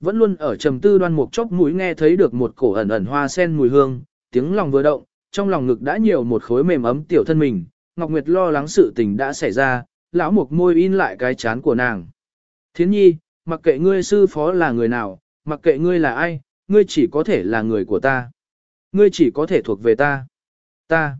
Vẫn luôn ở trầm tư đoan mục chốc mũi nghe thấy được một cổ ẩn ẩn hoa sen mùi hương, tiếng lòng vừa động, trong lòng ngực đã nhiều một khối mềm ấm tiểu thân mình, Ngọc Nguyệt lo lắng sự tình đã xảy ra, lão mục môi in lại cái chán của nàng. Thiến nhi, mặc kệ ngươi sư phó là người nào, mặc kệ ngươi là ai, ngươi chỉ có thể là người của ta. Ngươi chỉ có thể thuộc về ta. Ta.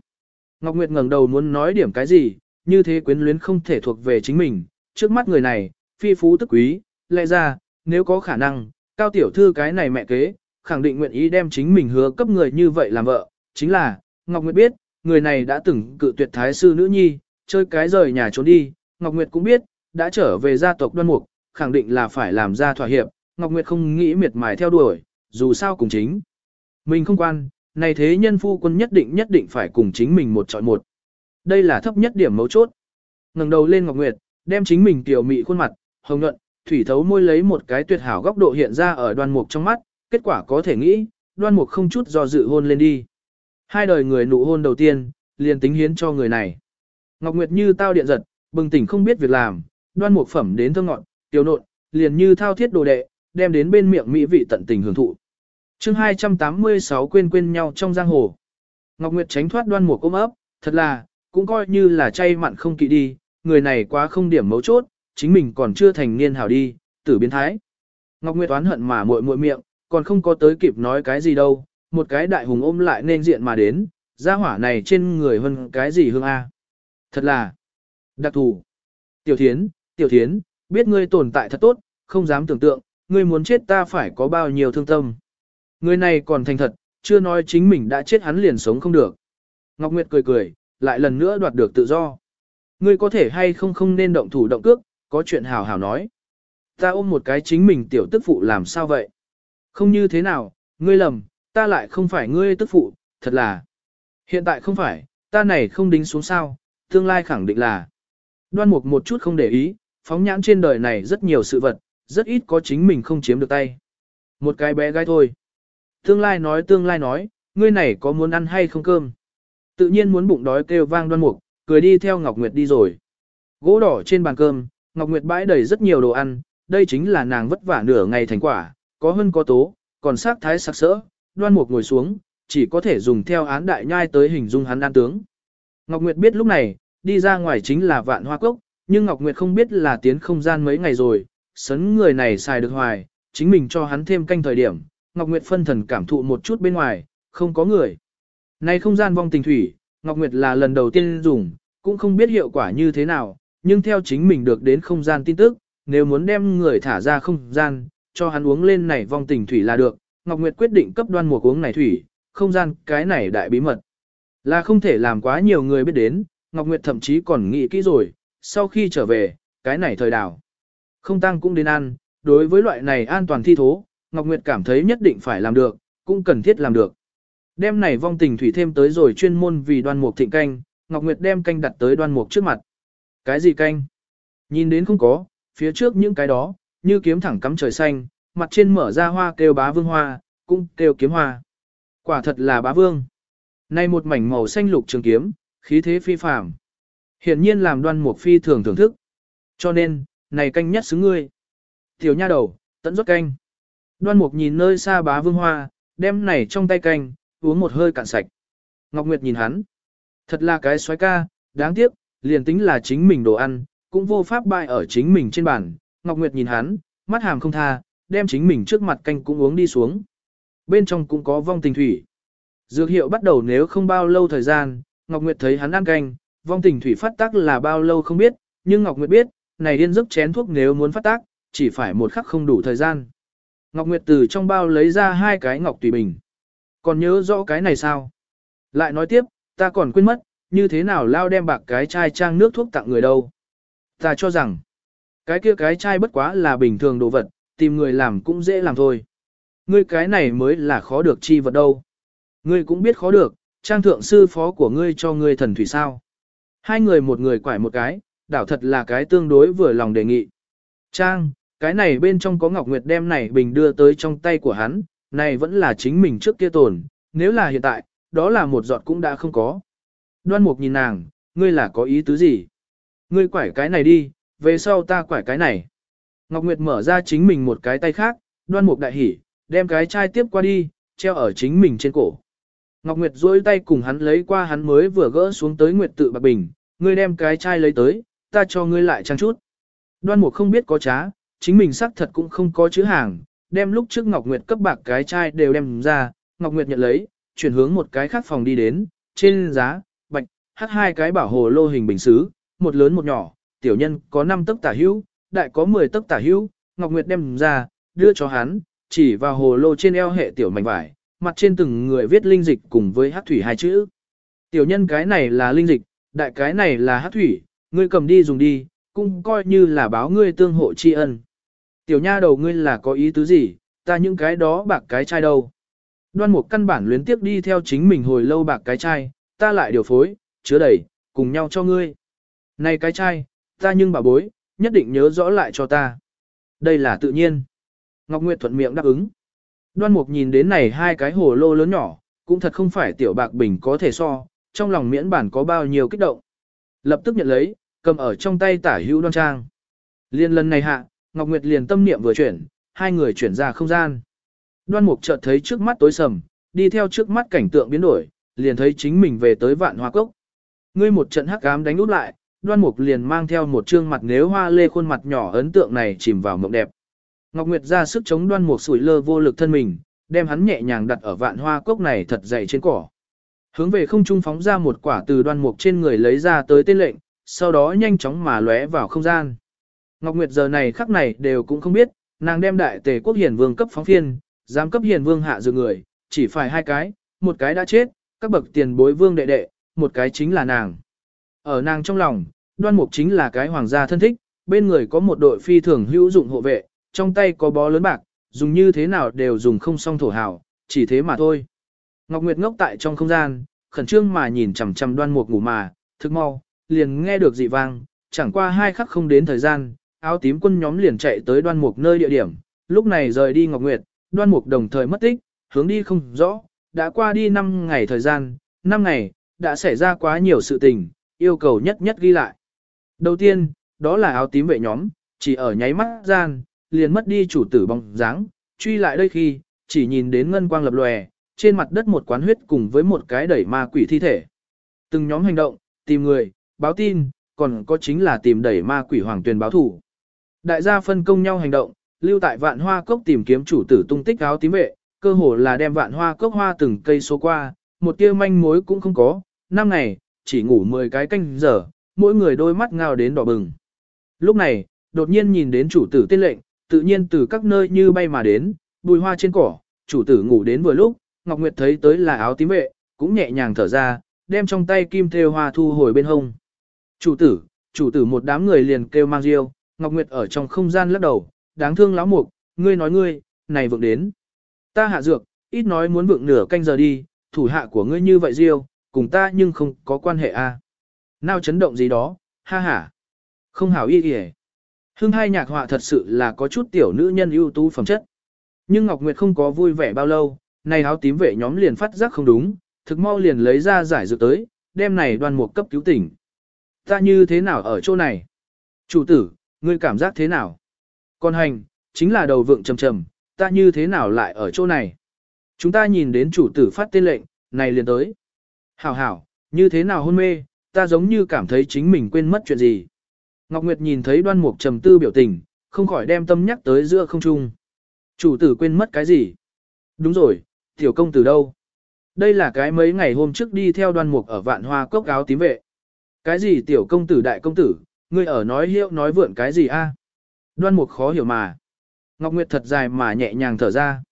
Ngọc Nguyệt ngẩng đầu muốn nói điểm cái gì, như thế quyến luyến không thể thuộc về chính mình, trước mắt người này, phi phú tức quý, lẽ ra, nếu có khả năng, cao tiểu thư cái này mẹ kế, khẳng định nguyện ý đem chính mình hứa cấp người như vậy làm vợ, chính là, Ngọc Nguyệt biết, người này đã từng cự tuyệt thái sư nữ nhi, chơi cái rời nhà trốn đi, Ngọc Nguyệt cũng biết, đã trở về gia tộc đoan mục, khẳng định là phải làm ra thỏa hiệp, Ngọc Nguyệt không nghĩ miệt mài theo đuổi, dù sao cùng chính. Mình không quan, này thế nhân phu quân nhất định nhất định phải cùng chính mình một trọi một. Đây là thấp nhất điểm mấu chốt. ngẩng đầu lên Ngọc Nguyệt, đem chính mình tiểu mị khuôn mặt, hồng nhuận, thủy thấu môi lấy một cái tuyệt hảo góc độ hiện ra ở đoan mục trong mắt, kết quả có thể nghĩ, đoan mục không chút do dự hôn lên đi. Hai đời người nụ hôn đầu tiên, liền tính hiến cho người này. Ngọc Nguyệt như tao điện giật, bừng tỉnh không biết việc làm, đoan mục phẩm đến thơ ngọn, tiểu nộn, liền như thao thiết đồ đệ, đem đến bên miệng mỹ vị tận tình hưởng thụ. chương 286 quên quên nhau trong giang hồ. Ngọc Nguyệt tránh thoát đoan mục ôm ấp, thật là, cũng coi như là chay mặn không kỵ đi, người này quá không điểm mấu chốt, chính mình còn chưa thành niên hảo đi, tử biến thái. Ngọc Nguyệt oán hận mà muội muội miệng, còn không có tới kịp nói cái gì đâu, một cái đại hùng ôm lại nên diện mà đến, gia hỏa này trên người hơn cái gì hương a. Thật là đặc thù. Tiểu Thiến, Tiểu Thiến, biết ngươi tồn tại thật tốt, không dám tưởng tượng, ngươi muốn chết ta phải có bao nhiêu thương tâm. Người này còn thành thật, chưa nói chính mình đã chết hắn liền sống không được. Ngọc Nguyệt cười cười, lại lần nữa đoạt được tự do. Ngươi có thể hay không không nên động thủ động cước, có chuyện hào hào nói. Ta ôm một cái chính mình tiểu tức phụ làm sao vậy? Không như thế nào, ngươi lầm, ta lại không phải ngươi tức phụ, thật là. Hiện tại không phải, ta này không đính xuống sao, tương lai khẳng định là. Đoan mục một chút không để ý, phóng nhãn trên đời này rất nhiều sự vật, rất ít có chính mình không chiếm được tay. Một cái bé gái thôi. Tương lai nói tương lai nói, ngươi này có muốn ăn hay không cơm? Tự nhiên muốn bụng đói kêu vang đoan mục, cười đi theo Ngọc Nguyệt đi rồi. Gỗ đỏ trên bàn cơm, Ngọc Nguyệt bãi đầy rất nhiều đồ ăn, đây chính là nàng vất vả nửa ngày thành quả, có hơn có tố, còn sắc thái sắc sỡ, đoan mục ngồi xuống, chỉ có thể dùng theo án đại nhai tới hình dung hắn an tướng. Ngọc Nguyệt biết lúc này, đi ra ngoài chính là vạn hoa cốc, nhưng Ngọc Nguyệt không biết là tiến không gian mấy ngày rồi, sấn người này xài được hoài, chính mình cho hắn thêm canh thời điểm, Ngọc Nguyệt phân thần cảm thụ một chút bên ngoài, không có người. Này không gian vong tình thủy, Ngọc Nguyệt là lần đầu tiên dùng, cũng không biết hiệu quả như thế nào, nhưng theo chính mình được đến không gian tin tức, nếu muốn đem người thả ra không gian, cho hắn uống lên này vong tình thủy là được, Ngọc Nguyệt quyết định cấp đoan mùa uống này thủy, không gian cái này đại bí mật. Là không thể làm quá nhiều người biết đến, Ngọc Nguyệt thậm chí còn nghĩ kỹ rồi, sau khi trở về, cái này thời đảo. Không tăng cũng đến ăn, đối với loại này an toàn thi thố, Ngọc Nguyệt cảm thấy nhất định phải làm được, cũng cần thiết làm được. Đem này vong tình thủy thêm tới rồi chuyên môn vì đoan mục thịnh canh, Ngọc Nguyệt đem canh đặt tới đoan mục trước mặt. Cái gì canh? Nhìn đến không có, phía trước những cái đó, như kiếm thẳng cắm trời xanh, mặt trên mở ra hoa kêu bá vương hoa, cũng kêu kiếm hoa. Quả thật là bá vương. Nay một mảnh màu xanh lục trường kiếm, khí thế phi phàm. Hiển nhiên làm đoan mục phi thường thưởng thức. Cho nên, này canh nhất xứng ngươi. Tiểu nha đầu, tận rốt canh. Đoan mục nhìn nơi xa bá vương hoa, đem này trong tay canh, uống một hơi cạn sạch. Ngọc Nguyệt nhìn hắn. Thật là cái xoái ca, đáng tiếc, liền tính là chính mình đồ ăn, cũng vô pháp bại ở chính mình trên bàn. Ngọc Nguyệt nhìn hắn, mắt hàm không tha, đem chính mình trước mặt canh cũng uống đi xuống. Bên trong cũng có vong tình thủy. Dược hiệu bắt đầu nếu không bao lâu thời gian, Ngọc Nguyệt thấy hắn ăn canh, vong tình thủy phát tác là bao lâu không biết, nhưng Ngọc Nguyệt biết, này điên giấc chén thuốc nếu muốn phát tác, chỉ phải một khắc không đủ thời gian. Ngọc Nguyệt từ trong bao lấy ra hai cái ngọc tùy bình. Còn nhớ rõ cái này sao? Lại nói tiếp, ta còn quên mất, như thế nào lao đem bạc cái chai trang nước thuốc tặng người đâu. Ta cho rằng, cái kia cái chai bất quá là bình thường đồ vật, tìm người làm cũng dễ làm thôi. Ngươi cái này mới là khó được chi vật đâu. Ngươi cũng biết khó được, trang thượng sư phó của ngươi cho ngươi thần thủy sao. Hai người một người quải một cái, đảo thật là cái tương đối vừa lòng đề nghị. Trang, cái này bên trong có Ngọc Nguyệt đem này bình đưa tới trong tay của hắn, này vẫn là chính mình trước kia tồn, nếu là hiện tại, đó là một giọt cũng đã không có. Đoan Mục nhìn nàng, ngươi là có ý tứ gì? Ngươi quải cái này đi, về sau ta quải cái này. Ngọc Nguyệt mở ra chính mình một cái tay khác, Đoan mục đại hỉ, đem cái chai tiếp qua đi, treo ở chính mình trên cổ. Ngọc Nguyệt duỗi tay cùng hắn lấy qua hắn mới vừa gỡ xuống tới Nguyệt tự bạc bình, ngươi đem cái chai lấy tới, ta cho ngươi lại trang chút. Đoan mục không biết có trá, chính mình xác thật cũng không có chữ hàng, đem lúc trước Ngọc Nguyệt cấp bạc cái chai đều đem ra, Ngọc Nguyệt nhận lấy, chuyển hướng một cái khác phòng đi đến, trên giá, hắc hát hai cái bảo hồ lô hình bình xứ, một lớn một nhỏ, tiểu nhân có 5 tấc tả hữu, đại có 10 tấc tả hữu, Ngọc Nguyệt đem ra, đưa cho hắn, chỉ vào hồ lô trên eo hệ tiểu mảnh vải, mặt trên từng người viết linh dịch cùng với hắc thủy hai chữ. Tiểu nhân cái này là linh dịch, đại cái này là hắc thủy, ngươi cầm đi dùng đi, cũng coi như là báo ngươi tương hộ tri ân. Tiểu nha đầu ngươi là có ý tứ gì, ta những cái đó bạc cái chai đâu. Đoan một căn bản luyến tiếp đi theo chính mình hồi lâu bạc cái chai, ta lại điều phối, chứa đầy, cùng nhau cho ngươi. Này cái chai, ta nhưng bà bối, nhất định nhớ rõ lại cho ta. Đây là tự nhiên. Ngọc Nguyệt thuận miệng đáp ứng. Đoan Mục nhìn đến này hai cái hồ lô lớn nhỏ, cũng thật không phải tiểu bạc bình có thể so, trong lòng miễn bản có bao nhiêu kích động. Lập tức nhận lấy, cầm ở trong tay tả hữu đoan trang. Liên lần này hạ, Ngọc Nguyệt liền tâm niệm vừa chuyển, hai người chuyển ra không gian. Đoan Mục chợt thấy trước mắt tối sầm, đi theo trước mắt cảnh tượng biến đổi, liền thấy chính mình về tới vạn hoa cốc. Ngươi một trận hắc ám đánh út lại, Đoan Mục liền mang theo một trương mặt nếu hoa lê khuôn mặt nhỏ ấn tượng này chìm vào mộng đẹp. Ngọc Nguyệt ra sức chống Đoan Mục sủi lơ vô lực thân mình, đem hắn nhẹ nhàng đặt ở vạn hoa cốc này thật dày trên cỏ. Hướng về không trung phóng ra một quả từ Đoan Mục trên người lấy ra tới tên lệnh, sau đó nhanh chóng mà lóe vào không gian. Ngọc Nguyệt giờ này khắc này đều cũng không biết, nàng đem đại tề quốc hiền vương cấp phóng phiên, giám cấp hiền vương hạ dự người, chỉ phải hai cái, một cái đã chết, các bậc tiền bối vương đệ đệ, một cái chính là nàng. Ở nàng trong lòng, đoan mục chính là cái hoàng gia thân thích, bên người có một đội phi thường hữu dụng hộ vệ, trong tay có bó lớn bạc, dùng như thế nào đều dùng không xong thổ hào, chỉ thế mà thôi. Ngọc Nguyệt ngốc tại trong không gian, khẩn trương mà nhìn chằm chằm đoan mục ngủ mà, thức mau, liền nghe được dị vang, chẳng qua hai khắc không đến thời gian, áo tím quân nhóm liền chạy tới đoan mục nơi địa điểm, lúc này rời đi Ngọc Nguyệt, đoan mục đồng thời mất tích, hướng đi không rõ, đã qua đi 5 ngày thời gian, 5 ngày, đã xảy ra quá nhiều sự tình, yêu cầu nhất nhất ghi lại. Đầu tiên, đó là áo tím vệ nhóm, chỉ ở nháy mắt gian, liền mất đi chủ tử bóng dáng, truy lại đây khi, chỉ nhìn đến ngân quang lập lòe, trên mặt đất một quán huyết cùng với một cái đẩy ma quỷ thi thể. Từng nhóm hành động, tìm người, báo tin, còn có chính là tìm đẩy ma quỷ hoàng tuyền báo thủ. Đại gia phân công nhau hành động, lưu tại vạn hoa cốc tìm kiếm chủ tử tung tích áo tím vệ, cơ hồ là đem vạn hoa cốc hoa từng cây số qua, một tia manh mối cũng không có, năm ngày, chỉ ngủ 10 cái canh giờ, mỗi người đôi mắt ngao đến đỏ bừng. Lúc này, đột nhiên nhìn đến chủ tử tên lệnh, tự nhiên từ các nơi như bay mà đến, bùi hoa trên cỏ, chủ tử ngủ đến vừa lúc, Ngọc Nguyệt thấy tới là áo tím vệ, cũng nhẹ nhàng thở ra, đem trong tay kim thêu hoa thu hồi bên hông. Chủ tử, chủ tử một đám người liền kêu mang riêu, Ngọc Nguyệt ở trong không gian lắc đầu, đáng thương lão mục, ngươi nói ngươi, này vượng đến. Ta hạ dược, ít nói muốn vượng nửa canh giờ đi, thủ hạ của ngươi như vậy riêu, cùng ta nhưng không có quan hệ a. À. Nào chấn động gì đó, ha ha. Không hảo y kìa. Hương hai nhạc họa thật sự là có chút tiểu nữ nhân ưu tú phẩm chất. Nhưng Ngọc Nguyệt không có vui vẻ bao lâu, này áo tím vệ nhóm liền phát giác không đúng, thực mau liền lấy ra giải dược tới, đem này đoàn một cấp cứu tỉnh. Ta như thế nào ở chỗ này? Chủ tử, ngươi cảm giác thế nào? Còn hành, chính là đầu vượng trầm trầm, ta như thế nào lại ở chỗ này? Chúng ta nhìn đến chủ tử phát tên lệnh, này liền tới. Hảo hảo, như thế nào hôn mê, ta giống như cảm thấy chính mình quên mất chuyện gì. Ngọc Nguyệt nhìn thấy đoan mục trầm tư biểu tình, không khỏi đem tâm nhắc tới giữa không trung. Chủ tử quên mất cái gì? Đúng rồi, tiểu công tử đâu? Đây là cái mấy ngày hôm trước đi theo đoan mục ở vạn hoa cốc áo tím vệ. Cái gì tiểu công tử đại công tử, ngươi ở nói hiệu nói vượn cái gì a? Đoan mục khó hiểu mà. Ngọc Nguyệt thật dài mà nhẹ nhàng thở ra.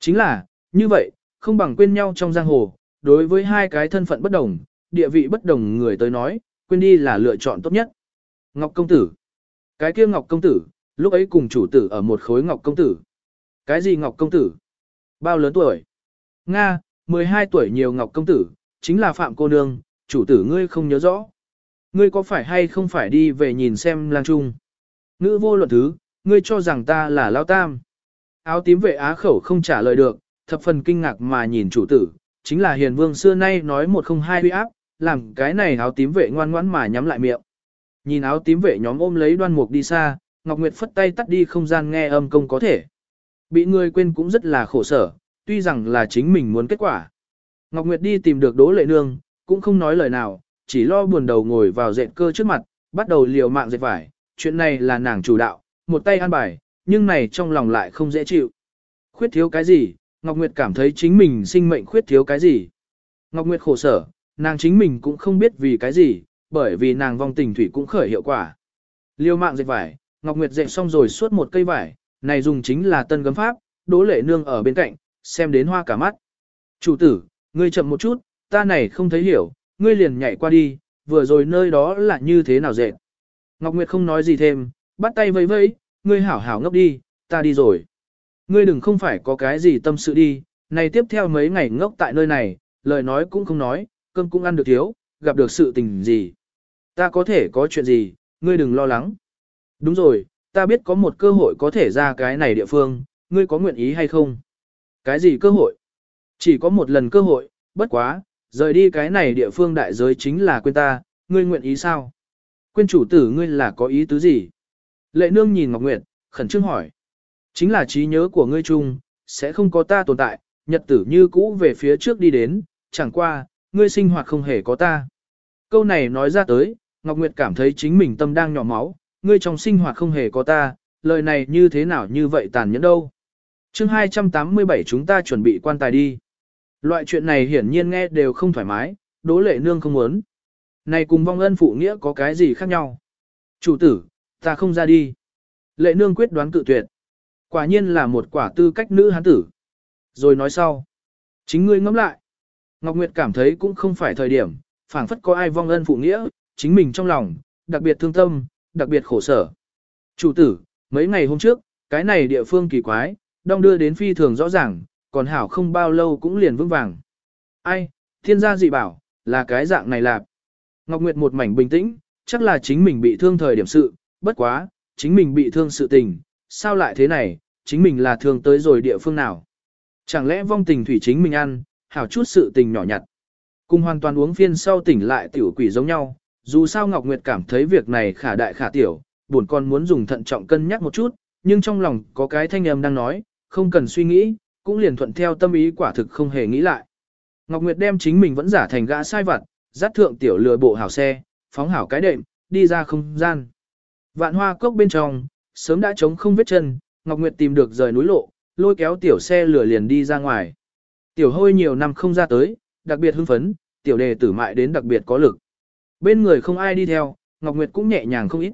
Chính là, như vậy, không bằng quên nhau trong giang hồ, đối với hai cái thân phận bất đồng, địa vị bất đồng người tới nói, quên đi là lựa chọn tốt nhất. Ngọc công tử. Cái kia Ngọc công tử, lúc ấy cùng chủ tử ở một khối Ngọc công tử. Cái gì Ngọc công tử? Bao lớn tuổi? Nga, 12 tuổi nhiều Ngọc công tử, chính là Phạm cô nương, chủ tử ngươi không nhớ rõ. Ngươi có phải hay không phải đi về nhìn xem lang trung? Ngữ vô luận thứ, ngươi cho rằng ta là lao tam. Áo tím vệ á khẩu không trả lời được, thập phần kinh ngạc mà nhìn chủ tử, chính là hiền vương xưa nay nói một không hai huy áp, làm cái này áo tím vệ ngoan ngoãn mà nhắm lại miệng. Nhìn áo tím vệ nhóm ôm lấy đoan mục đi xa, Ngọc Nguyệt phất tay tắt đi không gian nghe âm công có thể. Bị người quên cũng rất là khổ sở, tuy rằng là chính mình muốn kết quả. Ngọc Nguyệt đi tìm được Đỗ Lệ Nương, cũng không nói lời nào, chỉ lo buồn đầu ngồi vào dệt cơ trước mặt, bắt đầu liều mạng dệt vải. Chuyện này là nàng chủ đạo, một tay ăn bài, nhưng này trong lòng lại không dễ chịu. Khuyết thiếu cái gì, Ngọc Nguyệt cảm thấy chính mình sinh mệnh khuyết thiếu cái gì. Ngọc Nguyệt khổ sở, nàng chính mình cũng không biết vì cái gì, bởi vì nàng vong tình thủy cũng khởi hiệu quả. Liêu mạng dệt vải, Ngọc Nguyệt dệt xong rồi suốt một cây vải, này dùng chính là tân gấm pháp, đỗ lệ nương ở bên cạnh, xem đến hoa cả mắt. Chủ tử, ngươi chậm một chút, ta này không thấy hiểu, ngươi liền nhảy qua đi, vừa rồi nơi đó là như thế nào dệt. Ngọc Nguyệt không nói gì thêm, bắt tay vẫy vẫy, ngươi hảo hảo ngốc đi, ta đi rồi. Ngươi đừng không phải có cái gì tâm sự đi, này tiếp theo mấy ngày ngốc tại nơi này, lời nói cũng không nói, cơm cũng ăn được thiếu, gặp được sự tình gì. Ta có thể có chuyện gì, ngươi đừng lo lắng. Đúng rồi, ta biết có một cơ hội có thể ra cái này địa phương, ngươi có nguyện ý hay không? Cái gì cơ hội? Chỉ có một lần cơ hội, bất quá, rời đi cái này địa phương đại giới chính là quên ta, ngươi nguyện ý sao? Quên chủ tử ngươi là có ý tứ gì? Lệ nương nhìn Ngọc Nguyệt, khẩn trương hỏi. Chính là trí nhớ của ngươi chung, sẽ không có ta tồn tại, nhật tử như cũ về phía trước đi đến, chẳng qua, ngươi sinh hoạt không hề có ta. Câu này nói ra tới, Ngọc Nguyệt cảm thấy chính mình tâm đang nhỏ máu, ngươi trong sinh hoạt không hề có ta, lời này như thế nào như vậy tàn nhẫn đâu. chương 287 chúng ta chuẩn bị quan tài đi. Loại chuyện này hiển nhiên nghe đều không thoải mái, đố lệ nương không muốn. Này cùng vong ân phụ nghĩa có cái gì khác nhau? Chủ tử, ta không ra đi. Lệ nương quyết đoán cự tuyệt. Quả nhiên là một quả tư cách nữ hán tử. Rồi nói sau. Chính ngươi ngẫm lại. Ngọc Nguyệt cảm thấy cũng không phải thời điểm, phảng phất có ai vong ân phụ nghĩa, chính mình trong lòng, đặc biệt thương tâm, đặc biệt khổ sở. Chủ tử, mấy ngày hôm trước, cái này địa phương kỳ quái, đong đưa đến phi thường rõ ràng, còn hảo không bao lâu cũng liền vững vàng. Ai, thiên gia dị bảo, là cái dạng này lạp. Ngọc Nguyệt một mảnh bình tĩnh, chắc là chính mình bị thương thời điểm sự, bất quá, chính mình bị thương sự tình, sao lại thế này, chính mình là thường tới rồi địa phương nào. Chẳng lẽ vong tình thủy chính mình ăn, hảo chút sự tình nhỏ nhặt. Cùng hoàn toàn uống phiên sau tỉnh lại tiểu quỷ giống nhau, dù sao Ngọc Nguyệt cảm thấy việc này khả đại khả tiểu, buồn con muốn dùng thận trọng cân nhắc một chút, nhưng trong lòng có cái thanh âm đang nói, không cần suy nghĩ, cũng liền thuận theo tâm ý quả thực không hề nghĩ lại. Ngọc Nguyệt đem chính mình vẫn giả thành gã sai vặt, dắt thượng tiểu lừa bộ hảo xe, phóng hảo cái đệm, đi ra không gian. Vạn hoa cốc bên trong, sớm đã trống không vết chân, Ngọc Nguyệt tìm được rời núi lộ, lôi kéo tiểu xe lửa liền đi ra ngoài. Tiểu hôi nhiều năm không ra tới, đặc biệt hưng phấn, tiểu đề tử mại đến đặc biệt có lực. Bên người không ai đi theo, Ngọc Nguyệt cũng nhẹ nhàng không ít.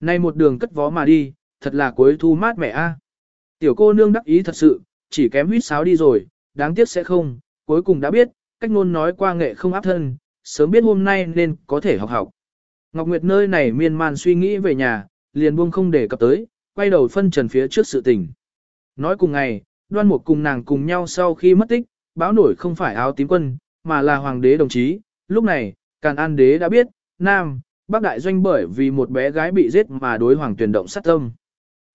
Nay một đường cất vó mà đi, thật là cuối thu mát mẻ a. Tiểu cô nương đắc ý thật sự, chỉ kém huýt sáo đi rồi, đáng tiếc sẽ không, cuối cùng đã biết, cách ngôn nói qua nghệ không áp thân, sớm biết hôm nay nên có thể học học. Ngọc Nguyệt nơi này miên man suy nghĩ về nhà, liền buông không để cập tới, quay đầu phân trần phía trước sự tình. Nói cùng ngày, đoan mục cùng nàng cùng nhau sau khi mất tích, báo nổi không phải áo tím quân, mà là hoàng đế đồng chí. Lúc này, Càn An đế đã biết, Nam, Bắc Đại Doanh bởi vì một bé gái bị giết mà đối hoàng tuyển động sát tâm.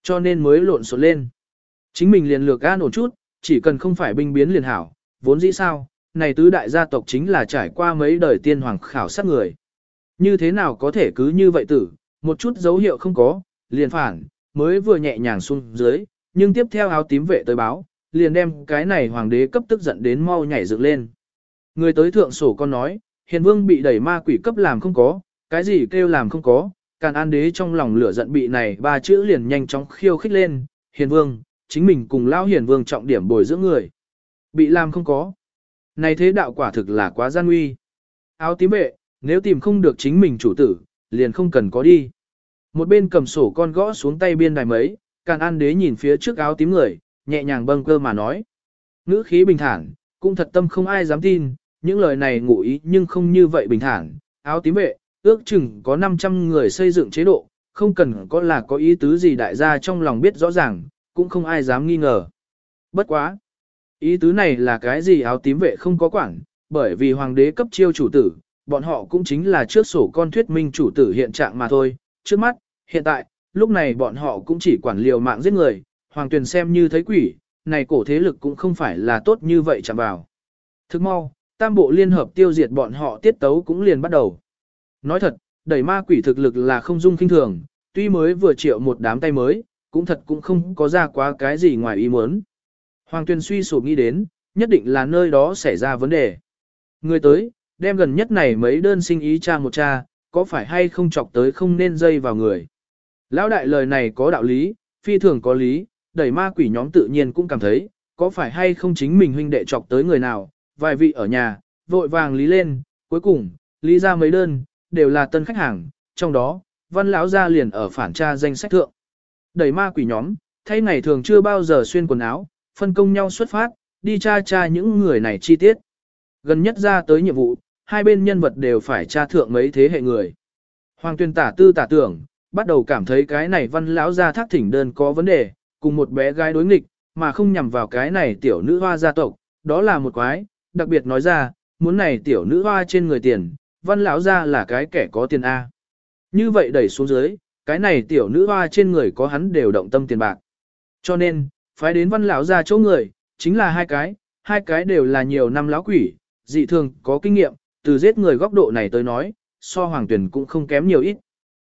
Cho nên mới lộn xộn lên. Chính mình liền lược an ổn chút, chỉ cần không phải binh biến liền hảo, vốn dĩ sao, này tứ đại gia tộc chính là trải qua mấy đời tiên hoàng khảo sát người. Như thế nào có thể cứ như vậy tử, một chút dấu hiệu không có, liền phản, mới vừa nhẹ nhàng xuống dưới, nhưng tiếp theo áo tím vệ tới báo, liền đem cái này hoàng đế cấp tức giận đến mau nhảy dựng lên. Người tới thượng sổ con nói, hiền vương bị đẩy ma quỷ cấp làm không có, cái gì kêu làm không có, càn an đế trong lòng lửa giận bị này ba chữ liền nhanh chóng khiêu khích lên, hiền vương, chính mình cùng lao hiền vương trọng điểm bồi dưỡng người. Bị làm không có. Này thế đạo quả thực là quá gian nguy. Áo tím vệ, nếu tìm không được chính mình chủ tử, liền không cần có đi. Một bên cầm sổ con gõ xuống tay biên đài mấy, Càn An đế nhìn phía trước áo tím người, nhẹ nhàng bâng cơ mà nói. Ngữ khí bình thản, cũng thật tâm không ai dám tin, những lời này ngụ ý nhưng không như vậy bình thản. Áo tím vệ, ước chừng có 500 người xây dựng chế độ, không cần có là có ý tứ gì đại gia trong lòng biết rõ ràng, cũng không ai dám nghi ngờ. Bất quá. Ý tứ này là cái gì áo tím vệ không có quản, bởi vì hoàng đế cấp chiêu chủ tử, bọn họ cũng chính là trước sổ con thuyết minh chủ tử hiện trạng mà thôi. Trước mắt, hiện tại, lúc này bọn họ cũng chỉ quản liều mạng giết người, hoàng tuyền xem như thấy quỷ, này cổ thế lực cũng không phải là tốt như vậy chạm vào. Thức mau, tam bộ liên hợp tiêu diệt bọn họ tiết tấu cũng liền bắt đầu. Nói thật, đẩy ma quỷ thực lực là không dung kinh thường, tuy mới vừa triệu một đám tay mới, cũng thật cũng không có ra quá cái gì ngoài ý muốn. Hoàng Tuyền suy sụp nghĩ đến, nhất định là nơi đó xảy ra vấn đề. Người tới, đem gần nhất này mấy đơn sinh ý cha một cha, có phải hay không chọc tới không nên dây vào người. Lão đại lời này có đạo lý, phi thường có lý, đẩy ma quỷ nhóm tự nhiên cũng cảm thấy, có phải hay không chính mình huynh đệ chọc tới người nào, vài vị ở nhà, vội vàng lý lên, cuối cùng, lý ra mấy đơn, đều là tân khách hàng, trong đó, văn lão ra liền ở phản tra danh sách thượng. Đẩy ma quỷ nhóm, thay ngày thường chưa bao giờ xuyên quần áo, phân công nhau xuất phát, đi tra tra những người này chi tiết. Gần nhất ra tới nhiệm vụ, hai bên nhân vật đều phải tra thượng mấy thế hệ người. Hoàng tuyên tả tư tả tưởng, bắt đầu cảm thấy cái này văn lão gia thác thỉnh đơn có vấn đề, cùng một bé gái đối nghịch, mà không nhằm vào cái này tiểu nữ hoa gia tộc, đó là một quái, đặc biệt nói ra, muốn này tiểu nữ hoa trên người tiền, văn lão gia là cái kẻ có tiền A. Như vậy đẩy xuống dưới, cái này tiểu nữ hoa trên người có hắn đều động tâm tiền bạc. Cho nên, phải đến văn lão gia chỗ người, chính là hai cái, hai cái đều là nhiều năm lão quỷ, dị thường có kinh nghiệm, từ giết người góc độ này tới nói, so hoàng tuyển cũng không kém nhiều ít.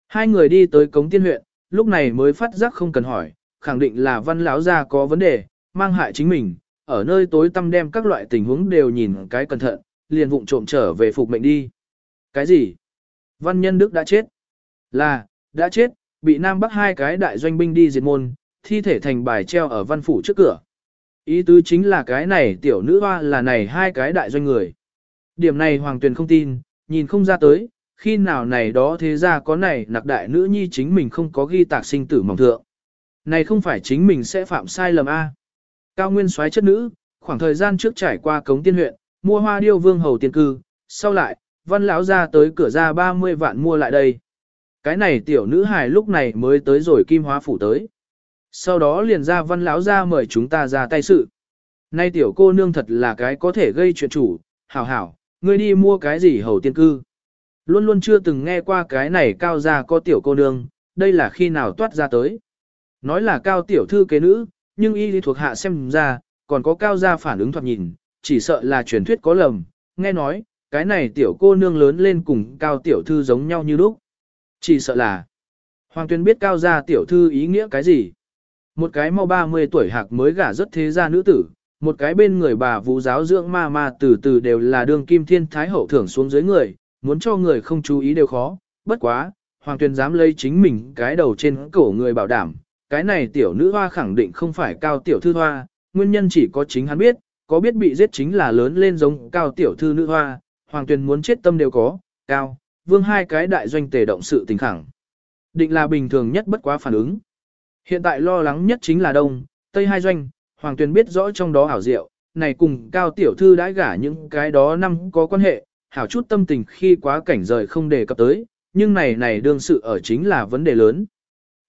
Hai người đi tới cống tiên huyện, lúc này mới phát giác không cần hỏi, khẳng định là văn lão gia có vấn đề, mang hại chính mình, ở nơi tối tăm đem các loại tình huống đều nhìn cái cẩn thận, liền vụng trộm trở về phục mệnh đi. Cái gì? Văn nhân Đức đã chết. Là, đã chết, bị Nam Bắc hai cái đại doanh binh đi diệt môn, thi thể thành bài treo ở văn phủ trước cửa. Ý tứ chính là cái này tiểu nữ hoa là này hai cái đại doanh người. Điểm này Hoàng Tuyền không tin, nhìn không ra tới, khi nào này đó thế ra có này nặc đại nữ nhi chính mình không có ghi tạc sinh tử mỏng thượng. Này không phải chính mình sẽ phạm sai lầm A. Cao nguyên soái chất nữ, khoảng thời gian trước trải qua cống tiên huyện, mua hoa điêu vương hầu tiên cư, sau lại, văn lão ra tới cửa ra 30 vạn mua lại đây. Cái này tiểu nữ hài lúc này mới tới rồi kim hóa phủ tới. Sau đó liền ra văn lão ra mời chúng ta ra tay sự. Nay tiểu cô nương thật là cái có thể gây chuyện chủ, hảo hảo, ngươi đi mua cái gì hầu tiên cư. Luôn luôn chưa từng nghe qua cái này cao ra có tiểu cô nương, đây là khi nào toát ra tới. Nói là cao tiểu thư kế nữ, nhưng y lý thuộc hạ xem ra, còn có cao gia phản ứng thoạt nhìn, chỉ sợ là truyền thuyết có lầm, nghe nói, cái này tiểu cô nương lớn lên cùng cao tiểu thư giống nhau như lúc. Chỉ sợ là, Hoàng Tuyên biết cao gia tiểu thư ý nghĩa cái gì. Một cái mau 30 tuổi hạc mới gả rất thế gia nữ tử, một cái bên người bà vũ giáo dưỡng ma ma từ từ đều là đường kim thiên thái hậu thưởng xuống dưới người, muốn cho người không chú ý đều khó, bất quá, Hoàng Tuyên dám lấy chính mình cái đầu trên cổ người bảo đảm, cái này tiểu nữ hoa khẳng định không phải cao tiểu thư hoa, nguyên nhân chỉ có chính hắn biết, có biết bị giết chính là lớn lên giống cao tiểu thư nữ hoa, Hoàng Tuyên muốn chết tâm đều có, cao, vương hai cái đại doanh tề động sự tình khẳng. Định là bình thường nhất bất quá phản ứng. Hiện tại lo lắng nhất chính là đông, tây hai doanh, Hoàng Tuyền biết rõ trong đó hảo diệu, này cùng cao tiểu thư đãi gả những cái đó năm có quan hệ, hảo chút tâm tình khi quá cảnh rời không đề cập tới, nhưng này này đương sự ở chính là vấn đề lớn.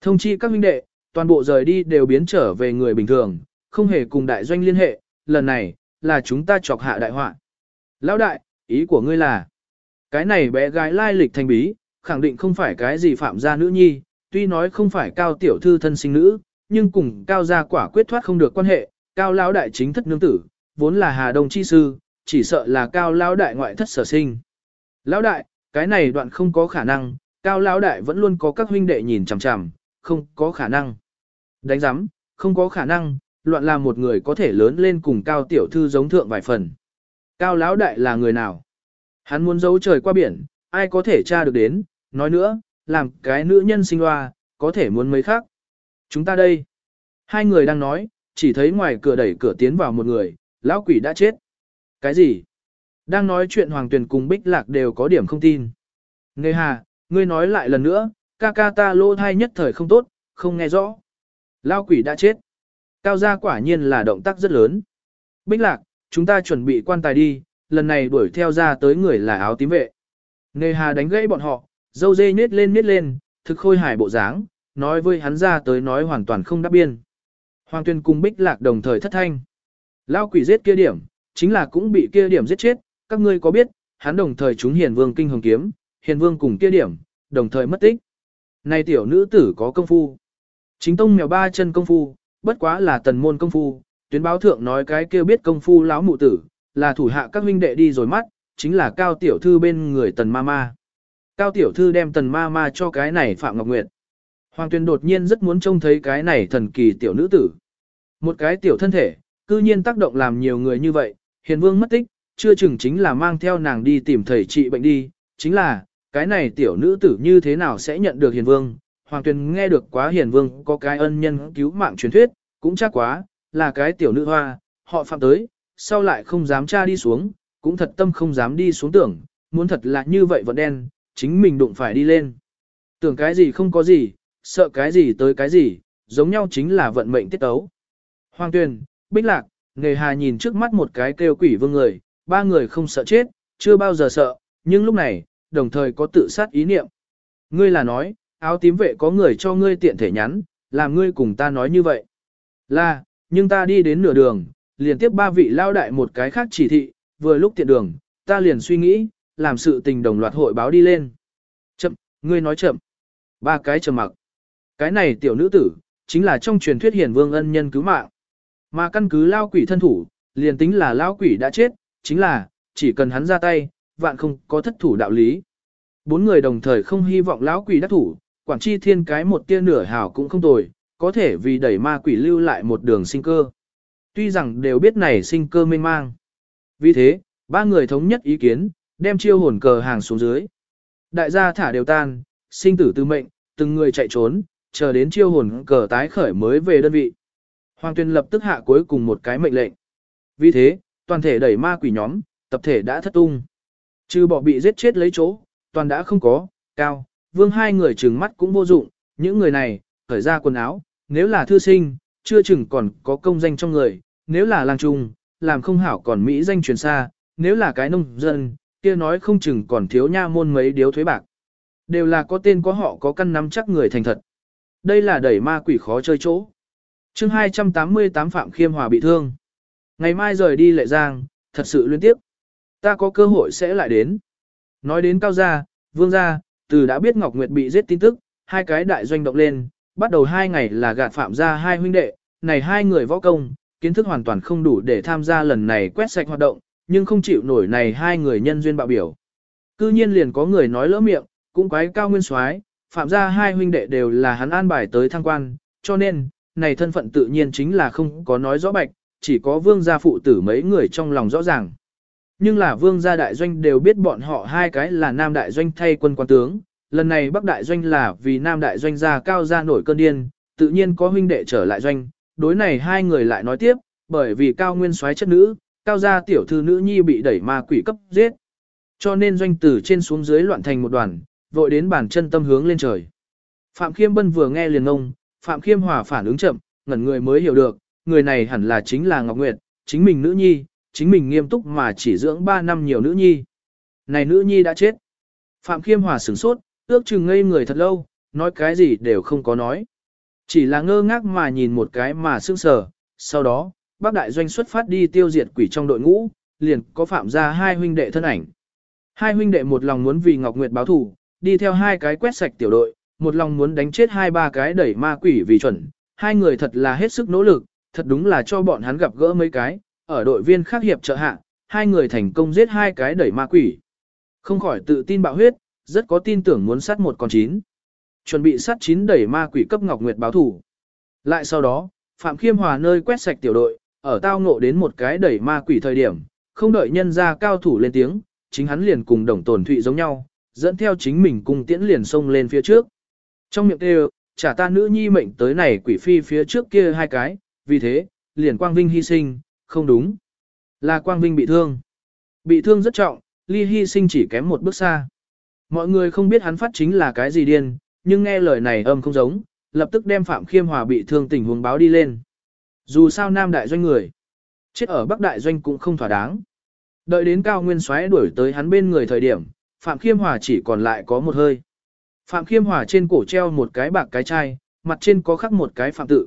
Thông chi các huynh đệ, toàn bộ rời đi đều biến trở về người bình thường, không hề cùng đại doanh liên hệ, lần này, là chúng ta chọc hạ đại họa. Lão đại, ý của ngươi là, cái này bé gái lai lịch thành bí, khẳng định không phải cái gì phạm gia nữ nhi, tuy nói không phải cao tiểu thư thân sinh nữ, nhưng cùng cao gia quả quyết thoát không được quan hệ, cao lão đại chính thất nương tử, vốn là Hà Đông chi sư, chỉ sợ là cao lão đại ngoại thất sở sinh. Lão đại, cái này đoạn không có khả năng, cao lão đại vẫn luôn có các huynh đệ nhìn chằm chằm, không có khả năng. Đánh giám, không có khả năng, loạn là một người có thể lớn lên cùng cao tiểu thư giống thượng vài phần. Cao lão đại là người nào? Hắn muốn giấu trời qua biển, ai có thể tra được đến, nói nữa, làm cái nữ nhân sinh hoa, có thể muốn mấy khác. Chúng ta đây. Hai người đang nói, chỉ thấy ngoài cửa đẩy cửa tiến vào một người, lão quỷ đã chết. Cái gì? Đang nói chuyện Hoàng Tuyền cùng Bích Lạc đều có điểm không tin. Nghe hà, ngươi nói lại lần nữa, ca ca ta lô thai nhất thời không tốt, không nghe rõ. Lão quỷ đã chết. Cao gia quả nhiên là động tác rất lớn. Bích Lạc, chúng ta chuẩn bị quan tài đi, lần này đuổi theo ra tới người là áo tím vệ. ngươi hà đánh gãy bọn họ, dâu dê nết lên nết lên, thực khôi hài bộ dáng, nói với hắn ra tới nói hoàn toàn không đáp biên. Hoàng tuyên cùng bích lạc đồng thời thất thanh. Lao quỷ giết kia điểm, chính là cũng bị kia điểm giết chết, các ngươi có biết, hắn đồng thời chúng hiền vương kinh hồng kiếm, hiền vương cùng kia điểm, đồng thời mất tích. Này tiểu nữ tử có công phu. Chính tông mèo ba chân công phu, bất quá là tần môn công phu, tuyến báo thượng nói cái kia biết công phu lão mụ tử, là thủ hạ các huynh đệ đi rồi mắt, chính là cao tiểu thư bên người tần ma ma. Cao tiểu thư đem tần ma ma cho cái này Phạm Ngọc Nguyệt. Hoàng Tuyền đột nhiên rất muốn trông thấy cái này thần kỳ tiểu nữ tử. Một cái tiểu thân thể, cư nhiên tác động làm nhiều người như vậy, hiền vương mất tích, chưa chừng chính là mang theo nàng đi tìm thầy trị bệnh đi, chính là, cái này tiểu nữ tử như thế nào sẽ nhận được hiền vương. Hoàng Tuyền nghe được quá hiền vương có cái ân nhân cứu mạng truyền thuyết, cũng chắc quá, là cái tiểu nữ hoa, họ phạm tới, sau lại không dám tra đi xuống, cũng thật tâm không dám đi xuống tưởng, muốn thật là như vậy vẫn đen, chính mình đụng phải đi lên. Tưởng cái gì không có gì, sợ cái gì tới cái gì, giống nhau chính là vận mệnh tiết tấu. Hoàng Tuyền, Bích Lạc, Nghề Hà nhìn trước mắt một cái kêu quỷ vương người, ba người không sợ chết, chưa bao giờ sợ, nhưng lúc này, đồng thời có tự sát ý niệm. Ngươi là nói, áo tím vệ có người cho ngươi tiện thể nhắn, làm ngươi cùng ta nói như vậy. Là, nhưng ta đi đến nửa đường, liền tiếp ba vị lao đại một cái khác chỉ thị, vừa lúc tiện đường, ta liền suy nghĩ, làm sự tình đồng loạt hội báo đi lên. Chậm, ngươi nói chậm. Ba cái trầm mặc. Cái này tiểu nữ tử, chính là trong truyền thuyết hiền vương ân nhân cứu mạng. Mà căn cứ lao quỷ thân thủ, liền tính là lao quỷ đã chết, chính là, chỉ cần hắn ra tay, vạn không có thất thủ đạo lý. Bốn người đồng thời không hy vọng lão quỷ đắc thủ, quản chi thiên cái một tia nửa hào cũng không tồi, có thể vì đẩy ma quỷ lưu lại một đường sinh cơ. Tuy rằng đều biết này sinh cơ mênh mang. Vì thế, ba người thống nhất ý kiến, đem chiêu hồn cờ hàng xuống dưới. Đại gia thả đều tan, sinh tử tư mệnh, từng người chạy trốn, chờ đến chiêu hồn cờ tái khởi mới về đơn vị. Hoàng tuyên lập tức hạ cuối cùng một cái mệnh lệnh. Vì thế, toàn thể đẩy ma quỷ nhóm, tập thể đã thất tung. Trừ bỏ bị giết chết lấy chỗ, toàn đã không có, cao, vương hai người trừng mắt cũng vô dụng, những người này, khởi ra quần áo, nếu là thư sinh, chưa chừng còn có công danh trong người, nếu là lang trung, làm không hảo còn Mỹ danh truyền xa, nếu là cái nông dân, kia nói không chừng còn thiếu nha môn mấy điếu thuế bạc. Đều là có tên có họ có căn nắm chắc người thành thật. Đây là đẩy ma quỷ khó chơi chỗ. chương 288 Phạm Khiêm Hòa bị thương. Ngày mai rời đi lệ giang, thật sự liên tiếp. Ta có cơ hội sẽ lại đến. Nói đến cao gia, vương gia, từ đã biết Ngọc Nguyệt bị giết tin tức, hai cái đại doanh động lên, bắt đầu hai ngày là gạt phạm gia hai huynh đệ, này hai người võ công, kiến thức hoàn toàn không đủ để tham gia lần này quét sạch hoạt động, nhưng không chịu nổi này hai người nhân duyên bạo biểu. Cư nhiên liền có người nói lỡ miệng, cũng quái cao nguyên soái, phạm gia hai huynh đệ đều là hắn an bài tới thăng quan, cho nên, này thân phận tự nhiên chính là không có nói rõ bạch, chỉ có vương gia phụ tử mấy người trong lòng rõ ràng. Nhưng là vương gia đại doanh đều biết bọn họ hai cái là nam đại doanh thay quân quan tướng, lần này bắc đại doanh là vì nam đại doanh gia cao gia nổi cơn điên, tự nhiên có huynh đệ trở lại doanh, đối này hai người lại nói tiếp, bởi vì cao nguyên soái chất nữ, cao gia tiểu thư nữ nhi bị đẩy ma quỷ cấp giết. Cho nên doanh tử trên xuống dưới loạn thành một đoàn, vội đến bàn chân tâm hướng lên trời. Phạm Khiêm Bân vừa nghe liền ngông, Phạm Khiêm Hòa phản ứng chậm, ngẩn người mới hiểu được, người này hẳn là chính là Ngọc Nguyệt, chính mình nữ nhi, chính mình nghiêm túc mà chỉ dưỡng 3 năm nhiều nữ nhi. Này nữ nhi đã chết. Phạm Khiêm Hòa sửng sốt, ước chừng ngây người thật lâu, nói cái gì đều không có nói. Chỉ là ngơ ngác mà nhìn một cái mà sững sờ, sau đó, bác đại doanh xuất phát đi tiêu diệt quỷ trong đội ngũ, liền có phạm ra hai huynh đệ thân ảnh. Hai huynh đệ một lòng muốn vì Ngọc Nguyệt báo thù, đi theo hai cái quét sạch tiểu đội, một lòng muốn đánh chết hai ba cái đẩy ma quỷ vì chuẩn. Hai người thật là hết sức nỗ lực, thật đúng là cho bọn hắn gặp gỡ mấy cái, ở đội viên khác hiệp trợ hạ, hai người thành công giết hai cái đẩy ma quỷ. Không khỏi tự tin bạo huyết, rất có tin tưởng muốn sát một con chín. Chuẩn bị sát chín đẩy ma quỷ cấp Ngọc Nguyệt báo thủ. Lại sau đó, Phạm Khiêm Hòa nơi quét sạch tiểu đội, ở tao ngộ đến một cái đẩy ma quỷ thời điểm, không đợi nhân ra cao thủ lên tiếng, chính hắn liền cùng đồng tồn thụy giống nhau, dẫn theo chính mình cùng tiễn liền xông lên phía trước. Trong miệng kêu, trả ta nữ nhi mệnh tới này quỷ phi phía trước kia hai cái, vì thế, liền Quang Vinh hy sinh, không đúng. Là Quang Vinh bị thương. Bị thương rất trọng, ly hy sinh chỉ kém một bước xa. Mọi người không biết hắn phát chính là cái gì điên, nhưng nghe lời này âm không giống, lập tức đem Phạm Khiêm Hòa bị thương tình huống báo đi lên. Dù sao Nam đại doanh người, chết ở Bắc đại doanh cũng không thỏa đáng. Đợi đến Cao Nguyên Soái đuổi tới hắn bên người thời điểm, Phạm Khiêm Hòa chỉ còn lại có một hơi. Phạm Khiêm Hòa trên cổ treo một cái bạc cái chai, mặt trên có khắc một cái phạm tự.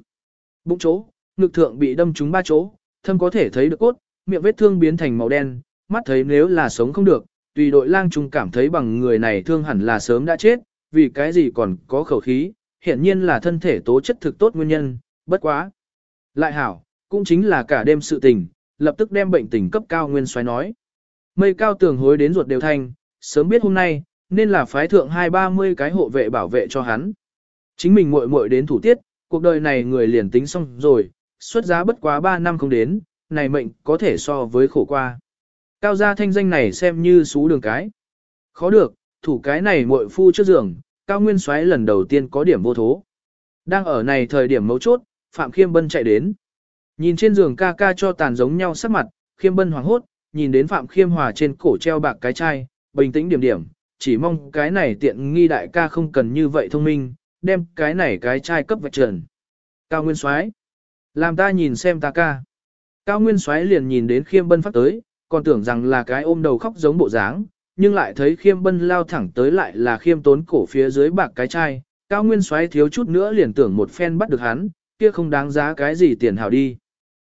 Bụng chỗ, ngực thượng bị đâm trúng ba chỗ, thâm có thể thấy được cốt, miệng vết thương biến thành màu đen, mắt thấy nếu là sống không được, tùy đội lang trung cảm thấy bằng người này thương hẳn là sớm đã chết, vì cái gì còn có khẩu khí, hiển nhiên là thân thể tố chất thực tốt nguyên nhân, bất quá. Lại hảo, cũng chính là cả đêm sự tình, lập tức đem bệnh tình cấp cao nguyên xoáy nói. Mây cao tường hối đến ruột đều thanh, sớm biết hôm nay, nên là phái thượng hai ba mươi cái hộ vệ bảo vệ cho hắn. Chính mình muội muội đến thủ tiết, cuộc đời này người liền tính xong rồi, xuất giá bất quá 3 năm không đến, này mệnh có thể so với khổ qua. Cao gia thanh danh này xem như xú đường cái. Khó được, thủ cái này muội phu trước giường, Cao Nguyên Soái lần đầu tiên có điểm vô thố. Đang ở này thời điểm mấu chốt, Phạm Khiêm Bân chạy đến. Nhìn trên giường ca ca cho tàn giống nhau sắc mặt, Khiêm Bân hoảng hốt, nhìn đến Phạm Khiêm Hòa trên cổ treo bạc cái chai, bình tĩnh điểm điểm, chỉ mong cái này tiện nghi đại ca không cần như vậy thông minh, đem cái này cái chai cấp vạch trần. Cao Nguyên Soái, làm ta nhìn xem ta ca. Cao Nguyên Soái liền nhìn đến Khiêm Bân phát tới, còn tưởng rằng là cái ôm đầu khóc giống bộ dáng, nhưng lại thấy Khiêm Bân lao thẳng tới lại là Khiêm tốn cổ phía dưới bạc cái chai, Cao Nguyên Soái thiếu chút nữa liền tưởng một phen bắt được hắn, kia không đáng giá cái gì tiền hào đi.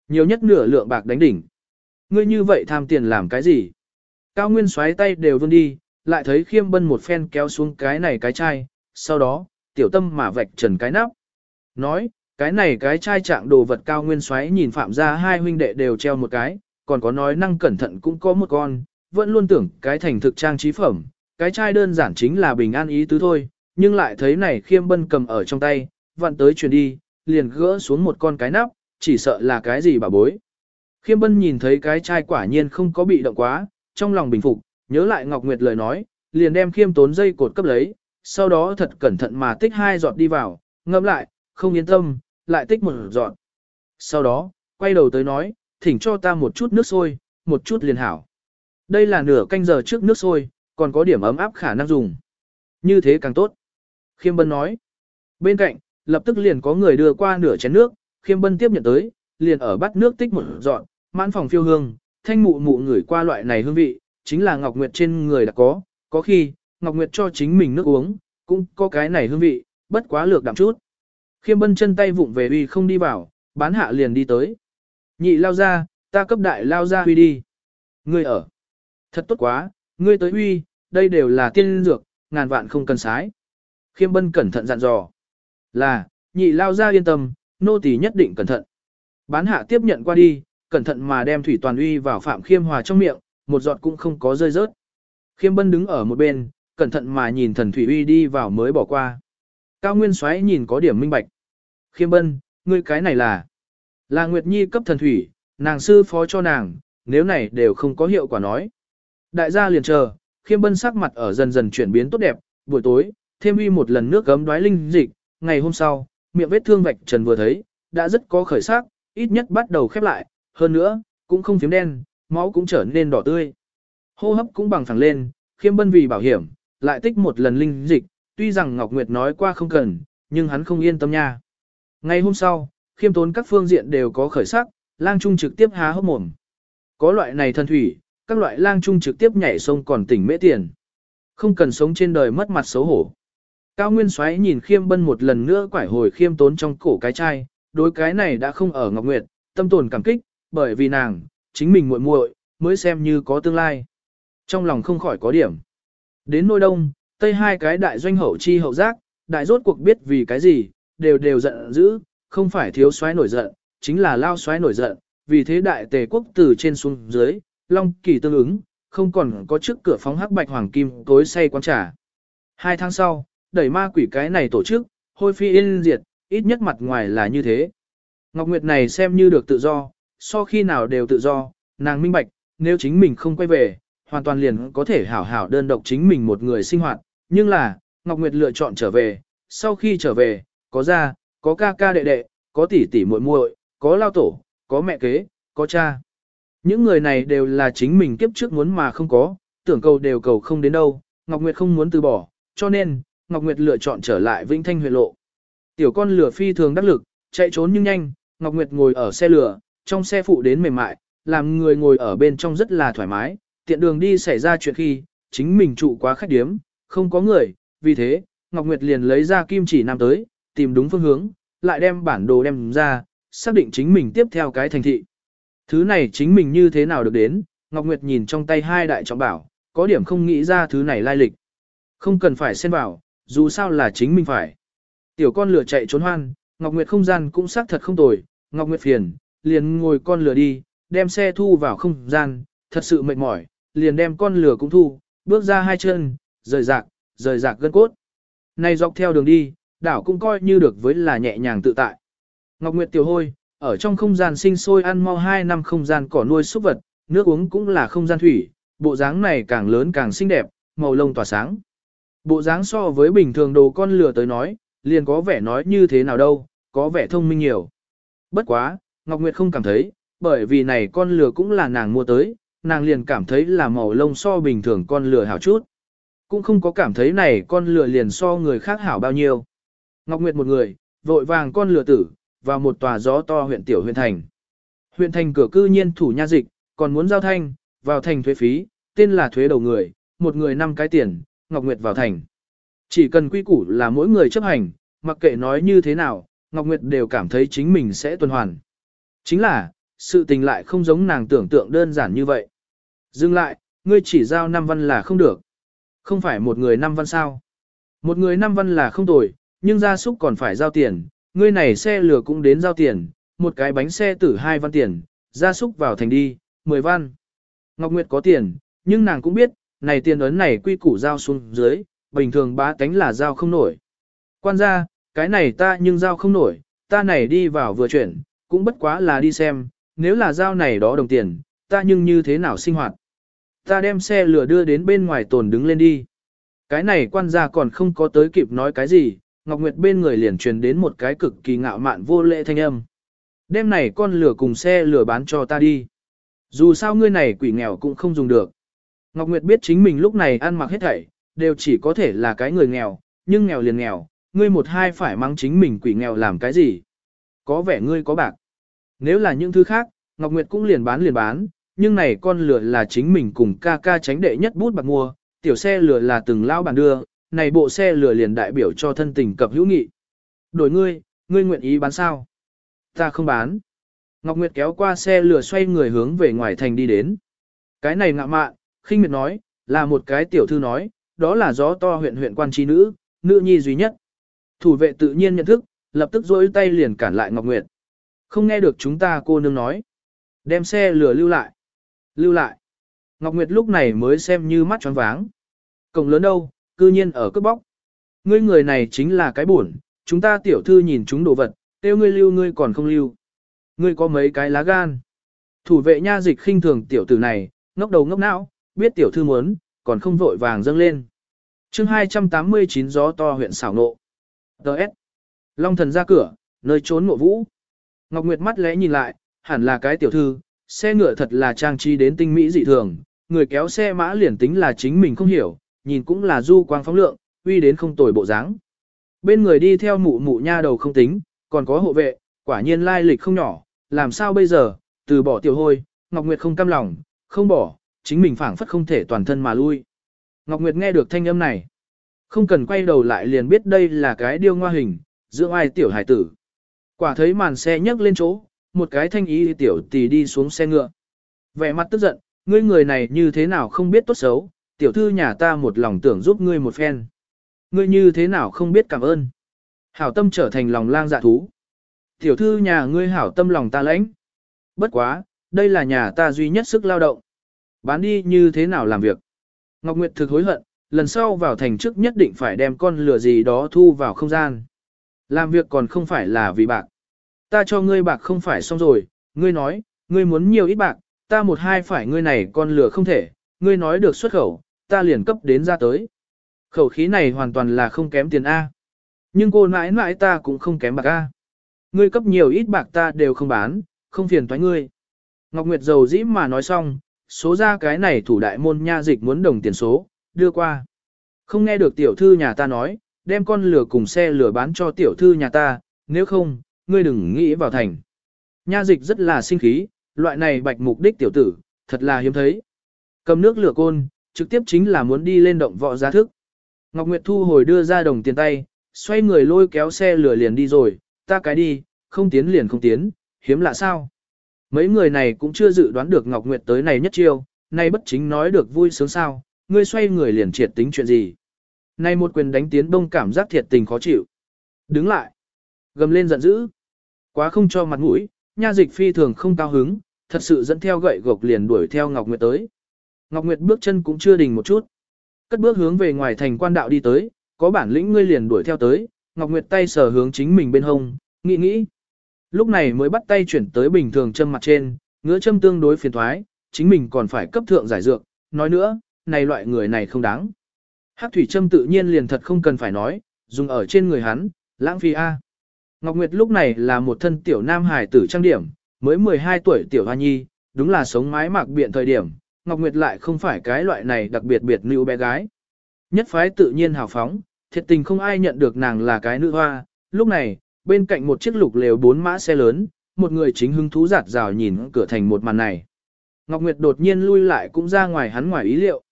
Nhiều nhất nửa lượng bạc đánh đỉnh. Ngươi như vậy tham tiền làm cái gì? Cao Nguyên xoáy tay đều vươn đi, lại thấy khiêm bân một phen kéo xuống cái này cái chai, sau đó, tiểu tâm mà vạch trần cái nắp. Nói, cái này cái chai trạng đồ vật Cao Nguyên xoáy nhìn phạm ra hai huynh đệ đều treo một cái, còn có nói năng cẩn thận cũng có một con, vẫn luôn tưởng cái thành thực trang trí phẩm, cái chai đơn giản chính là bình an ý tứ thôi, nhưng lại thấy này khiêm bân cầm ở trong tay, vặn tới chuyển đi, liền gỡ xuống một con cái nắp, chỉ sợ là cái gì bà bối. Khiêm bân nhìn thấy cái chai quả nhiên không có bị động quá, trong lòng bình phục, nhớ lại Ngọc Nguyệt lời nói, liền đem khiêm tốn dây cột cấp lấy, sau đó thật cẩn thận mà tích hai giọt đi vào, ngâm lại, không yên tâm, lại tích một giọt. Sau đó, quay đầu tới nói, thỉnh cho ta một chút nước sôi, một chút liền hảo. Đây là nửa canh giờ trước nước sôi, còn có điểm ấm áp khả năng dùng. Như thế càng tốt. Khiêm bân nói. Bên cạnh, lập tức liền có người đưa qua nửa chén nước, khiêm bân tiếp nhận tới, liền ở bắt nước tích một dọn, mãn phòng phiêu hương, thanh mụ mụ ngửi qua loại này hương vị, chính là Ngọc Nguyệt trên người đã có, có khi, Ngọc Nguyệt cho chính mình nước uống, cũng có cái này hương vị, bất quá lược đậm chút. Khiêm bân chân tay vụng về uy không đi vào, bán hạ liền đi tới. Nhị lao ra, ta cấp đại lao ra huy đi. Ngươi ở. Thật tốt quá, ngươi tới huy, đây đều là tiên dược, ngàn vạn không cần sái. Khiêm bân cẩn thận dặn dò. Là, nhị lao ra yên tâm, nô tỳ nhất định cẩn thận. Bán hạ tiếp nhận qua đi, cẩn thận mà đem thủy toàn uy vào Phạm Khiêm Hòa trong miệng, một giọt cũng không có rơi rớt. Khiêm Bân đứng ở một bên, cẩn thận mà nhìn thần thủy uy đi vào mới bỏ qua. Cao Nguyên Soái nhìn có điểm minh bạch. Khiêm Bân, ngươi cái này là là Nguyệt Nhi cấp thần thủy, nàng sư phó cho nàng, nếu này đều không có hiệu quả nói. Đại gia liền chờ, Khiêm Bân sắc mặt ở dần dần chuyển biến tốt đẹp, buổi tối, thêm uy một lần nước gấm đoái linh dịch, ngày hôm sau, miệng vết thương vạch trần vừa thấy, đã rất có khởi sắc, ít nhất bắt đầu khép lại, hơn nữa, cũng không phiếm đen, máu cũng trở nên đỏ tươi. Hô hấp cũng bằng phẳng lên, khiêm bân vì bảo hiểm, lại tích một lần linh dịch, tuy rằng Ngọc Nguyệt nói qua không cần, nhưng hắn không yên tâm nha. Ngày hôm sau, khiêm tốn các phương diện đều có khởi sắc, lang trung trực tiếp há hốc mồm. Có loại này thân thủy, các loại lang trung trực tiếp nhảy sông còn tỉnh mễ tiền. Không cần sống trên đời mất mặt xấu hổ. Cao Nguyên Soái nhìn khiêm bân một lần nữa quải hồi khiêm tốn trong cổ cái chai, đối cái này đã không ở Ngọc Nguyệt, tâm tồn cảm kích, bởi vì nàng, chính mình muội muội mới xem như có tương lai. Trong lòng không khỏi có điểm. Đến nôi đông, tây hai cái đại doanh hậu chi hậu giác, đại rốt cuộc biết vì cái gì, đều đều giận dữ, không phải thiếu soái nổi giận, chính là lao soái nổi giận, vì thế đại tề quốc từ trên xuống dưới, long kỳ tương ứng, không còn có trước cửa phóng hắc bạch hoàng kim tối say quán trà. Hai tháng sau, đẩy ma quỷ cái này tổ chức, hôi phi yên diệt, ít nhất mặt ngoài là như thế. Ngọc Nguyệt này xem như được tự do, so khi nào đều tự do, nàng minh bạch, nếu chính mình không quay về, hoàn toàn liền có thể hảo hảo đơn độc chính mình một người sinh hoạt, nhưng là, Ngọc Nguyệt lựa chọn trở về, sau khi trở về, có gia, có ca ca đệ đệ, có tỷ tỷ muội muội, có lao tổ, có mẹ kế, có cha. Những người này đều là chính mình kiếp trước muốn mà không có, tưởng cầu đều cầu không đến đâu, Ngọc Nguyệt không muốn từ bỏ, cho nên, Ngọc Nguyệt lựa chọn trở lại Vĩnh Thanh huyện lộ. Tiểu con lửa phi thường đắc lực, chạy trốn nhưng nhanh, Ngọc Nguyệt ngồi ở xe lửa, trong xe phụ đến mềm mại, làm người ngồi ở bên trong rất là thoải mái, tiện đường đi xảy ra chuyện khi, chính mình trụ quá khách điếm, không có người, vì thế, Ngọc Nguyệt liền lấy ra kim chỉ nam tới, tìm đúng phương hướng, lại đem bản đồ đem ra, xác định chính mình tiếp theo cái thành thị. Thứ này chính mình như thế nào được đến, Ngọc Nguyệt nhìn trong tay hai đại trọng bảo, có điểm không nghĩ ra thứ này lai lịch. Không cần phải xen vào, dù sao là chính mình phải. Tiểu con lửa chạy trốn hoan, Ngọc Nguyệt không gian cũng xác thật không tồi, Ngọc Nguyệt phiền, liền ngồi con lửa đi, đem xe thu vào không gian, thật sự mệt mỏi, liền đem con lửa cũng thu, bước ra hai chân, rời rạc, rời rạc gân cốt. Này dọc theo đường đi, đảo cũng coi như được với là nhẹ nhàng tự tại. Ngọc Nguyệt tiểu hôi, ở trong không gian sinh sôi ăn mau 2 năm không gian cỏ nuôi súc vật, nước uống cũng là không gian thủy, bộ dáng này càng lớn càng xinh đẹp, màu lông tỏa sáng. Bộ dáng so với bình thường đồ con lừa tới nói, liền có vẻ nói như thế nào đâu, có vẻ thông minh nhiều. Bất quá, Ngọc Nguyệt không cảm thấy, bởi vì này con lừa cũng là nàng mua tới, nàng liền cảm thấy là màu lông so bình thường con lừa hảo chút. Cũng không có cảm thấy này con lừa liền so người khác hảo bao nhiêu. Ngọc Nguyệt một người, vội vàng con lừa tử, vào một tòa gió to huyện tiểu huyện thành. Huyện thành cửa cư nhiên thủ nha dịch, còn muốn giao thanh, vào thành thuế phí, tên là thuế đầu người, một người năm cái tiền, Ngọc Nguyệt vào thành. Chỉ cần quy củ là mỗi người chấp hành, mặc kệ nói như thế nào, Ngọc Nguyệt đều cảm thấy chính mình sẽ tuần hoàn. Chính là, sự tình lại không giống nàng tưởng tượng đơn giản như vậy. Dừng lại, ngươi chỉ giao năm văn là không được. Không phải một người năm văn sao. Một người năm văn là không tồi, nhưng gia súc còn phải giao tiền, ngươi này xe lửa cũng đến giao tiền, một cái bánh xe tử hai văn tiền, gia súc vào thành đi, mười văn. Ngọc Nguyệt có tiền, nhưng nàng cũng biết, này tiền ấn này quy củ giao xuống dưới, bình thường bá tánh là giao không nổi. Quan gia, cái này ta nhưng giao không nổi, ta này đi vào vừa chuyển, cũng bất quá là đi xem, nếu là giao này đó đồng tiền, ta nhưng như thế nào sinh hoạt. Ta đem xe lửa đưa đến bên ngoài tồn đứng lên đi. Cái này quan gia còn không có tới kịp nói cái gì, Ngọc Nguyệt bên người liền truyền đến một cái cực kỳ ngạo mạn vô lễ thanh âm. Đêm này con lửa cùng xe lửa bán cho ta đi. Dù sao ngươi này quỷ nghèo cũng không dùng được. Ngọc Nguyệt biết chính mình lúc này ăn mặc hết thảy, đều chỉ có thể là cái người nghèo, nhưng nghèo liền nghèo, ngươi một hai phải mang chính mình quỷ nghèo làm cái gì. Có vẻ ngươi có bạc. Nếu là những thứ khác, Ngọc Nguyệt cũng liền bán liền bán, nhưng này con lửa là chính mình cùng ca ca tránh đệ nhất bút bạc mua, tiểu xe lửa là từng lao bản đưa, này bộ xe lửa liền đại biểu cho thân tình cập hữu nghị. Đổi ngươi, ngươi nguyện ý bán sao? Ta không bán. Ngọc Nguyệt kéo qua xe lửa xoay người hướng về ngoài thành đi đến. Cái này ngạ mạn, khinh miệt nói, là một cái tiểu thư nói, đó là gió to huyện huyện quan trí nữ, nữ nhi duy nhất. Thủ vệ tự nhiên nhận thức, lập tức rỗi tay liền cản lại Ngọc Nguyệt. Không nghe được chúng ta cô nương nói. Đem xe lửa lưu lại. Lưu lại. Ngọc Nguyệt lúc này mới xem như mắt tròn váng. Cổng lớn đâu, cư nhiên ở cướp bóc. Ngươi người này chính là cái buồn, chúng ta tiểu thư nhìn chúng đồ vật, tiêu ngươi lưu ngươi còn không lưu. Ngươi có mấy cái lá gan. Thủ vệ nha dịch khinh thường tiểu tử này, ngốc đầu ngốc não, biết tiểu thư muốn, còn không vội vàng dâng lên. chương 289 gió to huyện xảo nộ. Đợt. Long thần ra cửa, nơi trốn ngộ vũ. Ngọc Nguyệt mắt lẽ nhìn lại, hẳn là cái tiểu thư, xe ngựa thật là trang trí đến tinh mỹ dị thường, người kéo xe mã liền tính là chính mình không hiểu, nhìn cũng là du quang phóng lượng, uy đến không tồi bộ dáng. Bên người đi theo mụ mụ nha đầu không tính, còn có hộ vệ, quả nhiên lai lịch không nhỏ, làm sao bây giờ, từ bỏ tiểu hôi, Ngọc Nguyệt không cam lòng, không bỏ, chính mình phảng phất không thể toàn thân mà lui. Ngọc Nguyệt nghe được thanh âm này, không cần quay đầu lại liền biết đây là cái điêu ngoa hình, dưỡng ai tiểu hải tử. Quả thấy màn xe nhấc lên chỗ, một cái thanh ý tiểu tỷ đi xuống xe ngựa. Vẻ mặt tức giận, ngươi người này như thế nào không biết tốt xấu, tiểu thư nhà ta một lòng tưởng giúp ngươi một phen. Ngươi như thế nào không biết cảm ơn. Hảo tâm trở thành lòng lang dạ thú. Tiểu thư nhà ngươi hảo tâm lòng ta lãnh. Bất quá, đây là nhà ta duy nhất sức lao động. Bán đi như thế nào làm việc. Ngọc Nguyệt thực hối hận, lần sau vào thành trước nhất định phải đem con lừa gì đó thu vào không gian. Làm việc còn không phải là vì bạc. Ta cho ngươi bạc không phải xong rồi, ngươi nói, ngươi muốn nhiều ít bạc, ta một hai phải ngươi này con lừa không thể, ngươi nói được xuất khẩu, ta liền cấp đến ra tới. Khẩu khí này hoàn toàn là không kém tiền A. Nhưng cô mãi mãi ta cũng không kém bạc A. Ngươi cấp nhiều ít bạc ta đều không bán, không phiền toái ngươi. Ngọc Nguyệt giàu dĩ mà nói xong, số ra cái này thủ đại môn nha dịch muốn đồng tiền số, đưa qua. Không nghe được tiểu thư nhà ta nói, đem con lửa cùng xe lửa bán cho tiểu thư nhà ta, nếu không, ngươi đừng nghĩ vào thành. Nha dịch rất là sinh khí, loại này bạch mục đích tiểu tử, thật là hiếm thấy. Cầm nước lửa côn, trực tiếp chính là muốn đi lên động võ giá thức. Ngọc Nguyệt thu hồi đưa ra đồng tiền tay, xoay người lôi kéo xe lửa liền đi rồi, ta cái đi, không tiến liền không tiến, hiếm lạ sao. Mấy người này cũng chưa dự đoán được Ngọc Nguyệt tới này nhất chiêu, nay bất chính nói được vui sướng sao, ngươi xoay người liền triệt tính chuyện gì. Nay một quyền đánh tiến đông cảm giác thiệt tình khó chịu. Đứng lại. Gầm lên giận dữ. Quá không cho mặt mũi, nha dịch phi thường không cao hứng, thật sự dẫn theo gậy gộc liền đuổi theo Ngọc Nguyệt tới. Ngọc Nguyệt bước chân cũng chưa đình một chút. Cất bước hướng về ngoài thành quan đạo đi tới, có bản lĩnh ngươi liền đuổi theo tới, Ngọc Nguyệt tay sờ hướng chính mình bên hông, nghĩ nghĩ. Lúc này mới bắt tay chuyển tới bình thường châm mặt trên, ngứa châm tương đối phiền thoái, chính mình còn phải cấp thượng giải dược, nói nữa, này loại người này không đáng. Hắc thủy châm tự nhiên liền thật không cần phải nói, dùng ở trên người hắn, lãng phí A. Ngọc Nguyệt lúc này là một thân tiểu nam hài tử trang điểm, mới 12 tuổi tiểu hoa nhi, đúng là sống mái mạc biện thời điểm, Ngọc Nguyệt lại không phải cái loại này đặc biệt biệt nữ bé gái. Nhất phái tự nhiên hào phóng, thiệt tình không ai nhận được nàng là cái nữ hoa, lúc này, bên cạnh một chiếc lục lều bốn mã xe lớn, một người chính hứng thú giạt rào nhìn cửa thành một màn này. Ngọc Nguyệt đột nhiên lui lại cũng ra ngoài hắn ngoài ý liệu.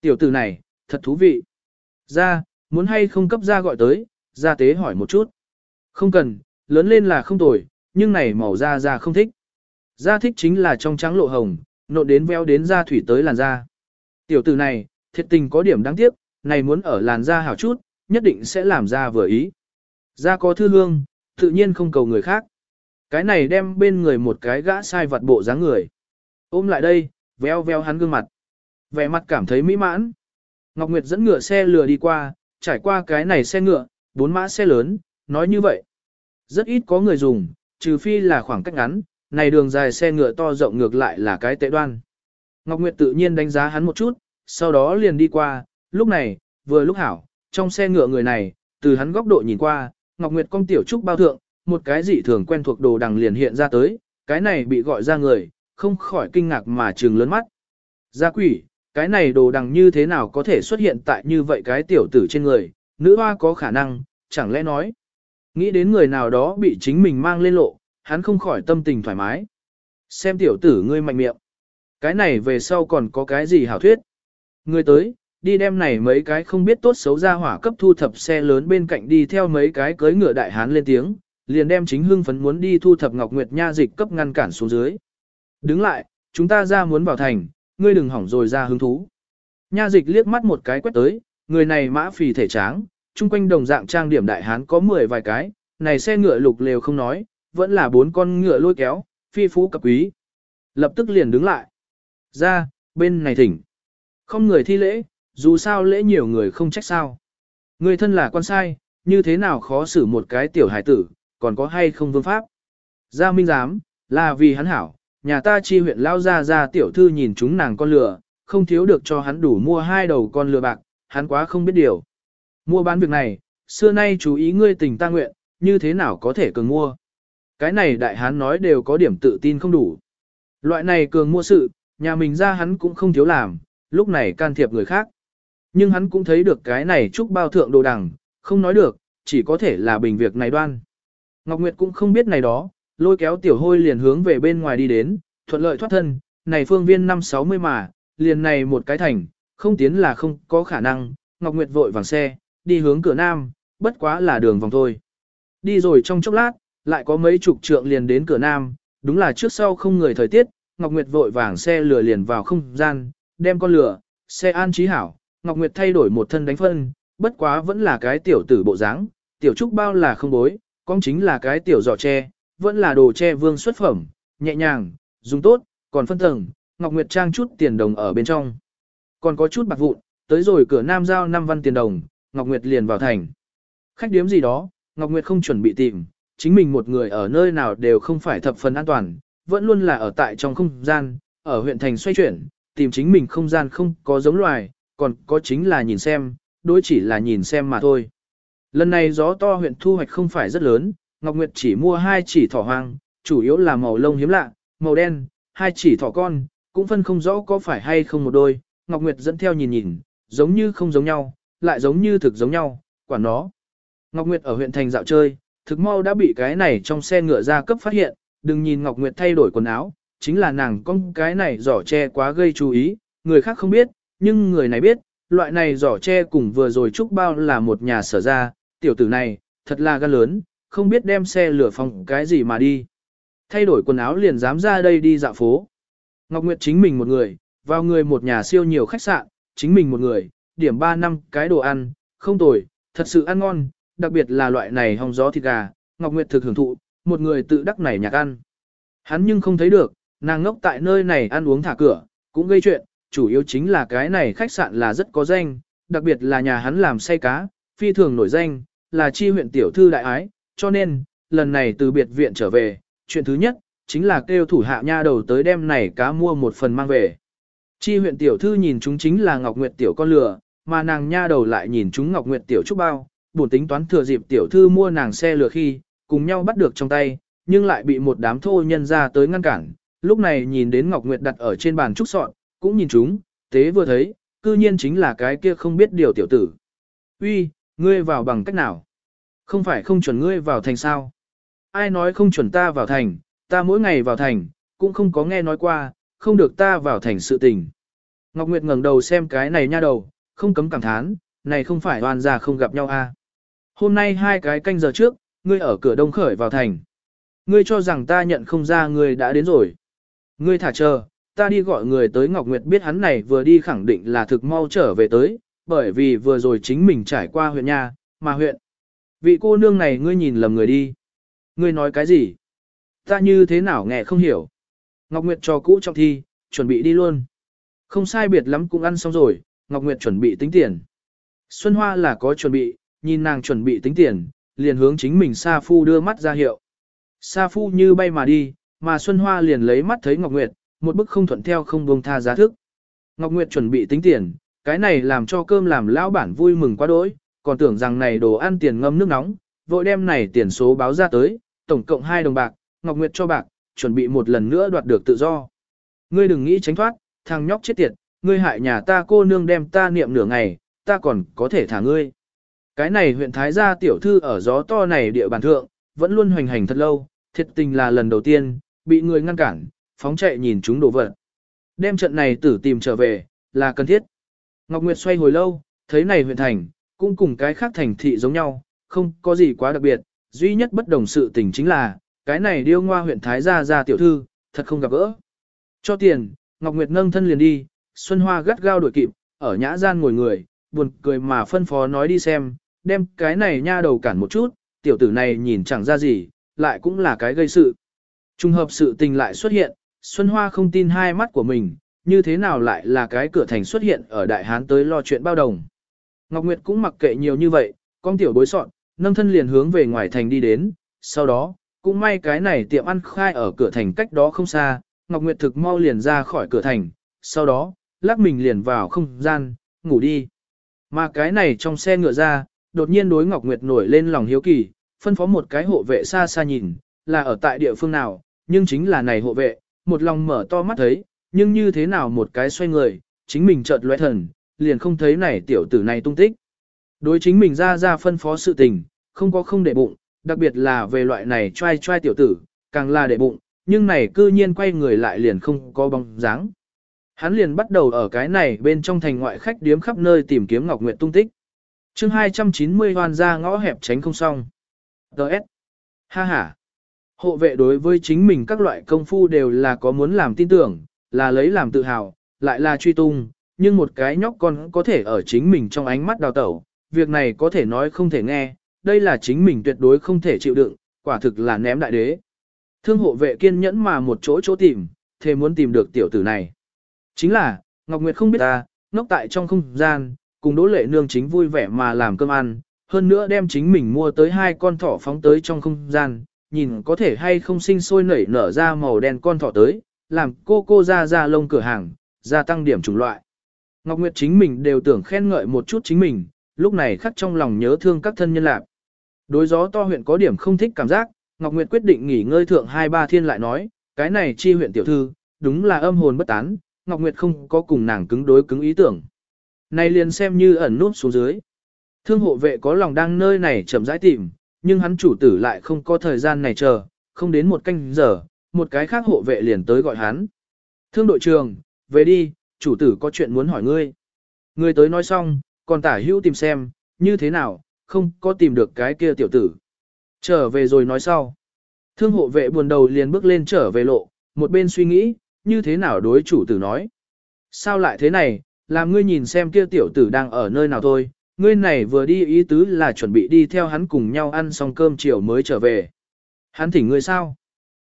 Tiểu tử này, thật thú vị. Ra, muốn hay không cấp ra gọi tới, ra tế hỏi một chút. Không cần, lớn lên là không tồi, nhưng này màu da ra không thích. Da thích chính là trong trắng lộ hồng, nộn đến veo đến da thủy tới làn da. Tiểu tử này, thiệt tình có điểm đáng tiếc, này muốn ở làn da hảo chút, nhất định sẽ làm ra vừa ý. Da có thư hương, tự nhiên không cầu người khác. Cái này đem bên người một cái gã sai vật bộ dáng người. Ôm lại đây, veo veo hắn gương mặt. Vẻ mặt cảm thấy mỹ mãn. Ngọc Nguyệt dẫn ngựa xe lừa đi qua, trải qua cái này xe ngựa, bốn mã xe lớn, nói như vậy. Rất ít có người dùng, trừ phi là khoảng cách ngắn, này đường dài xe ngựa to rộng ngược lại là cái tệ đoan. Ngọc Nguyệt tự nhiên đánh giá hắn một chút, sau đó liền đi qua, lúc này, vừa lúc hảo, trong xe ngựa người này, từ hắn góc độ nhìn qua, Ngọc Nguyệt cong tiểu trúc bao thượng, một cái dị thường quen thuộc đồ đằng liền hiện ra tới, cái này bị gọi ra người, không khỏi kinh ngạc mà trừng lớn mắt. Gia quỷ, cái này đồ đằng như thế nào có thể xuất hiện tại như vậy cái tiểu tử trên người, nữ hoa có khả năng, chẳng lẽ nói. Nghĩ đến người nào đó bị chính mình mang lên lộ, hắn không khỏi tâm tình thoải mái. Xem tiểu tử ngươi mạnh miệng. Cái này về sau còn có cái gì hảo thuyết. Ngươi tới, đi đem này mấy cái không biết tốt xấu ra hỏa cấp thu thập xe lớn bên cạnh đi theo mấy cái cưới ngựa đại hán lên tiếng, liền đem chính hưng phấn muốn đi thu thập Ngọc Nguyệt Nha dịch cấp ngăn cản xuống dưới. Đứng lại, chúng ta ra muốn vào thành, ngươi đừng hỏng rồi ra hứng thú. Nha dịch liếc mắt một cái quét tới, người này mã phì thể tráng, chung quanh đồng dạng trang điểm đại hán có 10 vài cái, này xe ngựa lục lều không nói, vẫn là bốn con ngựa lôi kéo, phi phú cập quý. Lập tức liền đứng lại. Ra, bên này thỉnh. Không người thi lễ, dù sao lễ nhiều người không trách sao. Người thân là quan sai, như thế nào khó xử một cái tiểu hải tử, còn có hay không vương pháp. Gia Minh giám, là vì hắn hảo, nhà ta chi huyện lao ra ra tiểu thư nhìn chúng nàng con lừa, không thiếu được cho hắn đủ mua hai đầu con lừa bạc, hắn quá không biết điều. Mua bán việc này, xưa nay chú ý ngươi tình ta nguyện, như thế nào có thể cường mua. Cái này đại hán nói đều có điểm tự tin không đủ. Loại này cường mua sự, nhà mình ra hắn cũng không thiếu làm, lúc này can thiệp người khác. Nhưng hắn cũng thấy được cái này chúc bao thượng đồ đằng, không nói được, chỉ có thể là bình việc này đoan. Ngọc Nguyệt cũng không biết này đó, lôi kéo tiểu hôi liền hướng về bên ngoài đi đến, thuận lợi thoát thân, này phương viên năm sáu mươi mà, liền này một cái thành, không tiến là không có khả năng, Ngọc Nguyệt vội vàng xe, đi hướng cửa nam, bất quá là đường vòng thôi. Đi rồi trong chốc lát, lại có mấy chục trượng liền đến cửa nam, đúng là trước sau không người thời tiết, Ngọc Nguyệt vội vàng xe lửa liền vào không gian, đem con lửa, xe an trí hảo, Ngọc Nguyệt thay đổi một thân đánh phân, bất quá vẫn là cái tiểu tử bộ dáng, tiểu trúc bao là không bối, con chính là cái tiểu giỏ tre, vẫn là đồ tre vương xuất phẩm, nhẹ nhàng, dùng tốt, còn phân tầng, Ngọc Nguyệt trang chút tiền đồng ở bên trong. Còn có chút bạc vụn, tới rồi cửa nam giao 5 văn tiền đồng, Ngọc Nguyệt liền vào thành. Khách điếm gì đó, Ngọc Nguyệt không chuẩn bị tìm, chính mình một người ở nơi nào đều không phải thập phần an toàn, vẫn luôn là ở tại trong không gian, ở huyện thành xoay chuyển, tìm chính mình không gian không có giống loài, còn có chính là nhìn xem, đối chỉ là nhìn xem mà thôi. Lần này gió to huyện thu hoạch không phải rất lớn, Ngọc Nguyệt chỉ mua hai chỉ thỏ hoang, chủ yếu là màu lông hiếm lạ, màu đen, hai chỉ thỏ con, cũng phân không rõ có phải hay không một đôi, Ngọc Nguyệt dẫn theo nhìn nhìn, giống như không giống nhau, lại giống như thực giống nhau, quả nó. Ngọc Nguyệt ở huyện thành dạo chơi, thực mau đã bị cái này trong xe ngựa ra cấp phát hiện, đừng nhìn Ngọc Nguyệt thay đổi quần áo, chính là nàng con cái này giỏ che quá gây chú ý, người khác không biết, nhưng người này biết, loại này giỏ che cùng vừa rồi trúc bao là một nhà sở ra, tiểu tử này, thật là gan lớn, không biết đem xe lửa phòng cái gì mà đi. Thay đổi quần áo liền dám ra đây đi dạo phố. Ngọc Nguyệt chính mình một người, vào người một nhà siêu nhiều khách sạn, chính mình một người, điểm 3 năm cái đồ ăn, không tồi, thật sự ăn ngon, đặc biệt là loại này hong gió thịt gà, Ngọc Nguyệt thực hưởng thụ, một người tự đắc này nhạc ăn. Hắn nhưng không thấy được, nàng ngốc tại nơi này ăn uống thả cửa, cũng gây chuyện, chủ yếu chính là cái này khách sạn là rất có danh, đặc biệt là nhà hắn làm say cá, phi thường nổi danh, là chi huyện tiểu thư đại ái, cho nên, lần này từ biệt viện trở về, chuyện thứ nhất, chính là kêu thủ hạ nha đầu tới đem này cá mua một phần mang về. Chi huyện tiểu thư nhìn chúng chính là Ngọc Nguyệt tiểu con lừa, mà nàng nha đầu lại nhìn chúng Ngọc Nguyệt tiểu trúc bao, buồn tính toán thừa dịp tiểu thư mua nàng xe lừa khi, cùng nhau bắt được trong tay, nhưng lại bị một đám thô nhân ra tới ngăn cản. Lúc này nhìn đến Ngọc Nguyệt đặt ở trên bàn trúc sọn, cũng nhìn chúng, tế vừa thấy, cư nhiên chính là cái kia không biết điều tiểu tử. Uy, ngươi vào bằng cách nào? Không phải không chuẩn ngươi vào thành sao? Ai nói không chuẩn ta vào thành, ta mỗi ngày vào thành, cũng không có nghe nói qua, không được ta vào thành sự tình. Ngọc Nguyệt ngẩng đầu xem cái này nha đầu, không cấm cảm thán, này không phải đoàn già không gặp nhau à. Hôm nay hai cái canh giờ trước, ngươi ở cửa đông khởi vào thành. Ngươi cho rằng ta nhận không ra ngươi đã đến rồi. Ngươi thả chờ, ta đi gọi người tới Ngọc Nguyệt biết hắn này vừa đi khẳng định là thực mau trở về tới, bởi vì vừa rồi chính mình trải qua huyện nha, mà huyện. Vị cô nương này ngươi nhìn lầm người đi. Ngươi nói cái gì? Ta như thế nào nghe không hiểu. Ngọc Nguyệt cho cũ trong thi, chuẩn bị đi luôn. Không sai biệt lắm cũng ăn xong rồi, Ngọc Nguyệt chuẩn bị tính tiền. Xuân Hoa là có chuẩn bị, nhìn nàng chuẩn bị tính tiền, liền hướng chính mình Sa Phu đưa mắt ra hiệu. Sa Phu như bay mà đi, mà Xuân Hoa liền lấy mắt thấy Ngọc Nguyệt, một bức không thuận theo không buông tha giá thức. Ngọc Nguyệt chuẩn bị tính tiền, cái này làm cho cơm làm lão bản vui mừng quá đỗi, còn tưởng rằng này đồ ăn tiền ngâm nước nóng, vội đem này tiền số báo ra tới, tổng cộng 2 đồng bạc, Ngọc Nguyệt cho bạc, chuẩn bị một lần nữa đoạt được tự do. Ngươi đừng nghĩ tránh thoát, thằng nhóc chết tiệt, ngươi hại nhà ta cô nương đem ta niệm nửa ngày, ta còn có thể thả ngươi. Cái này huyện Thái gia tiểu thư ở gió to này địa bàn thượng, vẫn luôn hoành hành thật lâu, thiệt tình là lần đầu tiên, bị người ngăn cản, phóng chạy nhìn chúng đổ vật. Đem trận này tử tìm trở về, là cần thiết. Ngọc Nguyệt xoay hồi lâu, thấy này huyện thành, cũng cùng cái khác thành thị giống nhau, không có gì quá đặc biệt, duy nhất bất đồng sự tình chính là, cái này điêu ngoa huyện Thái gia gia tiểu thư, thật không gặp gỡ. Cho tiền, Ngọc Nguyệt nâng thân liền đi, Xuân Hoa gắt gao đuổi kịp, ở nhã gian ngồi người, buồn cười mà phân phó nói đi xem, đem cái này nha đầu cản một chút, tiểu tử này nhìn chẳng ra gì, lại cũng là cái gây sự. Trùng hợp sự tình lại xuất hiện, Xuân Hoa không tin hai mắt của mình, như thế nào lại là cái cửa thành xuất hiện ở Đại Hán tới lo chuyện bao đồng. Ngọc Nguyệt cũng mặc kệ nhiều như vậy, con tiểu bối sọn, nâng thân liền hướng về ngoài thành đi đến, sau đó, cũng may cái này tiệm ăn khai ở cửa thành cách đó không xa, Ngọc Nguyệt thực mau liền ra khỏi cửa thành, sau đó, lắc mình liền vào không gian, ngủ đi. Mà cái này trong xe ngựa ra, đột nhiên đối Ngọc Nguyệt nổi lên lòng hiếu kỳ, phân phó một cái hộ vệ xa xa nhìn, là ở tại địa phương nào, nhưng chính là này hộ vệ, một lòng mở to mắt thấy, nhưng như thế nào một cái xoay người, chính mình chợt lóe thần, liền không thấy này tiểu tử này tung tích. Đối chính mình ra ra phân phó sự tình, không có không để bụng, đặc biệt là về loại này trai trai tiểu tử, càng là để bụng, nhưng này cư nhiên quay người lại liền không có bóng dáng. Hắn liền bắt đầu ở cái này bên trong thành ngoại khách điếm khắp nơi tìm kiếm Ngọc Nguyệt tung tích. chương 290 hoàn ra ngõ hẹp tránh không xong. Đợt. Ha ha. Hộ vệ đối với chính mình các loại công phu đều là có muốn làm tin tưởng, là lấy làm tự hào, lại là truy tung, nhưng một cái nhóc con có thể ở chính mình trong ánh mắt đào tẩu, việc này có thể nói không thể nghe, đây là chính mình tuyệt đối không thể chịu đựng, quả thực là ném đại đế. Thương hộ vệ kiên nhẫn mà một chỗ chỗ tìm, thề muốn tìm được tiểu tử này. Chính là, Ngọc Nguyệt không biết ta, ngốc tại trong không gian, cùng đỗ lệ nương chính vui vẻ mà làm cơm ăn, hơn nữa đem chính mình mua tới hai con thỏ phóng tới trong không gian, nhìn có thể hay không sinh sôi nảy nở ra màu đen con thỏ tới, làm cô cô ra ra lông cửa hàng, gia tăng điểm chủng loại. Ngọc Nguyệt chính mình đều tưởng khen ngợi một chút chính mình, lúc này khắc trong lòng nhớ thương các thân nhân lạc. Đối gió to huyện có điểm không thích cảm giác, Ngọc Nguyệt quyết định nghỉ ngơi thượng hai ba thiên lại nói, cái này chi huyện tiểu thư, đúng là âm hồn bất tán, Ngọc Nguyệt không có cùng nàng cứng đối cứng ý tưởng. Này liền xem như ẩn nút xuống dưới. Thương hộ vệ có lòng đang nơi này chậm rãi tìm, nhưng hắn chủ tử lại không có thời gian này chờ, không đến một canh giờ, một cái khác hộ vệ liền tới gọi hắn. Thương đội trường, về đi, chủ tử có chuyện muốn hỏi ngươi. Ngươi tới nói xong, còn tả hữu tìm xem, như thế nào, không có tìm được cái kia tiểu tử. Trở về rồi nói sau. Thương hộ vệ buồn đầu liền bước lên trở về lộ, một bên suy nghĩ, như thế nào đối chủ tử nói. Sao lại thế này, làm ngươi nhìn xem kia tiểu tử đang ở nơi nào thôi, ngươi này vừa đi ý tứ là chuẩn bị đi theo hắn cùng nhau ăn xong cơm chiều mới trở về. Hắn thỉnh ngươi sao?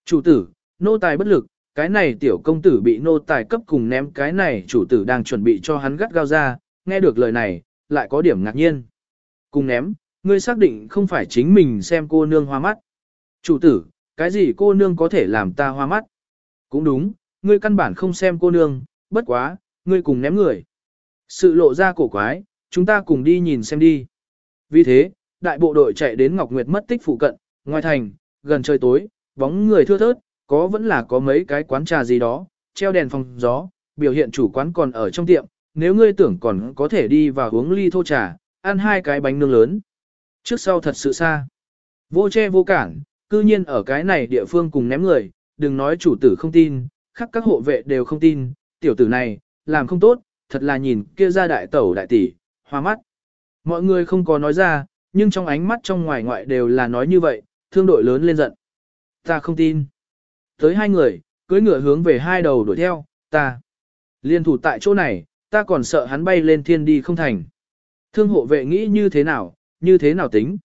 Chủ tử, nô tài bất lực, cái này tiểu công tử bị nô tài cấp cùng ném cái này chủ tử đang chuẩn bị cho hắn gắt gao ra, nghe được lời này, lại có điểm ngạc nhiên. Cùng ném, ngươi xác định không phải chính mình xem cô nương hoa mắt. Chủ tử, cái gì cô nương có thể làm ta hoa mắt? Cũng đúng, ngươi căn bản không xem cô nương, bất quá, ngươi cùng ném người. Sự lộ ra cổ quái, chúng ta cùng đi nhìn xem đi. Vì thế, đại bộ đội chạy đến Ngọc Nguyệt mất tích phụ cận, ngoài thành, gần trời tối, bóng người thưa thớt, có vẫn là có mấy cái quán trà gì đó, treo đèn phòng gió, biểu hiện chủ quán còn ở trong tiệm, nếu ngươi tưởng còn có thể đi vào uống ly thô trà, ăn hai cái bánh nướng lớn. Trước sau thật sự xa. Vô che vô cản, cư nhiên ở cái này địa phương cùng ném người, đừng nói chủ tử không tin, khắc các hộ vệ đều không tin, tiểu tử này, làm không tốt, thật là nhìn kia ra đại tẩu đại tỷ, hoa mắt. Mọi người không có nói ra, nhưng trong ánh mắt trong ngoài ngoại đều là nói như vậy, thương đội lớn lên giận. Ta không tin. Tới hai người, cưới ngựa hướng về hai đầu đuổi theo, ta. Liên thủ tại chỗ này, ta còn sợ hắn bay lên thiên đi không thành. Thương hộ vệ nghĩ như thế nào, như thế nào tính.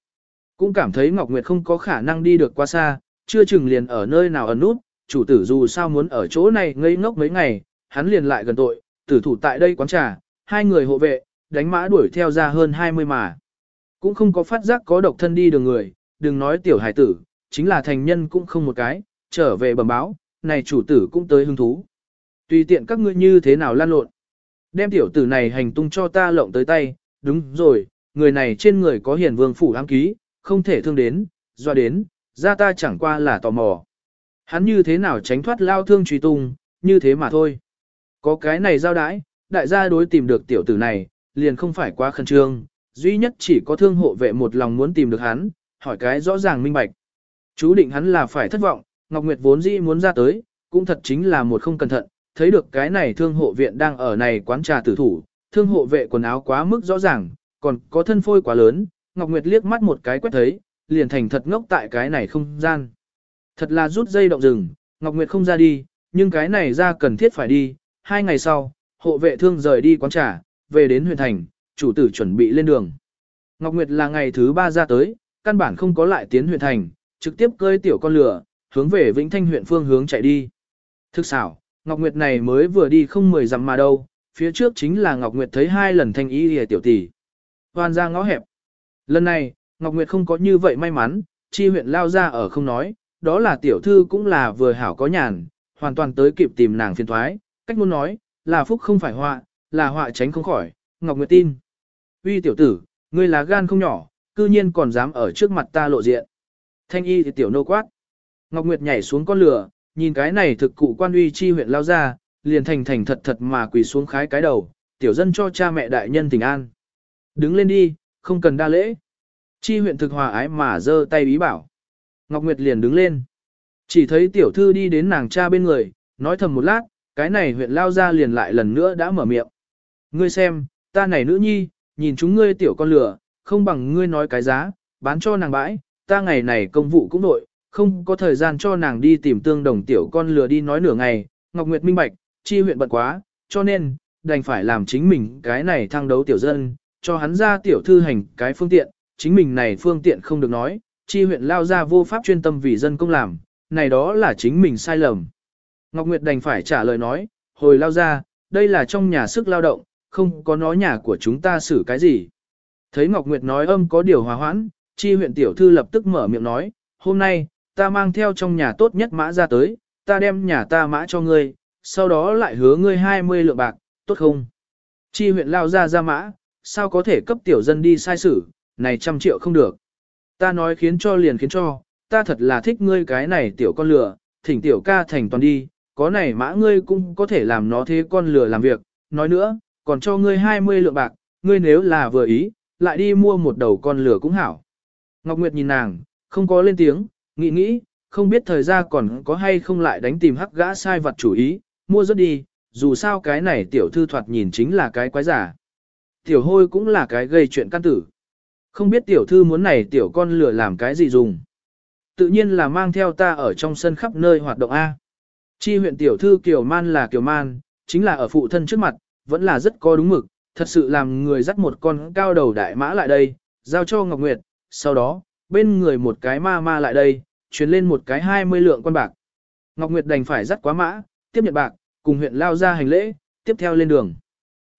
Cũng cảm thấy Ngọc Nguyệt không có khả năng đi được quá xa, chưa chừng liền ở nơi nào ẩn nút, chủ tử dù sao muốn ở chỗ này ngây ngốc mấy ngày, hắn liền lại gần tội, tử thủ tại đây quán trà, hai người hộ vệ, đánh mã đuổi theo ra hơn 20 mà. Cũng không có phát giác có độc thân đi đường người, đừng nói tiểu hải tử, chính là thành nhân cũng không một cái, trở về bẩm báo, này chủ tử cũng tới hứng thú. Tùy tiện các ngươi như thế nào lan lộn. Đem tiểu tử này hành tung cho ta lộng tới tay, đúng rồi, người này trên người có hiền vương phủ ám ký, không thể thương đến, do đến, ra ta chẳng qua là tò mò. Hắn như thế nào tránh thoát lao thương truy tung, như thế mà thôi. Có cái này giao đãi, đại gia đối tìm được tiểu tử này, liền không phải quá khẩn trương, duy nhất chỉ có thương hộ vệ một lòng muốn tìm được hắn, hỏi cái rõ ràng minh bạch. Chú định hắn là phải thất vọng, Ngọc Nguyệt vốn dĩ muốn ra tới, cũng thật chính là một không cẩn thận, thấy được cái này thương hộ viện đang ở này quán trà tử thủ, thương hộ vệ quần áo quá mức rõ ràng, còn có thân phôi quá lớn, Ngọc Nguyệt liếc mắt một cái quét thấy, liền thành thật ngốc tại cái này không gian. Thật là rút dây động rừng, Ngọc Nguyệt không ra đi, nhưng cái này ra cần thiết phải đi, hai ngày sau, hộ vệ thương rời đi quán trà, về đến huyện thành, chủ tử chuẩn bị lên đường. Ngọc Nguyệt là ngày thứ ba ra tới, căn bản không có lại tiến huyện thành, trực tiếp cơi tiểu con lửa, hướng về Vĩnh Thanh huyện phương hướng chạy đi. Thức xảo, Ngọc Nguyệt này mới vừa đi không mười dặm mà đâu, phía trước chính là Ngọc Nguyệt thấy hai lần thanh ý hề tiểu tỷ. Hoàn ra ngõ hẹp. Lần này, Ngọc Nguyệt không có như vậy may mắn, chi huyện lao ra ở không nói, đó là tiểu thư cũng là vừa hảo có nhàn, hoàn toàn tới kịp tìm nàng phiền thoái, cách muốn nói, là phúc không phải họa, là họa tránh không khỏi, Ngọc Nguyệt tin. Uy tiểu tử, ngươi là gan không nhỏ, cư nhiên còn dám ở trước mặt ta lộ diện. Thanh y thì tiểu nô quát. Ngọc Nguyệt nhảy xuống con lửa, nhìn cái này thực cụ quan uy chi huyện lao ra, liền thành thành thật thật mà quỳ xuống khái cái đầu, tiểu dân cho cha mẹ đại nhân tình an. Đứng lên đi, không cần đa lễ. Chi huyện thực hòa ái mà giơ tay ý bảo. Ngọc Nguyệt liền đứng lên. Chỉ thấy tiểu thư đi đến nàng cha bên người, nói thầm một lát, cái này huyện lao ra liền lại lần nữa đã mở miệng. Ngươi xem, ta này nữ nhi, nhìn chúng ngươi tiểu con lửa, không bằng ngươi nói cái giá, bán cho nàng bãi, ta ngày này công vụ cũng nội, không có thời gian cho nàng đi tìm tương đồng tiểu con lừa đi nói nửa ngày, Ngọc Nguyệt minh bạch, chi huyện bận quá, cho nên, đành phải làm chính mình cái này thăng đấu tiểu dân, cho hắn ra tiểu thư hành cái phương tiện, chính mình này phương tiện không được nói, chi huyện lao ra vô pháp chuyên tâm vì dân công làm, này đó là chính mình sai lầm. Ngọc Nguyệt đành phải trả lời nói, hồi lao ra, đây là trong nhà sức lao động, không có nói nhà của chúng ta xử cái gì. Thấy Ngọc Nguyệt nói âm có điều hòa hoãn, chi huyện tiểu thư lập tức mở miệng nói, hôm nay, ta mang theo trong nhà tốt nhất mã ra tới, ta đem nhà ta mã cho ngươi, sau đó lại hứa ngươi 20 lượng bạc, tốt không? Chi huyện lao ra ra mã, sao có thể cấp tiểu dân đi sai sử, này trăm triệu không được. Ta nói khiến cho liền khiến cho, ta thật là thích ngươi cái này tiểu con lừa, thỉnh tiểu ca thành toàn đi, có này mã ngươi cũng có thể làm nó thế con lừa làm việc, nói nữa, còn cho ngươi 20 lượng bạc, ngươi nếu là vừa ý, lại đi mua một đầu con lừa cũng hảo. Ngọc Nguyệt nhìn nàng, không có lên tiếng, nghĩ nghĩ, không biết thời gian còn có hay không lại đánh tìm hắc gã sai vật chủ ý, mua rất đi, dù sao cái này tiểu thư thoạt nhìn chính là cái quái giả. Tiểu hôi cũng là cái gây chuyện căn tử. Không biết tiểu thư muốn này tiểu con lừa làm cái gì dùng. Tự nhiên là mang theo ta ở trong sân khắp nơi hoạt động A. Chi huyện tiểu thư Kiều Man là Kiều Man, chính là ở phụ thân trước mặt, vẫn là rất có đúng mực, thật sự làm người dắt một con cao đầu đại mã lại đây, giao cho Ngọc Nguyệt, sau đó, bên người một cái ma ma lại đây, truyền lên một cái 20 lượng quan bạc. Ngọc Nguyệt đành phải dắt quá mã, tiếp nhận bạc, cùng huyện lao ra hành lễ, tiếp theo lên đường.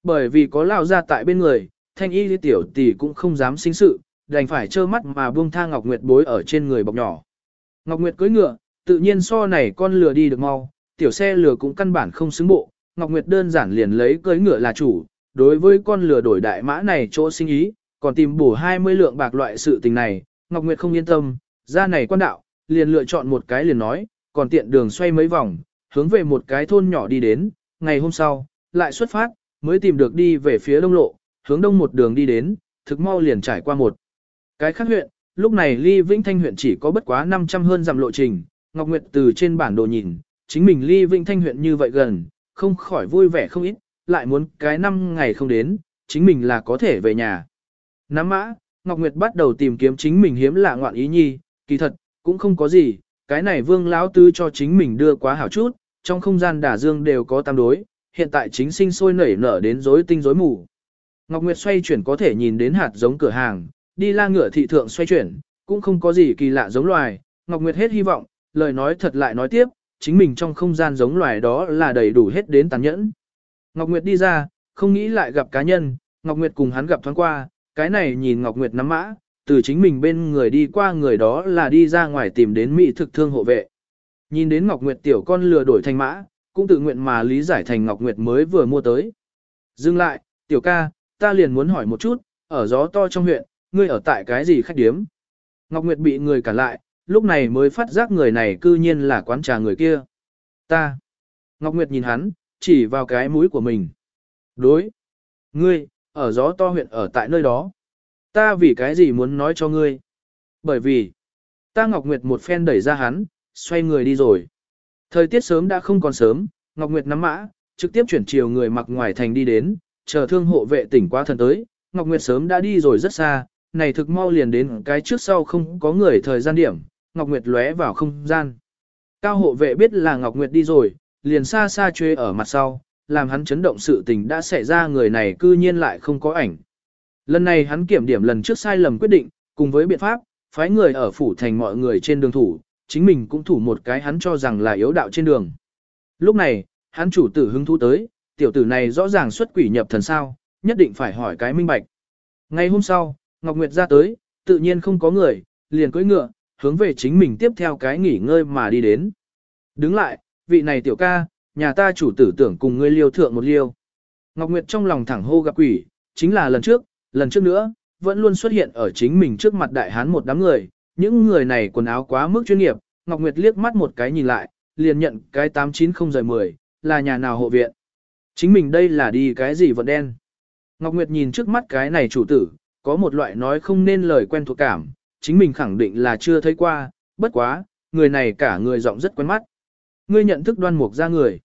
Bởi vì có lao ra tại bên người, thanh y tiểu tỷ cũng không dám sinh sự, đành phải trơ mắt mà buông tha Ngọc Nguyệt bối ở trên người bọc nhỏ. Ngọc Nguyệt cưỡi ngựa, tự nhiên so này con lừa đi được mau, tiểu xe lừa cũng căn bản không xứng bộ, Ngọc Nguyệt đơn giản liền lấy cưỡi ngựa là chủ, đối với con lừa đổi đại mã này chỗ sinh ý, còn tìm bổ 20 lượng bạc loại sự tình này, Ngọc Nguyệt không yên tâm, ra này quan đạo, liền lựa chọn một cái liền nói, còn tiện đường xoay mấy vòng, hướng về một cái thôn nhỏ đi đến, ngày hôm sau, lại xuất phát, mới tìm được đi về phía đông lộ, hướng đông một đường đi đến, thực mau liền trải qua một cái khác huyện, lúc này ly Vĩnh Thanh huyện chỉ có bất quá 500 hơn dặm lộ trình, Ngọc Nguyệt từ trên bản đồ nhìn, chính mình ly Vĩnh Thanh huyện như vậy gần, không khỏi vui vẻ không ít, lại muốn cái năm ngày không đến, chính mình là có thể về nhà. Nắm mã, Ngọc Nguyệt bắt đầu tìm kiếm chính mình hiếm lạ ngoạn ý nhi, kỳ thật, cũng không có gì, cái này vương lão tứ cho chính mình đưa quá hảo chút, trong không gian đả dương đều có tam đối, hiện tại chính sinh sôi nảy nở đến rối tinh rối mù. Ngọc Nguyệt xoay chuyển có thể nhìn đến hạt giống cửa hàng, đi la ngựa thị thượng xoay chuyển, cũng không có gì kỳ lạ giống loài, Ngọc Nguyệt hết hy vọng, lời nói thật lại nói tiếp, chính mình trong không gian giống loài đó là đầy đủ hết đến tàn nhẫn. Ngọc Nguyệt đi ra, không nghĩ lại gặp cá nhân, Ngọc Nguyệt cùng hắn gặp thoáng qua, cái này nhìn Ngọc Nguyệt nắm mã, từ chính mình bên người đi qua người đó là đi ra ngoài tìm đến mỹ thực thương hộ vệ. Nhìn đến Ngọc Nguyệt tiểu con lừa đổi thành mã, cũng tự nguyện mà lý giải thành Ngọc Nguyệt mới vừa mua tới. Dừng lại, tiểu ca, ta liền muốn hỏi một chút, ở gió to trong huyện, ngươi ở tại cái gì khách điếm? Ngọc Nguyệt bị người cản lại, lúc này mới phát giác người này cư nhiên là quán trà người kia. Ta. Ngọc Nguyệt nhìn hắn, chỉ vào cái mũi của mình. Đối. Ngươi, ở gió to huyện ở tại nơi đó. Ta vì cái gì muốn nói cho ngươi? Bởi vì, ta Ngọc Nguyệt một phen đẩy ra hắn, xoay người đi rồi. Thời tiết sớm đã không còn sớm, Ngọc Nguyệt nắm mã, trực tiếp chuyển chiều người mặc ngoài thành đi đến, chờ thương hộ vệ tỉnh qua thần tới. Ngọc Nguyệt sớm đã đi rồi rất xa, này thực mau liền đến cái trước sau không có người thời gian điểm, Ngọc Nguyệt lóe vào không gian. Cao hộ vệ biết là Ngọc Nguyệt đi rồi, liền xa xa chê ở mặt sau, làm hắn chấn động sự tình đã xảy ra người này cư nhiên lại không có ảnh. Lần này hắn kiểm điểm lần trước sai lầm quyết định, cùng với biện pháp, phái người ở phủ thành mọi người trên đường thủ, chính mình cũng thủ một cái hắn cho rằng là yếu đạo trên đường. Lúc này, hắn chủ tử hứng thú tới, tiểu tử này rõ ràng xuất quỷ nhập thần sao, nhất định phải hỏi cái minh bạch. Ngày hôm sau, Ngọc Nguyệt ra tới, tự nhiên không có người, liền cưỡi ngựa, hướng về chính mình tiếp theo cái nghỉ ngơi mà đi đến. Đứng lại, vị này tiểu ca, nhà ta chủ tử tưởng cùng ngươi liêu thượng một liêu. Ngọc Nguyệt trong lòng thẳng hô gặp quỷ, chính là lần trước, lần trước nữa, vẫn luôn xuất hiện ở chính mình trước mặt đại hán một đám người, những người này quần áo quá mức chuyên nghiệp, Ngọc Nguyệt liếc mắt một cái nhìn lại, liền nhận cái 890 rời 10, là nhà nào hộ viện. Chính mình đây là đi cái gì vận đen. Ngọc Nguyệt nhìn trước mắt cái này chủ tử, có một loại nói không nên lời quen thuộc cảm, chính mình khẳng định là chưa thấy qua, bất quá, người này cả người giọng rất quen mắt. Ngươi nhận thức đoan mục ra người.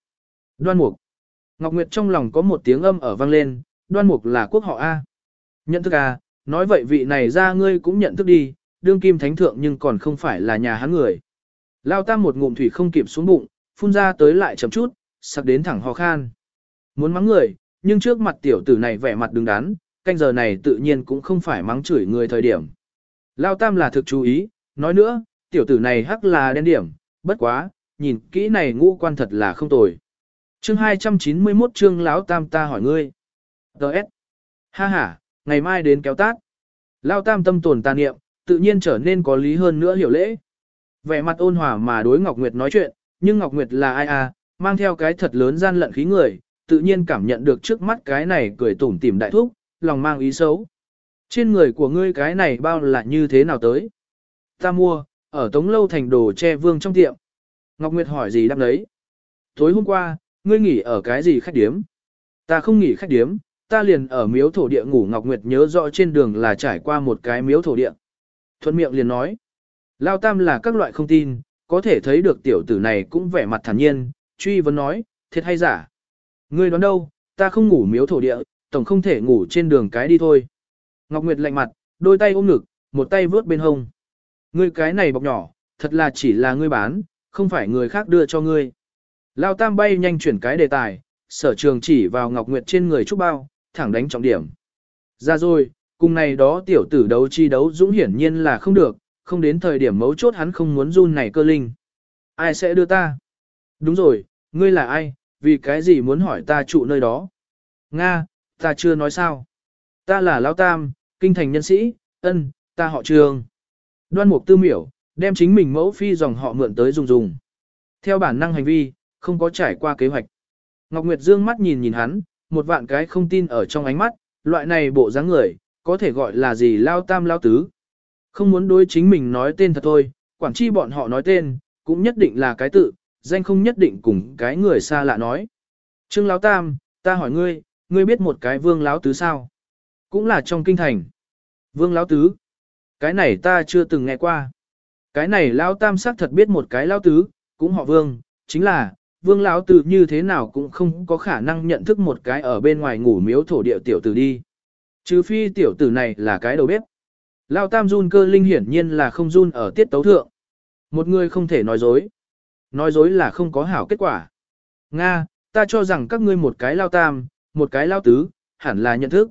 Đoan mục. Ngọc Nguyệt trong lòng có một tiếng âm ở vang lên, đoan mục là quốc họ A. Nhận thức A, nói vậy vị này ra ngươi cũng nhận thức đi, đương kim thánh thượng nhưng còn không phải là nhà hắn người. Lao tam một ngụm thủy không kịp xuống bụng, phun ra tới lại chậm chút, sặc đến thẳng ho khan. Muốn mắng người, nhưng trước mặt tiểu tử này vẻ mặt đứng đắn, canh giờ này tự nhiên cũng không phải mắng chửi người thời điểm. Lao tam là thực chú ý, nói nữa, tiểu tử này hắc là đen điểm, bất quá, nhìn kỹ này ngũ quan thật là không tồi. Chương 291 chương lão tam ta hỏi ngươi. Đợt. Ha ha, ngày mai đến kéo tát. lão tam tâm tồn tà niệm, tự nhiên trở nên có lý hơn nữa hiểu lễ. Vẻ mặt ôn hòa mà đối Ngọc Nguyệt nói chuyện, nhưng Ngọc Nguyệt là ai à, mang theo cái thật lớn gian lận khí người, tự nhiên cảm nhận được trước mắt cái này cười tủm tỉm đại thúc, lòng mang ý xấu. Trên người của ngươi cái này bao là như thế nào tới? Ta mua, ở Tống Lâu thành đồ che vương trong tiệm. Ngọc Nguyệt hỏi gì đáp đấy? Tối hôm qua, ngươi nghỉ ở cái gì khách điếm? Ta không nghỉ khách điếm, ta liền ở miếu thổ địa ngủ Ngọc Nguyệt nhớ rõ trên đường là trải qua một cái miếu thổ địa. Thuận miệng liền nói. Lao Tam là các loại không tin, có thể thấy được tiểu tử này cũng vẻ mặt thản nhiên, truy vấn nói, thiệt hay giả? Ngươi đoán đâu, ta không ngủ miếu thổ địa, tổng không thể ngủ trên đường cái đi thôi. Ngọc Nguyệt lạnh mặt, đôi tay ôm ngực, một tay vướt bên hông. Ngươi cái này bọc nhỏ, thật là chỉ là ngươi bán, không phải người khác đưa cho ngươi. Lao Tam bay nhanh chuyển cái đề tài, sở trường chỉ vào Ngọc Nguyệt trên người trúc bao, thẳng đánh trọng điểm. Ra rồi, cùng này đó tiểu tử đấu chi đấu dũng hiển nhiên là không được, không đến thời điểm mấu chốt hắn không muốn run này cơ linh. Ai sẽ đưa ta? Đúng rồi, ngươi là ai, vì cái gì muốn hỏi ta trụ nơi đó? Nga, ta chưa nói sao. Ta là Lao Tam, kinh thành nhân sĩ, ân, Ta họ Trường, Đoan mục tư miểu, đem chính mình mẫu phi dòng họ mượn tới dùng dùng. Theo bản năng hành vi, không có trải qua kế hoạch. Ngọc Nguyệt dương mắt nhìn nhìn hắn, một vạn cái không tin ở trong ánh mắt, loại này bộ dáng người, có thể gọi là gì lao tam lao tứ. Không muốn đối chính mình nói tên thật thôi, quản chi bọn họ nói tên, cũng nhất định là cái tự, danh không nhất định cùng cái người xa lạ nói. Trương Lão Tam, ta hỏi ngươi, ngươi biết một cái vương Lão Tứ sao? Cũng là trong kinh thành. Vương Lão Tứ. Cái này ta chưa từng nghe qua. Cái này Lão Tam xác thật biết một cái Lão Tứ, cũng họ vương, chính là, vương Lão Tứ như thế nào cũng không có khả năng nhận thức một cái ở bên ngoài ngủ miếu thổ địa tiểu tử đi. Trừ phi tiểu tử này là cái đầu bếp. Lão Tam run cơ linh hiển nhiên là không run ở tiết tấu thượng. Một người không thể nói dối. Nói dối là không có hảo kết quả. Nga, ta cho rằng các ngươi một cái lao tam, một cái lao tứ, hẳn là nhận thức.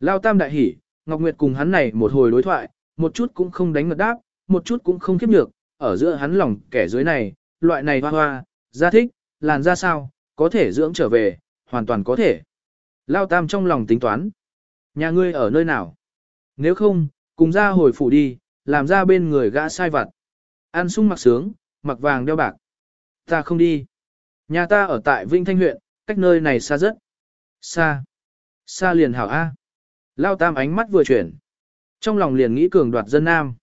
Lao tam đại hỉ, Ngọc Nguyệt cùng hắn này một hồi đối thoại, một chút cũng không đánh ngật đáp, một chút cũng không kiếp nhược, ở giữa hắn lòng kẻ dưới này, loại này hoa hoa, ra thích, làn ra sao, có thể dưỡng trở về, hoàn toàn có thể. Lao tam trong lòng tính toán. Nhà ngươi ở nơi nào? Nếu không, cùng ra hồi phủ đi, làm ra bên người gã sai vặt. Ăn sung mặc sướng, mặc vàng đeo bạc. Ta không đi. Nhà ta ở tại Vinh Thanh huyện, cách nơi này xa rất. Xa. Xa liền hảo A. Lao tam ánh mắt vừa chuyển. Trong lòng liền nghĩ cường đoạt dân nam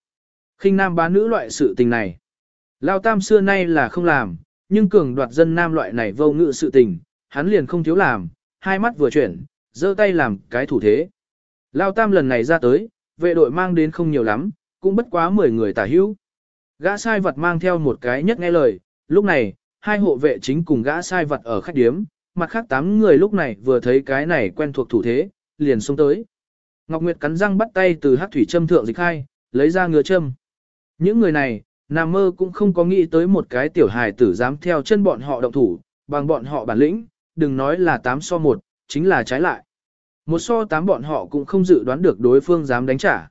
khinh nam bá nữ loại sự tình này. Lao tam xưa nay là không làm, nhưng cường đoạt dân nam loại này vô ngự sự tình, hắn liền không thiếu làm, hai mắt vừa chuyển, giơ tay làm cái thủ thế. Lao tam lần này ra tới, vệ đội mang đến không nhiều lắm, cũng bất quá 10 người tả hữu. Gã sai vật mang theo một cái nhất nghe lời, lúc này, hai hộ vệ chính cùng gã sai vật ở khách điếm, mặt khác tám người lúc này vừa thấy cái này quen thuộc thủ thế, liền xông tới. Ngọc Nguyệt cắn răng bắt tay từ hát thủy châm thượng dịch hai, lấy ra ngựa châm. Những người này, nằm mơ cũng không có nghĩ tới một cái tiểu hài tử dám theo chân bọn họ động thủ, bằng bọn họ bản lĩnh, đừng nói là 8 so 1, chính là trái lại. Một so 8 bọn họ cũng không dự đoán được đối phương dám đánh trả.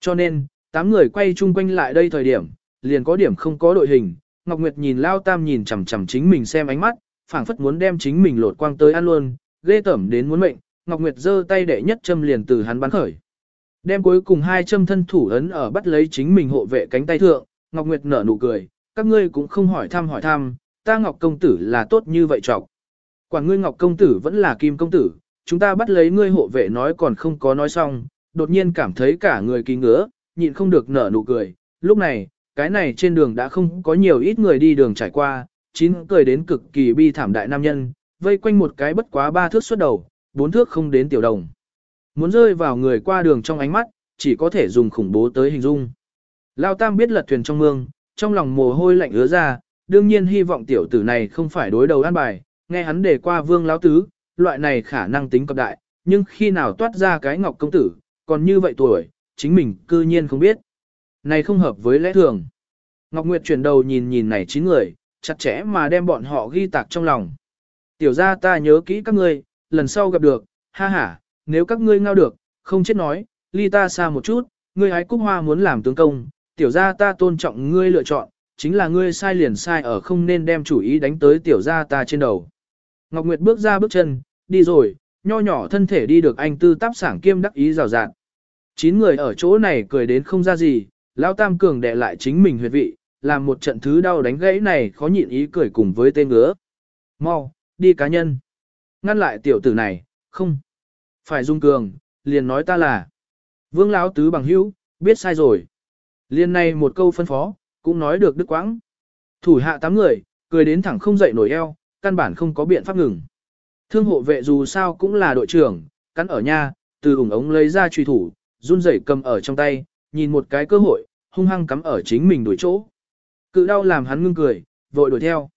Cho nên, 8 người quay chung quanh lại đây thời điểm, liền có điểm không có đội hình, Ngọc Nguyệt nhìn Lao Tam nhìn chằm chằm chính mình xem ánh mắt, phảng phất muốn đem chính mình lột quang tới ăn luôn, ghê Tẩm đến muốn mệnh, Ngọc Nguyệt giơ tay đệ nhất châm liền từ hắn bắn khởi. Đem cuối cùng hai châm thân thủ ấn ở bắt lấy chính mình hộ vệ cánh tay thượng, Ngọc Nguyệt nở nụ cười, các ngươi cũng không hỏi thăm hỏi thăm, ta Ngọc công tử là tốt như vậy trọc. Quả ngươi Ngọc công tử vẫn là Kim công tử, chúng ta bắt lấy ngươi hộ vệ nói còn không có nói xong, đột nhiên cảm thấy cả người kỳ ngứa, nhịn không được nở nụ cười. Lúc này, cái này trên đường đã không có nhiều ít người đi đường trải qua, chín cười đến cực kỳ bi thảm đại nam nhân, vây quanh một cái bất quá ba thước xuất đầu, bốn thước không đến tiểu đồng. Muốn rơi vào người qua đường trong ánh mắt, chỉ có thể dùng khủng bố tới hình dung. Lao Tam biết lật thuyền trong mương, trong lòng mồ hôi lạnh ứa ra, đương nhiên hy vọng tiểu tử này không phải đối đầu an bài, nghe hắn đề qua vương lão tứ, loại này khả năng tính cập đại, nhưng khi nào toát ra cái ngọc công tử, còn như vậy tuổi, chính mình cư nhiên không biết. Này không hợp với lẽ thường. Ngọc Nguyệt chuyển đầu nhìn nhìn này chín người, chặt chẽ mà đem bọn họ ghi tạc trong lòng. Tiểu ra ta nhớ kỹ các ngươi, lần sau gặp được, ha ha, nếu các ngươi ngao được, không chết nói, ly ta xa một chút, ngươi hái cúc hoa muốn làm tướng công, tiểu gia ta tôn trọng ngươi lựa chọn, chính là ngươi sai liền sai ở không nên đem chủ ý đánh tới tiểu gia ta trên đầu. Ngọc Nguyệt bước ra bước chân, đi rồi, nho nhỏ thân thể đi được anh tư táp sảng kiêm đắc ý rào rạt. Chín người ở chỗ này cười đến không ra gì, Lão Tam Cường đè lại chính mình huyệt vị, làm một trận thứ đau đánh gãy này khó nhịn ý cười cùng với tên ngứa. Mau, đi cá nhân. Ngăn lại tiểu tử này, không. Phải dung cường, liền nói ta là. Vương Lão Tứ bằng hữu, biết sai rồi. Liên này một câu phân phó, cũng nói được đức quãng. Thủ hạ tám người, cười đến thẳng không dậy nổi eo, căn bản không có biện pháp ngừng. Thương hộ vệ dù sao cũng là đội trưởng, cắn ở nhà từ ủng ống lấy ra truy thủ, run rẩy cầm ở trong tay, nhìn một cái cơ hội, hung hăng cắm ở chính mình đuổi chỗ. Cự đau làm hắn ngưng cười, vội đuổi theo.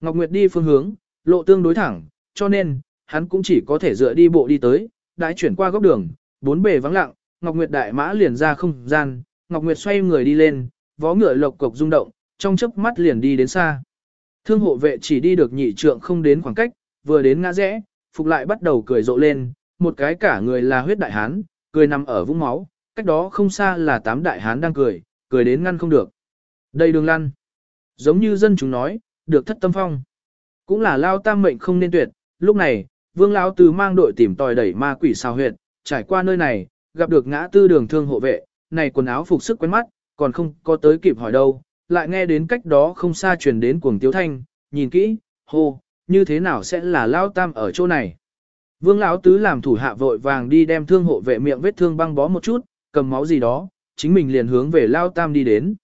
Ngọc Nguyệt đi phương hướng, lộ tương đối thẳng, cho nên, hắn cũng chỉ có thể dựa đi bộ đi tới, đã chuyển qua góc đường, bốn bề vắng lặng, Ngọc Nguyệt đại mã liền ra không gian, Ngọc Nguyệt xoay người đi lên, vó ngựa lộc cộc rung động, trong chớp mắt liền đi đến xa. Thương hộ vệ chỉ đi được nhị trượng không đến khoảng cách, vừa đến ngã rẽ, phục lại bắt đầu cười rộ lên, một cái cả người là huyết đại hán, cười nằm ở vũng máu, cách đó không xa là tám đại hán đang cười, cười đến ngăn không được. Đây đường lăn. Giống như dân chúng nói, được thất tâm phong. Cũng là lao tam mệnh không nên tuyệt, lúc này, vương lão Tứ mang đội tìm tòi đẩy ma quỷ sao huyệt, trải qua nơi này, gặp được ngã tư đường thương hộ vệ, này quần áo phục sức quen mắt, còn không có tới kịp hỏi đâu, lại nghe đến cách đó không xa truyền đến cuồng tiếu thanh, nhìn kỹ, hô, như thế nào sẽ là lao tam ở chỗ này. Vương lão tứ làm thủ hạ vội vàng đi đem thương hộ vệ miệng vết thương băng bó một chút, cầm máu gì đó, chính mình liền hướng về lao tam đi đến.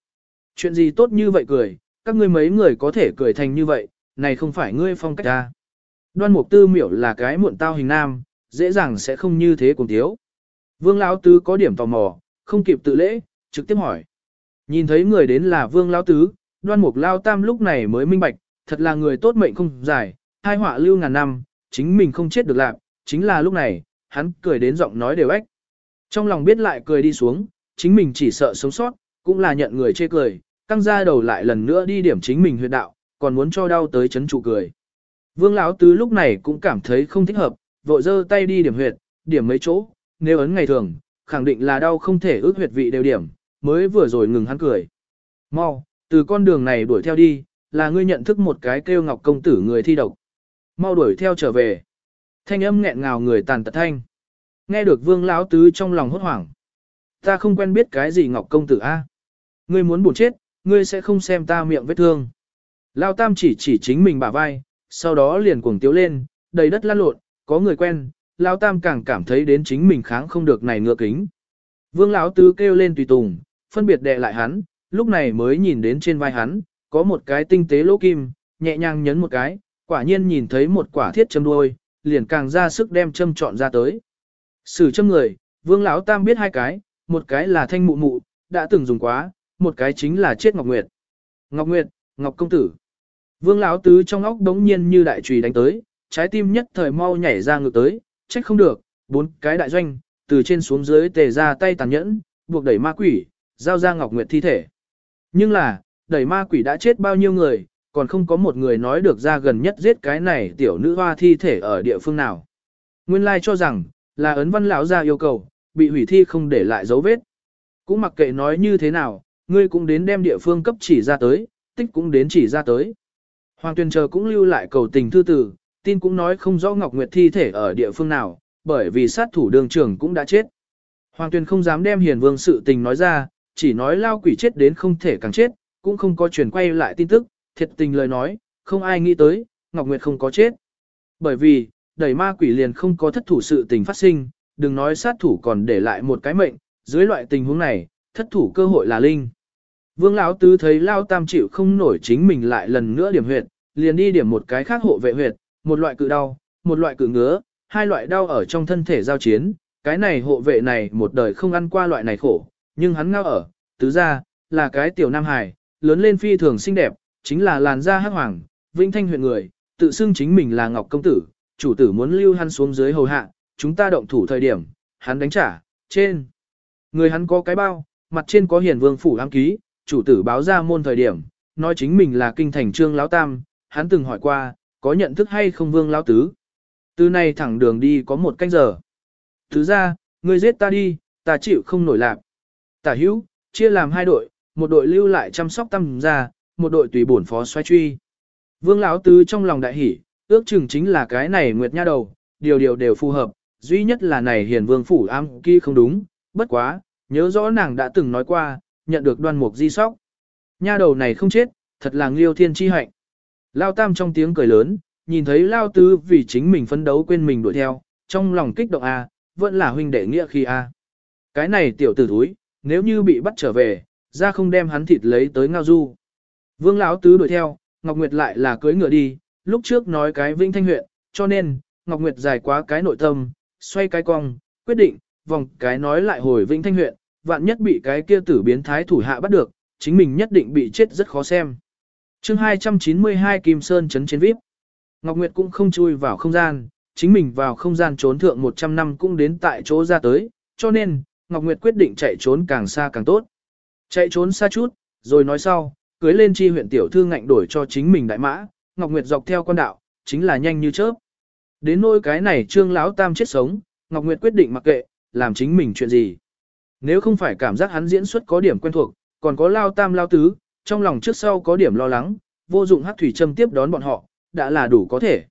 Chuyện gì tốt như vậy cười, các ngươi mấy người có thể cười thành như vậy, này không phải ngươi phong cách ta. Đoan mục tư miểu là cái muộn tao hình nam, dễ dàng sẽ không như thế cùng thiếu. Vương lão tứ có điểm tò mò, không kịp tự lễ, trực tiếp hỏi. Nhìn thấy người đến là vương lão tứ, đoan mục lao tam lúc này mới minh bạch, thật là người tốt mệnh không dài, hai họa lưu ngàn năm, chính mình không chết được lạc, chính là lúc này, hắn cười đến giọng nói đều ếch. Trong lòng biết lại cười đi xuống, chính mình chỉ sợ sống sót, cũng là nhận người chê cười, căng ra đầu lại lần nữa đi điểm chính mình huyệt đạo, còn muốn cho đau tới chấn trụ cười. Vương lão tứ lúc này cũng cảm thấy không thích hợp, vội giơ tay đi điểm huyệt, điểm mấy chỗ, nếu ấn ngày thường, khẳng định là đau không thể ước huyệt vị đều điểm, mới vừa rồi ngừng hắn cười. Mau, từ con đường này đuổi theo đi, là ngươi nhận thức một cái kêu ngọc công tử người thi độc. Mau đuổi theo trở về. Thanh âm nghẹn ngào người tàn tật thanh. Nghe được vương lão tứ trong lòng hốt hoảng. Ta không quen biết cái gì ngọc công tử a. Ngươi muốn buồn chết, ngươi sẽ không xem ta miệng vết thương. Lao tam chỉ chỉ chính mình bả vai, sau đó liền cuồng tiếu lên, đầy đất lăn lộn, có người quen, Lão tam càng cảm thấy đến chính mình kháng không được này ngựa kính. Vương lão tứ kêu lên tùy tùng, phân biệt đè lại hắn, lúc này mới nhìn đến trên vai hắn, có một cái tinh tế lỗ kim, nhẹ nhàng nhấn một cái, quả nhiên nhìn thấy một quả thiết châm đuôi, liền càng ra sức đem châm chọn ra tới. Sử châm người, vương lão tam biết hai cái, một cái là thanh mụ mụ, đã từng dùng quá, một cái chính là chết Ngọc Nguyệt. Ngọc Nguyệt, Ngọc Công Tử. Vương lão tứ trong óc đống nhiên như đại trùy đánh tới, trái tim nhất thời mau nhảy ra ngược tới, trách không được, bốn cái đại doanh, từ trên xuống dưới tề ra tay tàn nhẫn, buộc đẩy ma quỷ, giao ra Ngọc Nguyệt thi thể. Nhưng là, đẩy ma quỷ đã chết bao nhiêu người, còn không có một người nói được ra gần nhất giết cái này tiểu nữ hoa thi thể ở địa phương nào. Nguyên lai cho rằng, là ấn văn lão ra yêu cầu, bị hủy thi không để lại dấu vết. Cũng mặc kệ nói như thế nào, ngươi cũng đến đem địa phương cấp chỉ ra tới, tích cũng đến chỉ ra tới. Hoàng Tuyền chờ cũng lưu lại cầu tình thư tử, tin cũng nói không rõ Ngọc Nguyệt thi thể ở địa phương nào, bởi vì sát thủ đường trưởng cũng đã chết. Hoàng Tuyền không dám đem hiền vương sự tình nói ra, chỉ nói lao quỷ chết đến không thể càng chết, cũng không có truyền quay lại tin tức, thiệt tình lời nói, không ai nghĩ tới, Ngọc Nguyệt không có chết. Bởi vì, đẩy ma quỷ liền không có thất thủ sự tình phát sinh, đừng nói sát thủ còn để lại một cái mệnh, dưới loại tình huống này, thất thủ cơ hội là linh. Vương Lão Tứ thấy Lao Tam chịu không nổi chính mình lại lần nữa điểm huyệt, liền đi điểm một cái khác hộ vệ huyệt, một loại cự đau, một loại cự ngứa, hai loại đau ở trong thân thể giao chiến, cái này hộ vệ này một đời không ăn qua loại này khổ, nhưng hắn ngao ở, tứ ra, là cái tiểu nam hài, lớn lên phi thường xinh đẹp, chính là làn da hắc hoàng, vinh thanh huyện người, tự xưng chính mình là Ngọc Công Tử, chủ tử muốn lưu hắn xuống dưới hầu hạ, chúng ta động thủ thời điểm, hắn đánh trả, trên. Người hắn có cái bao, mặt trên có hiền vương phủ ám ký, chủ tử báo ra môn thời điểm, nói chính mình là kinh thành trương lão tam, hắn từng hỏi qua, có nhận thức hay không vương lão tứ. Từ này thẳng đường đi có một canh giờ. Thứ ra, người giết ta đi, ta chịu không nổi lạc. Tả hữu, chia làm hai đội, một đội lưu lại chăm sóc tam gia, một đội tùy bổn phó xoay truy. Vương lão tứ trong lòng đại hỉ, ước chừng chính là cái này nguyệt nha đầu, điều điều đều phù hợp, duy nhất là này hiền vương phủ am kia không đúng, bất quá, nhớ rõ nàng đã từng nói qua, nhận được đoan mục di sóc. Nha đầu này không chết, thật là liêu thiên chi hạnh. Lao tam trong tiếng cười lớn, nhìn thấy Lao tứ vì chính mình phấn đấu quên mình đuổi theo, trong lòng kích động A, vẫn là huynh đệ nghĩa khi A. Cái này tiểu tử thúi, nếu như bị bắt trở về, ra không đem hắn thịt lấy tới ngao du. Vương lão tứ đuổi theo, Ngọc Nguyệt lại là cưới ngựa đi, lúc trước nói cái Vinh Thanh huyện, cho nên, Ngọc Nguyệt dài quá cái nội tâm, xoay cái cong, quyết định, vòng cái nói lại hồi Vinh Thanh huyện, vạn nhất bị cái kia tử biến thái thủ hạ bắt được, chính mình nhất định bị chết rất khó xem chương 292 Kim Sơn chấn chiến VIP. Ngọc Nguyệt cũng không chui vào không gian, chính mình vào không gian trốn thượng 100 năm cũng đến tại chỗ ra tới, cho nên, Ngọc Nguyệt quyết định chạy trốn càng xa càng tốt. Chạy trốn xa chút, rồi nói sau, cưới lên chi huyện tiểu thư ngạnh đổi cho chính mình đại mã, Ngọc Nguyệt dọc theo con đạo, chính là nhanh như chớp. Đến nỗi cái này trương lão tam chết sống, Ngọc Nguyệt quyết định mặc kệ, làm chính mình chuyện gì. Nếu không phải cảm giác hắn diễn xuất có điểm quen thuộc, còn có lao tam lao tứ, trong lòng trước sau có điểm lo lắng, vô dụng hắc thủy châm tiếp đón bọn họ, đã là đủ có thể.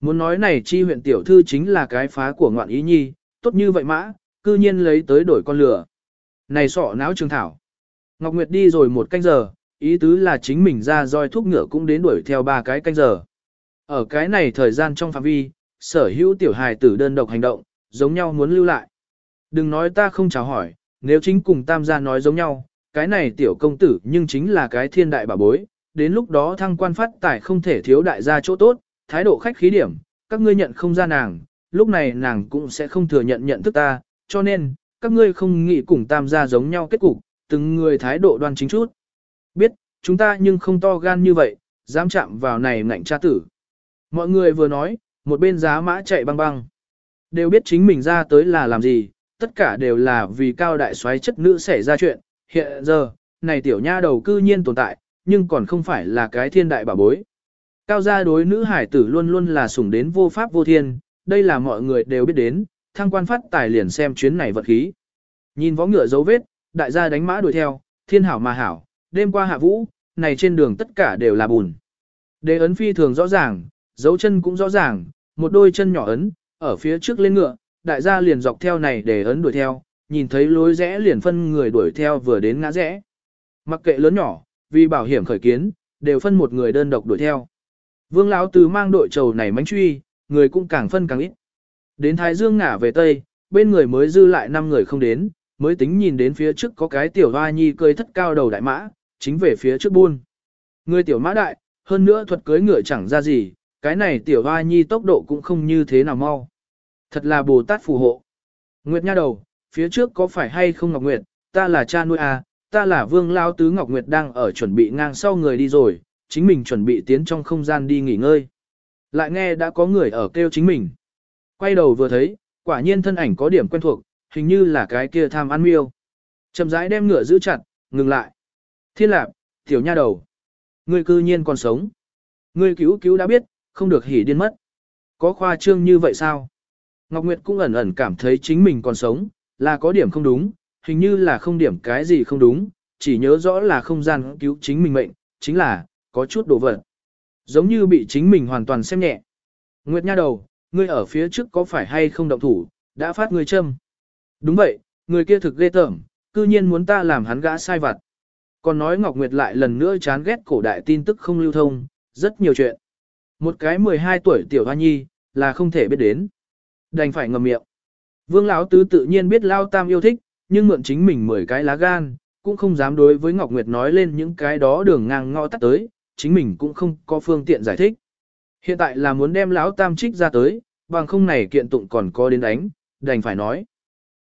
Muốn nói này chi huyện tiểu thư chính là cái phá của ngoạn ý nhi, tốt như vậy mã, cư nhiên lấy tới đổi con lửa. Này sọ não trường thảo. Ngọc Nguyệt đi rồi một canh giờ, ý tứ là chính mình ra roi thuốc ngựa cũng đến đuổi theo ba cái canh giờ. Ở cái này thời gian trong phạm vi, sở hữu tiểu hài tử đơn độc hành động, giống nhau muốn lưu lại. Đừng nói ta không chào hỏi, nếu chính cùng tam gia nói giống nhau, cái này tiểu công tử nhưng chính là cái thiên đại bà bối, đến lúc đó thăng quan phát tài không thể thiếu đại gia chỗ tốt, thái độ khách khí điểm, các ngươi nhận không ra nàng, lúc này nàng cũng sẽ không thừa nhận nhận thức ta, cho nên, các ngươi không nghĩ cùng tam gia giống nhau kết cục, từng người thái độ đoan chính chút. Biết, chúng ta nhưng không to gan như vậy, dám chạm vào này ngạnh cha tử. Mọi người vừa nói, một bên giá mã chạy băng băng. Đều biết chính mình ra tới là làm gì, tất cả đều là vì cao đại soái chất nữ xảy ra chuyện. Hiện giờ, này tiểu nha đầu cư nhiên tồn tại, nhưng còn không phải là cái thiên đại bảo bối. Cao gia đối nữ hải tử luôn luôn là sủng đến vô pháp vô thiên, đây là mọi người đều biết đến, thăng quan phát tài liền xem chuyến này vật khí. Nhìn võ ngựa dấu vết, đại gia đánh mã đuổi theo, thiên hảo mà hảo, đêm qua hạ vũ, này trên đường tất cả đều là bùn. Đế ấn phi thường rõ ràng, dấu chân cũng rõ ràng, một đôi chân nhỏ ấn, ở phía trước lên ngựa, đại gia liền dọc theo này để ấn đuổi theo, nhìn thấy lối rẽ liền phân người đuổi theo vừa đến ngã rẽ. Mặc kệ lớn nhỏ, vì bảo hiểm khởi kiến, đều phân một người đơn độc đuổi theo. Vương lão từ mang đội trầu này mánh truy, người cũng càng phân càng ít. Đến Thái Dương ngả về Tây, bên người mới dư lại 5 người không đến, mới tính nhìn đến phía trước có cái tiểu hoa nhi cơi thất cao đầu đại mã, chính về phía trước buôn. Người tiểu mã đại, hơn nữa thuật cưới ngựa chẳng ra gì, cái này tiểu hoa nhi tốc độ cũng không như thế nào mau. Thật là Bồ Tát phù hộ. Nguyệt nha đầu, phía trước có phải hay không Ngọc Nguyệt, ta là cha nuôi à, ta là vương lao tứ Ngọc Nguyệt đang ở chuẩn bị ngang sau người đi rồi, chính mình chuẩn bị tiến trong không gian đi nghỉ ngơi. Lại nghe đã có người ở kêu chính mình. Quay đầu vừa thấy, quả nhiên thân ảnh có điểm quen thuộc, hình như là cái kia tham ăn miêu. Chậm rãi đem ngựa giữ chặt, ngừng lại. Thiên lạp, tiểu nha đầu. Ngươi cư nhiên còn sống. Ngươi cứu cứu đã biết, không được hỉ điên mất. Có khoa trương như vậy sao? Ngọc Nguyệt cũng ẩn ẩn cảm thấy chính mình còn sống, là có điểm không đúng, hình như là không điểm cái gì không đúng, chỉ nhớ rõ là không gian cứu chính mình mệnh, chính là, có chút đồ vật. Giống như bị chính mình hoàn toàn xem nhẹ. Nguyệt nha đầu, ngươi ở phía trước có phải hay không động thủ, đã phát ngươi châm. Đúng vậy, người kia thực ghê tởm, cư nhiên muốn ta làm hắn gã sai vặt. Còn nói Ngọc Nguyệt lại lần nữa chán ghét cổ đại tin tức không lưu thông, rất nhiều chuyện. Một cái 12 tuổi tiểu hoa nhi, là không thể biết đến. Đành phải ngầm miệng. Vương Lão Tứ tự nhiên biết Lao Tam yêu thích, nhưng mượn chính mình 10 cái lá gan, cũng không dám đối với Ngọc Nguyệt nói lên những cái đó đường ngang ngõ tắt tới, chính mình cũng không có phương tiện giải thích. Hiện tại là muốn đem Lão Tam trích ra tới, bằng không này kiện tụng còn có đến đánh, đành phải nói.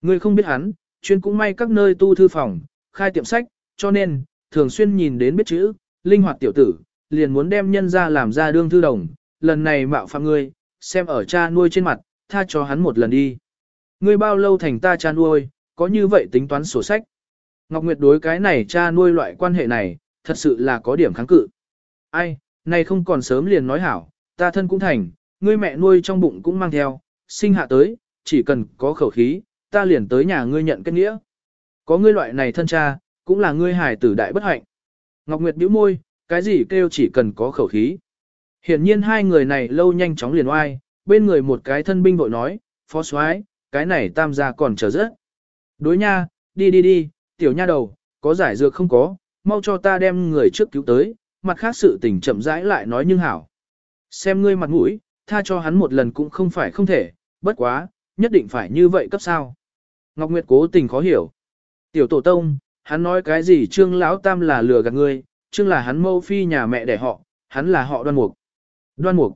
người không biết hắn, chuyên cũng may các nơi tu thư phòng, khai tiệm sách, cho nên, thường xuyên nhìn đến biết chữ, linh hoạt tiểu tử, liền muốn đem nhân ra làm ra đương thư đồng, lần này mạo phạm ngươi, xem ở cha nuôi trên mặt, tha cho hắn một lần đi. Ngươi bao lâu thành ta cha nuôi, có như vậy tính toán sổ sách. Ngọc Nguyệt đối cái này cha nuôi loại quan hệ này, thật sự là có điểm kháng cự. Ai, này không còn sớm liền nói hảo, ta thân cũng thành, ngươi mẹ nuôi trong bụng cũng mang theo, sinh hạ tới, chỉ cần có khẩu khí, ta liền tới nhà ngươi nhận kết nghĩa. Có ngươi loại này thân cha, cũng là ngươi hài tử đại bất hạnh. Ngọc Nguyệt bĩu môi, cái gì kêu chỉ cần có khẩu khí. Hiển nhiên hai người này lâu nhanh chóng liền oai, bên người một cái thân binh vội nói, phó soái, cái này tam gia còn chờ rất. Đối nha, đi đi đi, tiểu nha đầu, có giải dược không có, mau cho ta đem người trước cứu tới, mặt khác sự tình chậm rãi lại nói nhưng hảo. Xem ngươi mặt mũi, tha cho hắn một lần cũng không phải không thể, bất quá, nhất định phải như vậy cấp sao. Ngọc Nguyệt cố tình khó hiểu. Tiểu tổ tông, hắn nói cái gì trương lão tam là lừa gạt ngươi, trương là hắn mâu phi nhà mẹ đẻ họ, hắn là họ đoan mục. Đoan mục.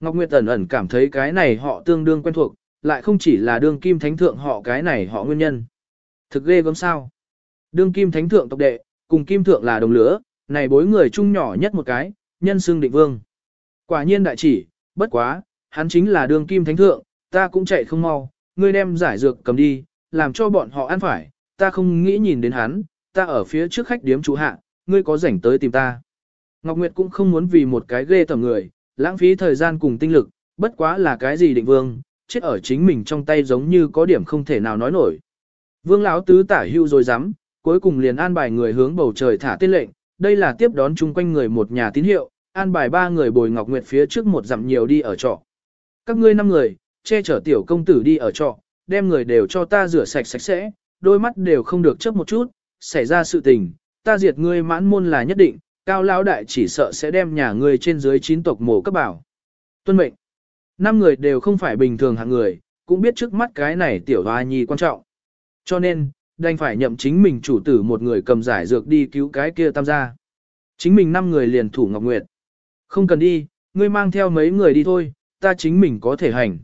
Ngọc Nguyệt ẩn ẩn cảm thấy cái này họ tương đương quen thuộc, lại không chỉ là đương kim thánh thượng họ cái này họ nguyên nhân. Thực ghê gớm sao. Đương kim thánh thượng tộc đệ, cùng kim thượng là đồng lửa, này bối người chung nhỏ nhất một cái, nhân xương định vương. Quả nhiên đại chỉ, bất quá, hắn chính là đương kim thánh thượng, ta cũng chạy không mau, ngươi đem giải dược cầm đi, làm cho bọn họ ăn phải, ta không nghĩ nhìn đến hắn, ta ở phía trước khách điếm chủ hạ, ngươi có rảnh tới tìm ta. Ngọc Nguyệt cũng không muốn vì một cái ghê tầm người, lãng phí thời gian cùng tinh lực, bất quá là cái gì định vương, chết ở chính mình trong tay giống như có điểm không thể nào nói nổi. Vương lão tứ tả hưu rồi dám, cuối cùng liền an bài người hướng bầu trời thả tên lệnh, đây là tiếp đón chung quanh người một nhà tín hiệu, an bài ba người bồi Ngọc Nguyệt phía trước một dặm nhiều đi ở trọ. Các ngươi năm người, che chở tiểu công tử đi ở trọ, đem người đều cho ta rửa sạch sạch sẽ, đôi mắt đều không được chớp một chút, xảy ra sự tình, ta diệt ngươi mãn môn là nhất định, cao lão đại chỉ sợ sẽ đem nhà ngươi trên dưới chín tộc mổ cấp bảo. Tuân mệnh. Năm người đều không phải bình thường hạng người, cũng biết trước mắt cái này tiểu hoa nhi quan trọng. Cho nên, đành phải nhậm chính mình chủ tử một người cầm giải dược đi cứu cái kia tam gia. Chính mình năm người liền thủ Ngọc Nguyệt. Không cần đi, ngươi mang theo mấy người đi thôi, ta chính mình có thể hành.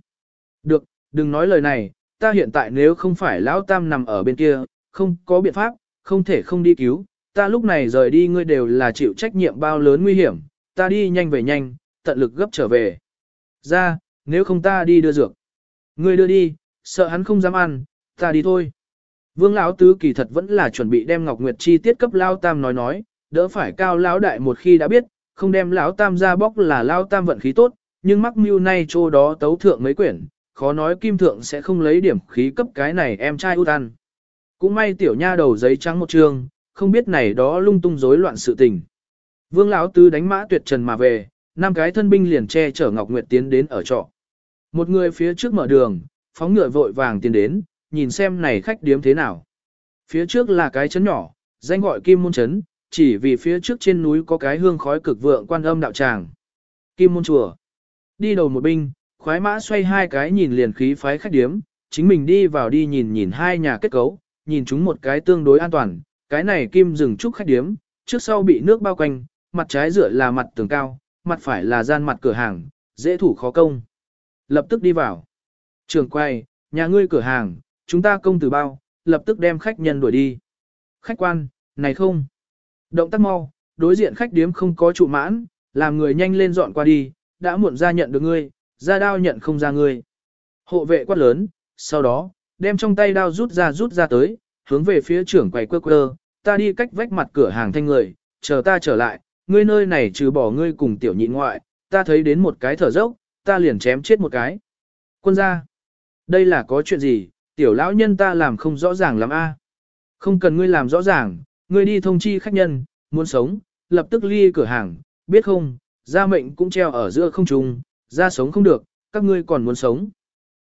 Được, đừng nói lời này, ta hiện tại nếu không phải lão tam nằm ở bên kia, không có biện pháp, không thể không đi cứu, ta lúc này rời đi ngươi đều là chịu trách nhiệm bao lớn nguy hiểm, ta đi nhanh về nhanh, tận lực gấp trở về. Ra, nếu không ta đi đưa dược. Ngươi đưa đi, sợ hắn không dám ăn, ta đi thôi. Vương lão tứ kỳ thật vẫn là chuẩn bị đem Ngọc Nguyệt chi tiết cấp lão tam nói nói, đỡ phải cao lão đại một khi đã biết, không đem lão tam ra bóc là lão tam vận khí tốt, nhưng mắc mưu nay chỗ đó tấu thượng mấy quyển, khó nói kim thượng sẽ không lấy điểm khí cấp cái này em trai út ăn. Cũng may tiểu nha đầu giấy trắng một trường, không biết này đó lung tung rối loạn sự tình. Vương lão tứ đánh mã tuyệt trần mà về, năm cái thân binh liền che chở Ngọc Nguyệt tiến đến ở trọ. Một người phía trước mở đường, phóng ngựa vội vàng tiến đến, nhìn xem này khách điếm thế nào. Phía trước là cái chấn nhỏ, danh gọi Kim Môn Trấn, chỉ vì phía trước trên núi có cái hương khói cực vượng quan âm đạo tràng. Kim Môn Chùa. Đi đầu một binh, khoái mã xoay hai cái nhìn liền khí phái khách điếm, chính mình đi vào đi nhìn nhìn hai nhà kết cấu, nhìn chúng một cái tương đối an toàn, cái này kim rừng trúc khách điếm, trước sau bị nước bao quanh, mặt trái dựa là mặt tường cao, mặt phải là gian mặt cửa hàng, dễ thủ khó công. Lập tức đi vào. Trường quay, nhà ngươi cửa hàng, chúng ta công từ bao, lập tức đem khách nhân đuổi đi. Khách quan, này không. Động tác mau, đối diện khách điếm không có trụ mãn, làm người nhanh lên dọn qua đi, đã muộn ra nhận được ngươi, ra đao nhận không ra ngươi. Hộ vệ quát lớn, sau đó, đem trong tay đao rút ra rút ra tới, hướng về phía trưởng quầy quơ quơ, ta đi cách vách mặt cửa hàng thanh người, chờ ta trở lại, ngươi nơi này trừ bỏ ngươi cùng tiểu nhịn ngoại, ta thấy đến một cái thở dốc, ta liền chém chết một cái. Quân gia, đây là có chuyện gì, tiểu lão nhân ta làm không rõ ràng lắm a. Không cần ngươi làm rõ ràng, ngươi đi thông chi khách nhân, muốn sống, lập tức ly cửa hàng, biết không, gia mệnh cũng treo ở giữa không trung, ra sống không được, các ngươi còn muốn sống.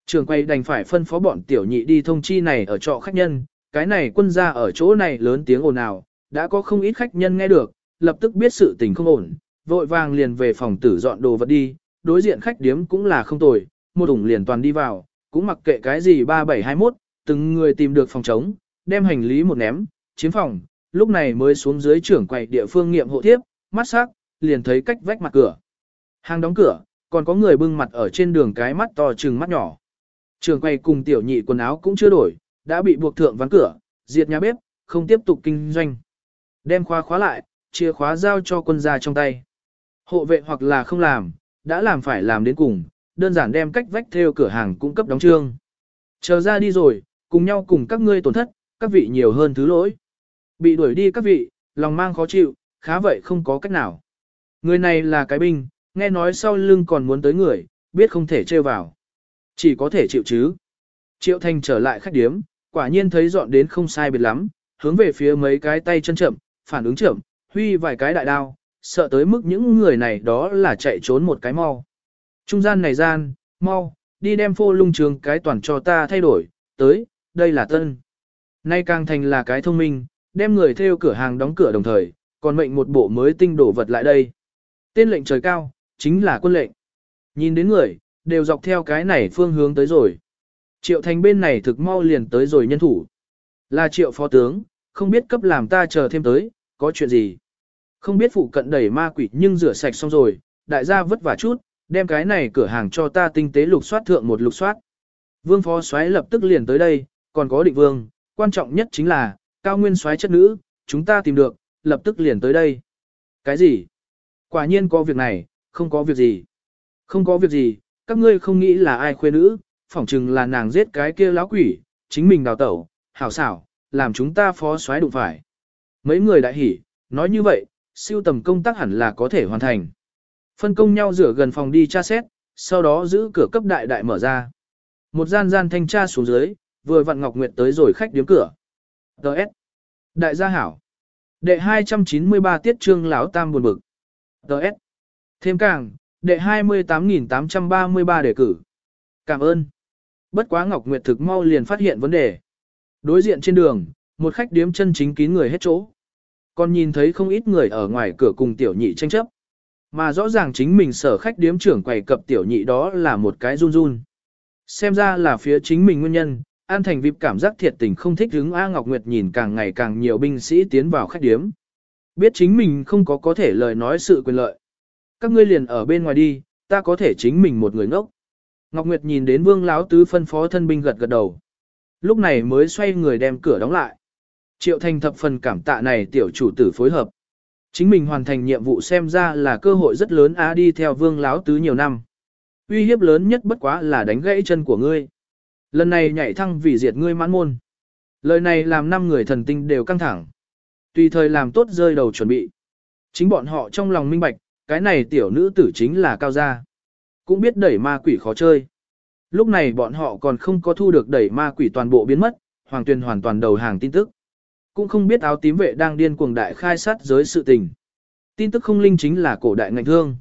Trường quay đành phải phân phó bọn tiểu nhị đi thông chi này ở trọ khách nhân, cái này quân gia ở chỗ này lớn tiếng ồn ào, đã có không ít khách nhân nghe được, lập tức biết sự tình không ổn, vội vàng liền về phòng tử dọn đồ vật đi, đối diện khách điếm cũng là không tồi, một ủng liền toàn đi vào, cũng mặc kệ cái gì 3721, từng người tìm được phòng trống, đem hành lý một ném, chiếm phòng, lúc này mới xuống dưới trưởng quầy địa phương nghiệm hộ thiếp, mắt sắc, liền thấy cách vách mặt cửa. Hàng đóng cửa, còn có người bưng mặt ở trên đường cái mắt to trừng mắt nhỏ. Trường quay cùng tiểu nhị quần áo cũng chưa đổi, đã bị buộc thượng ván cửa, diệt nhà bếp, không tiếp tục kinh doanh. Đem khóa khóa lại, chìa khóa giao cho quân gia trong tay. Hộ vệ hoặc là không làm, đã làm phải làm đến cùng, đơn giản đem cách vách theo cửa hàng cung cấp đóng trương. Chờ ra đi rồi, cùng nhau cùng các ngươi tổn thất, các vị nhiều hơn thứ lỗi. Bị đuổi đi các vị, lòng mang khó chịu, khá vậy không có cách nào. Người này là cái binh, nghe nói sau lưng còn muốn tới người, biết không thể trêu vào. Chỉ có thể chịu chứ. Triệu Thanh trở lại khách điếm, quả nhiên thấy dọn đến không sai biệt lắm, hướng về phía mấy cái tay chân chậm, phản ứng chậm, huy vài cái đại đao, sợ tới mức những người này đó là chạy trốn một cái mau. Trung gian này gian, mau, đi đem phô lung trường cái toàn cho ta thay đổi, tới, đây là tân. Nay càng thành là cái thông minh, đem người theo cửa hàng đóng cửa đồng thời, còn mệnh một bộ mới tinh đổ vật lại đây. Tên lệnh trời cao, chính là quân lệnh. Nhìn đến người, đều dọc theo cái này phương hướng tới rồi. Triệu thành bên này thực mau liền tới rồi nhân thủ. Là triệu phó tướng, không biết cấp làm ta chờ thêm tới, có chuyện gì. Không biết phụ cận đẩy ma quỷ nhưng rửa sạch xong rồi, đại gia vất vả chút, đem cái này cửa hàng cho ta tinh tế lục soát thượng một lục soát. Vương phó soái lập tức liền tới đây, còn có định vương, quan trọng nhất chính là, cao nguyên soái chất nữ, chúng ta tìm được, lập tức liền tới đây. Cái gì? Quả nhiên có việc này, không có việc gì. Không có việc gì, các ngươi không nghĩ là ai khuê nữ, phỏng chừng là nàng giết cái kia lão quỷ, chính mình đào tẩu, hảo xảo, làm chúng ta phó soái đụng phải. Mấy người đại hỉ, nói như vậy, siêu tầm công tác hẳn là có thể hoàn thành. Phân công nhau rửa gần phòng đi tra xét, sau đó giữ cửa cấp đại đại mở ra. Một gian gian thanh tra xuống dưới, vừa vặn Ngọc Nguyệt tới rồi khách điếm cửa. Đợt. Đại gia hảo. Đệ 293 tiết trương lão tam buồn bực. Đợt. Thêm càng, đệ 28.833 đề cử. Cảm ơn. Bất quá Ngọc Nguyệt thực mau liền phát hiện vấn đề. Đối diện trên đường, một khách điếm chân chính kín người hết chỗ. Còn nhìn thấy không ít người ở ngoài cửa cùng tiểu nhị tranh chấp. Mà rõ ràng chính mình sở khách điếm trưởng quầy cập tiểu nhị đó là một cái run run. Xem ra là phía chính mình nguyên nhân, An Thành Vịp cảm giác thiệt tình không thích hứng A Ngọc Nguyệt nhìn càng ngày càng nhiều binh sĩ tiến vào khách điếm. Biết chính mình không có có thể lời nói sự quyền lợi. Các ngươi liền ở bên ngoài đi, ta có thể chính mình một người ngốc. Ngọc Nguyệt nhìn đến Vương láo Tứ phân phó thân binh gật gật đầu. Lúc này mới xoay người đem cửa đóng lại. Triệu Thành thập phần cảm tạ này tiểu chủ tử phối hợp. Chính mình hoàn thành nhiệm vụ xem ra là cơ hội rất lớn á đi theo Vương Lão Tứ nhiều năm. Uy hiếp lớn nhất bất quá là đánh gãy chân của ngươi. Lần này nhảy thăng vì diệt ngươi mãn môn. Lời này làm năm người thần tinh đều căng thẳng. Tùy thời làm tốt rơi đầu chuẩn bị. Chính bọn họ trong lòng minh bạch, cái này tiểu nữ tử chính là cao gia. Cũng biết đẩy ma quỷ khó chơi. Lúc này bọn họ còn không có thu được đẩy ma quỷ toàn bộ biến mất, hoàng tuyên hoàn toàn đầu hàng tin tức. Cũng không biết áo tím vệ đang điên cuồng đại khai sát giới sự tình. Tin tức không linh chính là cổ đại ngành thương.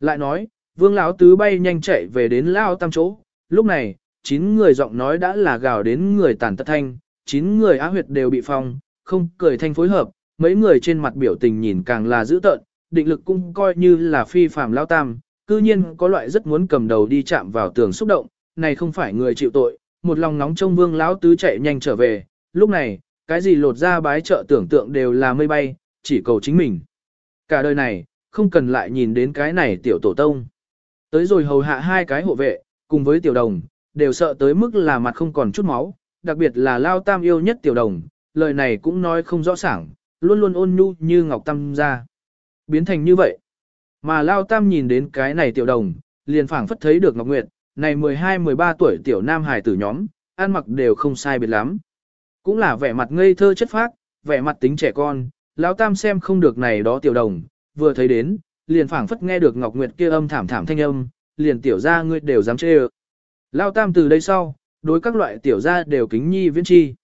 Lại nói, vương lão tứ bay nhanh chạy về đến lao tam chỗ, lúc này, chín người giọng nói đã là gào đến người tàn tật thanh, chín người á huyệt đều bị phong, không cười thanh phối hợp, mấy người trên mặt biểu tình nhìn càng là dữ tợn, định lực cũng coi như là phi phàm lao tam, cư nhiên có loại rất muốn cầm đầu đi chạm vào tường xúc động, này không phải người chịu tội, một lòng nóng trong vương lão tứ chạy nhanh trở về, lúc này, cái gì lột ra bái trợ tưởng tượng đều là mây bay, chỉ cầu chính mình. Cả đời này, không cần lại nhìn đến cái này tiểu tổ tông. Tới rồi hầu hạ hai cái hộ vệ, cùng với tiểu đồng, đều sợ tới mức là mặt không còn chút máu, đặc biệt là lao tam yêu nhất tiểu đồng, lời này cũng nói không rõ ràng, luôn luôn ôn nhu như ngọc tam ra. Biến thành như vậy. Mà lao tam nhìn đến cái này tiểu đồng, liền phảng phất thấy được Ngọc Nguyệt, này 12-13 tuổi tiểu nam hài tử nhóm, ăn mặc đều không sai biệt lắm. Cũng là vẻ mặt ngây thơ chất phác, vẻ mặt tính trẻ con, lão tam xem không được này đó tiểu đồng, vừa thấy đến, liền phảng phất nghe được Ngọc Nguyệt kia âm thảm thảm thanh âm, liền tiểu ra ngươi đều dám chê ơ. Lão tam từ đây sau, đối các loại tiểu gia đều kính nhi viễn chi.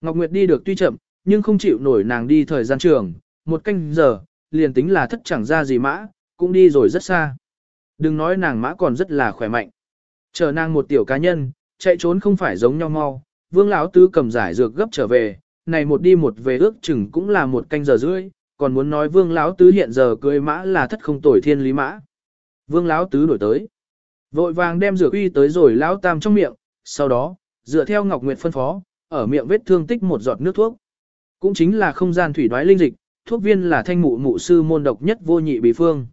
Ngọc Nguyệt đi được tuy chậm, nhưng không chịu nổi nàng đi thời gian trường, một canh giờ, liền tính là thất chẳng ra gì mã, cũng đi rồi rất xa. Đừng nói nàng mã còn rất là khỏe mạnh. Chờ nàng một tiểu cá nhân, chạy trốn không phải giống nhau mau, vương lão tứ cầm giải dược gấp trở về, này một đi một về ước chừng cũng là một canh giờ rưỡi, còn muốn nói vương lão tứ hiện giờ cưới mã là thất không tuổi thiên lý mã. Vương lão tứ đổi tới. Vội vàng đem dược uy tới rồi lão tam trong miệng, sau đó, dựa theo Ngọc Nguyệt phân phó, ở miệng vết thương tích một giọt nước thuốc. Cũng chính là không gian thủy đoái linh dịch, thuốc viên là thanh mụ mụ sư môn độc nhất vô nhị bí phương.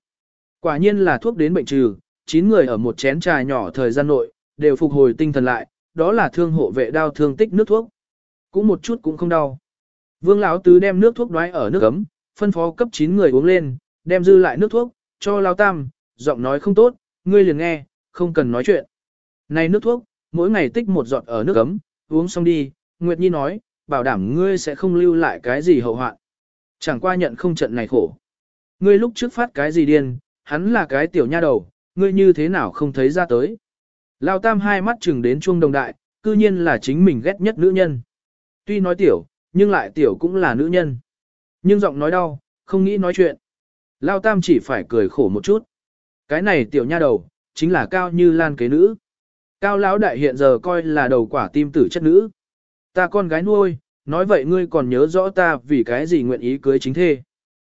Quả nhiên là thuốc đến bệnh trừ, 9 người ở một chén trà nhỏ thời gian nội, đều phục hồi tinh thần lại, đó là thương hộ vệ đau thương tích nước thuốc. Cũng một chút cũng không đau. Vương lão tứ đem nước thuốc đoái ở nước ấm, phân phó cấp 9 người uống lên, đem dư lại nước thuốc, cho lao tam, giọng nói không tốt, ngươi liền nghe, không cần nói chuyện. Này nước thuốc, mỗi ngày tích một giọt ở nước ấm, uống xong đi, Nguyệt Nhi nói, bảo đảm ngươi sẽ không lưu lại cái gì hậu hoạn. Chẳng qua nhận không trận này khổ. Ngươi lúc trước phát cái gì điên, hắn là cái tiểu nha đầu, ngươi như thế nào không thấy ra tới. Lao tam hai mắt chừng đến chuông đồng đại, cư nhiên là chính mình ghét nhất nữ nhân. Tuy nói tiểu, nhưng lại tiểu cũng là nữ nhân. Nhưng giọng nói đau, không nghĩ nói chuyện. Lao tam chỉ phải cười khổ một chút. Cái này tiểu nha đầu, chính là cao như lan kế nữ. Cao lão đại hiện giờ coi là đầu quả tim tử chất nữ. Ta con gái nuôi, nói vậy ngươi còn nhớ rõ ta vì cái gì nguyện ý cưới chính thê.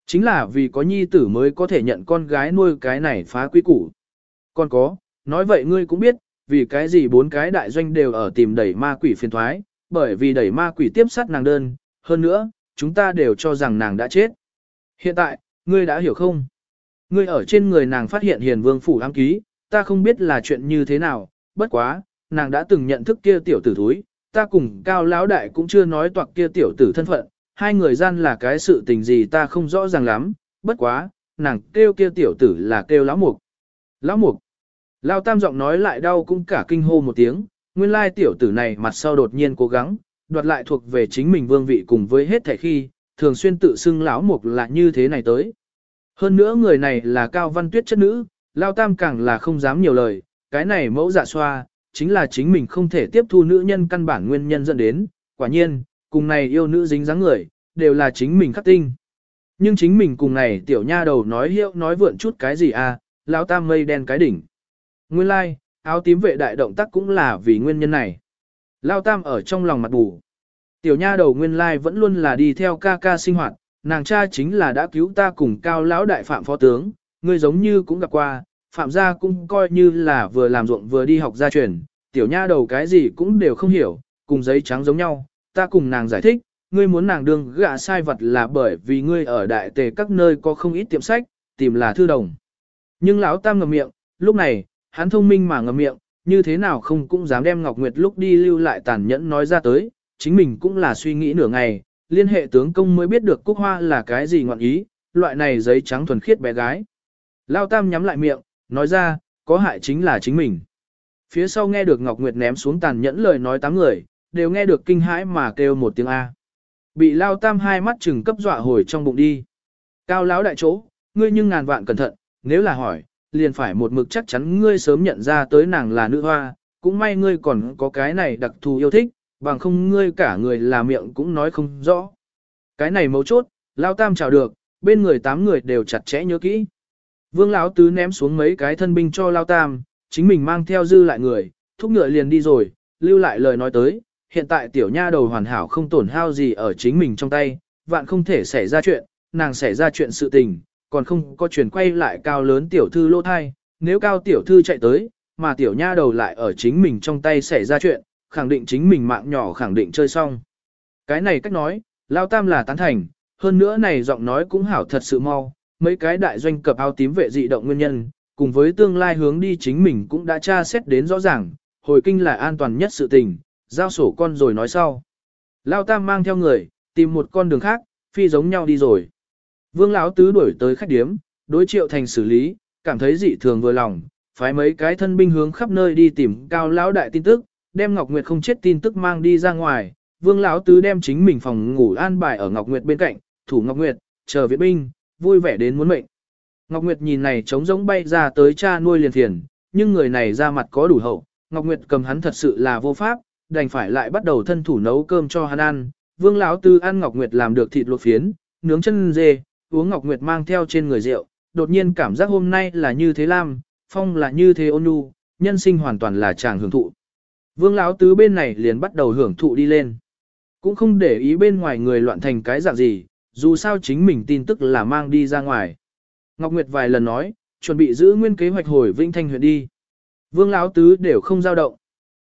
Chính là vì có nhi tử mới có thể nhận con gái nuôi cái này phá quy củ. Còn có, nói vậy ngươi cũng biết, vì cái gì bốn cái đại doanh đều ở tìm đẩy ma quỷ phiền thoái, bởi vì đẩy ma quỷ tiếp sát nàng đơn, hơn nữa, chúng ta đều cho rằng nàng đã chết. Hiện tại, ngươi đã hiểu không? Ngươi ở trên người nàng phát hiện hiền vương phủ ám ký, ta không biết là chuyện như thế nào, bất quá, nàng đã từng nhận thức kia tiểu tử thúi, ta cùng cao lão đại cũng chưa nói toạc kia tiểu tử thân phận, hai người gian là cái sự tình gì ta không rõ ràng lắm, bất quá, nàng kêu kia tiểu tử là kêu lão mục. Lão mục. Lão tam giọng nói lại đau cũng cả kinh hô một tiếng, nguyên lai tiểu tử này mặt sau đột nhiên cố gắng, đoạt lại thuộc về chính mình vương vị cùng với hết thảy khi, thường xuyên tự xưng lão mục là như thế này tới. Hơn nữa người này là cao văn tuyết chất nữ, Lão tam càng là không dám nhiều lời, cái này mẫu dạ xoa, chính là chính mình không thể tiếp thu nữ nhân căn bản nguyên nhân dẫn đến, quả nhiên, cùng này yêu nữ dính dáng người, đều là chính mình khắc tinh. Nhưng chính mình cùng này tiểu nha đầu nói hiệu nói vượn chút cái gì à, lão tam mây đen cái đỉnh. Nguyên lai, like, áo tím vệ đại động tác cũng là vì nguyên nhân này. Lao tam ở trong lòng mặt bù. Tiểu nha đầu nguyên lai vẫn luôn là đi theo ca ca sinh hoạt, nàng cha chính là đã cứu ta cùng cao lão đại phạm phó tướng, ngươi giống như cũng gặp qua, phạm gia cũng coi như là vừa làm ruộng vừa đi học gia truyền, tiểu nha đầu cái gì cũng đều không hiểu, cùng giấy trắng giống nhau, ta cùng nàng giải thích, ngươi muốn nàng đương gạ sai vật là bởi vì ngươi ở đại tề các nơi có không ít tiệm sách, tìm là thư đồng. Nhưng lão tam ngậm miệng, lúc này, hắn thông minh mà ngậm miệng, như thế nào không cũng dám đem Ngọc Nguyệt lúc đi lưu lại tàn nhẫn nói ra tới, chính mình cũng là suy nghĩ nửa ngày, liên hệ tướng công mới biết được cúc hoa là cái gì ngọn ý, loại này giấy trắng thuần khiết bé gái. Lao Tam nhắm lại miệng, nói ra, có hại chính là chính mình. Phía sau nghe được Ngọc Nguyệt ném xuống tàn nhẫn lời nói tám người, đều nghe được kinh hãi mà kêu một tiếng A. Bị Lao Tam hai mắt chừng cấp dọa hồi trong bụng đi. Cao lão đại chỗ, ngươi nhưng ngàn vạn cẩn thận, nếu là hỏi, liền phải một mực chắc chắn ngươi sớm nhận ra tới nàng là nữ hoa, cũng may ngươi còn có cái này đặc thù yêu thích, bằng không ngươi cả người là miệng cũng nói không rõ. Cái này mấu chốt, Lao Tam chào được, bên người tám người đều chặt chẽ nhớ kỹ. Vương Lão Tứ ném xuống mấy cái thân binh cho Lao Tam, chính mình mang theo dư lại người, thúc ngựa liền đi rồi, lưu lại lời nói tới, hiện tại tiểu nha đầu hoàn hảo không tổn hao gì ở chính mình trong tay, vạn không thể xảy ra chuyện, nàng xảy ra chuyện sự tình, còn không có chuyển quay lại cao lớn tiểu thư lô thai, nếu cao tiểu thư chạy tới, mà tiểu nha đầu lại ở chính mình trong tay xảy ra chuyện, khẳng định chính mình mạng nhỏ khẳng định chơi xong. Cái này cách nói, Lao Tam là tán thành, hơn nữa này giọng nói cũng hảo thật sự mau, mấy cái đại doanh cập áo tím vệ dị động nguyên nhân, cùng với tương lai hướng đi chính mình cũng đã tra xét đến rõ ràng, hồi kinh là an toàn nhất sự tình, giao sổ con rồi nói sau. Lao Tam mang theo người, tìm một con đường khác, phi giống nhau đi rồi. Vương Lão Tứ đuổi tới khách điếm, đối triệu thành xử lý, cảm thấy dị thường vừa lòng, phái mấy cái thân binh hướng khắp nơi đi tìm cao lão đại tin tức, đem Ngọc Nguyệt không chết tin tức mang đi ra ngoài, Vương lão tứ đem chính mình phòng ngủ an bài ở Ngọc Nguyệt bên cạnh, thủ Ngọc Nguyệt, chờ viện binh, vui vẻ đến muốn mệnh. Ngọc Nguyệt nhìn này trống rỗng bay ra tới cha nuôi liền thiền, nhưng người này ra mặt có đủ hậu, Ngọc Nguyệt cầm hắn thật sự là vô pháp, đành phải lại bắt đầu thân thủ nấu cơm cho hắn ăn. Vương lão tứ ăn Ngọc Nguyệt làm được thịt luộc phiến, nướng chân dê, uống Ngọc Nguyệt mang theo trên người rượu, đột nhiên cảm giác hôm nay là như thế lam, phong là như thế ôn nhu, nhân sinh hoàn toàn là chàng hưởng thụ. Vương lão tứ bên này liền bắt đầu hưởng thụ đi lên. Cũng không để ý bên ngoài người loạn thành cái dạng gì, dù sao chính mình tin tức là mang đi ra ngoài. Ngọc Nguyệt vài lần nói, chuẩn bị giữ nguyên kế hoạch hồi Vĩnh Thanh huyện đi. Vương lão tứ đều không dao động.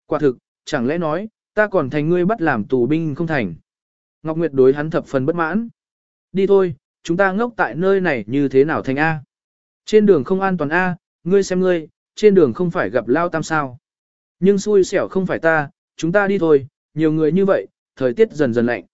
Quả thực, chẳng lẽ nói, ta còn thành ngươi bắt làm tù binh không thành. Ngọc Nguyệt đối hắn thập phần bất mãn. Đi thôi, chúng ta ngốc tại nơi này như thế nào thành A. Trên đường không an toàn A, ngươi xem ngươi, trên đường không phải gặp lao tam sao. Nhưng xui xẻo không phải ta, chúng ta đi thôi, nhiều người như vậy, thời tiết dần dần lạnh.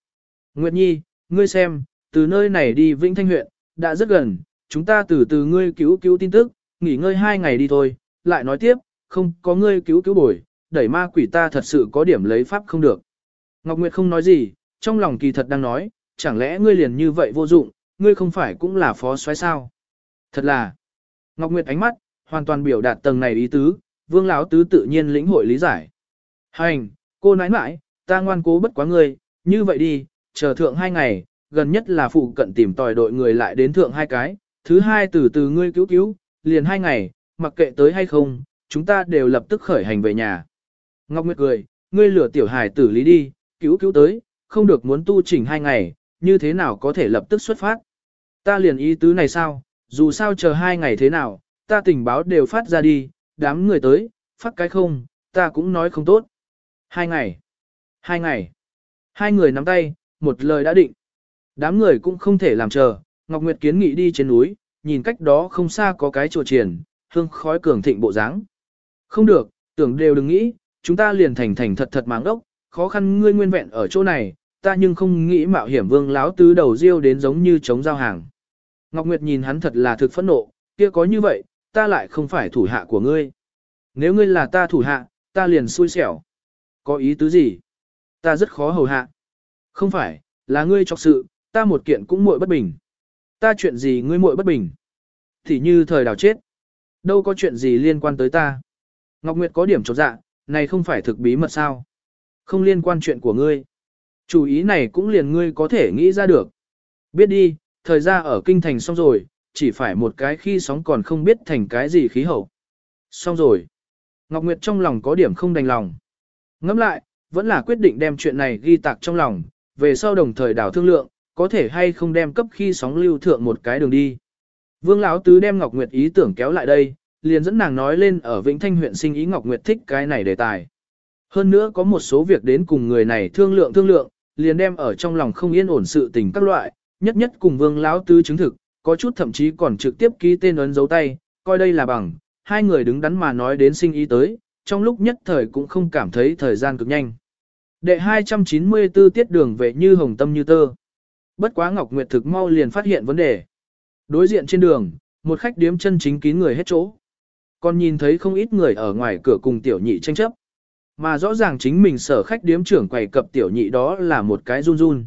Nguyệt Nhi, ngươi xem, từ nơi này đi Vĩnh Thanh huyện, đã rất gần, chúng ta từ từ ngươi cứu cứu tin tức, nghỉ ngơi hai ngày đi thôi, lại nói tiếp, không có ngươi cứu cứu bồi, đẩy ma quỷ ta thật sự có điểm lấy pháp không được. Ngọc Nguyệt không nói gì, trong lòng kỳ thật đang nói, chẳng lẽ ngươi liền như vậy vô dụng, ngươi không phải cũng là phó soái sao? Thật là, Ngọc Nguyệt ánh mắt, hoàn toàn biểu đạt tầng này ý tứ, vương lão tứ tự nhiên lĩnh hội lý giải. Hành, cô nãi nãi, ta ngoan cố bất quá ngươi, như vậy đi, chờ thượng hai ngày, gần nhất là phụ cận tìm tòi đội người lại đến thượng hai cái, thứ hai từ từ ngươi cứu cứu, liền hai ngày, mặc kệ tới hay không, chúng ta đều lập tức khởi hành về nhà. Ngọc Nguyệt cười, ngươi lửa tiểu hài tử lý đi, cứu cứu tới, không được muốn tu chỉnh hai ngày, như thế nào có thể lập tức xuất phát. Ta liền ý tứ này sao, dù sao chờ hai ngày thế nào, ta tình báo đều phát ra đi, đám người tới, phát cái không, ta cũng nói không tốt. Hai ngày, hai ngày, hai người nắm tay, một lời đã định. Đám người cũng không thể làm chờ, Ngọc Nguyệt kiến nghị đi trên núi, nhìn cách đó không xa có cái chùa triển, hương khói cường thịnh bộ dáng. Không được, tưởng đều đừng nghĩ, chúng ta liền thành thành thật thật máng đốc, khó khăn ngươi nguyên vẹn ở chỗ này, ta nhưng không nghĩ mạo hiểm vương láo tứ đầu riêu đến giống như chống giao hàng. Ngọc Nguyệt nhìn hắn thật là thực phẫn nộ, kia có như vậy, ta lại không phải thủ hạ của ngươi. Nếu ngươi là ta thủ hạ, ta liền xui xẻo. Có ý tứ gì? Ta rất khó hầu hạ. Không phải, là ngươi chọc sự, ta một kiện cũng muội bất bình. Ta chuyện gì ngươi muội bất bình? Thì như thời đào chết. Đâu có chuyện gì liên quan tới ta. Ngọc Nguyệt có điểm chột dạ, này không phải thực bí mật sao? Không liên quan chuyện của ngươi. Chủ ý này cũng liền ngươi có thể nghĩ ra được. Biết đi, thời gian ở kinh thành xong rồi, chỉ phải một cái khi sóng còn không biết thành cái gì khí hậu. Xong rồi. Ngọc Nguyệt trong lòng có điểm không đành lòng. Ngẫm lại, vẫn là quyết định đem chuyện này ghi tạc trong lòng, về sau đồng thời đảo thương lượng, có thể hay không đem cấp khi sóng lưu thượng một cái đường đi. Vương Lão Tứ đem Ngọc Nguyệt ý tưởng kéo lại đây, liền dẫn nàng nói lên ở Vĩnh Thanh huyện sinh ý Ngọc Nguyệt thích cái này đề tài. Hơn nữa có một số việc đến cùng người này thương lượng thương lượng, liền đem ở trong lòng không yên ổn sự tình các loại, nhất nhất cùng Vương Lão Tứ chứng thực, có chút thậm chí còn trực tiếp ký tên ấn dấu tay, coi đây là bằng, hai người đứng đắn mà nói đến sinh ý tới, trong lúc nhất thời cũng không cảm thấy thời gian cực nhanh. Đệ 294 tiết đường về như hồng tâm như tơ. Bất quá Ngọc Nguyệt thực mau liền phát hiện vấn đề. Đối diện trên đường, một khách điếm chân chính kín người hết chỗ. Còn nhìn thấy không ít người ở ngoài cửa cùng tiểu nhị tranh chấp. Mà rõ ràng chính mình sở khách điếm trưởng quầy cập tiểu nhị đó là một cái run run.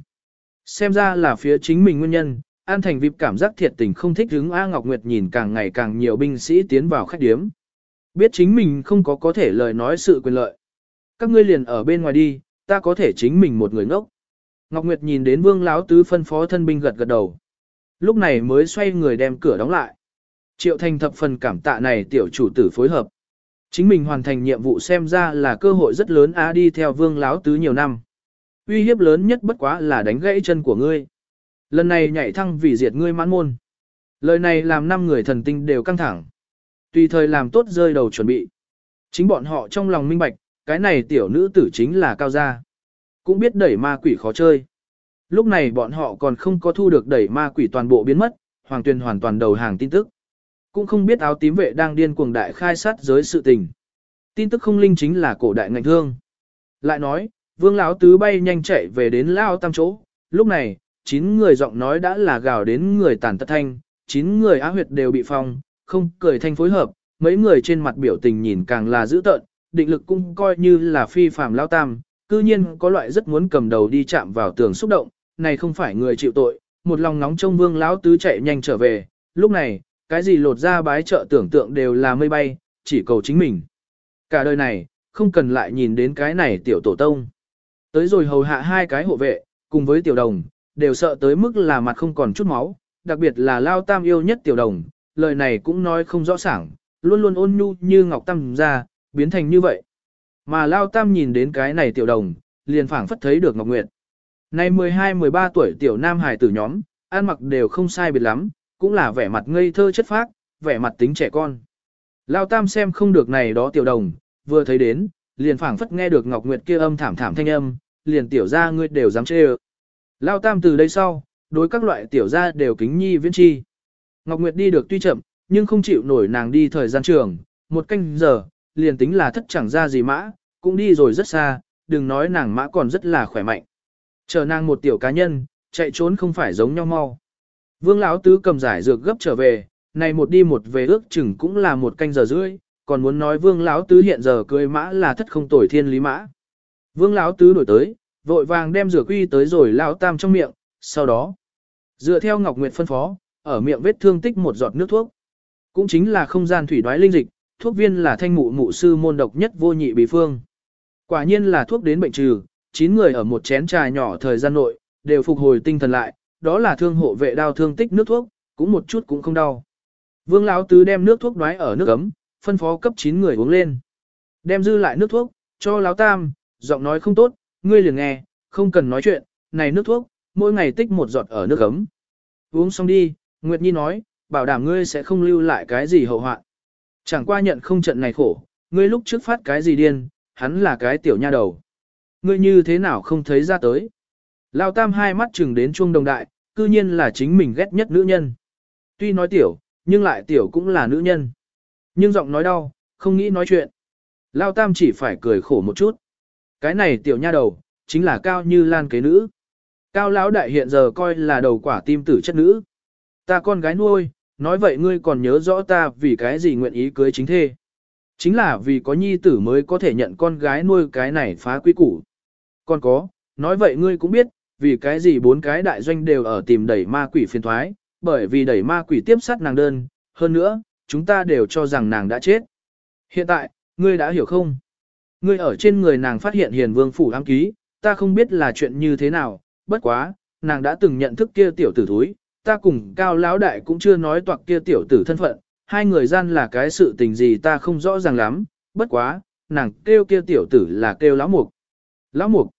Xem ra là phía chính mình nguyên nhân, An Thành Vịp cảm giác thiệt tình không thích hứng A Ngọc Nguyệt nhìn càng ngày càng nhiều binh sĩ tiến vào khách điếm. Biết chính mình không có có thể lời nói sự quyền lợi. Các ngươi liền ở bên ngoài đi, ta có thể chính mình một người ngốc. Ngọc Nguyệt nhìn đến Vương Láo Tứ phân phó thân binh gật gật đầu. Lúc này mới xoay người đem cửa đóng lại. Triệu Thành thập phần cảm tạ này tiểu chủ tử phối hợp. Chính mình hoàn thành nhiệm vụ xem ra là cơ hội rất lớn á đi theo Vương láo Tứ nhiều năm. Uy hiếp lớn nhất bất quá là đánh gãy chân của ngươi. Lần này nhảy thăng vì diệt ngươi mãn môn. Lời này làm năm người thần tinh đều căng thẳng. Tùy thời làm tốt rơi đầu chuẩn bị. Chính bọn họ trong lòng minh bạch, cái này tiểu nữ tử chính là cao gia. Cũng biết đẩy ma quỷ khó chơi. Lúc này bọn họ còn không có thu được đẩy ma quỷ toàn bộ biến mất, hoàng tuyên hoàn toàn đầu hàng tin tức. Cũng không biết áo tím vệ đang điên cuồng đại khai sát giới sự tình. Tin tức không linh chính là cổ đại ngành thương. Lại nói, vương lão tứ bay nhanh chạy về đến lao tam chỗ, lúc này, chín người giọng nói đã là gào đến người tàn tật thanh, chín người á huyệt đều bị phong, không cười thanh phối hợp, mấy người trên mặt biểu tình nhìn càng là dữ tợn, định lực cũng coi như là phi phàm lao tam, cư nhiên có loại rất muốn cầm đầu đi chạm vào tường xúc động, này không phải người chịu tội, một lòng nóng trong vương lão tứ chạy nhanh trở về, lúc này, cái gì lột ra bái trợ tưởng tượng đều là mây bay, chỉ cầu chính mình. Cả đời này, không cần lại nhìn đến cái này tiểu tổ tông. Tới rồi hầu hạ hai cái hộ vệ, cùng với tiểu đồng, đều sợ tới mức là mặt không còn chút máu, đặc biệt là lao tam yêu nhất tiểu đồng, lời này cũng nói không rõ ràng, luôn luôn ôn nhu như ngọc tam ra, biến thành như vậy. Mà lao tam nhìn đến cái này tiểu đồng, liền phảng phất thấy được Ngọc Nguyệt. Này 12-13 tuổi tiểu nam hài tử nhóm, ăn mặc đều không sai biệt lắm, cũng là vẻ mặt ngây thơ chất phác, vẻ mặt tính trẻ con. Lao tam xem không được này đó tiểu đồng, vừa thấy đến, liền phảng phất nghe được Ngọc Nguyệt kia âm thảm thảm thanh âm, liền tiểu ra ngươi đều dám chê ơ. Lao tam từ đây sau, đối các loại tiểu gia đều kính nhi viễn chi. Ngọc Nguyệt đi được tuy chậm, nhưng không chịu nổi nàng đi thời gian trường, một canh giờ, liền tính là thất chẳng ra gì mã, cũng đi rồi rất xa, đừng nói nàng mã còn rất là khỏe mạnh. Chờ nàng một tiểu cá nhân, chạy trốn không phải giống nhau mau. Vương Lão Tứ cầm giải dược gấp trở về, này một đi một về ước chừng cũng là một canh giờ rưỡi, còn muốn nói Vương Lão Tứ hiện giờ cưới mã là thất không tuổi thiên lý mã. Vương Lão Tứ đổi tới, vội vàng đem rửa quy tới rồi Lão Tam trong miệng, sau đó, dựa theo Ngọc Nguyệt phân phó, ở miệng vết thương tích một giọt nước thuốc. Cũng chính là không gian thủy đoái linh dịch, thuốc viên là thanh mụ mụ sư môn độc nhất vô nhị bí phương. Quả nhiên là thuốc đến bệnh trừ, 9 người ở một chén trà nhỏ thời gian nội, đều phục hồi tinh thần lại, đó là thương hộ vệ đao thương tích nước thuốc, cũng một chút cũng không đau. Vương Lão Tứ đem nước thuốc đoái ở nước ấm, phân phó cấp 9 người uống lên. Đem dư lại nước thuốc, cho Lão Tam, giọng nói không tốt, ngươi liền nghe, không cần nói chuyện, này nước thuốc, mỗi ngày tích một giọt ở nước ấm. Uống xong đi, Nguyệt Nhi nói, bảo đảm ngươi sẽ không lưu lại cái gì hậu hoạn. Chẳng qua nhận không trận này khổ, ngươi lúc trước phát cái gì điên, hắn là cái tiểu nha đầu. Ngươi như thế nào không thấy ra tới. Lao tam hai mắt chừng đến chuông đồng đại, cư nhiên là chính mình ghét nhất nữ nhân. Tuy nói tiểu, nhưng lại tiểu cũng là nữ nhân. Nhưng giọng nói đau, không nghĩ nói chuyện. Lao tam chỉ phải cười khổ một chút. Cái này tiểu nha đầu, chính là cao như lan kế nữ. Cao lão đại hiện giờ coi là đầu quả tim tử chất nữ. Ta con gái nuôi, nói vậy ngươi còn nhớ rõ ta vì cái gì nguyện ý cưới chính thê. Chính là vì có nhi tử mới có thể nhận con gái nuôi cái này phá quy củ. Còn có, nói vậy ngươi cũng biết, vì cái gì bốn cái đại doanh đều ở tìm đẩy ma quỷ phiền thoái, bởi vì đẩy ma quỷ tiếp sát nàng đơn, hơn nữa, chúng ta đều cho rằng nàng đã chết. Hiện tại, ngươi đã hiểu không? Ngươi ở trên người nàng phát hiện hiền vương phủ ám ký, ta không biết là chuyện như thế nào, bất quá, nàng đã từng nhận thức kia tiểu tử thúi, ta cùng cao lão đại cũng chưa nói toạc kia tiểu tử thân phận, hai người gian là cái sự tình gì ta không rõ ràng lắm, bất quá, nàng kêu kia tiểu tử là kêu lão mục. Lão mục.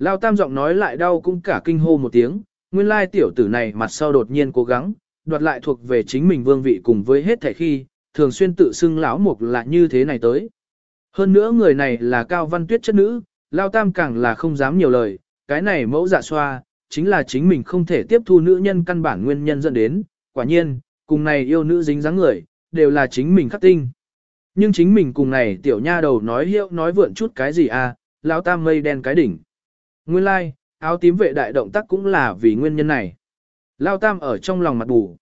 Lao tam giọng nói lại đau cũng cả kinh hô một tiếng, nguyên lai tiểu tử này mặt sau đột nhiên cố gắng, đoạt lại thuộc về chính mình vương vị cùng với hết thảy khi, thường xuyên tự xưng lão mục là như thế này tới. Hơn nữa người này là cao văn tuyết chất nữ, Lao tam càng là không dám nhiều lời, cái này mẫu dạ xoa, chính là chính mình không thể tiếp thu nữ nhân căn bản nguyên nhân dẫn đến, quả nhiên, cùng này yêu nữ dính dáng người, đều là chính mình khắc tinh. Nhưng chính mình cùng này tiểu nha đầu nói hiệu nói vượn chút cái gì à, lão tam mây đen cái đỉnh. Nguyên lai, like, áo tím vệ đại động tác cũng là vì nguyên nhân này. Lao tam ở trong lòng mặt bù.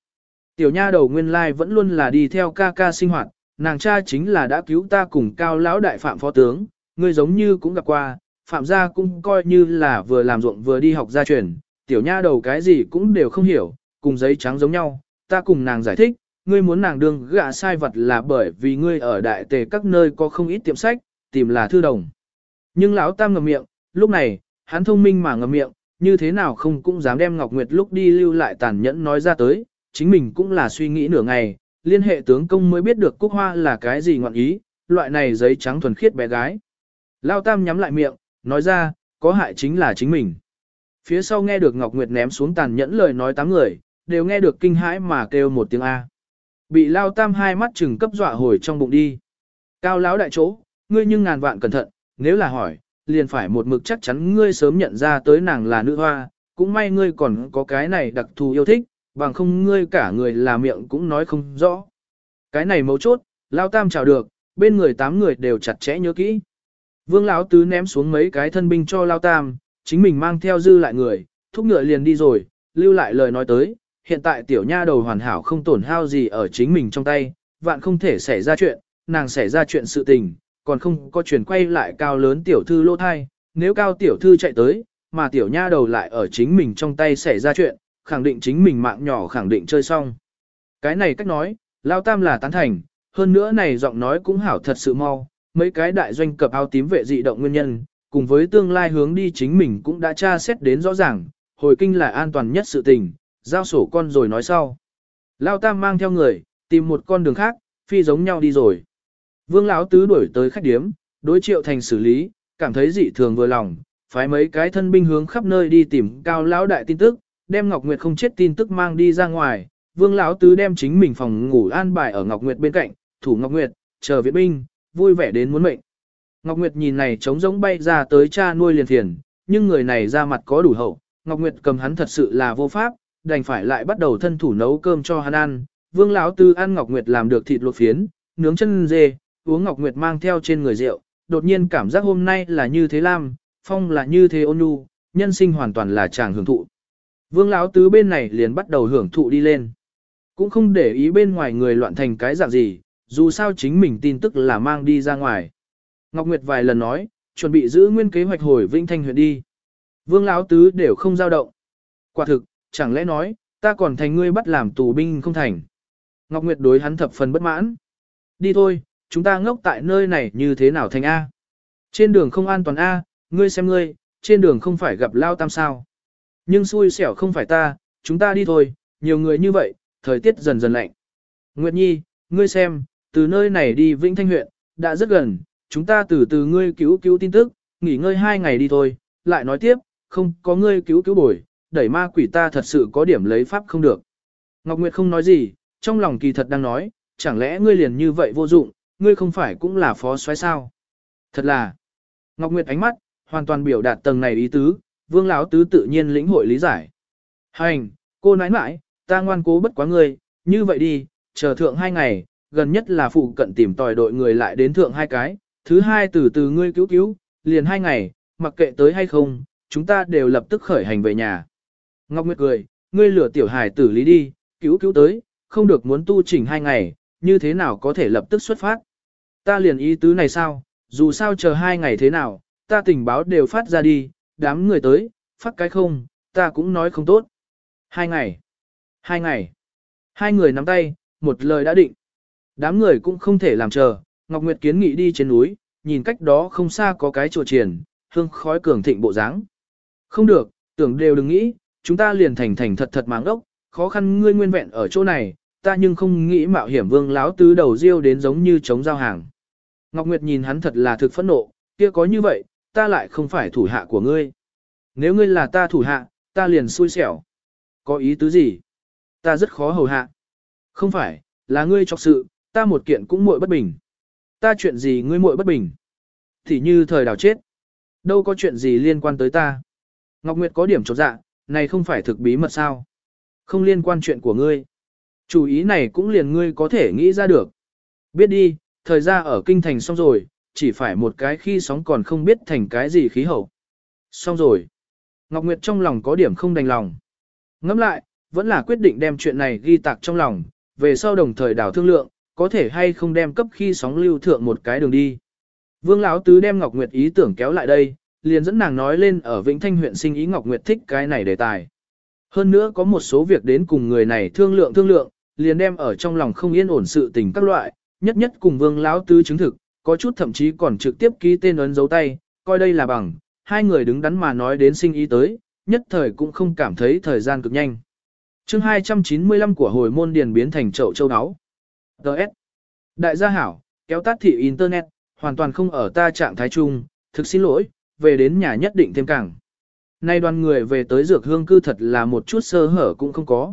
Tiểu nha đầu nguyên lai like vẫn luôn là đi theo ca ca sinh hoạt, nàng cha chính là đã cứu ta cùng cao lão đại phạm phó tướng, người giống như cũng gặp qua, phạm gia cũng coi như là vừa làm ruộng vừa đi học gia truyền, tiểu nha đầu cái gì cũng đều không hiểu, cùng giấy trắng giống nhau, ta cùng nàng giải thích, ngươi muốn nàng đương gạ sai vật là bởi vì ngươi ở đại tề các nơi có không ít tiệm sách, tìm là thư đồng. Nhưng lão tam ngậm miệng, lúc này, hắn thông minh mà ngậm miệng, như thế nào không cũng dám đem Ngọc Nguyệt lúc đi lưu lại tàn nhẫn nói ra tới, chính mình cũng là suy nghĩ nửa ngày, liên hệ tướng công mới biết được cúc hoa là cái gì ngọn ý, loại này giấy trắng thuần khiết bé gái. Lao tam nhắm lại miệng, nói ra, có hại chính là chính mình. Phía sau nghe được Ngọc Nguyệt ném xuống tàn nhẫn lời nói tám người, đều nghe được kinh hãi mà kêu một tiếng A. Bị lao tam hai mắt chừng cấp dọa hồi trong bụng đi. Cao lão đại chỗ, ngươi nhưng ngàn vạn cẩn thận, nếu là hỏi, liền phải một mực chắc chắn ngươi sớm nhận ra tới nàng là nữ hoa, cũng may ngươi còn có cái này đặc thù yêu thích, bằng không ngươi cả người là miệng cũng nói không rõ. Cái này mấu chốt, lao tam chào được, bên người tám người đều chặt chẽ nhớ kỹ. Vương lão tứ ném xuống mấy cái thân binh cho lao tam, chính mình mang theo dư lại người, thúc ngựa liền đi rồi, lưu lại lời nói tới, hiện tại tiểu nha đầu hoàn hảo không tổn hao gì ở chính mình trong tay, vạn không thể xảy ra chuyện, nàng xảy ra chuyện sự tình, còn không có chuyển quay lại cao lớn tiểu thư lô thai, nếu cao tiểu thư chạy tới, mà tiểu nha đầu lại ở chính mình trong tay xảy ra chuyện, khẳng định chính mình mạng nhỏ khẳng định chơi xong. Cái này cách nói, lao tam là tán thành, hơn nữa này giọng nói cũng hảo thật sự mau, mấy cái đại doanh cập áo tím vệ dị động nguyên nhân, cùng với tương lai hướng đi chính mình cũng đã tra xét đến rõ ràng, hồi kinh là an toàn nhất sự tình, giao sổ con rồi nói sau. Lao Tam mang theo người, tìm một con đường khác, phi giống nhau đi rồi. Vương Lão Tứ đuổi tới khách điếm, đối triệu thành xử lý, cảm thấy dị thường vừa lòng, phái mấy cái thân binh hướng khắp nơi đi tìm cao lão đại tin tức, đem Ngọc Nguyệt không chết tin tức mang đi ra ngoài. Vương Lão Tứ đem chính mình phòng ngủ an bài ở Ngọc Nguyệt bên cạnh, thủ Ngọc Nguyệt, chờ viện binh, vui vẻ đến muốn mệnh. Ngọc Nguyệt nhìn này trống rỗng bay ra tới cha nuôi liền thiền, nhưng người này ra mặt có đủ hậu, Ngọc Nguyệt cầm hắn thật sự là vô pháp, đành phải lại bắt đầu thân thủ nấu cơm cho hắn ăn. Vương lão tư ăn Ngọc Nguyệt làm được thịt luộc phiến, nướng chân dê, uống Ngọc Nguyệt mang theo trên người rượu, đột nhiên cảm giác hôm nay là như thế lam, phong là như thế ôn nhu, nhân sinh hoàn toàn là chàng hưởng thụ. Vương lão tứ bên này liền bắt đầu hưởng thụ đi lên. Cũng không để ý bên ngoài người loạn thành cái dạng gì, dù sao chính mình tin tức là mang đi ra ngoài. Ngọc Nguyệt vài lần nói, chuẩn bị giữ nguyên kế hoạch hồi Vĩnh Thanh huyện đi. Vương lão tứ đều không dao động. Quả thực, chẳng lẽ nói, ta còn thành ngươi bắt làm tù binh không thành. Ngọc Nguyệt đối hắn thập phần bất mãn. Đi thôi, chúng ta ngốc tại nơi này như thế nào thành A. Trên đường không an toàn A, ngươi xem ngươi, trên đường không phải gặp lao tam sao. Nhưng xui xẻo không phải ta, chúng ta đi thôi, nhiều người như vậy, thời tiết dần dần lạnh. Nguyệt Nhi, ngươi xem, từ nơi này đi Vĩnh Thanh huyện, đã rất gần, chúng ta từ từ ngươi cứu cứu tin tức, nghỉ ngơi hai ngày đi thôi, lại nói tiếp, không có ngươi cứu cứu bồi, đẩy ma quỷ ta thật sự có điểm lấy pháp không được. Ngọc Nguyệt không nói gì, trong lòng kỳ thật đang nói, chẳng lẽ ngươi liền như vậy vô dụng, ngươi không phải cũng là phó soái sao? Thật là, Ngọc Nguyệt ánh mắt, hoàn toàn biểu đạt tầng này ý tứ, vương lão tứ tự nhiên lĩnh hội lý giải. Hành, cô nãi nãi, ta ngoan cố bất quá ngươi, như vậy đi, chờ thượng hai ngày, gần nhất là phụ cận tìm tòi đội người lại đến thượng hai cái, thứ hai từ từ ngươi cứu cứu, liền hai ngày, mặc kệ tới hay không, chúng ta đều lập tức khởi hành về nhà. Ngọc Nguyệt cười, ngươi lửa tiểu hải tử lý đi, cứu cứu tới, không được muốn tu chỉnh hai ngày, như thế nào có thể lập tức xuất phát. Ta liền ý tứ này sao, dù sao chờ hai ngày thế nào, ta tình báo đều phát ra đi, đám người tới, phát cái không, ta cũng nói không tốt. Hai ngày, hai ngày, hai người nắm tay, một lời đã định. Đám người cũng không thể làm chờ, Ngọc Nguyệt kiến nghị đi trên núi, nhìn cách đó không xa có cái chùa triển, hương khói cường thịnh bộ dáng. Không được, tưởng đều đừng nghĩ, chúng ta liền thành thành thật thật máng ốc, khó khăn ngươi nguyên vẹn ở chỗ này, ta nhưng không nghĩ mạo hiểm vương láo tứ đầu riêu đến giống như chống giao hàng. Ngọc Nguyệt nhìn hắn thật là thực phẫn nộ, kia có như vậy, ta lại không phải thủ hạ của ngươi. Nếu ngươi là ta thủ hạ, ta liền xui xẻo. Có ý tứ gì? Ta rất khó hầu hạ. Không phải, là ngươi chọc sự, ta một kiện cũng muội bất bình. Ta chuyện gì ngươi muội bất bình? Thì như thời đào chết. Đâu có chuyện gì liên quan tới ta. Ngọc Nguyệt có điểm chột dạ, này không phải thực bí mật sao? Không liên quan chuyện của ngươi. Chủ ý này cũng liền ngươi có thể nghĩ ra được. Biết đi, thời gian ở kinh thành xong rồi, chỉ phải một cái khi sóng còn không biết thành cái gì khí hậu. Xong rồi. Ngọc Nguyệt trong lòng có điểm không đành lòng. Ngẫm lại, vẫn là quyết định đem chuyện này ghi tạc trong lòng, về sau đồng thời đảo thương lượng, có thể hay không đem cấp khi sóng lưu thượng một cái đường đi. Vương Lão Tứ đem Ngọc Nguyệt ý tưởng kéo lại đây, liền dẫn nàng nói lên ở Vĩnh Thanh huyện sinh ý Ngọc Nguyệt thích cái này đề tài. Hơn nữa có một số việc đến cùng người này thương lượng thương lượng, liền đem ở trong lòng không yên ổn sự tình các loại, nhất nhất cùng Vương Lão Tứ chứng thực, có chút thậm chí còn trực tiếp ký tên ấn dấu tay, coi đây là bằng, hai người đứng đắn mà nói đến sinh ý tới, nhất thời cũng không cảm thấy thời gian cực nhanh. chương 295 của hồi môn điền biến thành chậu châu áo. Đợt. Đại gia hảo, kéo tắt thị Internet, hoàn toàn không ở ta trạng thái chung, thực xin lỗi, về đến nhà nhất định thêm càng. Nay đoàn người về tới dược hương cư thật là một chút sơ hở cũng không có.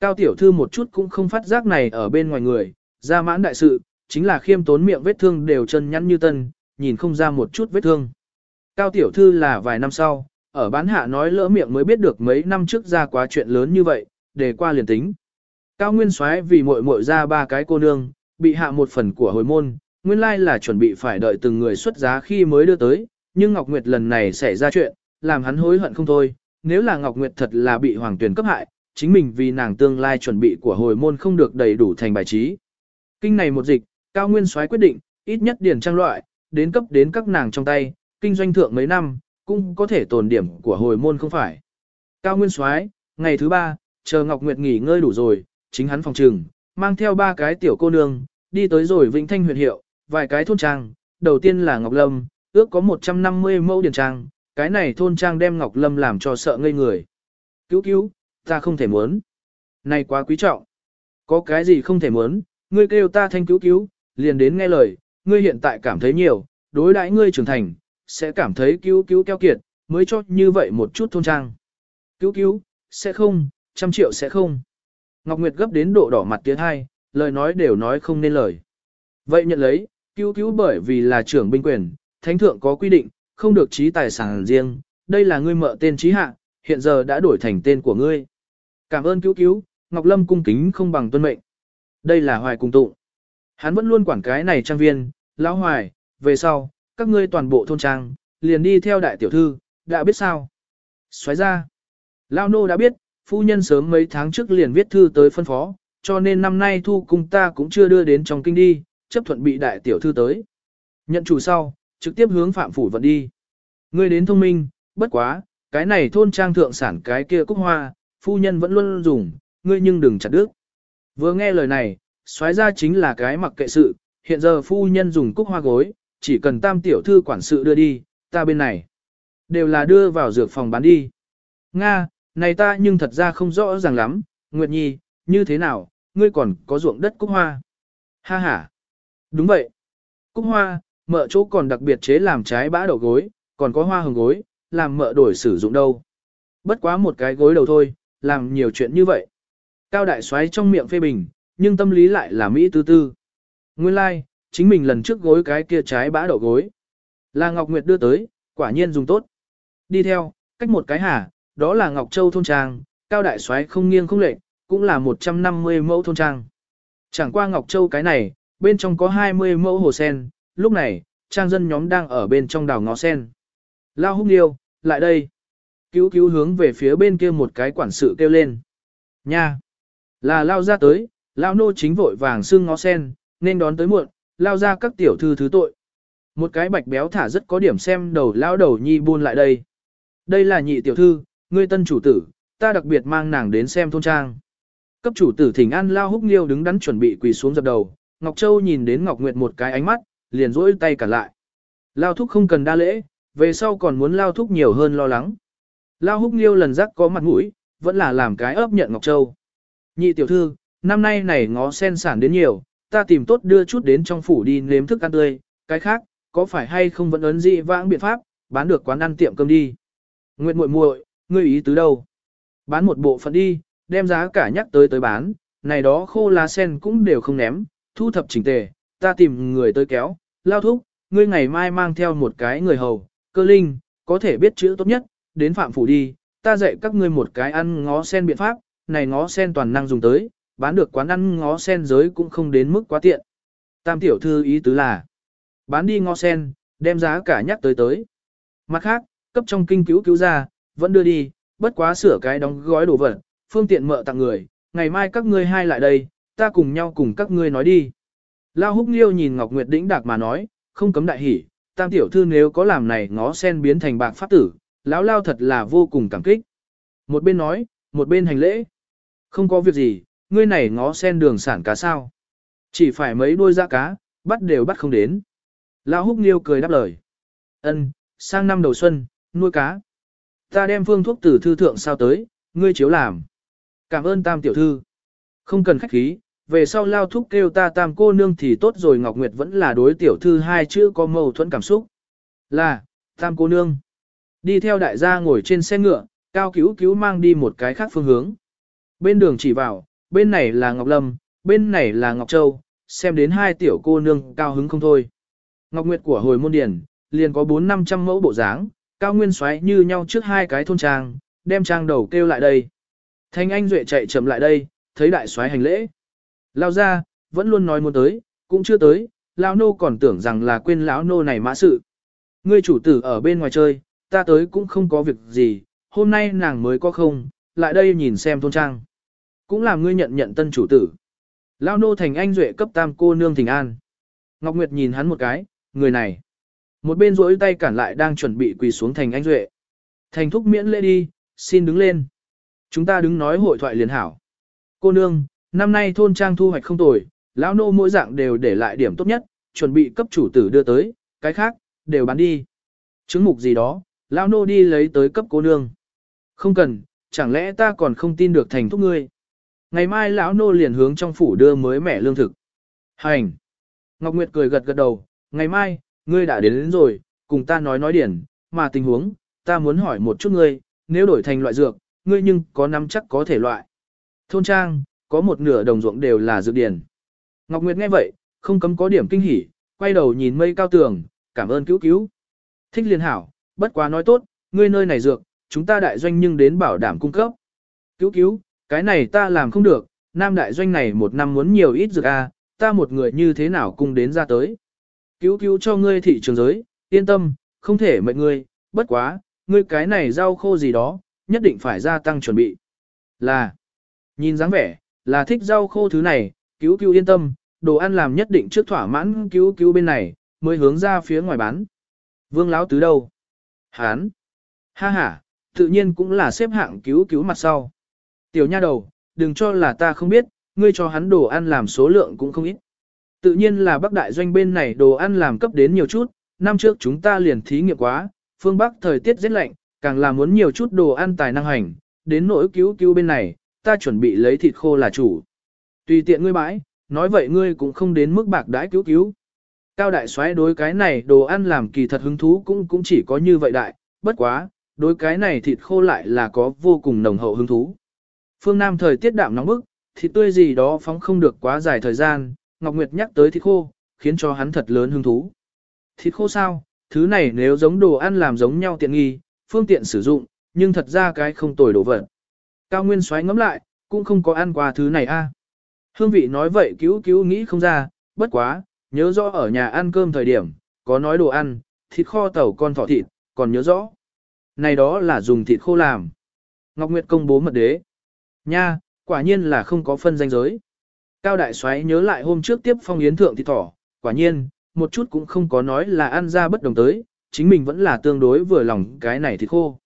Cao tiểu thư một chút cũng không phát giác này ở bên ngoài người, ra mãn đại sự, chính là khiêm tốn miệng vết thương đều chân nhắn như tân, nhìn không ra một chút vết thương. Cao tiểu thư là vài năm sau, ở bán hạ nói lỡ miệng mới biết được mấy năm trước ra quá chuyện lớn như vậy, để qua liền tính. Cao Nguyên Soái vì muội muội ra ba cái cô nương, bị hạ một phần của hồi môn, nguyên lai là chuẩn bị phải đợi từng người xuất giá khi mới đưa tới, nhưng Ngọc Nguyệt lần này xảy ra chuyện, làm hắn hối hận không thôi, nếu là Ngọc Nguyệt thật là bị Hoàng Tuyền cấp hại, chính mình vì nàng tương lai chuẩn bị của hồi môn không được đầy đủ thành bài trí. Kinh này một dịch, Cao Nguyên Soái quyết định, ít nhất điển trang loại, đến cấp đến các nàng trong tay, kinh doanh thượng mấy năm, cũng có thể tồn điểm của hồi môn không phải. Cao Nguyên Soái, ngày thứ ba, chờ Ngọc Nguyệt nghỉ ngơi đủ rồi, chính hắn phòng trừng, mang theo ba cái tiểu cô nương, đi tới rồi Vĩnh Thanh huyện hiệu, vài cái thôn trang, đầu tiên là Ngọc Lâm, ước có 150 mẫu điển trang, cái này thôn trang đem Ngọc Lâm làm cho sợ ngây người. Cứu cứu, ta không thể muốn. Này quá quý trọng. Có cái gì không thể muốn, ngươi kêu ta thanh cứu cứu, liền đến nghe lời, ngươi hiện tại cảm thấy nhiều, đối đãi ngươi trưởng thành, sẽ cảm thấy cứu cứu keo kiệt, mới cho như vậy một chút thôn trang. Cứu cứu, sẽ không, trăm triệu sẽ không. Ngọc Nguyệt gấp đến độ đỏ mặt tiếng hai, lời nói đều nói không nên lời. Vậy nhận lấy, cứu cứu bởi vì là trưởng binh quyền, thánh thượng có quy định, không được trí tài sản riêng, đây là ngươi mợ tên trí hạ, hiện giờ đã đổi thành tên của ngươi. Cảm ơn cứu cứu, Ngọc Lâm cung kính không bằng tuân mệnh. Đây là hoài cung tụ Hắn vẫn luôn quản cái này trang viên, lão hoài, về sau, các ngươi toàn bộ thôn trang, liền đi theo đại tiểu thư, đã biết sao. Xoáy ra. Lão nô đã biết, phu nhân sớm mấy tháng trước liền viết thư tới phân phó, cho nên năm nay thu cung ta cũng chưa đưa đến trong kinh đi, chấp thuận bị đại tiểu thư tới. Nhận chủ sau, trực tiếp hướng phạm phủ vận đi. Ngươi đến thông minh, bất quá, cái này thôn trang thượng sản cái kia cúc hoa, phu nhân vẫn luôn dùng, ngươi nhưng đừng chặt đứt. Vừa nghe lời này, xoáy ra chính là cái mặc kệ sự, hiện giờ phu nhân dùng cúc hoa gối, chỉ cần tam tiểu thư quản sự đưa đi, ta bên này. Đều là đưa vào dược phòng bán đi. Nga, này ta nhưng thật ra không rõ ràng lắm, Nguyệt Nhi, như thế nào, ngươi còn có ruộng đất cúc hoa. Ha ha. Đúng vậy. Cúc hoa, mợ chỗ còn đặc biệt chế làm trái bã đầu gối, còn có hoa hồng gối, làm mợ đổi sử dụng đâu. Bất quá một cái gối đầu thôi, làm nhiều chuyện như vậy. Cao đại xoáy trong miệng phê bình, nhưng tâm lý lại là Mỹ tư tư. Nguyên lai, like, chính mình lần trước gối cái kia trái bã đậu gối. Là Ngọc Nguyệt đưa tới, quả nhiên dùng tốt. Đi theo, cách một cái hả, đó là Ngọc Châu thôn trang, cao đại xoáy không nghiêng không lệch, cũng là 150 mẫu thôn trang. Chẳng qua Ngọc Châu cái này, bên trong có 20 mẫu hồ sen, lúc này, trang dân nhóm đang ở bên trong đảo ngó sen. Lao húc điêu, lại đây. Cứu cứu hướng về phía bên kia một cái quản sự kêu lên. Nha! Là lao ra tới, lao nô chính vội vàng xương ngó sen, nên đón tới muộn, lao ra các tiểu thư thứ tội. Một cái bạch béo thả rất có điểm xem đầu lao đầu nhi buôn lại đây. Đây là nhị tiểu thư, ngươi tân chủ tử, ta đặc biệt mang nàng đến xem thôn trang. Cấp chủ tử thỉnh an lao húc liêu đứng đắn chuẩn bị quỳ xuống dập đầu, Ngọc Châu nhìn đến Ngọc Nguyệt một cái ánh mắt, liền rỗi tay cả lại. Lao thúc không cần đa lễ, về sau còn muốn lao thúc nhiều hơn lo lắng. Lao húc liêu lần rắc có mặt mũi, vẫn là làm cái ấp nhận Ngọc Châu. Nhị tiểu thư, năm nay này ngó sen sản đến nhiều, ta tìm tốt đưa chút đến trong phủ đi nếm thức ăn tươi, cái khác, có phải hay không vẫn ấn dị vãng biện pháp, bán được quán ăn tiệm cơm đi. Nguyệt muội muội, ngươi ý tứ đâu? Bán một bộ phận đi, đem giá cả nhắc tới tới bán, này đó khô lá sen cũng đều không ném, thu thập chỉnh tề, ta tìm người tới kéo, lao thúc, ngươi ngày mai mang theo một cái người hầu, cơ linh, có thể biết chữ tốt nhất, đến phạm phủ đi, ta dạy các ngươi một cái ăn ngó sen biện pháp, này ngó sen toàn năng dùng tới, bán được quán ăn ngó sen giới cũng không đến mức quá tiện. Tam tiểu thư ý tứ là, bán đi ngó sen, đem giá cả nhắc tới tới. Mặt khác, cấp trong kinh cứu cứu ra, vẫn đưa đi, bất quá sửa cái đóng gói đồ vật, phương tiện mợ tặng người, ngày mai các ngươi hai lại đây, ta cùng nhau cùng các ngươi nói đi. Lao húc liêu nhìn Ngọc Nguyệt đĩnh đạc mà nói, không cấm đại hỉ, tam tiểu thư nếu có làm này ngó sen biến thành bạc pháp tử, lão lao thật là vô cùng cảm kích. Một bên nói, một bên hành lễ. Không có việc gì, ngươi này ngó sen đường sản cá sao. Chỉ phải mấy đôi da cá, bắt đều bắt không đến. Lão húc liêu cười đáp lời. ân sang năm đầu xuân, nuôi cá. Ta đem phương thuốc từ thư thượng sao tới, ngươi chiếu làm. Cảm ơn tam tiểu thư. Không cần khách khí, về sau lao thúc kêu ta tam cô nương thì tốt rồi Ngọc Nguyệt vẫn là đối tiểu thư hai chữ có mâu thuẫn cảm xúc. Là, tam cô nương. Đi theo đại gia ngồi trên xe ngựa, cao cứu cứu mang đi một cái khác phương hướng. Bên đường chỉ vào, bên này là Ngọc Lâm, bên này là Ngọc Châu, xem đến hai tiểu cô nương cao hứng không thôi. Ngọc Nguyệt của hồi môn điển, liền có 4-500 mẫu bộ dáng, cao nguyên xoáy như nhau trước hai cái thôn trang, đem trang đầu kêu lại đây. Thanh Anh Duệ chạy chậm lại đây, thấy đại xoáy hành lễ. Lao ra, vẫn luôn nói muốn tới, cũng chưa tới, lão nô còn tưởng rằng là quên lão nô này mã sự. Ngươi chủ tử ở bên ngoài chơi, ta tới cũng không có việc gì, hôm nay nàng mới có không, lại đây nhìn xem thôn trang. Cũng làm ngươi nhận nhận tân chủ tử. Lão nô thành anh duệ cấp tam cô nương thỉnh an. Ngọc Nguyệt nhìn hắn một cái, người này. Một bên rỗi tay cản lại đang chuẩn bị quỳ xuống thành anh duệ. Thành thúc miễn lễ đi, xin đứng lên. Chúng ta đứng nói hội thoại liền hảo. Cô nương, năm nay thôn trang thu hoạch không tồi, lão nô mỗi dạng đều để lại điểm tốt nhất, chuẩn bị cấp chủ tử đưa tới, cái khác, đều bán đi. Chứng mục gì đó, lão nô đi lấy tới cấp cô nương. Không cần, chẳng lẽ ta còn không tin được thành thúc ngươi. Ngày mai lão nô liền hướng trong phủ đưa mới mẻ lương thực. Hành. Ngọc Nguyệt cười gật gật đầu, ngày mai, ngươi đã đến, đến rồi, cùng ta nói nói điển, mà tình huống, ta muốn hỏi một chút ngươi, nếu đổi thành loại dược, ngươi nhưng có nắm chắc có thể loại. Thôn trang, có một nửa đồng ruộng đều là dược điển. Ngọc Nguyệt nghe vậy, không cấm có điểm kinh hỉ, quay đầu nhìn mây cao tường, cảm ơn cứu cứu. Thích liên hảo, bất quá nói tốt, ngươi nơi này dược, chúng ta đại doanh nhưng đến bảo đảm cung cấp. Cứu cứu, cái này ta làm không được, nam đại doanh này một năm muốn nhiều ít dược a, à, ta một người như thế nào cùng đến ra tới. Cứu cứu cho ngươi thị trường giới, yên tâm, không thể mệnh ngươi, bất quá, ngươi cái này rau khô gì đó, nhất định phải gia tăng chuẩn bị. Là, nhìn dáng vẻ, là thích rau khô thứ này, cứu cứu yên tâm, đồ ăn làm nhất định trước thỏa mãn cứu cứu bên này, mới hướng ra phía ngoài bán. Vương Lão Tứ đâu? Hán. Ha ha, tự nhiên cũng là xếp hạng cứu cứu mặt sau. Tiểu nha đầu, đừng cho là ta không biết, ngươi cho hắn đồ ăn làm số lượng cũng không ít. Tự nhiên là Bắc Đại Doanh bên này đồ ăn làm cấp đến nhiều chút, năm trước chúng ta liền thí nghiệm quá, phương Bắc thời tiết rất lạnh, càng là muốn nhiều chút đồ ăn tài năng hành, đến nỗi cứu cứu bên này, ta chuẩn bị lấy thịt khô là chủ. Tùy tiện ngươi bãi, nói vậy ngươi cũng không đến mức bạc đãi cứu cứu. Cao đại soái đối cái này đồ ăn làm kỳ thật hứng thú cũng cũng chỉ có như vậy đại, bất quá, đối cái này thịt khô lại là có vô cùng nồng hậu hứng thú. Phương Nam thời tiết đạm nóng bức, thịt tươi gì đó phóng không được quá dài thời gian, Ngọc Nguyệt nhắc tới thịt khô, khiến cho hắn thật lớn hứng thú. Thịt khô sao, thứ này nếu giống đồ ăn làm giống nhau tiện nghi, phương tiện sử dụng, nhưng thật ra cái không tồi đồ vật. Cao Nguyên xoáy ngắm lại, cũng không có ăn qua thứ này a. Hương vị nói vậy cứu cứu nghĩ không ra, bất quá, nhớ rõ ở nhà ăn cơm thời điểm, có nói đồ ăn, thịt kho tàu con thỏ thịt, còn nhớ rõ. Này đó là dùng thịt khô làm. Ngọc Nguyệt công bố mật đế. Nha, quả nhiên là không có phân danh giới. Cao Đại Soái nhớ lại hôm trước tiếp phong yến thượng thì thỏ, quả nhiên, một chút cũng không có nói là ăn ra bất đồng tới, chính mình vẫn là tương đối vừa lòng cái này thịt khô.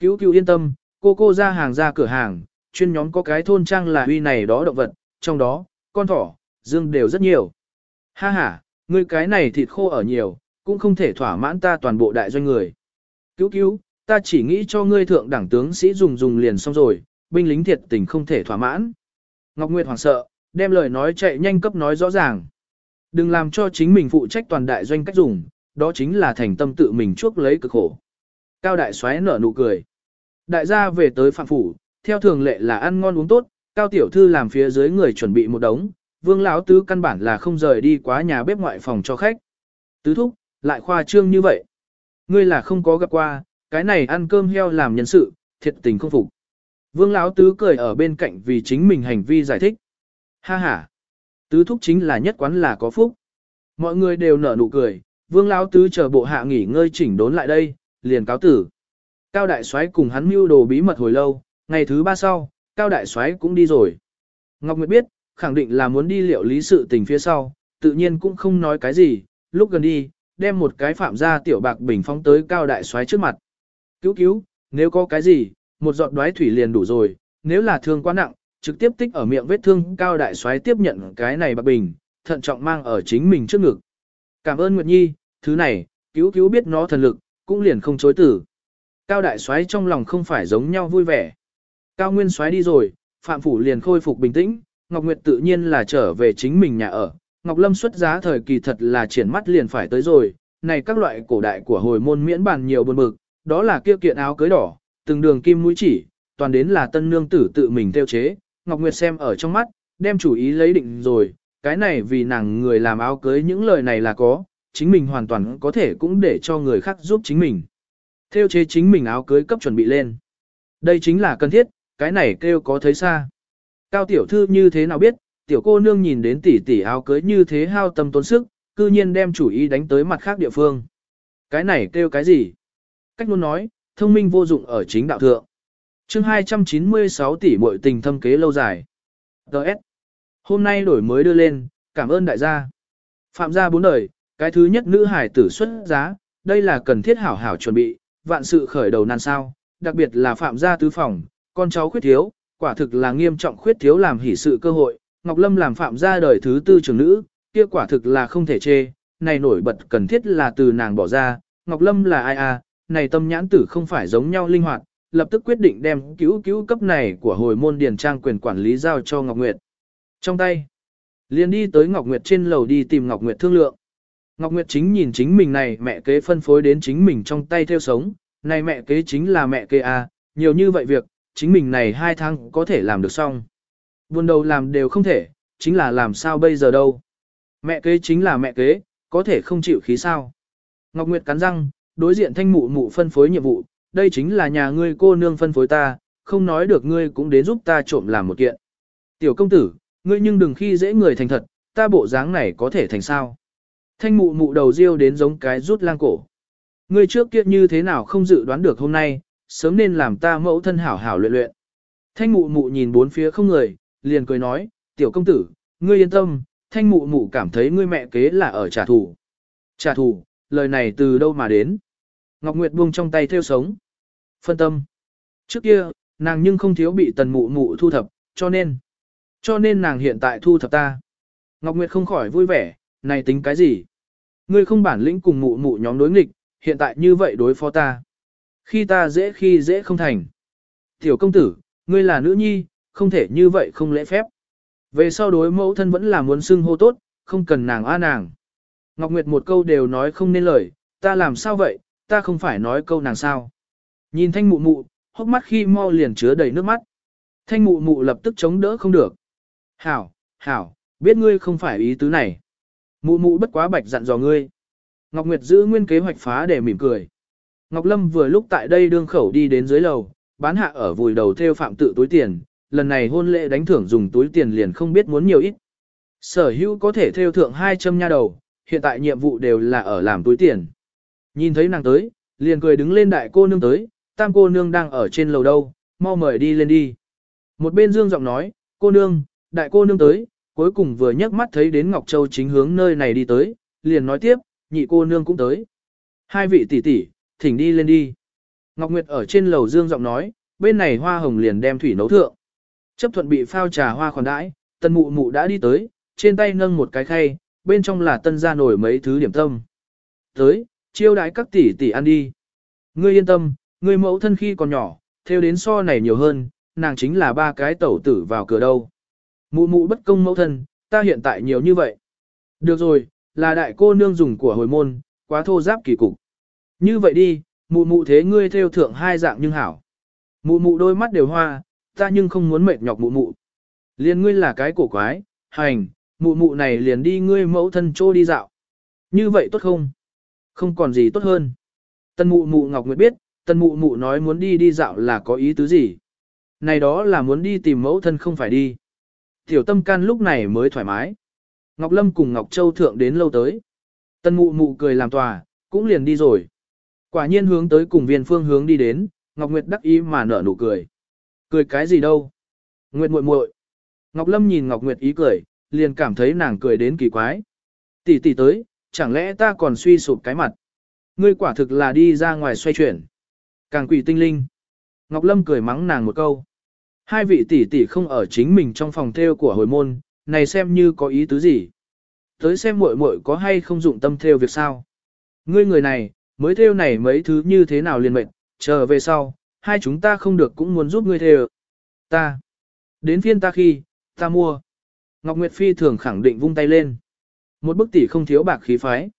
Cứu cứu yên tâm, cô cô ra hàng ra cửa hàng, chuyên nhóm có cái thôn trang là uy này đó động vật, trong đó, con thỏ, dương đều rất nhiều. Ha ha, ngươi cái này thịt khô ở nhiều, cũng không thể thỏa mãn ta toàn bộ đại doanh người. Cứu cứu, ta chỉ nghĩ cho ngươi thượng đẳng tướng sĩ dùng dùng liền xong rồi, binh lính thiệt tình không thể thỏa mãn. Ngọc Nguyệt hoảng sợ, đem lời nói chạy nhanh cấp nói rõ ràng. Đừng làm cho chính mình phụ trách toàn đại doanh cách dùng, đó chính là thành tâm tự mình chuốc lấy cực khổ. Cao đại soái nở nụ cười. Đại gia về tới phạm phủ, theo thường lệ là ăn ngon uống tốt, cao tiểu thư làm phía dưới người chuẩn bị một đống, vương lão tứ căn bản là không rời đi quá nhà bếp ngoại phòng cho khách. Tứ thúc, lại khoa trương như vậy. Ngươi là không có gặp qua, cái này ăn cơm heo làm nhân sự, thiệt tình không phục. Vương lão tứ cười ở bên cạnh vì chính mình hành vi giải thích. Ha ha, tứ thúc chính là nhất quán là có phúc. Mọi người đều nở nụ cười, vương lão tứ chờ bộ hạ nghỉ ngơi chỉnh đốn lại đây, liền cáo tử. Cao đại soái cùng hắn mưu đồ bí mật hồi lâu, ngày thứ ba sau, cao đại soái cũng đi rồi. Ngọc Nguyệt biết, khẳng định là muốn đi liệu lý sự tình phía sau, tự nhiên cũng không nói cái gì, lúc gần đi, đem một cái phạm gia tiểu bạc bình phóng tới cao đại soái trước mặt. Cứu cứu, nếu có cái gì, một giọt đoái thủy liền đủ rồi, nếu là thương quá nặng, trực tiếp tích ở miệng vết thương cao đại soái tiếp nhận cái này bạc bình, thận trọng mang ở chính mình trước ngực. Cảm ơn Nguyệt Nhi, thứ này, cứu cứu biết nó thần lực, cũng liền không chối tử. Cao đại soái trong lòng không phải giống nhau vui vẻ. Cao Nguyên soái đi rồi, Phạm phủ liền khôi phục bình tĩnh, Ngọc Nguyệt tự nhiên là trở về chính mình nhà ở. Ngọc Lâm xuất giá thời kỳ thật là triển mắt liền phải tới rồi, này các loại cổ đại của hồi môn miễn bàn nhiều buồn bực, đó là kia kiện áo cưới đỏ, từng đường kim mũi chỉ, toàn đến là tân nương tử tự mình theo chế, Ngọc Nguyệt xem ở trong mắt, đem chủ ý lấy định rồi, cái này vì nàng người làm áo cưới những lời này là có, chính mình hoàn toàn có thể cũng để cho người khác giúp chính mình. Theo chế chính mình áo cưới cấp chuẩn bị lên. Đây chính là cần thiết, cái này kêu có thấy xa. Cao tiểu thư như thế nào biết, tiểu cô nương nhìn đến tỷ tỷ áo cưới như thế hao tâm tốn sức, cư nhiên đem chủ ý đánh tới mặt khác địa phương. Cái này kêu cái gì? Cách luôn nói, thông minh vô dụng ở chính đạo thượng. chương 296 tỷ muội tình thâm kế lâu dài. Đợt. Hôm nay đổi mới đưa lên, cảm ơn đại gia. Phạm gia bốn đời, cái thứ nhất nữ hải tử xuất giá, đây là cần thiết hảo hảo chuẩn bị, vạn sự khởi đầu nan sao, đặc biệt là phạm gia tứ phòng, con cháu khuyết thiếu, quả thực là nghiêm trọng khuyết thiếu làm hỷ sự cơ hội, Ngọc Lâm làm phạm gia đời thứ tư trưởng nữ, kia quả thực là không thể chê, này nổi bật cần thiết là từ nàng bỏ ra, Ngọc Lâm là ai à, này tâm nhãn tử không phải giống nhau linh hoạt, lập tức quyết định đem cứu cứu cấp này của hồi môn điền trang quyền quản lý giao cho Ngọc Nguyệt. Trong tay, liền đi tới Ngọc Nguyệt trên lầu đi tìm Ngọc Nguyệt thương lượng. Ngọc Nguyệt chính nhìn chính mình này mẹ kế phân phối đến chính mình trong tay theo sống, này mẹ kế chính là mẹ kế à, nhiều như vậy việc, chính mình này hai tháng có thể làm được xong. Buồn đầu làm đều không thể, chính là làm sao bây giờ đâu. Mẹ kế chính là mẹ kế, có thể không chịu khí sao. Ngọc Nguyệt cắn răng, đối diện thanh mụ mụ phân phối nhiệm vụ, đây chính là nhà ngươi cô nương phân phối ta, không nói được ngươi cũng đến giúp ta trộm làm một kiện. Tiểu công tử, ngươi nhưng đừng khi dễ người thành thật, ta bộ dáng này có thể thành sao. Thanh mụ mụ đầu riêu đến giống cái rút lang cổ. Ngươi trước kia như thế nào không dự đoán được hôm nay, sớm nên làm ta mẫu thân hảo hảo luyện luyện. Thanh mụ mụ nhìn bốn phía không người, liền cười nói, tiểu công tử, ngươi yên tâm, thanh mụ mụ cảm thấy ngươi mẹ kế là ở trả thù. Trả thù, lời này từ đâu mà đến? Ngọc Nguyệt buông trong tay theo sống. Phân tâm. Trước kia, nàng nhưng không thiếu bị tần mụ mụ thu thập, cho nên. Cho nên nàng hiện tại thu thập ta. Ngọc Nguyệt không khỏi vui vẻ, này tính cái gì? Ngươi không bản lĩnh cùng mụ mụ nhóm đối nghịch, hiện tại như vậy đối phó ta. Khi ta dễ khi dễ không thành. Tiểu công tử, ngươi là nữ nhi, không thể như vậy không lễ phép. Về sau đối mẫu thân vẫn là muốn xưng hô tốt, không cần nàng a nàng. Ngọc Nguyệt một câu đều nói không nên lời, ta làm sao vậy, ta không phải nói câu nàng sao. Nhìn thanh mụ mụ, hốc mắt khi mau liền chứa đầy nước mắt. Thanh mụ mụ lập tức chống đỡ không được. Hảo, hảo, biết ngươi không phải ý tứ này. Mụ mụ bất quá bạch dặn dò ngươi. Ngọc Nguyệt giữ nguyên kế hoạch phá để mỉm cười. Ngọc Lâm vừa lúc tại đây đương khẩu đi đến dưới lầu, bán hạ ở vùi đầu theo phạm tự túi tiền, lần này hôn lễ đánh thưởng dùng túi tiền liền không biết muốn nhiều ít. Sở hữu có thể theo thượng hai châm nha đầu, hiện tại nhiệm vụ đều là ở làm túi tiền. Nhìn thấy nàng tới, liền cười đứng lên đại cô nương tới, tam cô nương đang ở trên lầu đâu, mau mời đi lên đi. Một bên dương giọng nói, cô nương, đại cô nương tới, cuối cùng vừa nhấc mắt thấy đến Ngọc Châu chính hướng nơi này đi tới, liền nói tiếp, nhị cô nương cũng tới. Hai vị tỷ tỷ, thỉnh đi lên đi. Ngọc Nguyệt ở trên lầu dương giọng nói, bên này hoa hồng liền đem thủy nấu thượng. Chấp thuận bị phao trà hoa khoản đãi, tân mụ mụ đã đi tới, trên tay nâng một cái khay, bên trong là tân ra nổi mấy thứ điểm tâm. Tới, chiêu đãi các tỷ tỷ ăn đi. Ngươi yên tâm, ngươi mẫu thân khi còn nhỏ, theo đến so này nhiều hơn, nàng chính là ba cái tẩu tử vào cửa đâu. Mụ mụ bất công mẫu thân, ta hiện tại nhiều như vậy. Được rồi, là đại cô nương dùng của hồi môn, quá thô giáp kỳ cục. Như vậy đi, mụ mụ thế ngươi theo thượng hai dạng nhưng hảo. Mụ mụ đôi mắt đều hoa, ta nhưng không muốn mệt nhọc mụ mụ. Liền ngươi là cái cổ quái, hành, mụ mụ này liền đi ngươi mẫu thân trô đi dạo. Như vậy tốt không? Không còn gì tốt hơn. Tân mụ mụ Ngọc Nguyệt biết, tân mụ mụ nói muốn đi đi dạo là có ý tứ gì. Này đó là muốn đi tìm mẫu thân không phải đi. Tiểu tâm can lúc này mới thoải mái. Ngọc Lâm cùng Ngọc Châu thượng đến lâu tới. Tân mụ mụ cười làm tòa, cũng liền đi rồi. Quả nhiên hướng tới cùng viên phương hướng đi đến, Ngọc Nguyệt đắc ý mà nở nụ cười. Cười cái gì đâu? Nguyệt muội muội. Ngọc Lâm nhìn Ngọc Nguyệt ý cười, liền cảm thấy nàng cười đến kỳ quái. Tỷ tỷ tới, chẳng lẽ ta còn suy sụp cái mặt? Ngươi quả thực là đi ra ngoài xoay chuyển. Càng quỷ tinh linh. Ngọc Lâm cười mắng nàng một câu. Hai vị tỷ tỷ không ở chính mình trong phòng theo của hồi môn, này xem như có ý tứ gì. Tới xem muội muội có hay không dụng tâm theo việc sao. Ngươi người này, mới theo này mấy thứ như thế nào liền mệnh, chờ về sau, hai chúng ta không được cũng muốn giúp ngươi theo. Ta. Đến phiên ta khi, ta mua. Ngọc Nguyệt Phi thường khẳng định vung tay lên. Một bức tỷ không thiếu bạc khí phái.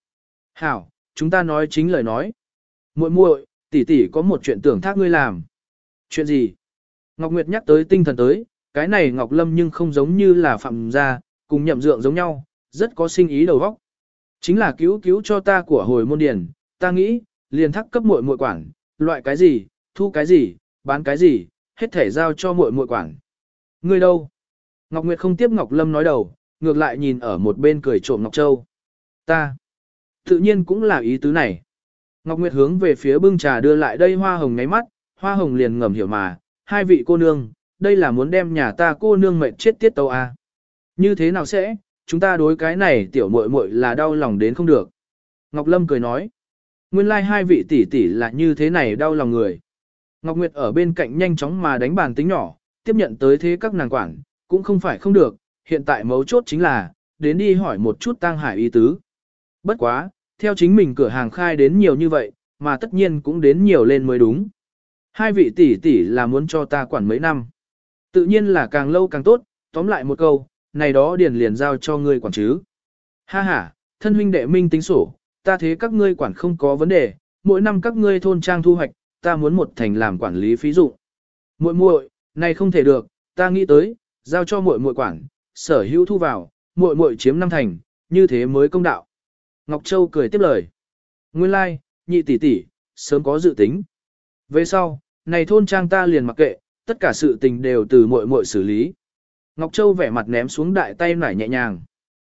Hảo, chúng ta nói chính lời nói. muội muội, tỷ tỷ có một chuyện tưởng thác ngươi làm. Chuyện gì? Ngọc Nguyệt nhắc tới tinh thần tới, cái này Ngọc Lâm nhưng không giống như là phạm gia, cùng nhậm dượng giống nhau, rất có sinh ý đầu óc. Chính là cứu cứu cho ta của hồi môn điển, ta nghĩ, liền thắc cấp muội muội quản, loại cái gì, thu cái gì, bán cái gì, hết thể giao cho muội muội quản. Ngươi đâu? Ngọc Nguyệt không tiếp Ngọc Lâm nói đầu, ngược lại nhìn ở một bên cười trộm Ngọc Châu. Ta. Tự nhiên cũng là ý tứ này. Ngọc Nguyệt hướng về phía bưng trà đưa lại đây hoa hồng ngáy mắt, hoa hồng liền ngầm hiểu mà, hai vị cô nương, đây là muốn đem nhà ta cô nương mệnh chết tiết tâu à. Như thế nào sẽ, chúng ta đối cái này tiểu muội muội là đau lòng đến không được. Ngọc Lâm cười nói, nguyên lai like hai vị tỷ tỷ là như thế này đau lòng người. Ngọc Nguyệt ở bên cạnh nhanh chóng mà đánh bàn tính nhỏ, tiếp nhận tới thế các nàng quản, cũng không phải không được, hiện tại mấu chốt chính là, đến đi hỏi một chút tăng hải ý tứ. Bất quá, theo chính mình cửa hàng khai đến nhiều như vậy, mà tất nhiên cũng đến nhiều lên mới đúng. Hai vị tỷ tỷ là muốn cho ta quản mấy năm. Tự nhiên là càng lâu càng tốt, tóm lại một câu, này đó điền liền giao cho ngươi quản chứ. Ha ha, thân huynh đệ minh tính sổ, ta thế các ngươi quản không có vấn đề, mỗi năm các ngươi thôn trang thu hoạch, ta muốn một thành làm quản lý phí dụ. Muội muội, này không thể được, ta nghĩ tới, giao cho muội muội quản, sở hữu thu vào, muội muội chiếm năm thành, như thế mới công đạo. Ngọc Châu cười tiếp lời. Nguyên lai, like, nhị tỷ tỷ, sớm có dự tính. Về sau, này thôn trang ta liền mặc kệ, tất cả sự tình đều từ muội muội xử lý. Ngọc Châu vẻ mặt ném xuống đại tay nải nhẹ nhàng.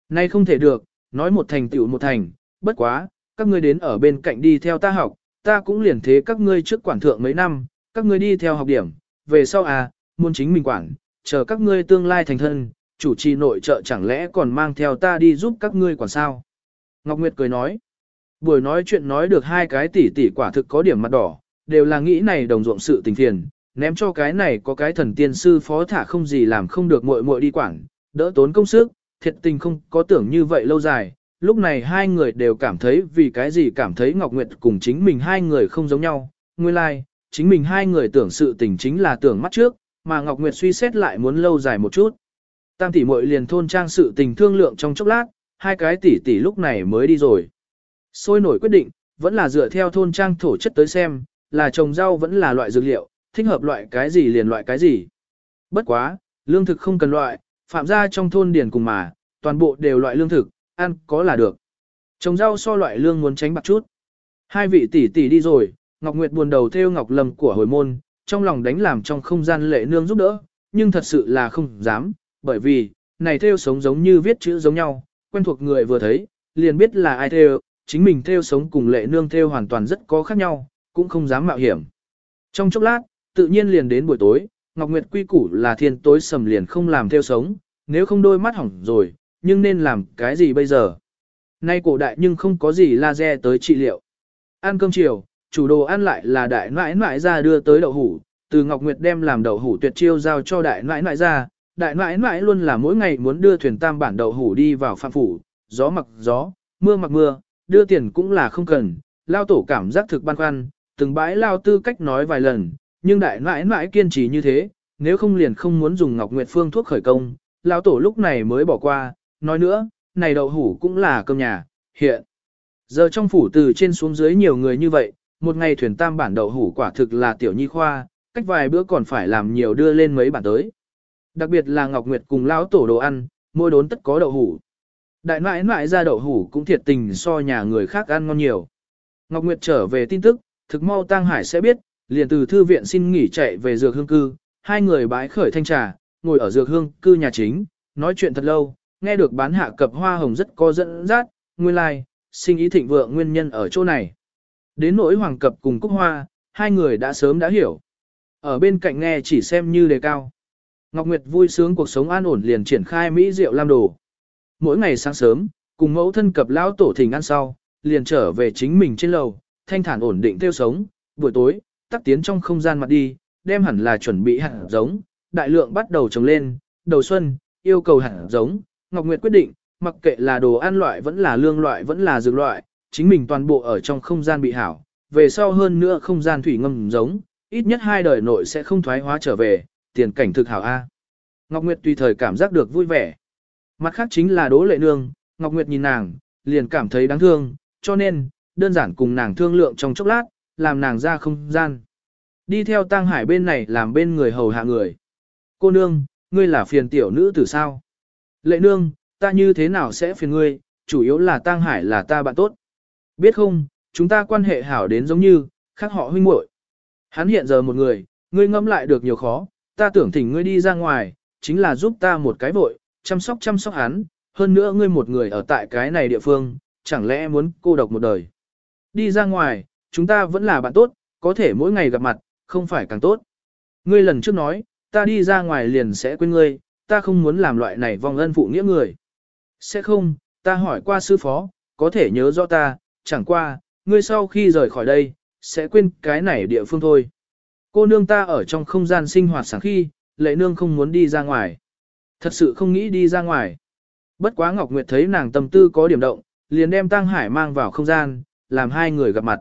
Nay không thể được, nói một thành tựu một thành, bất quá, các ngươi đến ở bên cạnh đi theo ta học, ta cũng liền thế các ngươi trước quản thượng mấy năm, các ngươi đi theo học điểm, về sau à, muốn chính mình quản, chờ các ngươi tương lai thành thân, chủ trì nội trợ chẳng lẽ còn mang theo ta đi giúp các ngươi quản sao. Ngọc Nguyệt cười nói, buổi nói chuyện nói được hai cái tỷ tỷ quả thực có điểm mặt đỏ, đều là nghĩ này đồng ruộng sự tình phiền, ném cho cái này có cái thần tiên sư phó thả không gì làm không được muội muội đi quản, đỡ tốn công sức, thiệt tình không có tưởng như vậy lâu dài. Lúc này hai người đều cảm thấy vì cái gì cảm thấy Ngọc Nguyệt cùng chính mình hai người không giống nhau. Nguyên lai, like, chính mình hai người tưởng sự tình chính là tưởng mắt trước, mà Ngọc Nguyệt suy xét lại muốn lâu dài một chút. Tam tỷ muội liền thôn trang sự tình thương lượng trong chốc lát, hai cái tỷ tỷ lúc này mới đi rồi. Sôi nổi quyết định, vẫn là dựa theo thôn trang thổ chất tới xem, là trồng rau vẫn là loại dược liệu, thích hợp loại cái gì liền loại cái gì. Bất quá, lương thực không cần loại, phạm gia trong thôn điền cùng mà, toàn bộ đều loại lương thực, ăn có là được. Trồng rau so loại lương muốn tránh bạc chút. Hai vị tỷ tỷ đi rồi, Ngọc Nguyệt buồn đầu theo Ngọc Lâm của hồi môn, trong lòng đánh làm trong không gian lệ nương giúp đỡ, nhưng thật sự là không dám, bởi vì, này theo sống giống như viết chữ giống nhau, quen thuộc người vừa thấy, liền biết là ai theo, chính mình theo sống cùng lệ nương theo hoàn toàn rất có khác nhau, cũng không dám mạo hiểm. Trong chốc lát, tự nhiên liền đến buổi tối, Ngọc Nguyệt quy củ là thiên tối sầm liền không làm theo sống, nếu không đôi mắt hỏng rồi, nhưng nên làm cái gì bây giờ? Nay cổ đại nhưng không có gì laser tới trị liệu. Ăn cơm chiều, chủ đồ ăn lại là đại nãi nãi ra đưa tới đậu hủ, từ Ngọc Nguyệt đem làm đậu hủ tuyệt chiêu giao cho đại nãi nãi ra, đại mãi mãi luôn là mỗi ngày muốn đưa thuyền tam bản đậu hủ đi vào phạm phủ, gió mặc gió, mưa mặc mưa, đưa tiền cũng là không cần, lao tổ cảm giác thực băn khoăn, từng bãi lao tư cách nói vài lần, nhưng đại mãi mãi kiên trì như thế, nếu không liền không muốn dùng Ngọc Nguyệt Phương thuốc khởi công, lao tổ lúc này mới bỏ qua, nói nữa, này đậu hủ cũng là cơm nhà, hiện. Giờ trong phủ từ trên xuống dưới nhiều người như vậy, một ngày thuyền tam bản đậu hủ quả thực là tiểu nhi khoa, cách vài bữa còn phải làm nhiều đưa lên mấy bản tới. Đặc biệt là Ngọc Nguyệt cùng lão tổ đồ ăn, mỗi đốn tất có đậu hủ. Đại nãi nãi ra đậu hủ cũng thiệt tình so nhà người khác ăn ngon nhiều. Ngọc Nguyệt trở về tin tức, thực mau Tăng Hải sẽ biết, liền từ thư viện xin nghỉ chạy về dược hương cư, hai người bái khởi thanh trà, ngồi ở dược hương cư nhà chính, nói chuyện thật lâu, nghe được bán hạ cập hoa hồng rất có dẫn dắt, nguyên lai, like, sinh ý thịnh vượng nguyên nhân ở chỗ này. Đến nỗi hoàng cập cùng cúc hoa, hai người đã sớm đã hiểu. Ở bên cạnh nghe chỉ xem như đề cao. Ngọc Nguyệt vui sướng cuộc sống an ổn liền triển khai Mỹ rượu lam đồ. Mỗi ngày sáng sớm, cùng mẫu thân cập lão tổ thỉnh ăn sau, liền trở về chính mình trên lầu, thanh thản ổn định tiêu sống, buổi tối, tắt tiến trong không gian mặt đi, đem hẳn là chuẩn bị hạt giống, đại lượng bắt đầu trồng lên, đầu xuân, yêu cầu hạt giống, Ngọc Nguyệt quyết định, mặc kệ là đồ ăn loại vẫn là lương loại vẫn là dược loại, chính mình toàn bộ ở trong không gian bị hảo, về sau hơn nữa không gian thủy ngâm giống, ít nhất hai đời nội sẽ không thoái hóa trở về, tiền cảnh thực hảo A. Ngọc Nguyệt tùy thời cảm giác được vui vẻ. Mặt khác chính là đố lệ nương, Ngọc Nguyệt nhìn nàng, liền cảm thấy đáng thương, cho nên, đơn giản cùng nàng thương lượng trong chốc lát, làm nàng ra không gian. Đi theo Tăng Hải bên này làm bên người hầu hạ người. Cô nương, ngươi là phiền tiểu nữ tử sao? Lệ nương, ta như thế nào sẽ phiền ngươi, chủ yếu là Tăng Hải là ta bạn tốt. Biết không, chúng ta quan hệ hảo đến giống như, khác họ huynh muội. Hắn hiện giờ một người, ngươi ngẫm lại được nhiều khó, ta tưởng thỉnh ngươi đi ra ngoài, chính là giúp ta một cái vội, chăm sóc chăm sóc hắn, hơn nữa ngươi một người ở tại cái này địa phương, chẳng lẽ muốn cô độc một đời. Đi ra ngoài, chúng ta vẫn là bạn tốt, có thể mỗi ngày gặp mặt, không phải càng tốt. Ngươi lần trước nói, ta đi ra ngoài liền sẽ quên ngươi, ta không muốn làm loại này vong ân phụ nghĩa người. Sẽ không, ta hỏi qua sư phó, có thể nhớ rõ ta, chẳng qua, ngươi sau khi rời khỏi đây, sẽ quên cái này địa phương thôi. Cô nương ta ở trong không gian sinh hoạt sáng khi, lệ nương không muốn đi ra ngoài. Thật sự không nghĩ đi ra ngoài. Bất quá Ngọc Nguyệt thấy nàng tâm tư có điểm động, liền đem Tăng Hải mang vào không gian, làm hai người gặp mặt.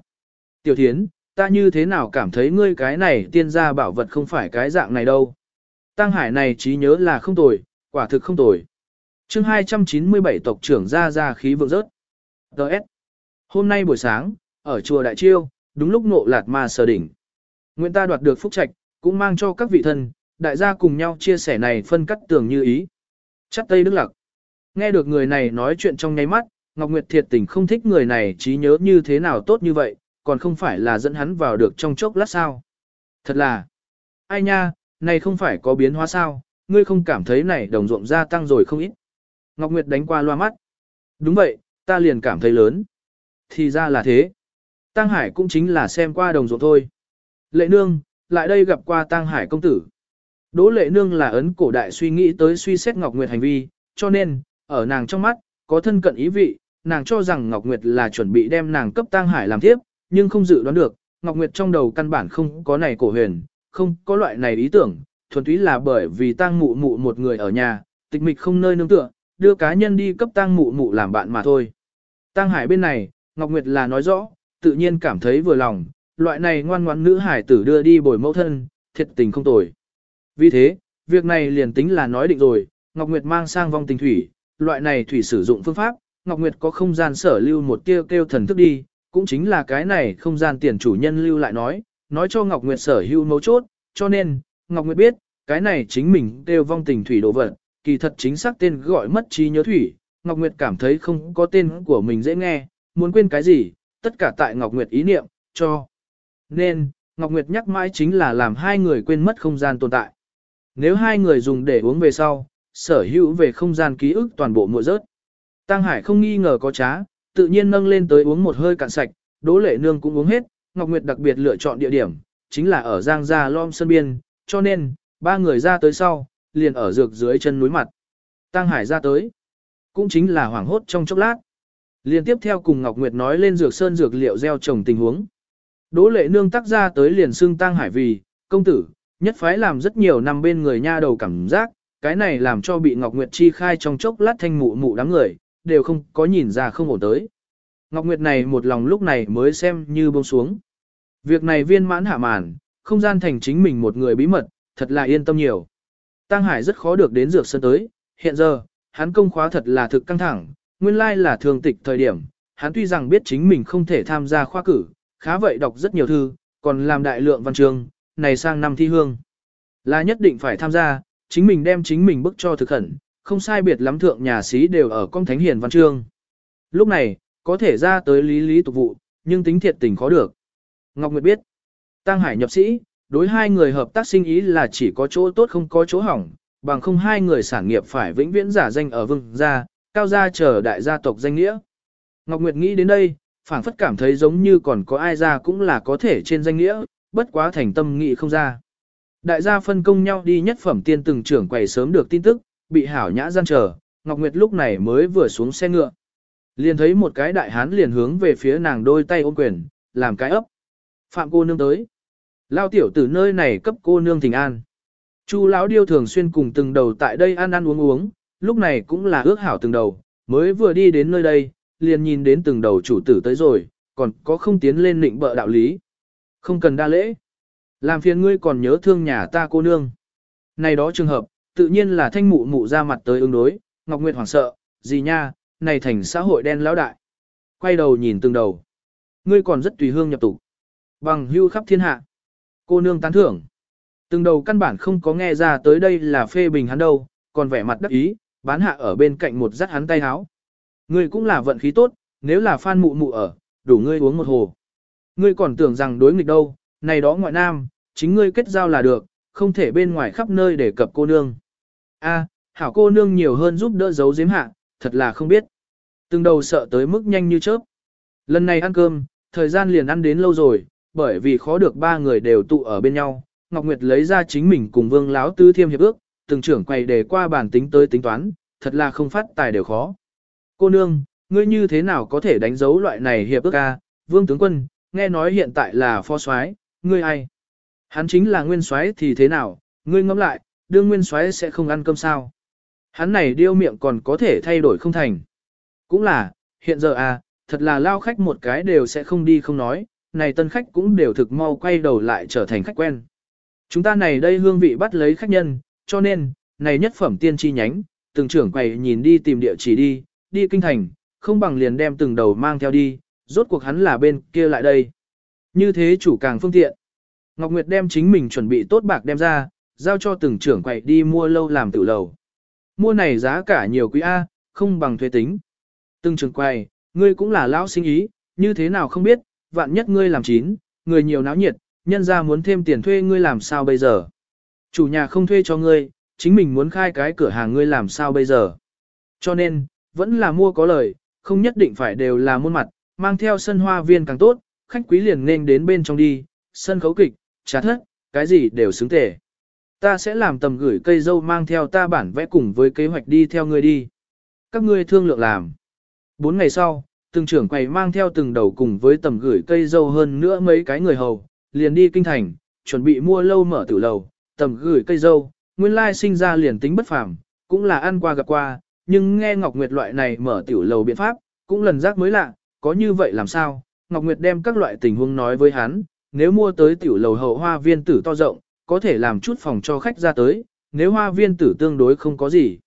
Tiểu Thiến, ta như thế nào cảm thấy ngươi cái này tiên gia bảo vật không phải cái dạng này đâu. Tăng Hải này trí nhớ là không tồi, quả thực không tồi. chương 297 tộc trưởng ra ra khí vượng rớt. Đợt. Hôm nay buổi sáng, ở chùa Đại Chiêu, đúng lúc nộ lạt ma sờ đỉnh. Nguyện ta đoạt được phúc trạch, cũng mang cho các vị thân, đại gia cùng nhau chia sẻ này phân cắt tường như ý. Chắc Tây Đức Lặc. Nghe được người này nói chuyện trong nháy mắt, Ngọc Nguyệt thiệt tình không thích người này trí nhớ như thế nào tốt như vậy, còn không phải là dẫn hắn vào được trong chốc lát sao. Thật là, ai nha, này không phải có biến hóa sao, ngươi không cảm thấy này đồng ruộng gia tăng rồi không ít. Ngọc Nguyệt đánh qua loa mắt. Đúng vậy, ta liền cảm thấy lớn. Thì ra là thế. Tăng Hải cũng chính là xem qua đồng ruộng thôi. Lệ nương, lại đây gặp qua Tang Hải công tử. Đỗ lệ nương là ấn cổ đại suy nghĩ tới suy xét Ngọc Nguyệt hành vi, cho nên, ở nàng trong mắt, có thân cận ý vị, nàng cho rằng Ngọc Nguyệt là chuẩn bị đem nàng cấp Tang Hải làm tiếp, nhưng không dự đoán được, Ngọc Nguyệt trong đầu căn bản không có này cổ huyền, không có loại này ý tưởng, thuần túy là bởi vì tang Mụ Mụ một người ở nhà, tịch mịch không nơi nương tựa, đưa cá nhân đi cấp tang Mụ Mụ làm bạn mà thôi. Tang Hải bên này, Ngọc Nguyệt là nói rõ, tự nhiên cảm thấy vừa lòng, loại này ngoan ngoãn nữ hải tử đưa đi bồi mẫu thân, thiệt tình không tồi. Vì thế, việc này liền tính là nói định rồi, Ngọc Nguyệt mang sang vong tình thủy, loại này thủy sử dụng phương pháp, Ngọc Nguyệt có không gian sở lưu một tiêu kêu thần thức đi, cũng chính là cái này không gian tiền chủ nhân lưu lại nói, nói cho Ngọc Nguyệt sở hữu mấu chốt, cho nên, Ngọc Nguyệt biết, cái này chính mình kêu vong tình thủy đồ vật, kỳ thật chính xác tên gọi mất trí nhớ thủy, Ngọc Nguyệt cảm thấy không có tên của mình dễ nghe, muốn quên cái gì, tất cả tại Ngọc Nguyệt ý niệm, cho. Nên, Ngọc Nguyệt nhắc mãi chính là làm hai người quên mất không gian tồn tại. Nếu hai người dùng để uống về sau, sở hữu về không gian ký ức toàn bộ mùa rớt. Tăng Hải không nghi ngờ có trá, tự nhiên nâng lên tới uống một hơi cạn sạch, Đỗ Lệ Nương cũng uống hết, Ngọc Nguyệt đặc biệt lựa chọn địa điểm, chính là ở Giang Gia Lom Sơn Biên, cho nên, ba người ra tới sau, liền ở dược dưới chân núi mặt. Tăng Hải ra tới, cũng chính là hoảng hốt trong chốc lát. Liên tiếp theo cùng Ngọc Nguyệt nói lên dược sơn dược liệu gieo trồng tình huống. Đỗ lệ nương tác ra tới liền xương tang hải vì, công tử, nhất phái làm rất nhiều năm bên người nha đầu cảm giác, cái này làm cho bị Ngọc Nguyệt chi khai trong chốc lát thanh mụ mụ đám người, đều không có nhìn ra không ổn tới. Ngọc Nguyệt này một lòng lúc này mới xem như buông xuống. Việc này viên mãn hạ màn, không gian thành chính mình một người bí mật, thật là yên tâm nhiều. Tăng Hải rất khó được đến dược sân tới, hiện giờ, hắn công khóa thật là thực căng thẳng, nguyên lai là thường tịch thời điểm, hắn tuy rằng biết chính mình không thể tham gia khoa cử, khá vậy đọc rất nhiều thư, còn làm đại lượng văn chương, này sang năm thi hương. Là nhất định phải tham gia, chính mình đem chính mình bức cho thực khẩn, không sai biệt lắm thượng nhà sĩ đều ở công thánh hiền văn chương. Lúc này, có thể ra tới lý lý tục vụ, nhưng tính thiệt tình khó được. Ngọc Nguyệt biết, Tăng Hải nhập sĩ, đối hai người hợp tác sinh ý là chỉ có chỗ tốt không có chỗ hỏng, bằng không hai người sản nghiệp phải vĩnh viễn giả danh ở vương gia, cao gia chờ đại gia tộc danh nghĩa. Ngọc Nguyệt nghĩ đến đây, phảng phất cảm thấy giống như còn có ai ra cũng là có thể trên danh nghĩa, bất quá thành tâm nghị không ra. Đại gia phân công nhau đi nhất phẩm tiên từng trưởng quầy sớm được tin tức, bị hảo nhã gian chờ, Ngọc Nguyệt lúc này mới vừa xuống xe ngựa. Liền thấy một cái đại hán liền hướng về phía nàng đôi tay ôm quyền, làm cái ấp. Phạm cô nương tới. Lao tiểu từ nơi này cấp cô nương thỉnh an. Chu lão điêu thường xuyên cùng từng đầu tại đây ăn ăn uống uống, lúc này cũng là ước hảo từng đầu, mới vừa đi đến nơi đây, liền nhìn đến từng đầu chủ tử tới rồi, còn có không tiến lên định bợ đạo lý. Không cần đa lễ. Làm phiền ngươi còn nhớ thương nhà ta cô nương. Này đó trường hợp, tự nhiên là thanh mụ mụ ra mặt tới ứng đối, Ngọc Nguyệt hoảng sợ, gì nha, này thành xã hội đen lão đại. Quay đầu nhìn từng đầu. Ngươi còn rất tùy hương nhập tục. Bằng hưu khắp thiên hạ. Cô nương tán thưởng. Từng đầu căn bản không có nghe ra tới đây là phê bình hắn đâu, còn vẻ mặt đắc ý, bán hạ ở bên cạnh một dắt hắn tay háo. Ngươi cũng là vận khí tốt, nếu là phan mụ mụ ở, đủ ngươi uống một hồ. Ngươi còn tưởng rằng đối nghịch đâu, này đó ngoại nam, chính ngươi kết giao là được, không thể bên ngoài khắp nơi để cập cô nương. A, hảo cô nương nhiều hơn giúp đỡ giấu giếm hạ, thật là không biết. Từng đầu sợ tới mức nhanh như chớp. Lần này ăn cơm, thời gian liền ăn đến lâu rồi, bởi vì khó được ba người đều tụ ở bên nhau. Ngọc Nguyệt lấy ra chính mình cùng Vương Láo Tư Thiêm hiệp ước, từng trưởng quầy đề qua bản tính tới tính toán, thật là không phát tài đều khó. Cô nương, ngươi như thế nào có thể đánh dấu loại này hiệp ước ca, Vương tướng quân, nghe nói hiện tại là phó soái, ngươi ai? Hắn chính là nguyên soái thì thế nào, ngươi ngẫm lại, đương nguyên soái sẽ không ăn cơm sao? Hắn này điêu miệng còn có thể thay đổi không thành. Cũng là, hiện giờ à, thật là lao khách một cái đều sẽ không đi không nói, này tân khách cũng đều thực mau quay đầu lại trở thành khách quen. Chúng ta này đây hương vị bắt lấy khách nhân, cho nên, này nhất phẩm tiên chi nhánh, từng trưởng quầy nhìn đi tìm địa chỉ đi, đi kinh thành, không bằng liền đem từng đầu mang theo đi, rốt cuộc hắn là bên kia lại đây. Như thế chủ càng phương tiện. Ngọc Nguyệt đem chính mình chuẩn bị tốt bạc đem ra, giao cho từng trưởng quầy đi mua lâu làm tự lầu. Mua này giá cả nhiều quý A, không bằng thuế tính. Từng trưởng quầy, ngươi cũng là lão sinh ý, như thế nào không biết, vạn nhất ngươi làm chín, người nhiều náo nhiệt, nhân ra muốn thêm tiền thuê ngươi làm sao bây giờ. Chủ nhà không thuê cho ngươi, chính mình muốn khai cái cửa hàng ngươi làm sao bây giờ. Cho nên, vẫn là mua có lời, không nhất định phải đều là muôn mặt, mang theo sân hoa viên càng tốt, khách quý liền nên đến bên trong đi, sân khấu kịch, trà thất, cái gì đều xứng tể. Ta sẽ làm tầm gửi cây dâu mang theo ta bản vẽ cùng với kế hoạch đi theo ngươi đi. Các ngươi thương lượng làm. Bốn ngày sau, từng trưởng quầy mang theo từng đầu cùng với tầm gửi cây dâu hơn nữa mấy cái người hầu, liền đi kinh thành, chuẩn bị mua lâu mở tử lầu, tầm gửi cây dâu, nguyên lai sinh ra liền tính bất phàm, cũng là ăn qua gặp qua, nhưng nghe Ngọc Nguyệt loại này mở tiểu lầu biện pháp, cũng lần giác mới lạ, có như vậy làm sao? Ngọc Nguyệt đem các loại tình huống nói với hắn, nếu mua tới tiểu lầu hậu hoa viên tử to rộng, có thể làm chút phòng cho khách ra tới, nếu hoa viên tử tương đối không có gì.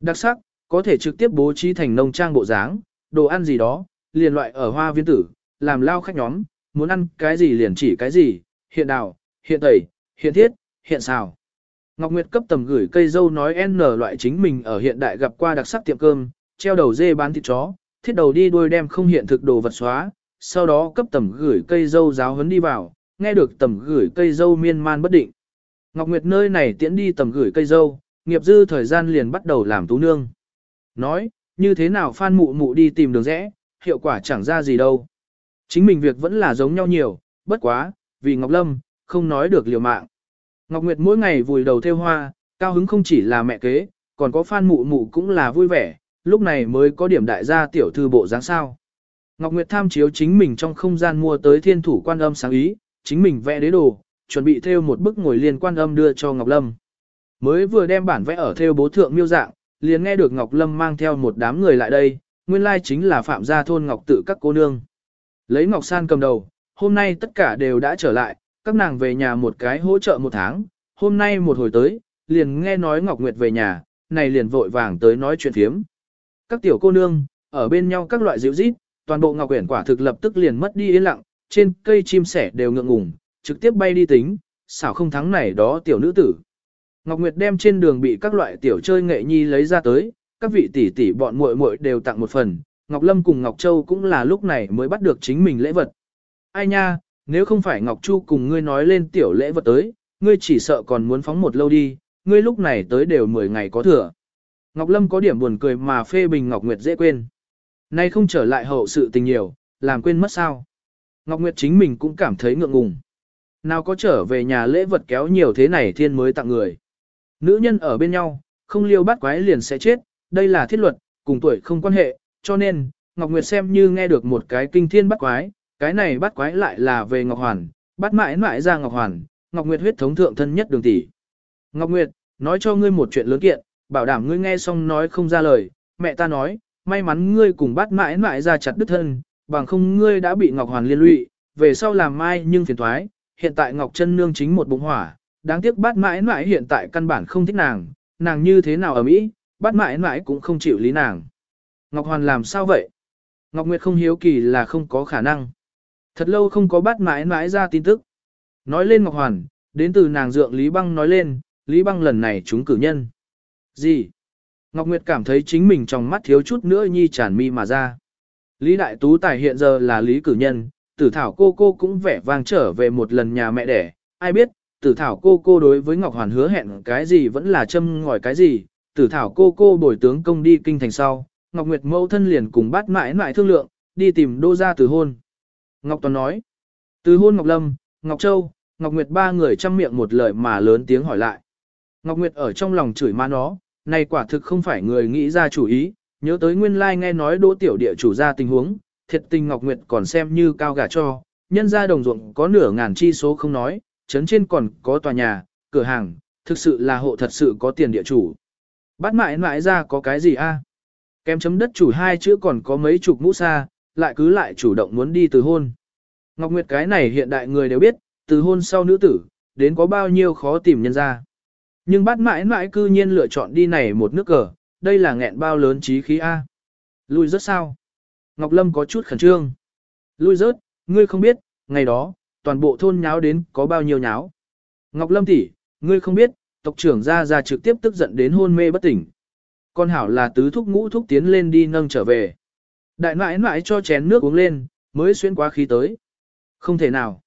Đặc sắc, có thể trực tiếp bố trí thành nông trang bộ dáng, đồ ăn gì đó, liền loại ở hoa viên tử, làm lao khách nhóm, muốn ăn cái gì liền chỉ cái gì, hiện đào, hiện tẩy, hiện thiết, hiện xào. Ngọc Nguyệt cấp tầm gửi cây dâu nói N loại chính mình ở hiện đại gặp qua đặc sắc tiệm cơm, treo đầu dê bán thịt chó, thiết đầu đi đuôi đem không hiện thực đồ vật xóa, sau đó cấp tầm gửi cây dâu giáo huấn đi vào, nghe được tầm gửi cây dâu miên man bất định. Ngọc Nguyệt nơi này tiễn đi tầm gửi cây dâu, nghiệp dư thời gian liền bắt đầu làm tú nương. Nói, như thế nào phan mụ mụ đi tìm đường rẽ, hiệu quả chẳng ra gì đâu. Chính mình việc vẫn là giống nhau nhiều, bất quá, vì Ngọc Lâm, không nói được liều mạng. Ngọc Nguyệt mỗi ngày vùi đầu theo hoa, cao hứng không chỉ là mẹ kế, còn có phan mụ mụ cũng là vui vẻ, lúc này mới có điểm đại gia tiểu thư bộ dáng sao. Ngọc Nguyệt tham chiếu chính mình trong không gian mua tới thiên thủ quan âm sáng ý, chính mình vẽ đế đồ, chuẩn bị theo một bức ngồi liền quan âm đưa cho Ngọc Lâm. Mới vừa đem bản vẽ ở theo bố thượng miêu dạng, liền nghe được Ngọc Lâm mang theo một đám người lại đây, nguyên lai chính là phạm gia thôn Ngọc tự các cô nương. Lấy Ngọc San cầm đầu, hôm nay tất cả đều đã trở lại, các nàng về nhà một cái hỗ trợ một tháng, hôm nay một hồi tới, liền nghe nói Ngọc Nguyệt về nhà, này liền vội vàng tới nói chuyện phiếm. Các tiểu cô nương, ở bên nhau các loại dịu rít, toàn bộ ngọc quyển quả thực lập tức liền mất đi yên lặng, trên cây chim sẻ đều ngượng ngùng, trực tiếp bay đi tính, xảo không thắng này đó tiểu nữ tử. Ngọc Nguyệt đem trên đường bị các loại tiểu chơi nghệ nhi lấy ra tới, các vị tỷ tỷ bọn muội muội đều tặng một phần, Ngọc Lâm cùng Ngọc Châu cũng là lúc này mới bắt được chính mình lễ vật. Ai nha, nếu không phải Ngọc Chu cùng ngươi nói lên tiểu lễ vật tới, ngươi chỉ sợ còn muốn phóng một lâu đi, ngươi lúc này tới đều 10 ngày có thừa. Ngọc Lâm có điểm buồn cười mà phê bình Ngọc Nguyệt dễ quên. Nay không trở lại hậu sự tình nhiều, làm quên mất sao. Ngọc Nguyệt chính mình cũng cảm thấy ngượng ngùng. Nào có trở về nhà lễ vật kéo nhiều thế này thiên mới tặng người. Nữ nhân ở bên nhau, không liêu bắt quái liền sẽ chết, đây là thiết luật, cùng tuổi không quan hệ, cho nên, Ngọc Nguyệt xem như nghe được một cái kinh thiên bắt quái, cái này bắt quái lại là về Ngọc Hoàn, bắt mãi mãi ra Ngọc Hoàn, Ngọc Nguyệt huyết thống thượng thân nhất đường tỷ. Ngọc Nguyệt, nói cho ngươi một chuyện lớn kiện, bảo đảm ngươi nghe xong nói không ra lời, mẹ ta nói, may mắn ngươi cùng bắt mãi mãi ra chặt đứt thân, bằng không ngươi đã bị Ngọc Hoàn liên lụy, về sau làm mai nhưng phiền thoái, hiện tại Ngọc Chân Nương chính một bụng hỏa, đáng tiếc bắt mãi mãi hiện tại căn bản không thích nàng, nàng như thế nào ở Mỹ, bắt mãi mãi cũng không chịu lý nàng. Ngọc Hoàn làm sao vậy? Ngọc Nguyệt không hiếu kỳ là không có khả năng. Thật lâu không có bắt mãi mãi ra tin tức. Nói lên Ngọc Hoàn, đến từ nàng dượng Lý Băng nói lên, Lý Băng lần này chúng cử nhân. Gì? Ngọc Nguyệt cảm thấy chính mình trong mắt thiếu chút nữa nhi tràn mi mà ra. Lý Đại Tú Tài hiện giờ là Lý cử nhân, tử thảo cô cô cũng vẻ vang trở về một lần nhà mẹ đẻ, ai biết, tử thảo cô cô đối với Ngọc Hoàn hứa hẹn cái gì vẫn là châm ngòi cái gì, tử thảo cô cô bồi tướng công đi kinh thành sau, Ngọc Nguyệt mẫu thân liền cùng bắt mãi mãi thương lượng, đi tìm đô gia từ hôn. Ngọc Toàn nói, từ hôn Ngọc Lâm, Ngọc Châu, Ngọc Nguyệt ba người chăm miệng một lời mà lớn tiếng hỏi lại. Ngọc Nguyệt ở trong lòng chửi ma nó, này quả thực không phải người nghĩ ra chủ ý, nhớ tới nguyên lai like nghe nói đỗ tiểu địa chủ ra tình huống, thiệt tình Ngọc Nguyệt còn xem như cao gà cho, nhân ra đồng ruộng có nửa ngàn chi số không nói, trấn trên còn có tòa nhà, cửa hàng, thực sự là hộ thật sự có tiền địa chủ. Bắt mãi mãi ra có cái gì a? Kém chấm đất chủ hai chữ còn có mấy chục mũ xa, lại cứ lại chủ động muốn đi từ hôn. Ngọc Nguyệt cái này hiện đại người đều biết, từ hôn sau nữ tử, đến có bao nhiêu khó tìm nhân ra. Nhưng bắt mãi mãi cư nhiên lựa chọn đi này một nước cờ, đây là nghẹn bao lớn trí khí A. Lui rất sao? Ngọc Lâm có chút khẩn trương. Lui rớt, ngươi không biết, ngày đó, toàn bộ thôn nháo đến có bao nhiêu nháo. Ngọc Lâm tỷ, ngươi không biết, tộc trưởng ra ra trực tiếp tức giận đến hôn mê bất tỉnh. Con hảo là tứ thúc ngũ thúc tiến lên đi nâng trở về. Đại nãi nãi cho chén nước uống lên, mới xuyên quá khí tới. Không thể nào.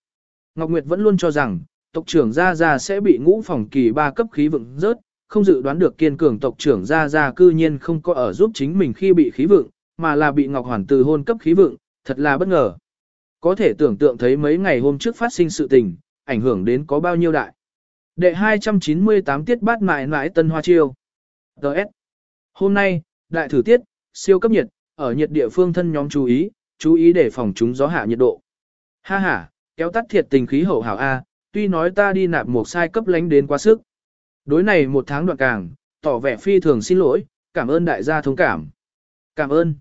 Ngọc Nguyệt vẫn luôn cho rằng, tộc trưởng Gia Gia sẽ bị ngũ phòng kỳ ba cấp khí vựng rớt, không dự đoán được kiên cường tộc trưởng Gia Gia cư nhiên không có ở giúp chính mình khi bị khí vựng, mà là bị Ngọc Hoàn từ hôn cấp khí vựng, thật là bất ngờ. Có thể tưởng tượng thấy mấy ngày hôm trước phát sinh sự tình, ảnh hưởng đến có bao nhiêu đại. Đệ 298 tiết bát mãi mãi tân hoa chiêu. Đợt. Hôm nay, đại thử tiết, siêu cấp nhiệt, ở nhiệt địa phương thân nhóm chú ý, chú ý để phòng chúng gió hạ nhiệt độ. Ha ha, kéo tắt thiệt tình khí hậu hảo A, tuy nói ta đi nạp một sai cấp lánh đến quá sức. Đối này một tháng đoạn càng, tỏ vẻ phi thường xin lỗi, cảm ơn đại gia thông cảm. Cảm ơn.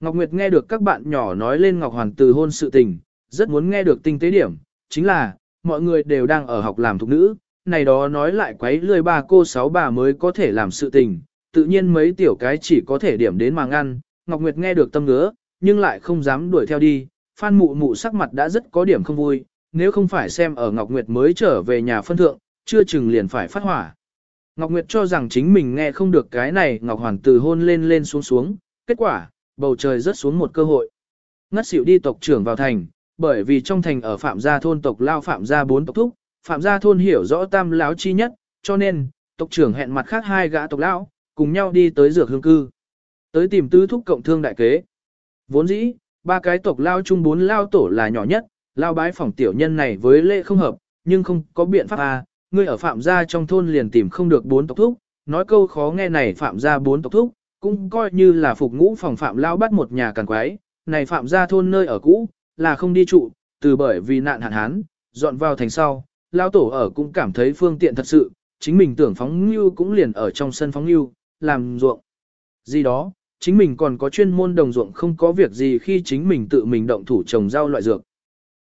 Ngọc Nguyệt nghe được các bạn nhỏ nói lên Ngọc Hoàn từ hôn sự tình, rất muốn nghe được tinh tế điểm, chính là, mọi người đều đang ở học làm thục nữ, này đó nói lại quấy lười ba cô sáu bà mới có thể làm sự tình, tự nhiên mấy tiểu cái chỉ có thể điểm đến mà ngăn, Ngọc Nguyệt nghe được tâm ngứa, nhưng lại không dám đuổi theo đi, Phan Mụ Mụ sắc mặt đã rất có điểm không vui, nếu không phải xem ở Ngọc Nguyệt mới trở về nhà phân thượng, chưa chừng liền phải phát hỏa. Ngọc Nguyệt cho rằng chính mình nghe không được cái này Ngọc Hoàn từ hôn lên lên xuống xuống, kết quả, bầu trời rớt xuống một cơ hội. Ngất xỉu đi tộc trưởng vào thành, bởi vì trong thành ở Phạm Gia thôn tộc lao Phạm Gia bốn tộc thúc, Phạm Gia thôn hiểu rõ tam lão chi nhất, cho nên, tộc trưởng hẹn mặt khác hai gã tộc lão, cùng nhau đi tới dược hương cư. Tới tìm tứ thúc cộng thương đại kế. Vốn dĩ, ba cái tộc lao chung bốn lao tổ là nhỏ nhất, lao bái phỏng tiểu nhân này với lệ không hợp, nhưng không có biện pháp à, ngươi ở phạm gia trong thôn liền tìm không được bốn tộc thúc, nói câu khó nghe này phạm gia bốn tộc thúc, cũng coi như là phục ngũ phòng phạm lao bắt một nhà càng quái, này phạm gia thôn nơi ở cũ, là không đi trụ, từ bởi vì nạn hạn hán, dọn vào thành sau, lao tổ ở cũng cảm thấy phương tiện thật sự, chính mình tưởng phóng như cũng liền ở trong sân phóng như, làm ruộng. Gì đó, chính mình còn có chuyên môn đồng ruộng không có việc gì khi chính mình tự mình động thủ trồng rau loại dược.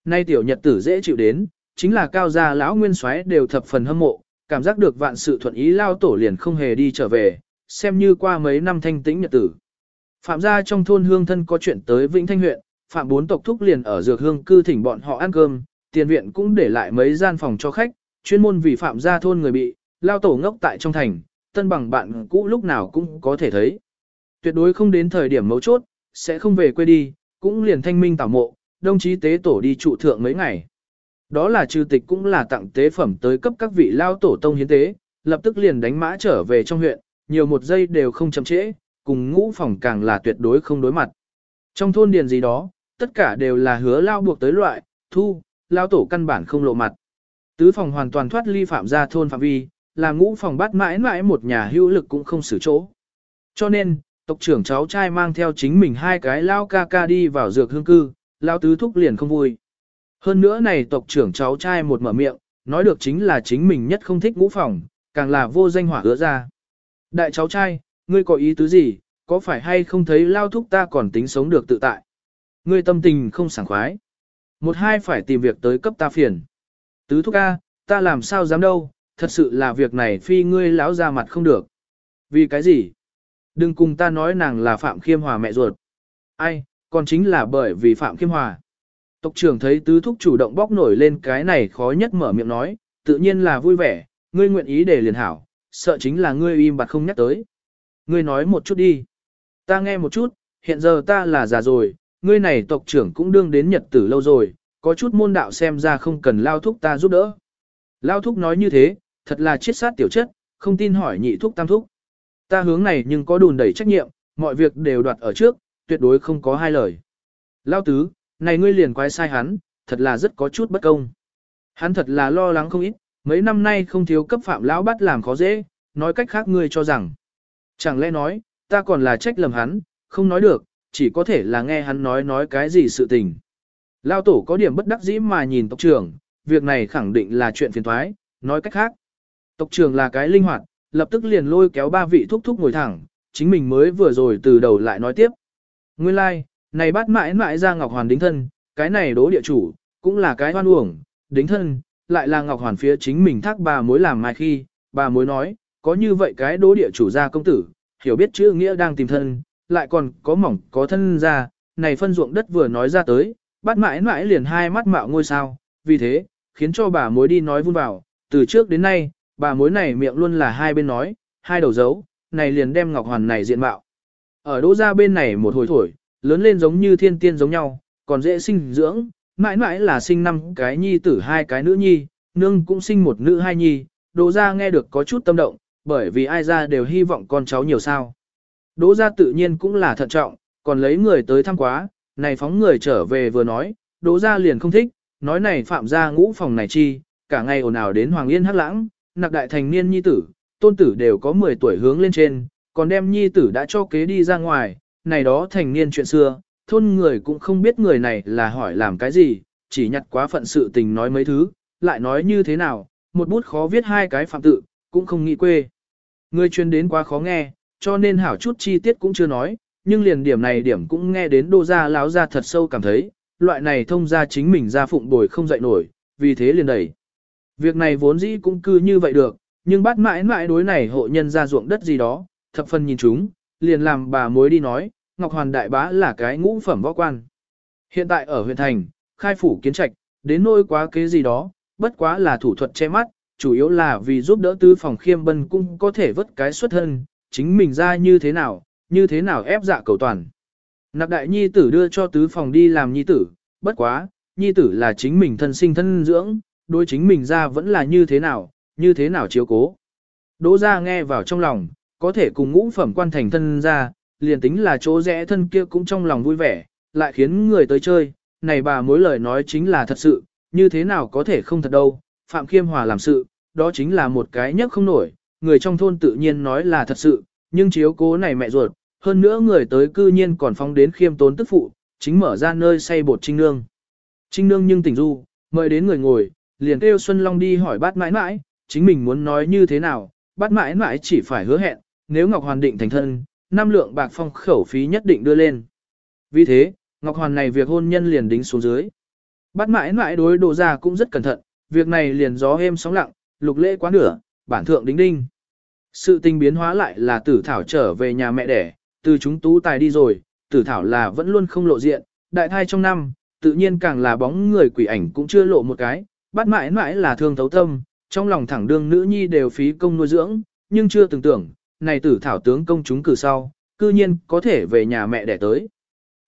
Nay tiểu nhật tử dễ chịu đến, chính là cao gia lão nguyên soái đều thập phần hâm mộ, cảm giác được vạn sự thuận ý lao tổ liền không hề đi trở về, xem như qua mấy năm thanh tĩnh nhật tử. Phạm gia trong thôn hương thân có chuyện tới Vĩnh Thanh huyện, phạm bốn tộc thúc liền ở dược hương cư thỉnh bọn họ ăn cơm, tiền viện cũng để lại mấy gian phòng cho khách, chuyên môn vì phạm gia thôn người bị, lao tổ ngốc tại trong thành, tân bằng bạn cũ lúc nào cũng có thể thấy. Tuyệt đối không đến thời điểm mấu chốt, sẽ không về quê đi, cũng liền thanh minh tảo mộ, đồng chí tế tổ đi trụ thượng mấy ngày. Đó là trừ tịch cũng là tặng tế phẩm tới cấp các vị lao tổ tông hiến tế, lập tức liền đánh mã trở về trong huyện, nhiều một giây đều không chậm trễ, cùng ngũ phòng càng là tuyệt đối không đối mặt. Trong thôn điền gì đó, tất cả đều là hứa lao buộc tới loại, thu, lao tổ căn bản không lộ mặt. Tứ phòng hoàn toàn thoát ly phạm ra thôn phạm vi, là ngũ phòng bắt mãi mãi một nhà hữu lực cũng không xử chỗ. Cho nên, tộc trưởng cháu trai mang theo chính mình hai cái lao ca ca đi vào dược hương cư, lao tứ thúc liền không vui. Hơn nữa này tộc trưởng cháu trai một mở miệng, nói được chính là chính mình nhất không thích ngũ phòng, càng là vô danh hỏa hứa ra. Đại cháu trai, ngươi có ý tứ gì, có phải hay không thấy lao thúc ta còn tính sống được tự tại? Ngươi tâm tình không sảng khoái. Một hai phải tìm việc tới cấp ta phiền. Tứ thúc A, ta làm sao dám đâu, thật sự là việc này phi ngươi láo ra mặt không được. Vì cái gì? Đừng cùng ta nói nàng là Phạm Khiêm Hòa mẹ ruột. Ai, còn chính là bởi vì Phạm Khiêm Hòa. Tộc trưởng thấy tứ thúc chủ động bóc nổi lên cái này khó nhất mở miệng nói, tự nhiên là vui vẻ, ngươi nguyện ý để liền hảo, sợ chính là ngươi im bặt không nhắc tới. Ngươi nói một chút đi. Ta nghe một chút, hiện giờ ta là già rồi, ngươi này tộc trưởng cũng đương đến nhật tử lâu rồi, có chút môn đạo xem ra không cần lao thúc ta giúp đỡ. Lao thúc nói như thế, thật là chiết sát tiểu chất, không tin hỏi nhị thúc tam thúc. Ta hướng này nhưng có đùn đẩy trách nhiệm, mọi việc đều đoạt ở trước, tuyệt đối không có hai lời. Lao tứ, này ngươi liền quái sai hắn, thật là rất có chút bất công. Hắn thật là lo lắng không ít, mấy năm nay không thiếu cấp phạm lão bắt làm khó dễ, nói cách khác ngươi cho rằng. Chẳng lẽ nói, ta còn là trách lầm hắn, không nói được, chỉ có thể là nghe hắn nói nói cái gì sự tình. Lao tổ có điểm bất đắc dĩ mà nhìn tộc trưởng, việc này khẳng định là chuyện phiền thoái, nói cách khác. Tộc trưởng là cái linh hoạt, lập tức liền lôi kéo ba vị thúc thúc ngồi thẳng, chính mình mới vừa rồi từ đầu lại nói tiếp. Nguyên lai, like, này bắt mãi mãi ra Ngọc Hoàn đính thân, cái này đố địa chủ, cũng là cái hoan uổng, đính thân, lại là Ngọc Hoàn phía chính mình thác bà mối làm mai khi, bà mối nói, có như vậy cái đố địa chủ ra công tử, hiểu biết chữ nghĩa đang tìm thân, lại còn có mỏng có thân ra, này phân ruộng đất vừa nói ra tới, bắt mãi mãi liền hai mắt mạo ngôi sao, vì thế, khiến cho bà mối đi nói vun vào, từ trước đến nay, bà mối này miệng luôn là hai bên nói, hai đầu dấu, này liền đem Ngọc Hoàn này diện mạo. Ở đỗ ra bên này một hồi thổi, lớn lên giống như thiên tiên giống nhau, còn dễ sinh dưỡng, mãi mãi là sinh năm cái nhi tử hai cái nữ nhi, nương cũng sinh một nữ hai nhi, đỗ ra nghe được có chút tâm động, bởi vì ai ra đều hy vọng con cháu nhiều sao. Đỗ ra tự nhiên cũng là thận trọng, còn lấy người tới thăm quá, này phóng người trở về vừa nói, đỗ ra liền không thích, nói này phạm ra ngũ phòng này chi, cả ngày ồn ào đến Hoàng Yên hắc lãng, nạc đại thành niên nhi tử, tôn tử đều có 10 tuổi hướng lên trên, còn đem nhi tử đã cho kế đi ra ngoài, này đó thành niên chuyện xưa, thôn người cũng không biết người này là hỏi làm cái gì, chỉ nhặt quá phận sự tình nói mấy thứ, lại nói như thế nào, một bút khó viết hai cái phạm tự, cũng không nghĩ quê. Người truyền đến quá khó nghe, cho nên hảo chút chi tiết cũng chưa nói, nhưng liền điểm này điểm cũng nghe đến đô gia láo ra thật sâu cảm thấy, loại này thông ra chính mình ra phụng bồi không dậy nổi, vì thế liền đẩy. Việc này vốn dĩ cũng cư như vậy được, nhưng bắt mãi mãi đối này hộ nhân ra ruộng đất gì đó, thập phần nhìn chúng, liền làm bà mối đi nói, Ngọc Hoàn Đại Bá là cái ngũ phẩm võ quan. Hiện tại ở huyện thành, khai phủ kiến trạch, đến nôi quá kế gì đó, bất quá là thủ thuật che mắt, chủ yếu là vì giúp đỡ tư phòng khiêm bân cũng có thể vớt cái xuất thân, chính mình ra như thế nào, như thế nào ép dạ cầu toàn. Nạp đại nhi tử đưa cho tứ phòng đi làm nhi tử, bất quá, nhi tử là chính mình thân sinh thân dưỡng, đối chính mình ra vẫn là như thế nào, như thế nào chiếu cố. Đỗ ra nghe vào trong lòng, có thể cùng ngũ phẩm quan thành thân ra, liền tính là chỗ rẽ thân kia cũng trong lòng vui vẻ, lại khiến người tới chơi, này bà mối lời nói chính là thật sự, như thế nào có thể không thật đâu, Phạm Khiêm Hòa làm sự, đó chính là một cái nhất không nổi, người trong thôn tự nhiên nói là thật sự, nhưng chiếu cố này mẹ ruột, hơn nữa người tới cư nhiên còn phong đến khiêm tốn tức phụ, chính mở ra nơi xây bột trinh nương. Trinh nương nhưng tỉnh du, mời đến người ngồi, liền kêu Xuân Long đi hỏi bát mãi mãi, chính mình muốn nói như thế nào, bát mãi mãi chỉ phải hứa hẹn, nếu Ngọc Hoàn định thành thân, năm lượng bạc phong khẩu phí nhất định đưa lên. Vì thế, Ngọc Hoàn này việc hôn nhân liền đính xuống dưới. Bát mãi mãi đối đồ ra cũng rất cẩn thận, việc này liền gió êm sóng lặng, lục lễ quá nửa, bản thượng đính đinh. Sự tình biến hóa lại là tử thảo trở về nhà mẹ đẻ, từ chúng tú tài đi rồi, tử thảo là vẫn luôn không lộ diện, đại thai trong năm, tự nhiên càng là bóng người quỷ ảnh cũng chưa lộ một cái, bắt mãi mãi là thương thấu tâm, trong lòng thẳng đương nữ nhi đều phí công nuôi dưỡng, nhưng chưa từng tưởng, này tử thảo tướng công chúng cử sau, cư nhiên có thể về nhà mẹ đẻ tới.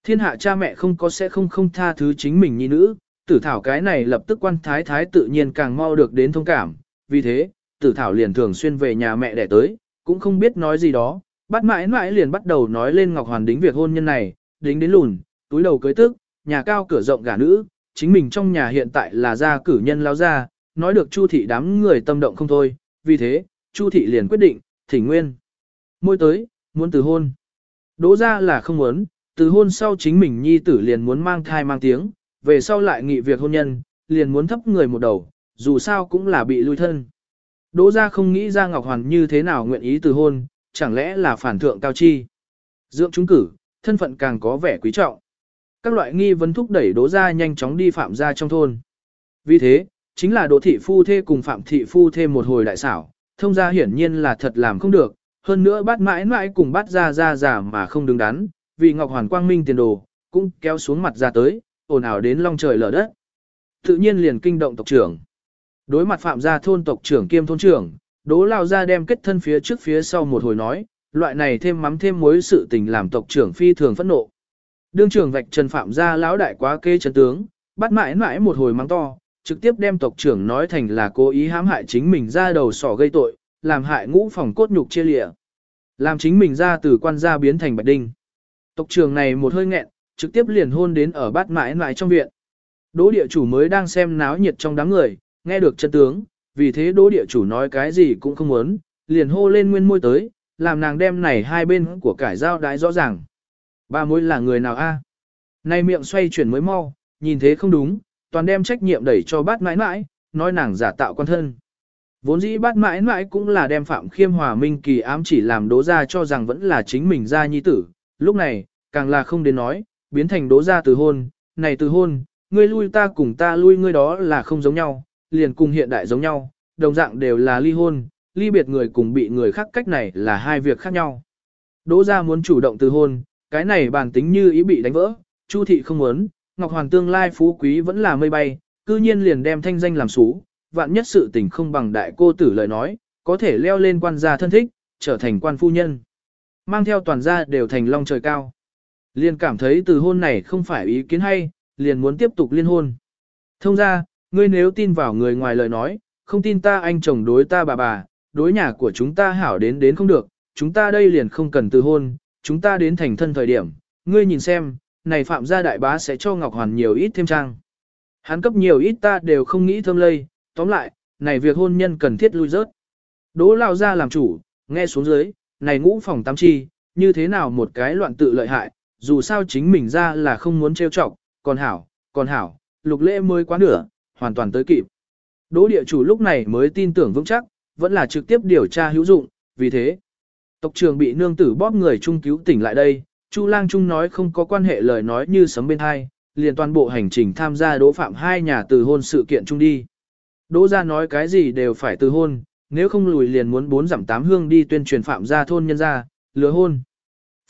Thiên hạ cha mẹ không có sẽ không không tha thứ chính mình nhi nữ, tử thảo cái này lập tức quan thái thái tự nhiên càng mau được đến thông cảm, vì thế, tử thảo liền thường xuyên về nhà mẹ đẻ tới, cũng không biết nói gì đó, bắt mãi mãi liền bắt đầu nói lên Ngọc Hoàn đính việc hôn nhân này, đính đến lùn, túi đầu cưới tức, nhà cao cửa rộng gả nữ, chính mình trong nhà hiện tại là gia cử nhân lao ra, nói được Chu thị đám người tâm động không thôi, vì thế, Chu thị liền quyết định, thỉnh nguyên. Môi tới, muốn từ hôn. Đỗ ra là không muốn, từ hôn sau chính mình nhi tử liền muốn mang thai mang tiếng, về sau lại nghị việc hôn nhân, liền muốn thấp người một đầu, dù sao cũng là bị lui thân. Đỗ ra không nghĩ ra Ngọc Hoàn như thế nào nguyện ý từ hôn, chẳng lẽ là phản thượng cao chi. Dưỡng chúng cử, thân phận càng có vẻ quý trọng. Các loại nghi vấn thúc đẩy đỗ ra nhanh chóng đi phạm ra trong thôn. Vì thế, chính là đỗ thị phu thê cùng phạm thị phu thê một hồi đại xảo, thông ra hiển nhiên là thật làm không được, hơn nữa bắt mãi mãi cùng bắt ra ra giả mà không đứng đắn, vì Ngọc Hoàn quang minh tiền đồ, cũng kéo xuống mặt ra tới, ồn ào đến long trời lở đất. Tự nhiên liền kinh động tộc trưởng. Đối mặt phạm gia thôn tộc trưởng kiêm thôn trưởng, đố lao ra đem kết thân phía trước phía sau một hồi nói, loại này thêm mắm thêm muối sự tình làm tộc trưởng phi thường phẫn nộ. Đương trưởng vạch trần phạm gia lão đại quá kê chân tướng, bắt mãi mãi một hồi mắng to, trực tiếp đem tộc trưởng nói thành là cố ý hãm hại chính mình ra đầu sỏ gây tội, làm hại ngũ phòng cốt nhục chia lịa. Làm chính mình ra từ quan gia biến thành bạch đinh. Tộc trưởng này một hơi nghẹn, trực tiếp liền hôn đến ở bát mãi mãi trong viện. Đỗ địa chủ mới đang xem náo nhiệt trong đám người, nghe được chân tướng, vì thế đỗ địa chủ nói cái gì cũng không muốn, liền hô lên nguyên môi tới, làm nàng đem này hai bên của cải giao đái rõ ràng. Ba mối là người nào a? Nay miệng xoay chuyển mới mau, nhìn thế không đúng, toàn đem trách nhiệm đẩy cho bát mãi mãi, nói nàng giả tạo quan thân. Vốn dĩ bát mãi mãi cũng là đem Phạm Khiêm Hòa Minh Kỳ ám chỉ làm đố ra cho rằng vẫn là chính mình ra nhi tử, lúc này, càng là không đến nói, biến thành đố ra từ hôn, này từ hôn, ngươi lui ta cùng ta lui ngươi đó là không giống nhau, liền cùng hiện đại giống nhau, đồng dạng đều là ly hôn, ly biệt người cùng bị người khác cách này là hai việc khác nhau. Đỗ ra muốn chủ động từ hôn, cái này bản tính như ý bị đánh vỡ, Chu thị không muốn, Ngọc Hoàng tương lai phú quý vẫn là mây bay, cư nhiên liền đem thanh danh làm xú, vạn nhất sự tình không bằng đại cô tử lời nói, có thể leo lên quan gia thân thích, trở thành quan phu nhân. Mang theo toàn gia đều thành long trời cao. Liền cảm thấy từ hôn này không phải ý kiến hay, liền muốn tiếp tục liên hôn. Thông ra, ngươi nếu tin vào người ngoài lời nói, không tin ta anh chồng đối ta bà bà, đối nhà của chúng ta hảo đến đến không được, chúng ta đây liền không cần từ hôn, chúng ta đến thành thân thời điểm, ngươi nhìn xem, này phạm gia đại bá sẽ cho Ngọc Hoàn nhiều ít thêm trang. Hắn cấp nhiều ít ta đều không nghĩ thơm lây, tóm lại, này việc hôn nhân cần thiết lui rớt. Đỗ lao ra làm chủ, nghe xuống dưới, này ngũ phòng tám chi, như thế nào một cái loạn tự lợi hại, dù sao chính mình ra là không muốn trêu chọc, còn hảo, còn hảo, lục lễ mới quá nửa, hoàn toàn tới kịp. Đỗ địa chủ lúc này mới tin tưởng vững chắc, vẫn là trực tiếp điều tra hữu dụng, vì thế. Tộc trưởng bị nương tử bóp người trung cứu tỉnh lại đây, Chu Lang Trung nói không có quan hệ lời nói như sấm bên hai, liền toàn bộ hành trình tham gia đỗ phạm hai nhà từ hôn sự kiện chung đi. Đỗ ra nói cái gì đều phải từ hôn, nếu không lùi liền muốn bốn giảm tám hương đi tuyên truyền phạm gia thôn nhân gia, lừa hôn.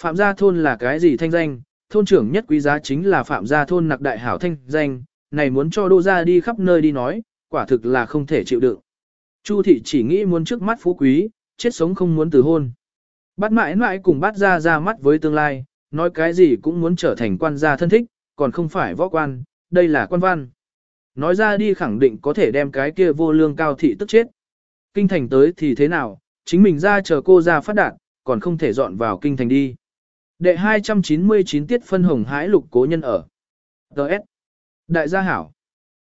Phạm gia thôn là cái gì thanh danh, thôn trưởng nhất quý giá chính là phạm gia thôn nặc đại hảo thanh danh, này muốn cho Đỗ gia đi khắp nơi đi nói, quả thực là không thể chịu đựng. Chu thị chỉ nghĩ muốn trước mắt phú quý, chết sống không muốn từ hôn. Bắt mãi mãi cùng bắt ra ra mắt với tương lai, nói cái gì cũng muốn trở thành quan gia thân thích, còn không phải võ quan, đây là quan văn. Nói ra đi khẳng định có thể đem cái kia vô lương cao thị tức chết. Kinh thành tới thì thế nào, chính mình ra chờ cô ra phát đạt, còn không thể dọn vào kinh thành đi. Đệ 299 tiết phân hồng hái lục cố nhân ở. Đợt. Đại gia hảo.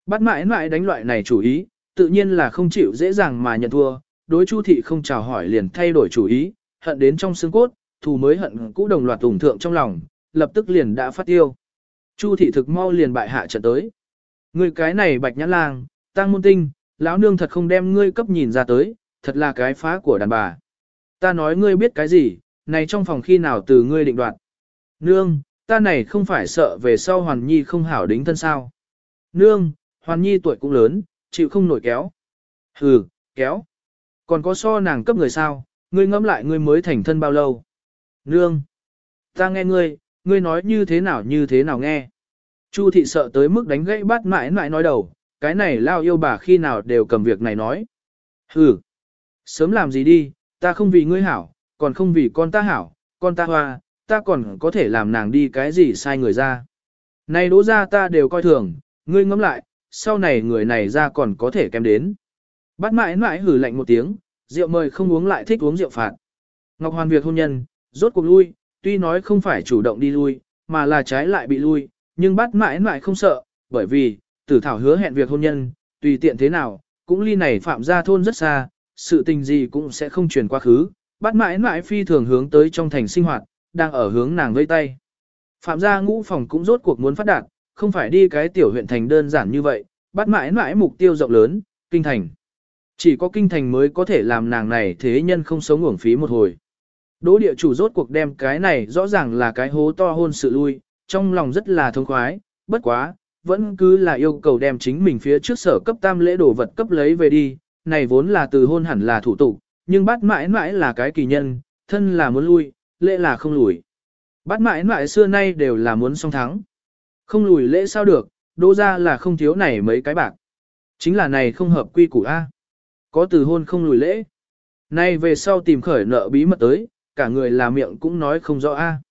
Bắt mãi mãi đánh loại này chủ ý, tự nhiên là không chịu dễ dàng mà nhận thua, đối chu thị không chào hỏi liền thay đổi chủ ý, hận đến trong xương cốt, thù mới hận cũ đồng loạt tùng thượng trong lòng, lập tức liền đã phát tiêu. Chu thị thực mau liền bại hạ trận tới. Ngươi cái này bạch nhãn lang, tăng môn tinh, lão nương thật không đem ngươi cấp nhìn ra tới, thật là cái phá của đàn bà. Ta nói ngươi biết cái gì, này trong phòng khi nào từ ngươi định đoạt. Nương, ta này không phải sợ về sau Hoàn Nhi không hảo đính thân sao. Nương, Hoàn Nhi tuổi cũng lớn, chịu không nổi kéo. Hừ, kéo. Còn có so nàng cấp người sao, ngươi ngẫm lại ngươi mới thành thân bao lâu. Nương, ta nghe ngươi, ngươi nói như thế nào như thế nào nghe. Chu thị sợ tới mức đánh gãy bát mãi mãi nói đầu, cái này lao yêu bà khi nào đều cầm việc này nói. Hừ, sớm làm gì đi, ta không vì ngươi hảo, còn không vì con ta hảo, con ta hoa, ta còn có thể làm nàng đi cái gì sai người ra. Này đỗ ra ta đều coi thường, ngươi ngẫm lại, sau này người này ra còn có thể kém đến. Bát mãi mãi hử lạnh một tiếng, rượu mời không uống lại thích uống rượu phạt. Ngọc Hoàn việc hôn nhân, rốt cuộc lui, tuy nói không phải chủ động đi lui, mà là trái lại bị lui, nhưng bát mãi mãi không sợ, bởi vì, tử thảo hứa hẹn việc hôn nhân, tùy tiện thế nào, cũng ly này phạm ra thôn rất xa, sự tình gì cũng sẽ không truyền qua khứ, bát mãi mãi phi thường hướng tới trong thành sinh hoạt, đang ở hướng nàng vây tay. Phạm gia ngũ phòng cũng rốt cuộc muốn phát đạt, không phải đi cái tiểu huyện thành đơn giản như vậy, bắt mãi mãi mục tiêu rộng lớn, kinh thành. Chỉ có kinh thành mới có thể làm nàng này thế nhân không sống uổng phí một hồi. Đỗ địa chủ rốt cuộc đem cái này rõ ràng là cái hố to hôn sự lui, trong lòng rất là thông khoái, bất quá, vẫn cứ là yêu cầu đem chính mình phía trước sở cấp tam lễ đồ vật cấp lấy về đi, này vốn là từ hôn hẳn là thủ tục, nhưng bắt mãi mãi là cái kỳ nhân, thân là muốn lui, lễ là không lùi. Bắt mãi mãi xưa nay đều là muốn song thắng. Không lùi lễ sao được, đô ra là không thiếu này mấy cái bạc. Chính là này không hợp quy củ A. Có từ hôn không lùi lễ. Nay về sau tìm khởi nợ bí mật tới, cả người là miệng cũng nói không rõ A.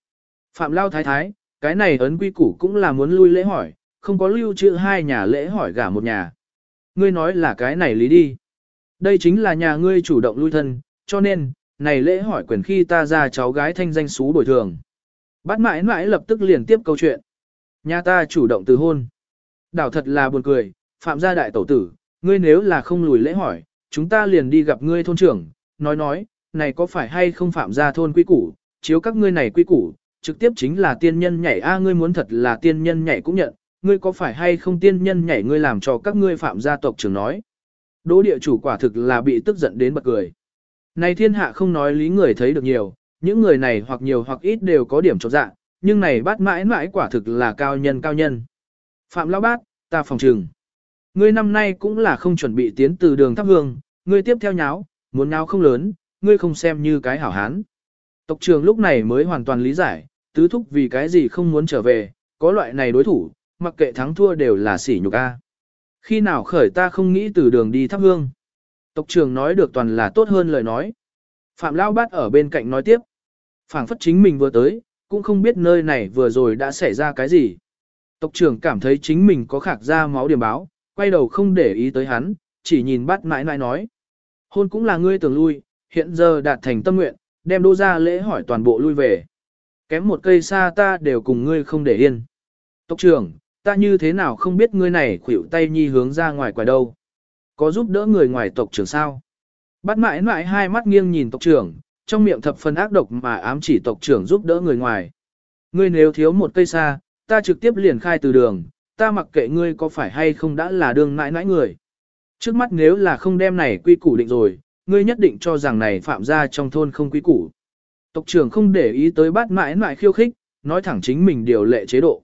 Phạm Lao Thái Thái, cái này ấn quy củ cũng là muốn lui lễ hỏi, không có lưu trữ hai nhà lễ hỏi gả một nhà. Ngươi nói là cái này lý đi. Đây chính là nhà ngươi chủ động lui thân, cho nên, này lễ hỏi quyền khi ta ra cháu gái thanh danh xú bồi thường. Bát mãi mãi lập tức liền tiếp câu chuyện. Nhà ta chủ động từ hôn. Đảo thật là buồn cười, phạm gia đại tẩu tử, ngươi nếu là không lùi lễ hỏi, chúng ta liền đi gặp ngươi thôn trưởng, nói nói, này có phải hay không phạm gia thôn quy củ, chiếu các ngươi này quy củ, trực tiếp chính là tiên nhân nhảy a ngươi muốn thật là tiên nhân nhảy cũng nhận, ngươi có phải hay không tiên nhân nhảy ngươi làm cho các ngươi phạm gia tộc trưởng nói. Đỗ địa chủ quả thực là bị tức giận đến bật cười. Này thiên hạ không nói lý người thấy được nhiều, những người này hoặc nhiều hoặc ít đều có điểm trọt dạ, nhưng này bát mãi mãi quả thực là cao nhân cao nhân. Phạm lão bát, ta phòng trừng. Ngươi năm nay cũng là không chuẩn bị tiến từ đường thắp hương, ngươi tiếp theo nháo, muốn nháo không lớn, ngươi không xem như cái hảo hán. Tộc trường lúc này mới hoàn toàn lý giải, tứ thúc vì cái gì không muốn trở về, có loại này đối thủ, mặc kệ thắng thua đều là sỉ nhục a. Khi nào khởi ta không nghĩ từ đường đi thắp hương. Tộc trường nói được toàn là tốt hơn lời nói. Phạm Lão Bát ở bên cạnh nói tiếp. phảng phất chính mình vừa tới, cũng không biết nơi này vừa rồi đã xảy ra cái gì. Tộc trưởng cảm thấy chính mình có khạc ra máu điểm báo, quay đầu không để ý tới hắn, chỉ nhìn bắt mãi mãi nói. Hôn cũng là ngươi tưởng lui, hiện giờ đạt thành tâm nguyện, đem đô ra lễ hỏi toàn bộ lui về. Kém một cây xa ta đều cùng ngươi không để yên. Tộc trưởng, ta như thế nào không biết ngươi này khuỷu tay nhi hướng ra ngoài quả đâu. Có giúp đỡ người ngoài tộc trưởng sao? Bắt mãi mãi hai mắt nghiêng nhìn tộc trưởng, trong miệng thập phần ác độc mà ám chỉ tộc trưởng giúp đỡ người ngoài. Ngươi nếu thiếu một cây xa, ta trực tiếp liền khai từ đường, ta mặc kệ ngươi có phải hay không đã là đương nãi nãi người. Trước mắt nếu là không đem này quy củ định rồi, ngươi nhất định cho rằng này phạm ra trong thôn không quy củ. Tộc trưởng không để ý tới bát mãi mãi khiêu khích, nói thẳng chính mình điều lệ chế độ.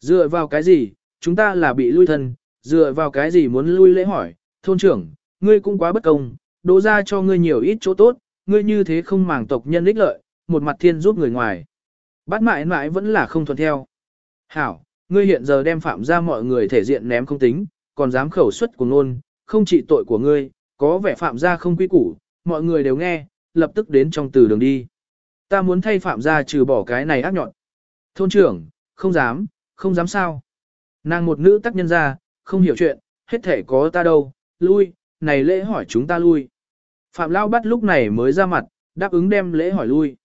Dựa vào cái gì, chúng ta là bị lui thân, dựa vào cái gì muốn lui lễ hỏi, thôn trưởng, ngươi cũng quá bất công, đổ ra cho ngươi nhiều ít chỗ tốt, ngươi như thế không màng tộc nhân ích lợi, một mặt thiên giúp người ngoài. Bát mãi mãi vẫn là không thuận theo. Hảo, ngươi hiện giờ đem phạm ra mọi người thể diện ném không tính, còn dám khẩu xuất của nôn, không trị tội của ngươi, có vẻ phạm ra không quý củ, mọi người đều nghe, lập tức đến trong từ đường đi. Ta muốn thay phạm ra trừ bỏ cái này ác nhọn. Thôn trưởng, không dám, không dám sao. Nàng một nữ tác nhân ra, không hiểu chuyện, hết thể có ta đâu, lui, này lễ hỏi chúng ta lui. Phạm Lao bắt lúc này mới ra mặt, đáp ứng đem lễ hỏi lui.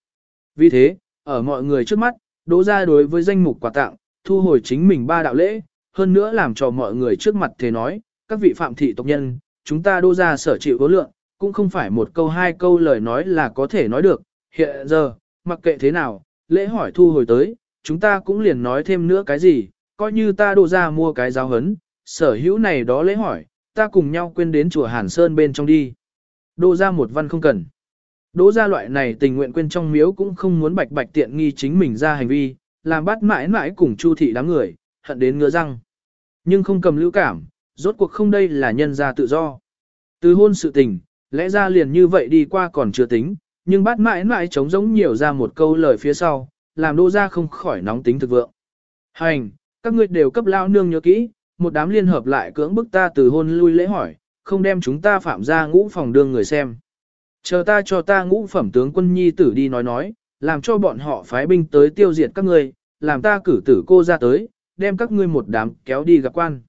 Vì thế, ở mọi người trước mắt, đỗ ra đối với danh mục quà tặng, thu hồi chính mình ba đạo lễ, hơn nữa làm cho mọi người trước mặt thế nói, các vị phạm thị tộc nhân, chúng ta đô ra sở chịu cố lượng, cũng không phải một câu hai câu lời nói là có thể nói được. Hiện giờ, mặc kệ thế nào, lễ hỏi thu hồi tới, chúng ta cũng liền nói thêm nữa cái gì, coi như ta đô ra mua cái giáo hấn, sở hữu này đó lễ hỏi, ta cùng nhau quên đến chùa Hàn Sơn bên trong đi. Đô ra một văn không cần. Đỗ ra loại này tình nguyện quên trong miếu cũng không muốn bạch bạch tiện nghi chính mình ra hành vi, làm bắt mãi mãi cùng chu thị đám người, hận đến ngứa răng. Nhưng không cầm lưu cảm, rốt cuộc không đây là nhân gia tự do. Từ hôn sự tình, lẽ ra liền như vậy đi qua còn chưa tính, nhưng bắt mãi mãi trống giống nhiều ra một câu lời phía sau, làm đô ra không khỏi nóng tính thực vượng. Hành, các ngươi đều cấp lao nương nhớ kỹ, một đám liên hợp lại cưỡng bức ta từ hôn lui lễ hỏi, không đem chúng ta phạm ra ngũ phòng đương người xem. Chờ ta cho ta ngũ phẩm tướng quân nhi tử đi nói nói, làm cho bọn họ phái binh tới tiêu diệt các ngươi, làm ta cử tử cô ra tới, đem các ngươi một đám kéo đi gặp quan.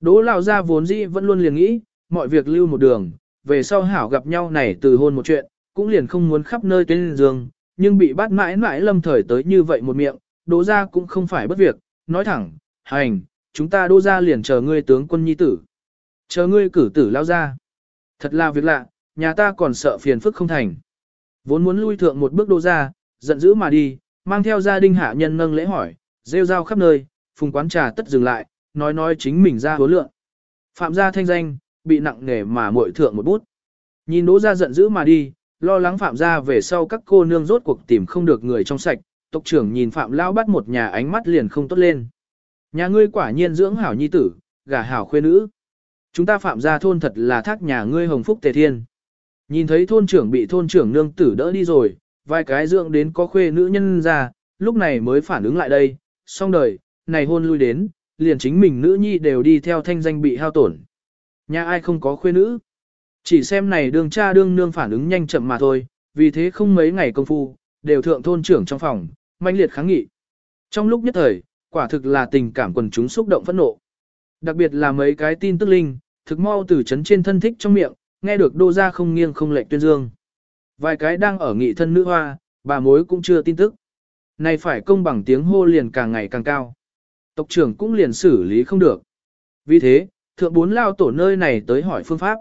Đỗ lão gia vốn dĩ vẫn luôn liền nghĩ, mọi việc lưu một đường, về sau hảo gặp nhau này từ hôn một chuyện, cũng liền không muốn khắp nơi tuyên dương, nhưng bị bắt mãi mãi lâm thời tới như vậy một miệng, đỗ gia cũng không phải bất việc, nói thẳng, hành, chúng ta đỗ gia liền chờ ngươi tướng quân nhi tử. Chờ ngươi cử tử lao ra. Thật là việc lạ, nhà ta còn sợ phiền phức không thành. Vốn muốn lui thượng một bước đỗ gia, giận dữ mà đi, mang theo gia đình hạ nhân nâng lễ hỏi, rêu rao khắp nơi, phùng quán trà tất dừng lại, nói nói chính mình ra hối lượng. Phạm gia thanh danh, bị nặng nề mà muội thượng một bút. Nhìn đỗ gia giận dữ mà đi, lo lắng phạm gia về sau các cô nương rốt cuộc tìm không được người trong sạch, tộc trưởng nhìn phạm lão bắt một nhà ánh mắt liền không tốt lên. Nhà ngươi quả nhiên dưỡng hảo nhi tử, gả hảo khuê nữ. Chúng ta phạm gia thôn thật là thác nhà ngươi hồng phúc tề thiên. Nhìn thấy thôn trưởng bị thôn trưởng nương tử đỡ đi rồi, vài cái dưỡng đến có khuê nữ nhân ra, lúc này mới phản ứng lại đây, xong đời, này hôn lui đến, liền chính mình nữ nhi đều đi theo thanh danh bị hao tổn. Nhà ai không có khuê nữ? Chỉ xem này đường cha đương nương phản ứng nhanh chậm mà thôi, vì thế không mấy ngày công phu, đều thượng thôn trưởng trong phòng, manh liệt kháng nghị. Trong lúc nhất thời, quả thực là tình cảm quần chúng xúc động phẫn nộ. Đặc biệt là mấy cái tin tức linh, thực mau từ chấn trên thân thích trong miệng, nghe được đô ra không nghiêng không lệch tuyên dương. Vài cái đang ở nghị thân nữ hoa, bà mối cũng chưa tin tức. Này phải công bằng tiếng hô liền càng ngày càng cao. Tộc trưởng cũng liền xử lý không được. Vì thế, thượng bốn lao tổ nơi này tới hỏi phương pháp.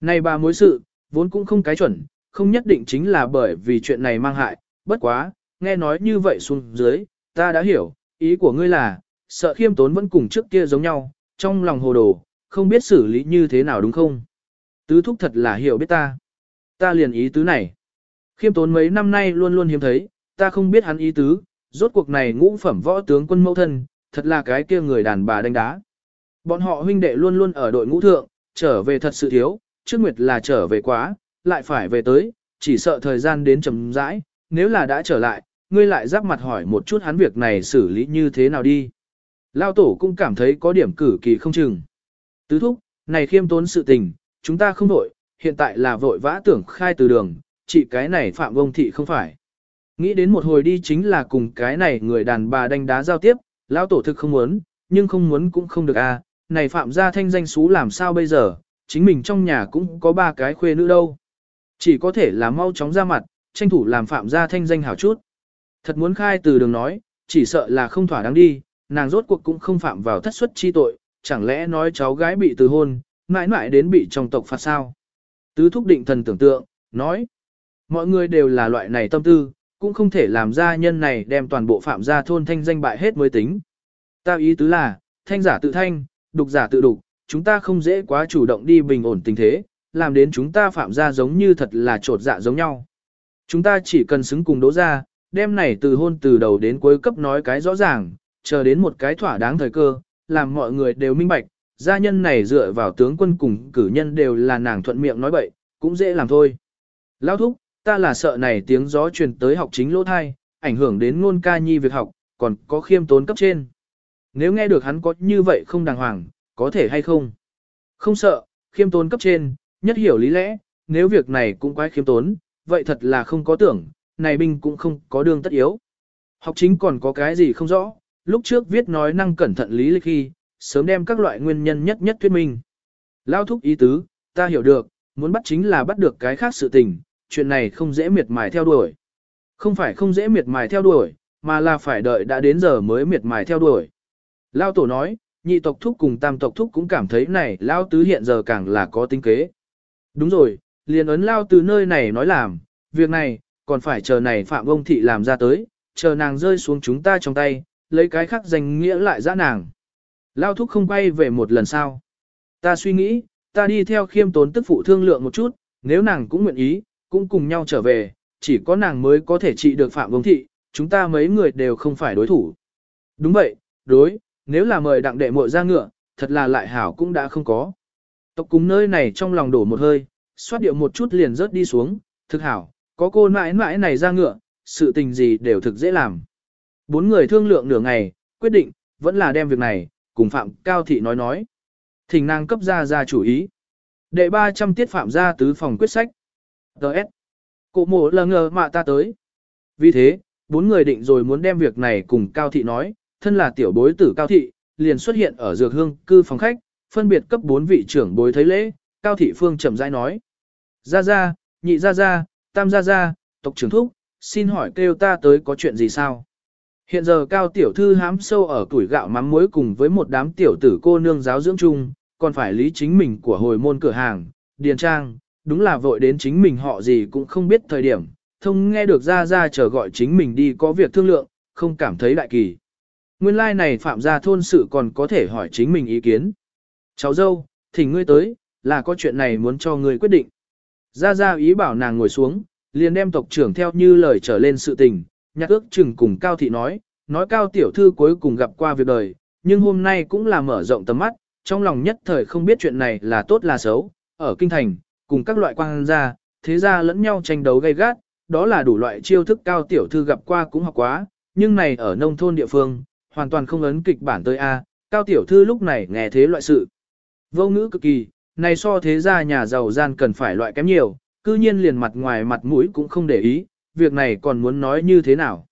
Này bà mối sự, vốn cũng không cái chuẩn, không nhất định chính là bởi vì chuyện này mang hại, bất quá, nghe nói như vậy xuống dưới, ta đã hiểu, ý của ngươi là, sợ khiêm tốn vẫn cùng trước kia giống nhau, trong lòng hồ đồ, không biết xử lý như thế nào đúng không? Tứ thúc thật là hiểu biết ta. Ta liền ý tứ này. Khiêm tốn mấy năm nay luôn luôn hiếm thấy, ta không biết hắn ý tứ, rốt cuộc này ngũ phẩm võ tướng quân mẫu thân, thật là cái kia người đàn bà đánh đá. Bọn họ huynh đệ luôn luôn ở đội ngũ thượng, trở về thật sự thiếu, trước nguyệt là trở về quá, lại phải về tới, chỉ sợ thời gian đến chậm rãi, nếu là đã trở lại, ngươi lại giáp mặt hỏi một chút hắn việc này xử lý như thế nào đi. Lao tổ cũng cảm thấy có điểm cử kỳ không chừng. Tứ thúc, này khiêm tốn sự tình, chúng ta không đổi, hiện tại là vội vã tưởng khai từ đường, chỉ cái này phạm vông thị không phải. Nghĩ đến một hồi đi chính là cùng cái này người đàn bà đánh đá giao tiếp, lão tổ thực không muốn, nhưng không muốn cũng không được a. À. này phạm gia thanh danh xú làm sao bây giờ, chính mình trong nhà cũng có ba cái khuê nữ đâu. Chỉ có thể là mau chóng ra mặt, tranh thủ làm phạm gia thanh danh hảo chút. Thật muốn khai từ đường nói, chỉ sợ là không thỏa đáng đi, nàng rốt cuộc cũng không phạm vào thất suất chi tội, chẳng lẽ nói cháu gái bị từ hôn, mãi mãi đến bị trong tộc phạt sao. Tứ thúc định thần tưởng tượng, nói, mọi người đều là loại này tâm tư, cũng không thể làm ra nhân này đem toàn bộ phạm gia thôn thanh danh bại hết mới tính. Ta ý tứ là, thanh giả tự thanh, đục giả tự đục, chúng ta không dễ quá chủ động đi bình ổn tình thế, làm đến chúng ta phạm gia giống như thật là trột dạ giống nhau. Chúng ta chỉ cần xứng cùng đỗ ra, đem này từ hôn từ đầu đến cuối cấp nói cái rõ ràng, chờ đến một cái thỏa đáng thời cơ, làm mọi người đều minh bạch, gia nhân này dựa vào tướng quân cùng cử nhân đều là nàng thuận miệng nói bậy, cũng dễ làm thôi. Lão thúc, ta là sợ này tiếng gió truyền tới học chính lỗ thai, ảnh hưởng đến ngôn ca nhi việc học, còn có khiêm tốn cấp trên. Nếu nghe được hắn có như vậy không đàng hoàng, có thể hay không? Không sợ, khiêm tốn cấp trên, nhất hiểu lý lẽ, nếu việc này cũng quái khiêm tốn, vậy thật là không có tưởng, này binh cũng không có đường tất yếu. Học chính còn có cái gì không rõ, lúc trước viết nói năng cẩn thận lý lịch khi, sớm đem các loại nguyên nhân nhất nhất thuyết minh. Lao thúc ý tứ, ta hiểu được, muốn bắt chính là bắt được cái khác sự tình, chuyện này không dễ miệt mài theo đuổi. Không phải không dễ miệt mài theo đuổi, mà là phải đợi đã đến giờ mới miệt mài theo đuổi. Lao tổ nói, nhị tộc thúc cùng tam tộc thúc cũng cảm thấy này Lao tứ hiện giờ càng là có tính kế. Đúng rồi, liền ấn Lao từ nơi này nói làm, việc này, còn phải chờ này Phạm ông thị làm ra tới, chờ nàng rơi xuống chúng ta trong tay, lấy cái khác danh nghĩa lại dã nàng. Lao thúc không quay về một lần sao. Ta suy nghĩ, ta đi theo khiêm tốn tức phụ thương lượng một chút, nếu nàng cũng nguyện ý, cũng cùng nhau trở về, chỉ có nàng mới có thể trị được phạm vông thị, chúng ta mấy người đều không phải đối thủ. Đúng vậy, đối, nếu là mời đặng đệ muội ra ngựa, thật là lại hảo cũng đã không có. Tộc cùng nơi này trong lòng đổ một hơi, xoát điệu một chút liền rớt đi xuống, thực hảo, có cô mãi mãi này ra ngựa, sự tình gì đều thực dễ làm. Bốn người thương lượng nửa ngày, quyết định, vẫn là đem việc này, cùng Phạm Cao Thị nói nói. Thỉnh nàng cấp ra ra chủ ý. Đệ 300 tiết Phạm ra tứ phòng quyết sách. Đợt. Cụ mộ lờ ngờ mà ta tới. Vì thế, bốn người định rồi muốn đem việc này cùng Cao Thị nói, thân là tiểu bối tử Cao Thị, liền xuất hiện ở dược hương cư phòng khách, phân biệt cấp bốn vị trưởng bối thấy lễ, Cao Thị Phương chậm rãi nói. Ra ra, nhị ra ra, tam ra ra, tộc trưởng thúc, xin hỏi kêu ta tới có chuyện gì sao? Hiện giờ Cao Tiểu Thư hám sâu ở tuổi gạo mắm muối cùng với một đám tiểu tử cô nương giáo dưỡng chung, còn phải lý chính mình của hồi môn cửa hàng, điền trang, đúng là vội đến chính mình họ gì cũng không biết thời điểm, thông nghe được ra ra chờ gọi chính mình đi có việc thương lượng, không cảm thấy đại kỳ. Nguyên lai like này phạm gia thôn sự còn có thể hỏi chính mình ý kiến. Cháu dâu, thỉnh ngươi tới, là có chuyện này muốn cho ngươi quyết định. Ra ra ý bảo nàng ngồi xuống, liền đem tộc trưởng theo như lời trở lên sự tình, nhạc ước chừng cùng Cao Thị nói, nói Cao Tiểu Thư cuối cùng gặp qua việc đời, nhưng hôm nay cũng là mở rộng tầm mắt, trong lòng nhất thời không biết chuyện này là tốt là xấu, ở kinh thành, cùng các loại quan gia, thế gia lẫn nhau tranh đấu gay gắt, đó là đủ loại chiêu thức Cao Tiểu Thư gặp qua cũng học quá, nhưng này ở nông thôn địa phương, hoàn toàn không ấn kịch bản tới A, Cao Tiểu Thư lúc này nghe thế loại sự. Vô ngữ cực kỳ, này so thế gia nhà giàu gian cần phải loại kém nhiều, cư nhiên liền mặt ngoài mặt mũi cũng không để ý, việc này còn muốn nói như thế nào.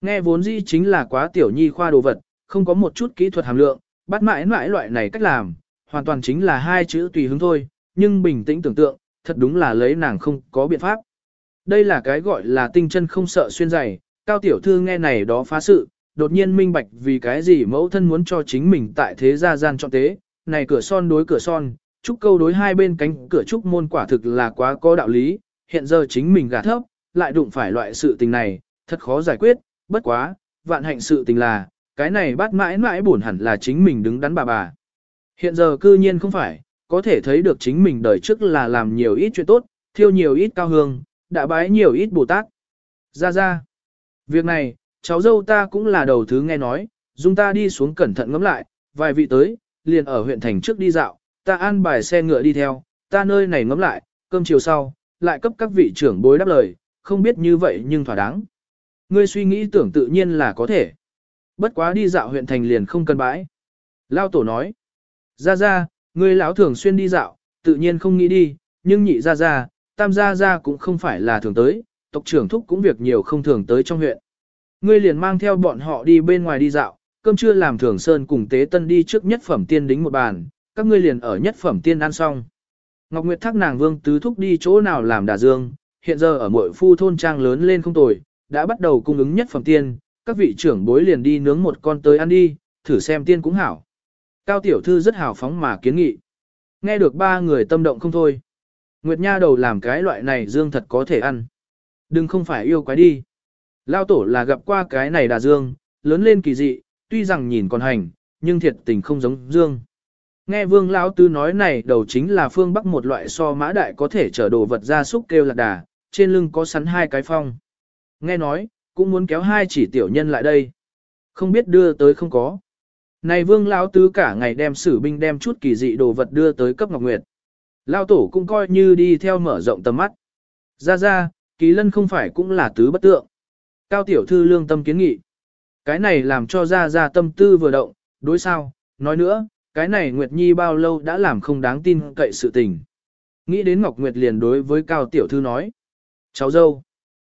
Nghe vốn dĩ chính là quá tiểu nhi khoa đồ vật, không có một chút kỹ thuật hàm lượng, bắt mãi mãi loại này cách làm, hoàn toàn chính là hai chữ tùy hứng thôi, nhưng bình tĩnh tưởng tượng, thật đúng là lấy nàng không có biện pháp. Đây là cái gọi là tinh chân không sợ xuyên dày, cao tiểu thư nghe này đó phá sự, đột nhiên minh bạch vì cái gì mẫu thân muốn cho chính mình tại thế gia gian chọn tế, này cửa son đối cửa son, trúc câu đối hai bên cánh cửa trúc môn quả thực là quá có đạo lý, hiện giờ chính mình gà thấp, lại đụng phải loại sự tình này, thật khó giải quyết, bất quá, vạn hạnh sự tình là, cái này bắt mãi mãi buồn hẳn là chính mình đứng đắn bà bà. Hiện giờ cư nhiên không phải, có thể thấy được chính mình đời trước là làm nhiều ít chuyện tốt, thiêu nhiều ít cao hương, đã bái nhiều ít Bồ Tát. Ra ra. Việc này, cháu dâu ta cũng là đầu thứ nghe nói, dung ta đi xuống cẩn thận ngắm lại, vài vị tới, liền ở huyện thành trước đi dạo, ta an bài xe ngựa đi theo, ta nơi này ngắm lại, cơm chiều sau, lại cấp các vị trưởng bối đáp lời, không biết như vậy nhưng thỏa đáng. Ngươi suy nghĩ tưởng tự nhiên là có thể. Bất quá đi dạo huyện thành liền không cần bãi. Lao tổ nói, ra ra, ngươi lão thường xuyên đi dạo, tự nhiên không nghĩ đi, nhưng nhị ra ra, tam ra ra cũng không phải là thường tới, tộc trưởng thúc cũng việc nhiều không thường tới trong huyện. Ngươi liền mang theo bọn họ đi bên ngoài đi dạo, cơm trưa làm thường sơn cùng tế tân đi trước nhất phẩm tiên đính một bàn, các ngươi liền ở nhất phẩm tiên ăn xong. Ngọc Nguyệt thác nàng vương tứ thúc đi chỗ nào làm đà dương, hiện giờ ở mỗi phu thôn trang lớn lên không tồi, đã bắt đầu cung ứng nhất phẩm tiên, các vị trưởng bối liền đi nướng một con tới ăn đi, thử xem tiên cũng hảo. Cao tiểu thư rất hào phóng mà kiến nghị. Nghe được ba người tâm động không thôi. Nguyệt Nha đầu làm cái loại này dương thật có thể ăn. Đừng không phải yêu quái đi. Lao tổ là gặp qua cái này đà dương, lớn lên kỳ dị, tuy rằng nhìn còn hành, nhưng thiệt tình không giống dương. Nghe vương lão tư nói này đầu chính là phương bắc một loại so mã đại có thể chở đồ vật ra súc kêu lạc đà, trên lưng có sắn hai cái phong. Nghe nói, cũng muốn kéo hai chỉ tiểu nhân lại đây. Không biết đưa tới không có. Này vương lão tứ cả ngày đem sử binh đem chút kỳ dị đồ vật đưa tới cấp Ngọc Nguyệt. Lão tổ cũng coi như đi theo mở rộng tầm mắt. Ra ra, kỳ lân không phải cũng là tứ bất tượng. Cao tiểu thư lương tâm kiến nghị. Cái này làm cho ra ra tâm tư vừa động, đối sao, nói nữa, cái này Nguyệt Nhi bao lâu đã làm không đáng tin cậy sự tình. Nghĩ đến Ngọc Nguyệt liền đối với Cao Tiểu Thư nói. Cháu dâu,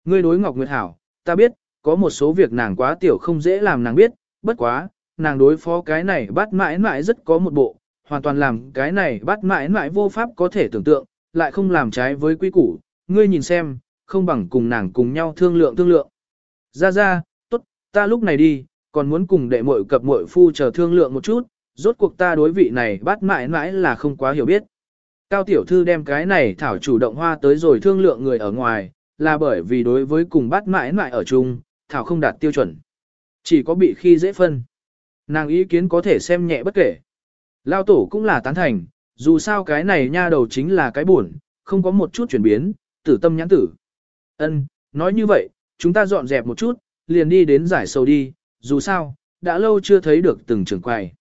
ngươi đối Ngọc Nguyệt hảo, ta biết, có một số việc nàng quá tiểu không dễ làm nàng biết, bất quá, nàng đối phó cái này bắt mãi mãi rất có một bộ, hoàn toàn làm cái này bắt mãi mãi vô pháp có thể tưởng tượng, lại không làm trái với quy củ, ngươi nhìn xem, không bằng cùng nàng cùng nhau thương lượng thương lượng. Ra ra, tốt, ta lúc này đi, còn muốn cùng đệ muội cập muội phu chờ thương lượng một chút, rốt cuộc ta đối vị này bắt mãi mãi là không quá hiểu biết. Cao tiểu thư đem cái này thảo chủ động hoa tới rồi thương lượng người ở ngoài, là bởi vì đối với cùng bắt mãi mãi ở chung, thảo không đạt tiêu chuẩn. Chỉ có bị khi dễ phân. Nàng ý kiến có thể xem nhẹ bất kể. Lao tổ cũng là tán thành, dù sao cái này nha đầu chính là cái buồn, không có một chút chuyển biến, tử tâm nhãn tử. Ân, nói như vậy, chúng ta dọn dẹp một chút, liền đi đến giải sầu đi, dù sao, đã lâu chưa thấy được từng trường quầy.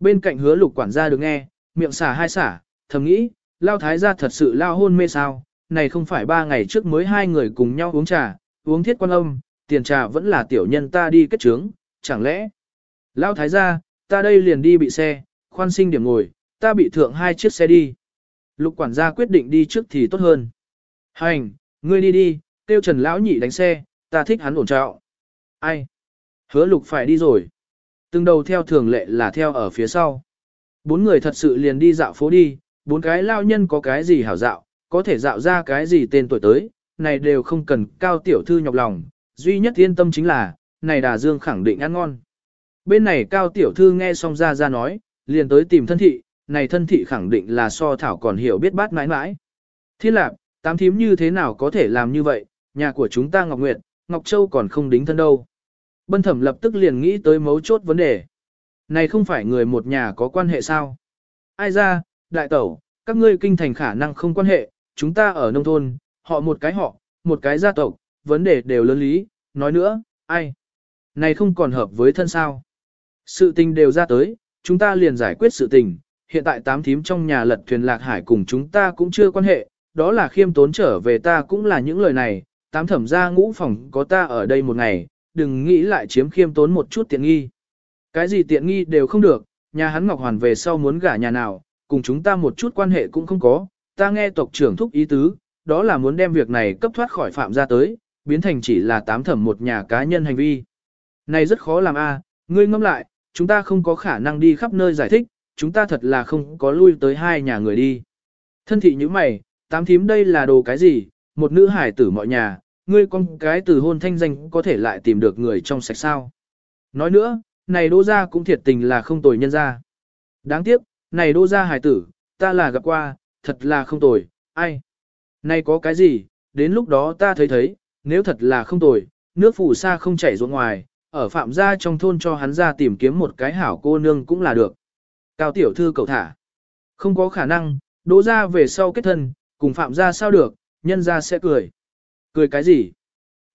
Bên cạnh hứa lục quản gia được nghe, miệng xả hai xả, thầm nghĩ, lao thái gia thật sự lao hôn mê sao, này không phải ba ngày trước mới hai người cùng nhau uống trà, uống thiết quan âm, tiền trà vẫn là tiểu nhân ta đi kết trướng, chẳng lẽ Lão thái gia, ta đây liền đi bị xe, khoan sinh điểm ngồi, ta bị thượng hai chiếc xe đi. Lục quản gia quyết định đi trước thì tốt hơn. Hành, ngươi đi đi, tiêu trần lão nhị đánh xe, ta thích hắn ổn trọng. Ai? Hứa lục phải đi rồi. Từng đầu theo thường lệ là theo ở phía sau. Bốn người thật sự liền đi dạo phố đi, bốn cái lao nhân có cái gì hảo dạo, có thể dạo ra cái gì tên tuổi tới, này đều không cần cao tiểu thư nhọc lòng, duy nhất yên tâm chính là, này đà dương khẳng định ăn ngon. Bên này cao tiểu thư nghe xong ra ra nói, liền tới tìm thân thị, này thân thị khẳng định là so thảo còn hiểu biết bát mãi mãi. Thiên lạc, tám thím như thế nào có thể làm như vậy, nhà của chúng ta Ngọc Nguyệt, Ngọc Châu còn không đính thân đâu. Bân thẩm lập tức liền nghĩ tới mấu chốt vấn đề. Này không phải người một nhà có quan hệ sao? Ai ra, đại tẩu, các ngươi kinh thành khả năng không quan hệ, chúng ta ở nông thôn, họ một cái họ, một cái gia tộc, vấn đề đều lớn lý, nói nữa, ai? Này không còn hợp với thân sao? Sự tình đều ra tới, chúng ta liền giải quyết sự tình, hiện tại tám thím trong nhà lật thuyền lạc hải cùng chúng ta cũng chưa quan hệ, đó là khiêm tốn trở về ta cũng là những lời này, tám thẩm ra ngũ phòng có ta ở đây một ngày, đừng nghĩ lại chiếm khiêm tốn một chút tiện nghi. Cái gì tiện nghi đều không được, nhà hắn Ngọc Hoàn về sau muốn gả nhà nào, cùng chúng ta một chút quan hệ cũng không có, ta nghe tộc trưởng thúc ý tứ, đó là muốn đem việc này cấp thoát khỏi phạm ra tới, biến thành chỉ là tám thẩm một nhà cá nhân hành vi. Này rất khó làm a, à, ngươi ngâm lại, chúng ta không có khả năng đi khắp nơi giải thích, chúng ta thật là không có lui tới hai nhà người đi. Thân thị như mày, tám thím đây là đồ cái gì, một nữ hải tử mọi nhà, ngươi con cái từ hôn thanh danh có thể lại tìm được người trong sạch sao. Nói nữa, này đô gia cũng thiệt tình là không tồi nhân ra. Đáng tiếc, này đô gia hải tử, ta là gặp qua, thật là không tồi, ai. Này có cái gì, đến lúc đó ta thấy thấy, nếu thật là không tồi, nước phủ xa không chảy ruộng ngoài, ở phạm gia trong thôn cho hắn ra tìm kiếm một cái hảo cô nương cũng là được. Cao tiểu thư cầu thả. Không có khả năng, đỗ ra về sau kết thân, cùng phạm gia sao được, nhân gia sẽ cười. Cười cái gì?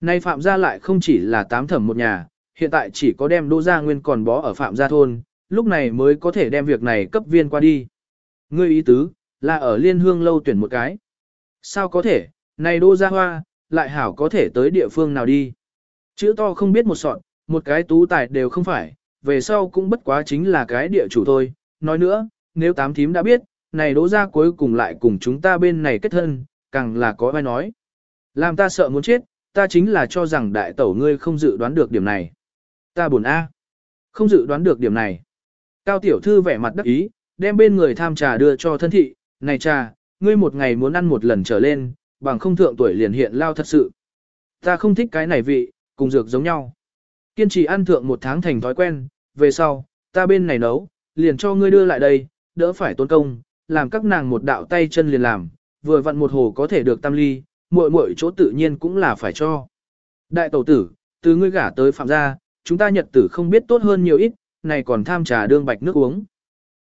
Nay phạm gia lại không chỉ là tám thẩm một nhà, hiện tại chỉ có đem đỗ gia nguyên còn bó ở phạm gia thôn, lúc này mới có thể đem việc này cấp viên qua đi. Ngươi ý tứ, là ở liên hương lâu tuyển một cái. Sao có thể, này đô gia hoa, lại hảo có thể tới địa phương nào đi. Chữ to không biết một sọn, một cái tú tài đều không phải, về sau cũng bất quá chính là cái địa chủ thôi. Nói nữa, nếu tám thím đã biết, này đỗ ra cuối cùng lại cùng chúng ta bên này kết thân, càng là có ai nói. Làm ta sợ muốn chết, ta chính là cho rằng đại tẩu ngươi không dự đoán được điểm này. Ta buồn a, Không dự đoán được điểm này. Cao tiểu thư vẻ mặt đắc ý, đem bên người tham trà đưa cho thân thị, này trà, ngươi một ngày muốn ăn một lần trở lên, bằng không thượng tuổi liền hiện lao thật sự. Ta không thích cái này vị, cùng dược giống nhau. Kiên trì ăn thượng một tháng thành thói quen, về sau, ta bên này nấu, liền cho ngươi đưa lại đây, đỡ phải tốn công, làm các nàng một đạo tay chân liền làm, vừa vặn một hồ có thể được tam ly, muội muội chỗ tự nhiên cũng là phải cho. Đại tẩu tử, từ ngươi gả tới phạm gia, chúng ta nhật tử không biết tốt hơn nhiều ít, này còn tham trà đương bạch nước uống.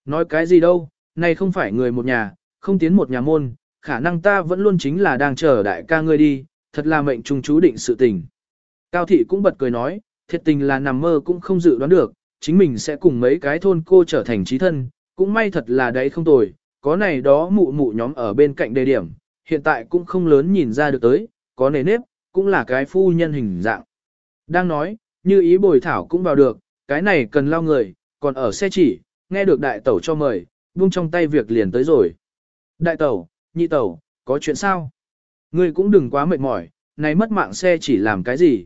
Nói cái gì đâu, này không phải người một nhà, không tiến một nhà môn, khả năng ta vẫn luôn chính là đang chờ đại ca ngươi đi, thật là mệnh trùng chú định sự tình. Cao thị cũng bật cười nói, thiệt tình là nằm mơ cũng không dự đoán được, chính mình sẽ cùng mấy cái thôn cô trở thành trí thân, cũng may thật là đấy không tồi, có này đó mụ mụ nhóm ở bên cạnh đề điểm, hiện tại cũng không lớn nhìn ra được tới, có nề nếp, cũng là cái phu nhân hình dạng. Đang nói, như ý bồi thảo cũng vào được, cái này cần lao người, còn ở xe chỉ, nghe được đại tẩu cho mời, buông trong tay việc liền tới rồi. Đại tẩu, nhị tẩu, có chuyện sao? Ngươi cũng đừng quá mệt mỏi, này mất mạng xe chỉ làm cái gì?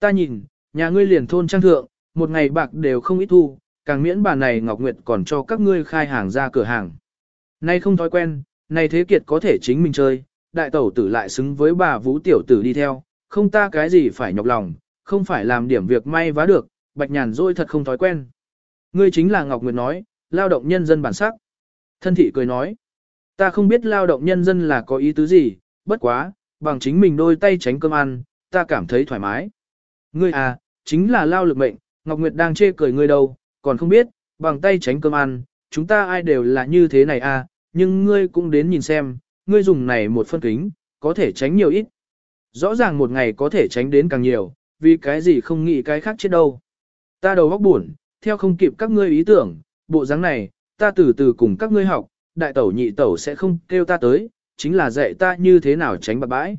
Ta nhìn, nhà ngươi liền thôn trang thượng, một ngày bạc đều không ít thu, càng miễn bà này Ngọc Nguyệt còn cho các ngươi khai hàng ra cửa hàng. Nay không thói quen, nay thế kiệt có thể chính mình chơi, đại tẩu tử lại xứng với bà vũ tiểu tử đi theo, không ta cái gì phải nhọc lòng, không phải làm điểm việc may vá được, bạch nhàn rồi thật không thói quen. Ngươi chính là Ngọc Nguyệt nói, lao động nhân dân bản sắc. Thân thị cười nói, ta không biết lao động nhân dân là có ý tứ gì, bất quá, bằng chính mình đôi tay tránh cơm ăn, ta cảm thấy thoải mái. Ngươi à, chính là lao lực mệnh, Ngọc Nguyệt đang chê cười ngươi đâu, còn không biết, bằng tay tránh cơm ăn, chúng ta ai đều là như thế này à, nhưng ngươi cũng đến nhìn xem, ngươi dùng này một phân kính, có thể tránh nhiều ít. Rõ ràng một ngày có thể tránh đến càng nhiều, vì cái gì không nghĩ cái khác chết đâu. Ta đầu óc buồn, theo không kịp các ngươi ý tưởng, bộ dáng này, ta từ từ cùng các ngươi học, đại tẩu nhị tẩu sẽ không kêu ta tới, chính là dạy ta như thế nào tránh bạc bãi.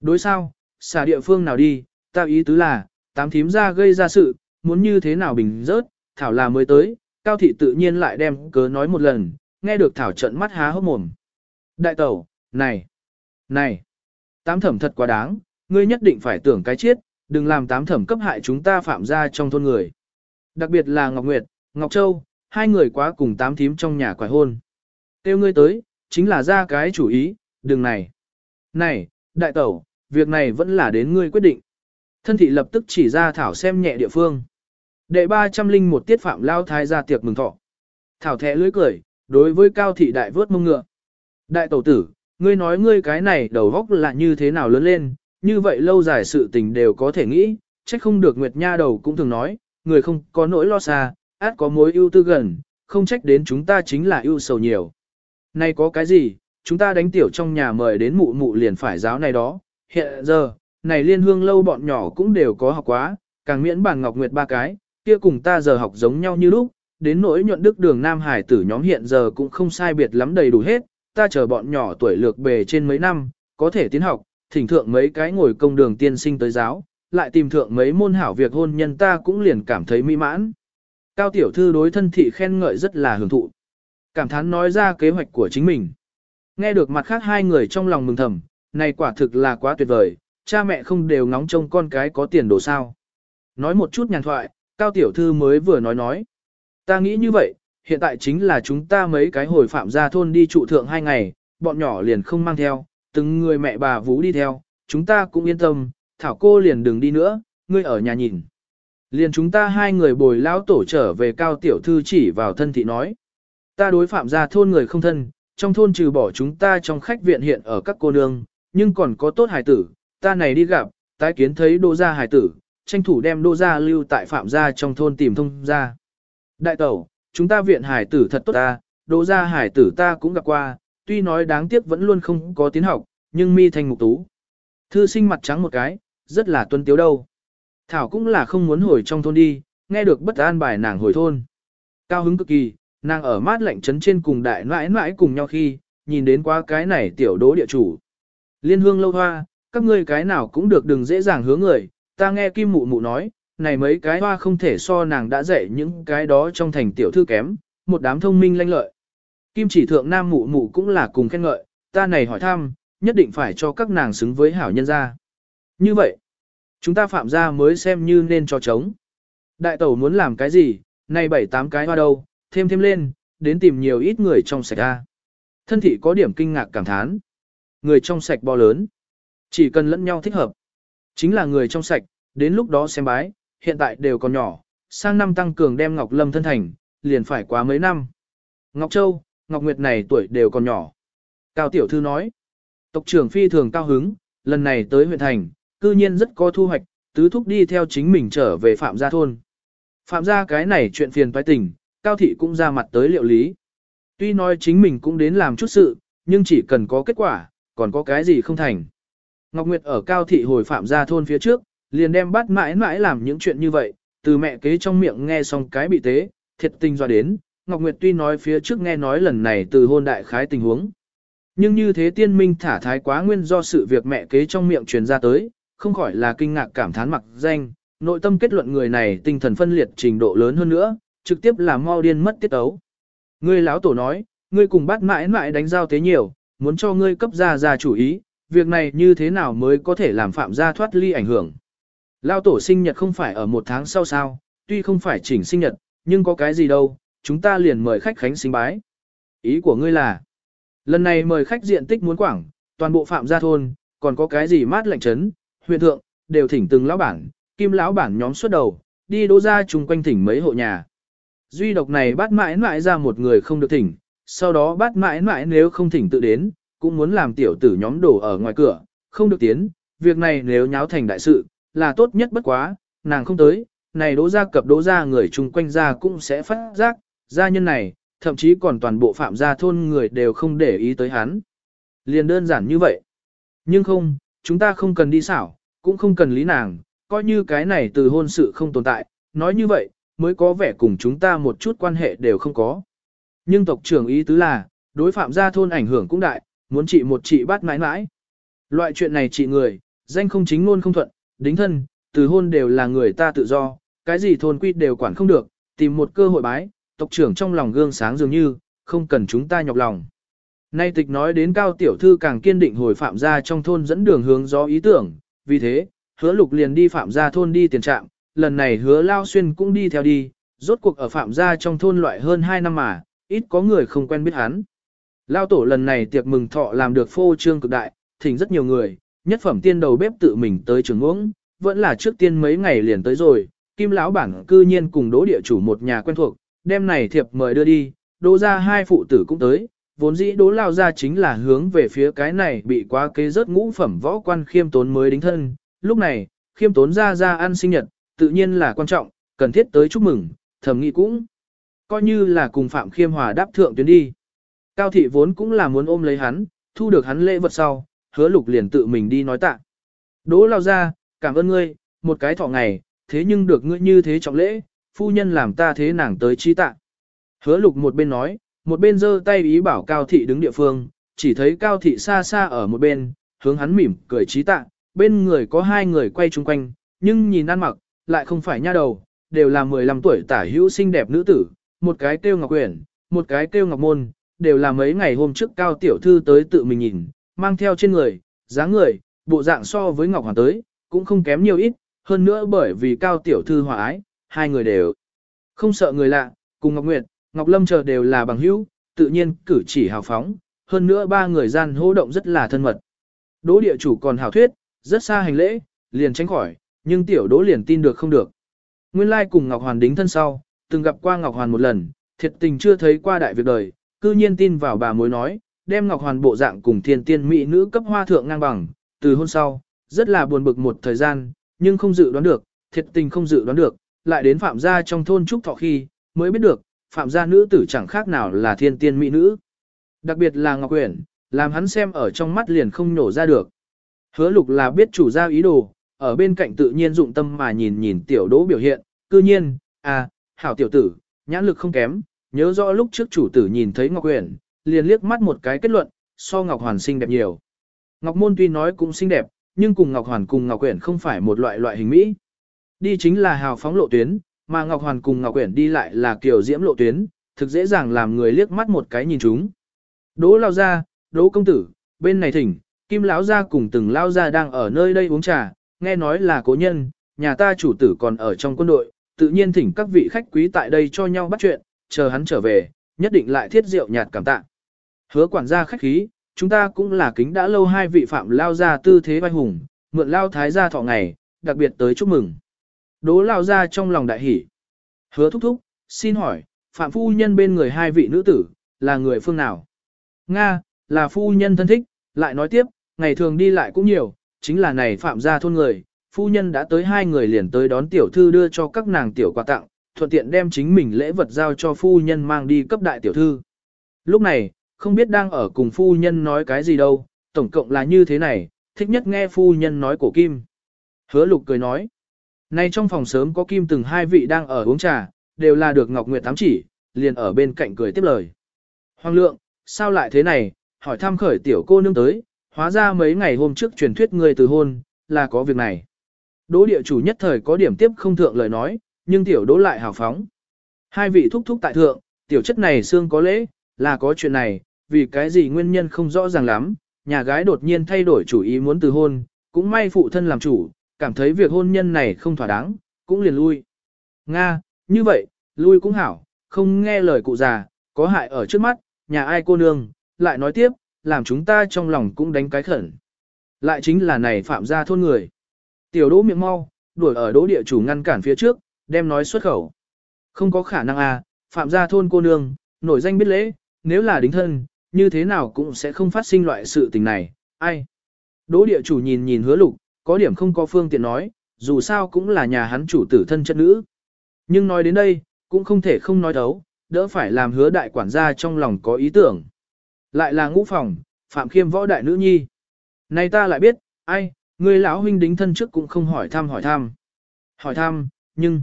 Đối sao, xả địa phương nào đi, ta ý tứ là, tám thím ra gây ra sự, muốn như thế nào bình rớt, Thảo là mới tới, Cao Thị tự nhiên lại đem cớ nói một lần, nghe được Thảo trận mắt há hốc mồm. Đại tẩu, này, này, tám thẩm thật quá đáng, ngươi nhất định phải tưởng cái chết, đừng làm tám thẩm cấp hại chúng ta phạm ra trong thôn người. Đặc biệt là Ngọc Nguyệt, Ngọc Châu, hai người quá cùng tám thím trong nhà quải hôn. Tiêu ngươi tới, chính là ra cái chủ ý, đừng này. Này, đại tẩu, việc này vẫn là đến ngươi quyết định. Thân thị lập tức chỉ ra Thảo xem nhẹ địa phương. Đệ 301 tiết phạm lao thái ra tiệc mừng thọ. Thảo thẻ lưỡi cười, đối với cao thị đại vớt mông ngựa. Đại tẩu tử, ngươi nói ngươi cái này đầu góc là như thế nào lớn lên, như vậy lâu dài sự tình đều có thể nghĩ, trách không được Nguyệt Nha đầu cũng thường nói, người không có nỗi lo xa, át có mối ưu tư gần, không trách đến chúng ta chính là ưu sầu nhiều. Nay có cái gì, chúng ta đánh tiểu trong nhà mời đến mụ mụ liền phải giáo này đó, hiện giờ, này liên hương lâu bọn nhỏ cũng đều có học quá, càng miễn bàn ngọc nguyệt ba cái, kia cùng ta giờ học giống nhau như lúc, đến nỗi nhuận đức đường Nam Hải tử nhóm hiện giờ cũng không sai biệt lắm đầy đủ hết, ta chờ bọn nhỏ tuổi lược bề trên mấy năm, có thể tiến học, thỉnh thượng mấy cái ngồi công đường tiên sinh tới giáo, lại tìm thượng mấy môn hảo việc hôn nhân ta cũng liền cảm thấy mỹ mãn. Cao tiểu thư đối thân thị khen ngợi rất là hưởng thụ. Cảm thán nói ra kế hoạch của chính mình. Nghe được mặt khác hai người trong lòng mừng thầm, này quả thực là quá tuyệt vời, cha mẹ không đều ngóng trông con cái có tiền đồ sao. Nói một chút nhàn thoại, Cao Tiểu Thư mới vừa nói nói. Ta nghĩ như vậy, hiện tại chính là chúng ta mấy cái hồi phạm ra thôn đi trụ thượng hai ngày, bọn nhỏ liền không mang theo, từng người mẹ bà vú đi theo, chúng ta cũng yên tâm, Thảo cô liền đừng đi nữa, ngươi ở nhà nhìn. Liền chúng ta hai người bồi lão tổ trở về Cao Tiểu Thư chỉ vào thân thị nói. Ta đối phạm ra thôn người không thân, trong thôn trừ bỏ chúng ta trong khách viện hiện ở các cô nương, nhưng còn có tốt hài tử, ta này đi gặp, tái kiến thấy đô gia hài tử, tranh thủ đem đô gia lưu tại phạm gia trong thôn tìm thông gia. Đại tẩu, chúng ta viện hài tử thật tốt ta, đô gia hài tử ta cũng gặp qua, tuy nói đáng tiếc vẫn luôn không có tiến học, nhưng mi thành mục tú. Thư sinh mặt trắng một cái, rất là tuân tiếu đâu. Thảo cũng là không muốn hồi trong thôn đi, nghe được bất an bài nàng hồi thôn. Cao hứng cực kỳ, nàng ở mát lạnh trấn trên cùng đại nãi nãi cùng nhau khi, nhìn đến qua cái này tiểu đố địa chủ. Liên hương lâu hoa, các ngươi cái nào cũng được đừng dễ dàng hướng người, ta nghe kim mụ mụ nói, này mấy cái hoa không thể so nàng đã dạy những cái đó trong thành tiểu thư kém, một đám thông minh lanh lợi. Kim chỉ thượng nam mụ mụ cũng là cùng khen ngợi, ta này hỏi thăm, nhất định phải cho các nàng xứng với hảo nhân gia. Như vậy, chúng ta phạm gia mới xem như nên cho trống. Đại tẩu muốn làm cái gì, nay bảy tám cái hoa đâu, thêm thêm lên, đến tìm nhiều ít người trong sạch ra. Thân thị có điểm kinh ngạc cảm thán. Người trong sạch bò lớn. Chỉ cần lẫn nhau thích hợp. Chính là người trong sạch, đến lúc đó xem bái, hiện tại đều còn nhỏ, sang năm tăng cường đem Ngọc Lâm thân thành, liền phải quá mấy năm. Ngọc Châu, Ngọc Nguyệt này tuổi đều còn nhỏ. Cao Tiểu Thư nói, tộc trưởng phi thường cao hứng, lần này tới huyện thành, cư nhiên rất có thu hoạch, tứ thúc đi theo chính mình trở về Phạm Gia Thôn. Phạm Gia cái này chuyện phiền toái tình, Cao Thị cũng ra mặt tới liệu lý. Tuy nói chính mình cũng đến làm chút sự, nhưng chỉ cần có kết quả, còn có cái gì không thành. Ngọc Nguyệt ở Cao Thị hồi Phạm Gia Thôn phía trước, liền đem bắt mãi mãi làm những chuyện như vậy, từ mẹ kế trong miệng nghe xong cái bị tế, thiệt tình dọa đến, Ngọc Nguyệt tuy nói phía trước nghe nói lần này từ hôn đại khái tình huống. Nhưng như thế tiên minh thả thái quá nguyên do sự việc mẹ kế trong miệng truyền ra tới, không khỏi là kinh ngạc cảm thán mặc danh, nội tâm kết luận người này tinh thần phân liệt trình độ lớn hơn nữa, trực tiếp là mau điên mất tiết ấu. Ngươi lão tổ nói, ngươi cùng bắt mãi mãi đánh giao thế nhiều, muốn cho ngươi cấp ra ra chủ ý, việc này như thế nào mới có thể làm phạm gia thoát ly ảnh hưởng. Lão tổ sinh nhật không phải ở một tháng sau sao, tuy không phải chỉnh sinh nhật, nhưng có cái gì đâu, chúng ta liền mời khách khánh sinh bái. Ý của ngươi là, lần này mời khách diện tích muốn quảng, toàn bộ phạm gia thôn, còn có cái gì mát lạnh trấn, huyện thượng, đều thỉnh từng lão bản, kim lão bản nhóm xuất đầu, đi đỗ ra chung quanh thỉnh mấy hộ nhà. Duy độc này bắt mãi mãi ra một người không được thỉnh, sau đó bắt mãi mãi nếu không thỉnh tự đến, cũng muốn làm tiểu tử nhóm đổ ở ngoài cửa, không được tiến, việc này nếu nháo thành đại sự, là tốt nhất bất quá, nàng không tới, này đỗ ra cập đỗ ra người chung quanh ra cũng sẽ phát giác, gia nhân này, thậm chí còn toàn bộ phạm gia thôn người đều không để ý tới hắn. Liền đơn giản như vậy. Nhưng không, chúng ta không cần đi xảo, cũng không cần lý nàng, coi như cái này từ hôn sự không tồn tại, nói như vậy, mới có vẻ cùng chúng ta một chút quan hệ đều không có. Nhưng tộc trưởng ý tứ là, đối phạm gia thôn ảnh hưởng cũng đại, muốn trị một trị bắt mãi mãi. Loại chuyện này trị người, danh không chính luôn không thuận, đính thân, từ hôn đều là người ta tự do, cái gì thôn quy đều quản không được, tìm một cơ hội bái, tộc trưởng trong lòng gương sáng dường như, không cần chúng ta nhọc lòng. Nay tịch nói đến cao tiểu thư càng kiên định hồi phạm gia trong thôn dẫn đường hướng gió ý tưởng, vì thế, hứa lục liền đi phạm gia thôn đi tiền trạm, lần này hứa lao xuyên cũng đi theo đi, rốt cuộc ở phạm gia trong thôn loại hơn 2 năm mà, ít có người không quen biết hắn. Lao tổ lần này tiệc mừng thọ làm được phô trương cực đại, thỉnh rất nhiều người, nhất phẩm tiên đầu bếp tự mình tới trường uống, vẫn là trước tiên mấy ngày liền tới rồi, kim lão bản cư nhiên cùng đỗ địa chủ một nhà quen thuộc, đem này thiệp mời đưa đi, đỗ ra hai phụ tử cũng tới, vốn dĩ đỗ lao ra chính là hướng về phía cái này bị quá kế rớt ngũ phẩm võ quan khiêm tốn mới đính thân, lúc này, khiêm tốn ra ra ăn sinh nhật, tự nhiên là quan trọng, cần thiết tới chúc mừng, thẩm nghị cũng coi như là cùng Phạm Khiêm Hòa đáp thượng tuyến đi. Cao thị vốn cũng là muốn ôm lấy hắn, thu được hắn lễ vật sau, hứa lục liền tự mình đi nói tạ. Đỗ lao ra, cảm ơn ngươi, một cái thọ ngày, thế nhưng được ngươi như thế trọng lễ, phu nhân làm ta thế nàng tới chi tạ. Hứa lục một bên nói, một bên giơ tay ý bảo Cao thị đứng địa phương, chỉ thấy Cao thị xa xa ở một bên, hướng hắn mỉm cười trí tạ, bên người có hai người quay chung quanh, nhưng nhìn ăn mặc, lại không phải nha đầu, đều là 15 tuổi tả hữu xinh đẹp nữ tử, một cái kêu Ngọc Uyển, một cái kêu Ngọc Môn, đều là mấy ngày hôm trước Cao tiểu thư tới tự mình nhìn, mang theo trên người, dáng người, bộ dạng so với Ngọc Hoàng tới, cũng không kém nhiều ít, hơn nữa bởi vì Cao tiểu thư hòa ái, hai người đều không sợ người lạ, cùng Ngọc Nguyệt, Ngọc Lâm chờ đều là bằng hữu, tự nhiên cử chỉ hào phóng, hơn nữa ba người gian hô động rất là thân mật. Đỗ địa chủ còn hào thuyết, rất xa hành lễ, liền tránh khỏi, nhưng tiểu đỗ liền tin được không được. Nguyên lai cùng Ngọc Hoàn đính thân sau, từng gặp qua Ngọc Hoàn một lần, thiệt tình chưa thấy qua đại việc đời, cư nhiên tin vào bà mối nói, đem Ngọc Hoàn bộ dạng cùng thiên tiên mỹ nữ cấp hoa thượng ngang bằng, từ hôn sau, rất là buồn bực một thời gian, nhưng không dự đoán được, thiệt tình không dự đoán được, lại đến phạm gia trong thôn trúc thọ khi, mới biết được, phạm gia nữ tử chẳng khác nào là thiên tiên mỹ nữ. Đặc biệt là Ngọc Uyển, làm hắn xem ở trong mắt liền không nổ ra được. Hứa lục là biết chủ gia ý đồ, ở bên cạnh tự nhiên dụng tâm mà nhìn nhìn tiểu đỗ biểu hiện, cư nhiên, à, hảo tiểu tử, nhãn lực không kém, nhớ rõ lúc trước chủ tử nhìn thấy Ngọc Uyển, liền liếc mắt một cái kết luận, so Ngọc Hoàn xinh đẹp nhiều. Ngọc Môn tuy nói cũng xinh đẹp, nhưng cùng Ngọc Hoàn cùng Ngọc Uyển không phải một loại loại hình mỹ. Đi chính là hào phóng lộ tuyến, mà Ngọc Hoàn cùng Ngọc Uyển đi lại là kiểu diễm lộ tuyến, thực dễ dàng làm người liếc mắt một cái nhìn chúng. Đỗ lao ra, đỗ công tử, bên này thỉnh, kim lão gia cùng từng lao gia đang ở nơi đây uống trà, nghe nói là cố nhân, nhà ta chủ tử còn ở trong quân đội, tự nhiên thỉnh các vị khách quý tại đây cho nhau bắt chuyện, chờ hắn trở về, nhất định lại thiết rượu nhạt cảm tạ. Hứa quản gia khách khí, chúng ta cũng là kính đã lâu hai vị phạm lao gia tư thế vai hùng, mượn lao thái gia thọ ngày, đặc biệt tới chúc mừng. Đố lao ra trong lòng đại hỷ. Hứa thúc thúc, xin hỏi, phạm phu nhân bên người hai vị nữ tử, là người phương nào? Nga, là phu nhân thân thích, lại nói tiếp, ngày thường đi lại cũng nhiều, chính là này phạm gia thôn người, phu nhân đã tới hai người liền tới đón tiểu thư đưa cho các nàng tiểu quà tặng, thuận tiện đem chính mình lễ vật giao cho phu nhân mang đi cấp đại tiểu thư. Lúc này, không biết đang ở cùng phu nhân nói cái gì đâu, tổng cộng là như thế này, thích nhất nghe phu nhân nói cổ kim. Hứa lục cười nói, nay trong phòng sớm có kim từng hai vị đang ở uống trà, đều là được Ngọc Nguyệt tám chỉ, liền ở bên cạnh cười tiếp lời. Hoàng lượng, sao lại thế này, hỏi thăm khởi tiểu cô nương tới, hóa ra mấy ngày hôm trước truyền thuyết người từ hôn, là có việc này. Đỗ địa chủ nhất thời có điểm tiếp không thượng lời nói, nhưng tiểu đỗ lại hào phóng. Hai vị thúc thúc tại thượng, tiểu chất này xương có lễ, là có chuyện này, vì cái gì nguyên nhân không rõ ràng lắm, nhà gái đột nhiên thay đổi chủ ý muốn từ hôn, cũng may phụ thân làm chủ, cảm thấy việc hôn nhân này không thỏa đáng, cũng liền lui. Nga, như vậy, lui cũng hảo, không nghe lời cụ già, có hại ở trước mắt, nhà ai cô nương, lại nói tiếp, làm chúng ta trong lòng cũng đánh cái khẩn. Lại chính là này phạm gia thôn người. Tiểu đỗ miệng mau, đuổi ở đỗ địa chủ ngăn cản phía trước, đem nói xuất khẩu. Không có khả năng à, phạm gia thôn cô nương, nổi danh biết lễ, nếu là đính thân, như thế nào cũng sẽ không phát sinh loại sự tình này, ai. Đỗ địa chủ nhìn nhìn hứa lục, có điểm không có phương tiện nói, dù sao cũng là nhà hắn chủ tử thân chất nữ. Nhưng nói đến đây, cũng không thể không nói đấu, đỡ phải làm hứa đại quản gia trong lòng có ý tưởng. Lại là ngũ phòng, phạm khiêm võ đại nữ nhi. Này ta lại biết, ai, người lão huynh đính thân trước cũng không hỏi thăm hỏi thăm. Hỏi thăm, nhưng,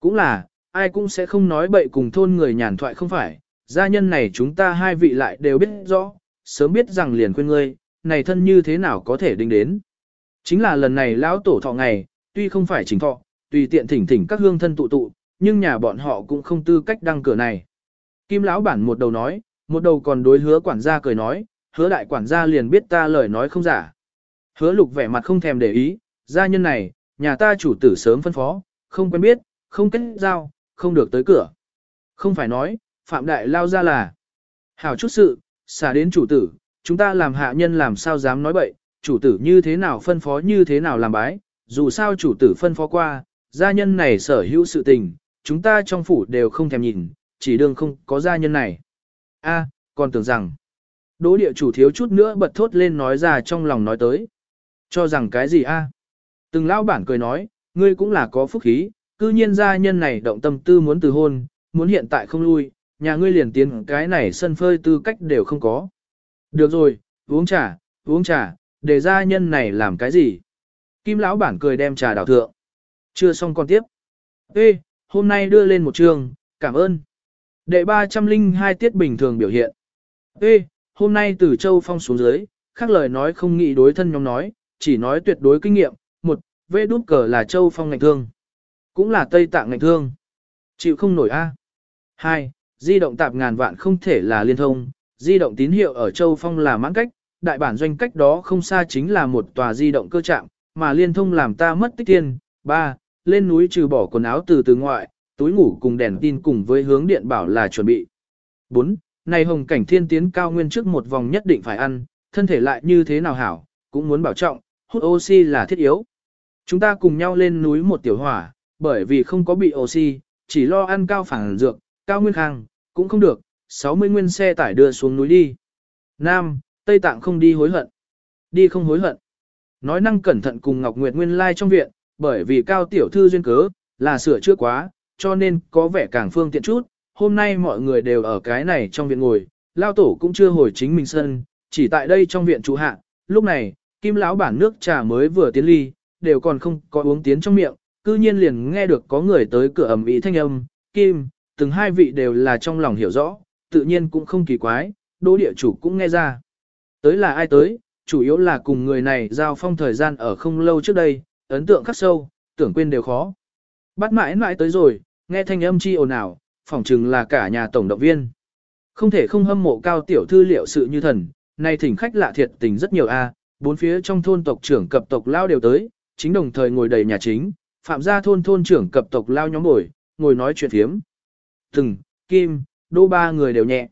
cũng là, ai cũng sẽ không nói bậy cùng thôn người nhàn thoại không phải, gia nhân này chúng ta hai vị lại đều biết rõ, sớm biết rằng liền quên ngươi, này thân như thế nào có thể đính đến. Chính là lần này lão tổ thọ ngày, tuy không phải chính thọ, tùy tiện thỉnh thỉnh các hương thân tụ tụ, nhưng nhà bọn họ cũng không tư cách đăng cửa này. Kim lão bản một đầu nói, một đầu còn đối hứa quản gia cười nói, hứa đại quản gia liền biết ta lời nói không giả. Hứa lục vẻ mặt không thèm để ý, gia nhân này, nhà ta chủ tử sớm phân phó, không quen biết, không kết giao, không được tới cửa. Không phải nói, phạm đại lao ra là. Hảo chút sự, xả đến chủ tử, chúng ta làm hạ nhân làm sao dám nói bậy, chủ tử như thế nào phân phó như thế nào làm bái, dù sao chủ tử phân phó qua, gia nhân này sở hữu sự tình, chúng ta trong phủ đều không thèm nhìn, chỉ đương không có gia nhân này. A, còn tưởng rằng, đỗ địa chủ thiếu chút nữa bật thốt lên nói ra trong lòng nói tới. Cho rằng cái gì a? Từng lão bản cười nói, ngươi cũng là có phúc khí, cư nhiên gia nhân này động tâm tư muốn từ hôn, muốn hiện tại không lui, nhà ngươi liền tiến cái này sân phơi tư cách đều không có. Được rồi, uống trà, uống trà, để gia nhân này làm cái gì? Kim lão bản cười đem trà đảo thượng. Chưa xong còn tiếp. Ê, hôm nay đưa lên một trường, cảm ơn. Đệ 302 tiết bình thường biểu hiện. Ê, hôm nay từ Châu Phong xuống dưới, khác lời nói không nghĩ đối thân nhóm nói, chỉ nói tuyệt đối kinh nghiệm. Một, vê đút cờ là Châu Phong ngành thương. Cũng là Tây Tạng ngành thương. Chịu không nổi A. Hai, di động tạp ngàn vạn không thể là liên thông, di động tín hiệu ở Châu Phong là mãn cách, đại bản doanh cách đó không xa chính là một tòa di động cơ trạm, mà liên thông làm ta mất tích tiền. Ba, lên núi trừ bỏ quần áo từ từ ngoại, túi ngủ cùng đèn tin cùng với hướng điện bảo là chuẩn bị. 4. Này hồng cảnh thiên tiến cao nguyên trước một vòng nhất định phải ăn, thân thể lại như thế nào hảo, cũng muốn bảo trọng, hút oxy là thiết yếu. Chúng ta cùng nhau lên núi một tiểu hỏa, bởi vì không có bị oxy, chỉ lo ăn cao phản dược, cao nguyên khang, cũng không được, 60 nguyên xe tải đưa xuống núi đi. Nam, Tây Tạng không đi hối hận. Đi không hối hận. Nói năng cẩn thận cùng Ngọc Nguyệt Nguyên lai like trong viện, bởi vì cao tiểu thư duyên cớ, là sửa chữa quá, cho nên có vẻ càng phương tiện chút. Hôm nay mọi người đều ở cái này trong viện ngồi, lao tổ cũng chưa hồi chính mình sân, chỉ tại đây trong viện chủ hạ. Lúc này, kim lão bản nước trà mới vừa tiến ly, đều còn không có uống tiến trong miệng, cư nhiên liền nghe được có người tới cửa ẩm ý thanh âm, kim, từng hai vị đều là trong lòng hiểu rõ, tự nhiên cũng không kỳ quái, đỗ địa chủ cũng nghe ra. Tới là ai tới, chủ yếu là cùng người này giao phong thời gian ở không lâu trước đây, ấn tượng khắc sâu, tưởng quên đều khó. Bắt mãi mãi tới rồi, nghe thanh âm chi ồn ào, phỏng chừng là cả nhà tổng động viên. Không thể không hâm mộ cao tiểu thư liệu sự như thần, nay thỉnh khách lạ thiệt tình rất nhiều a, bốn phía trong thôn tộc trưởng cập tộc lao đều tới, chính đồng thời ngồi đầy nhà chính, phạm gia thôn thôn trưởng cập tộc lao nhóm bồi, ngồi nói chuyện phiếm. Từng, kim, đô ba người đều nhẹ.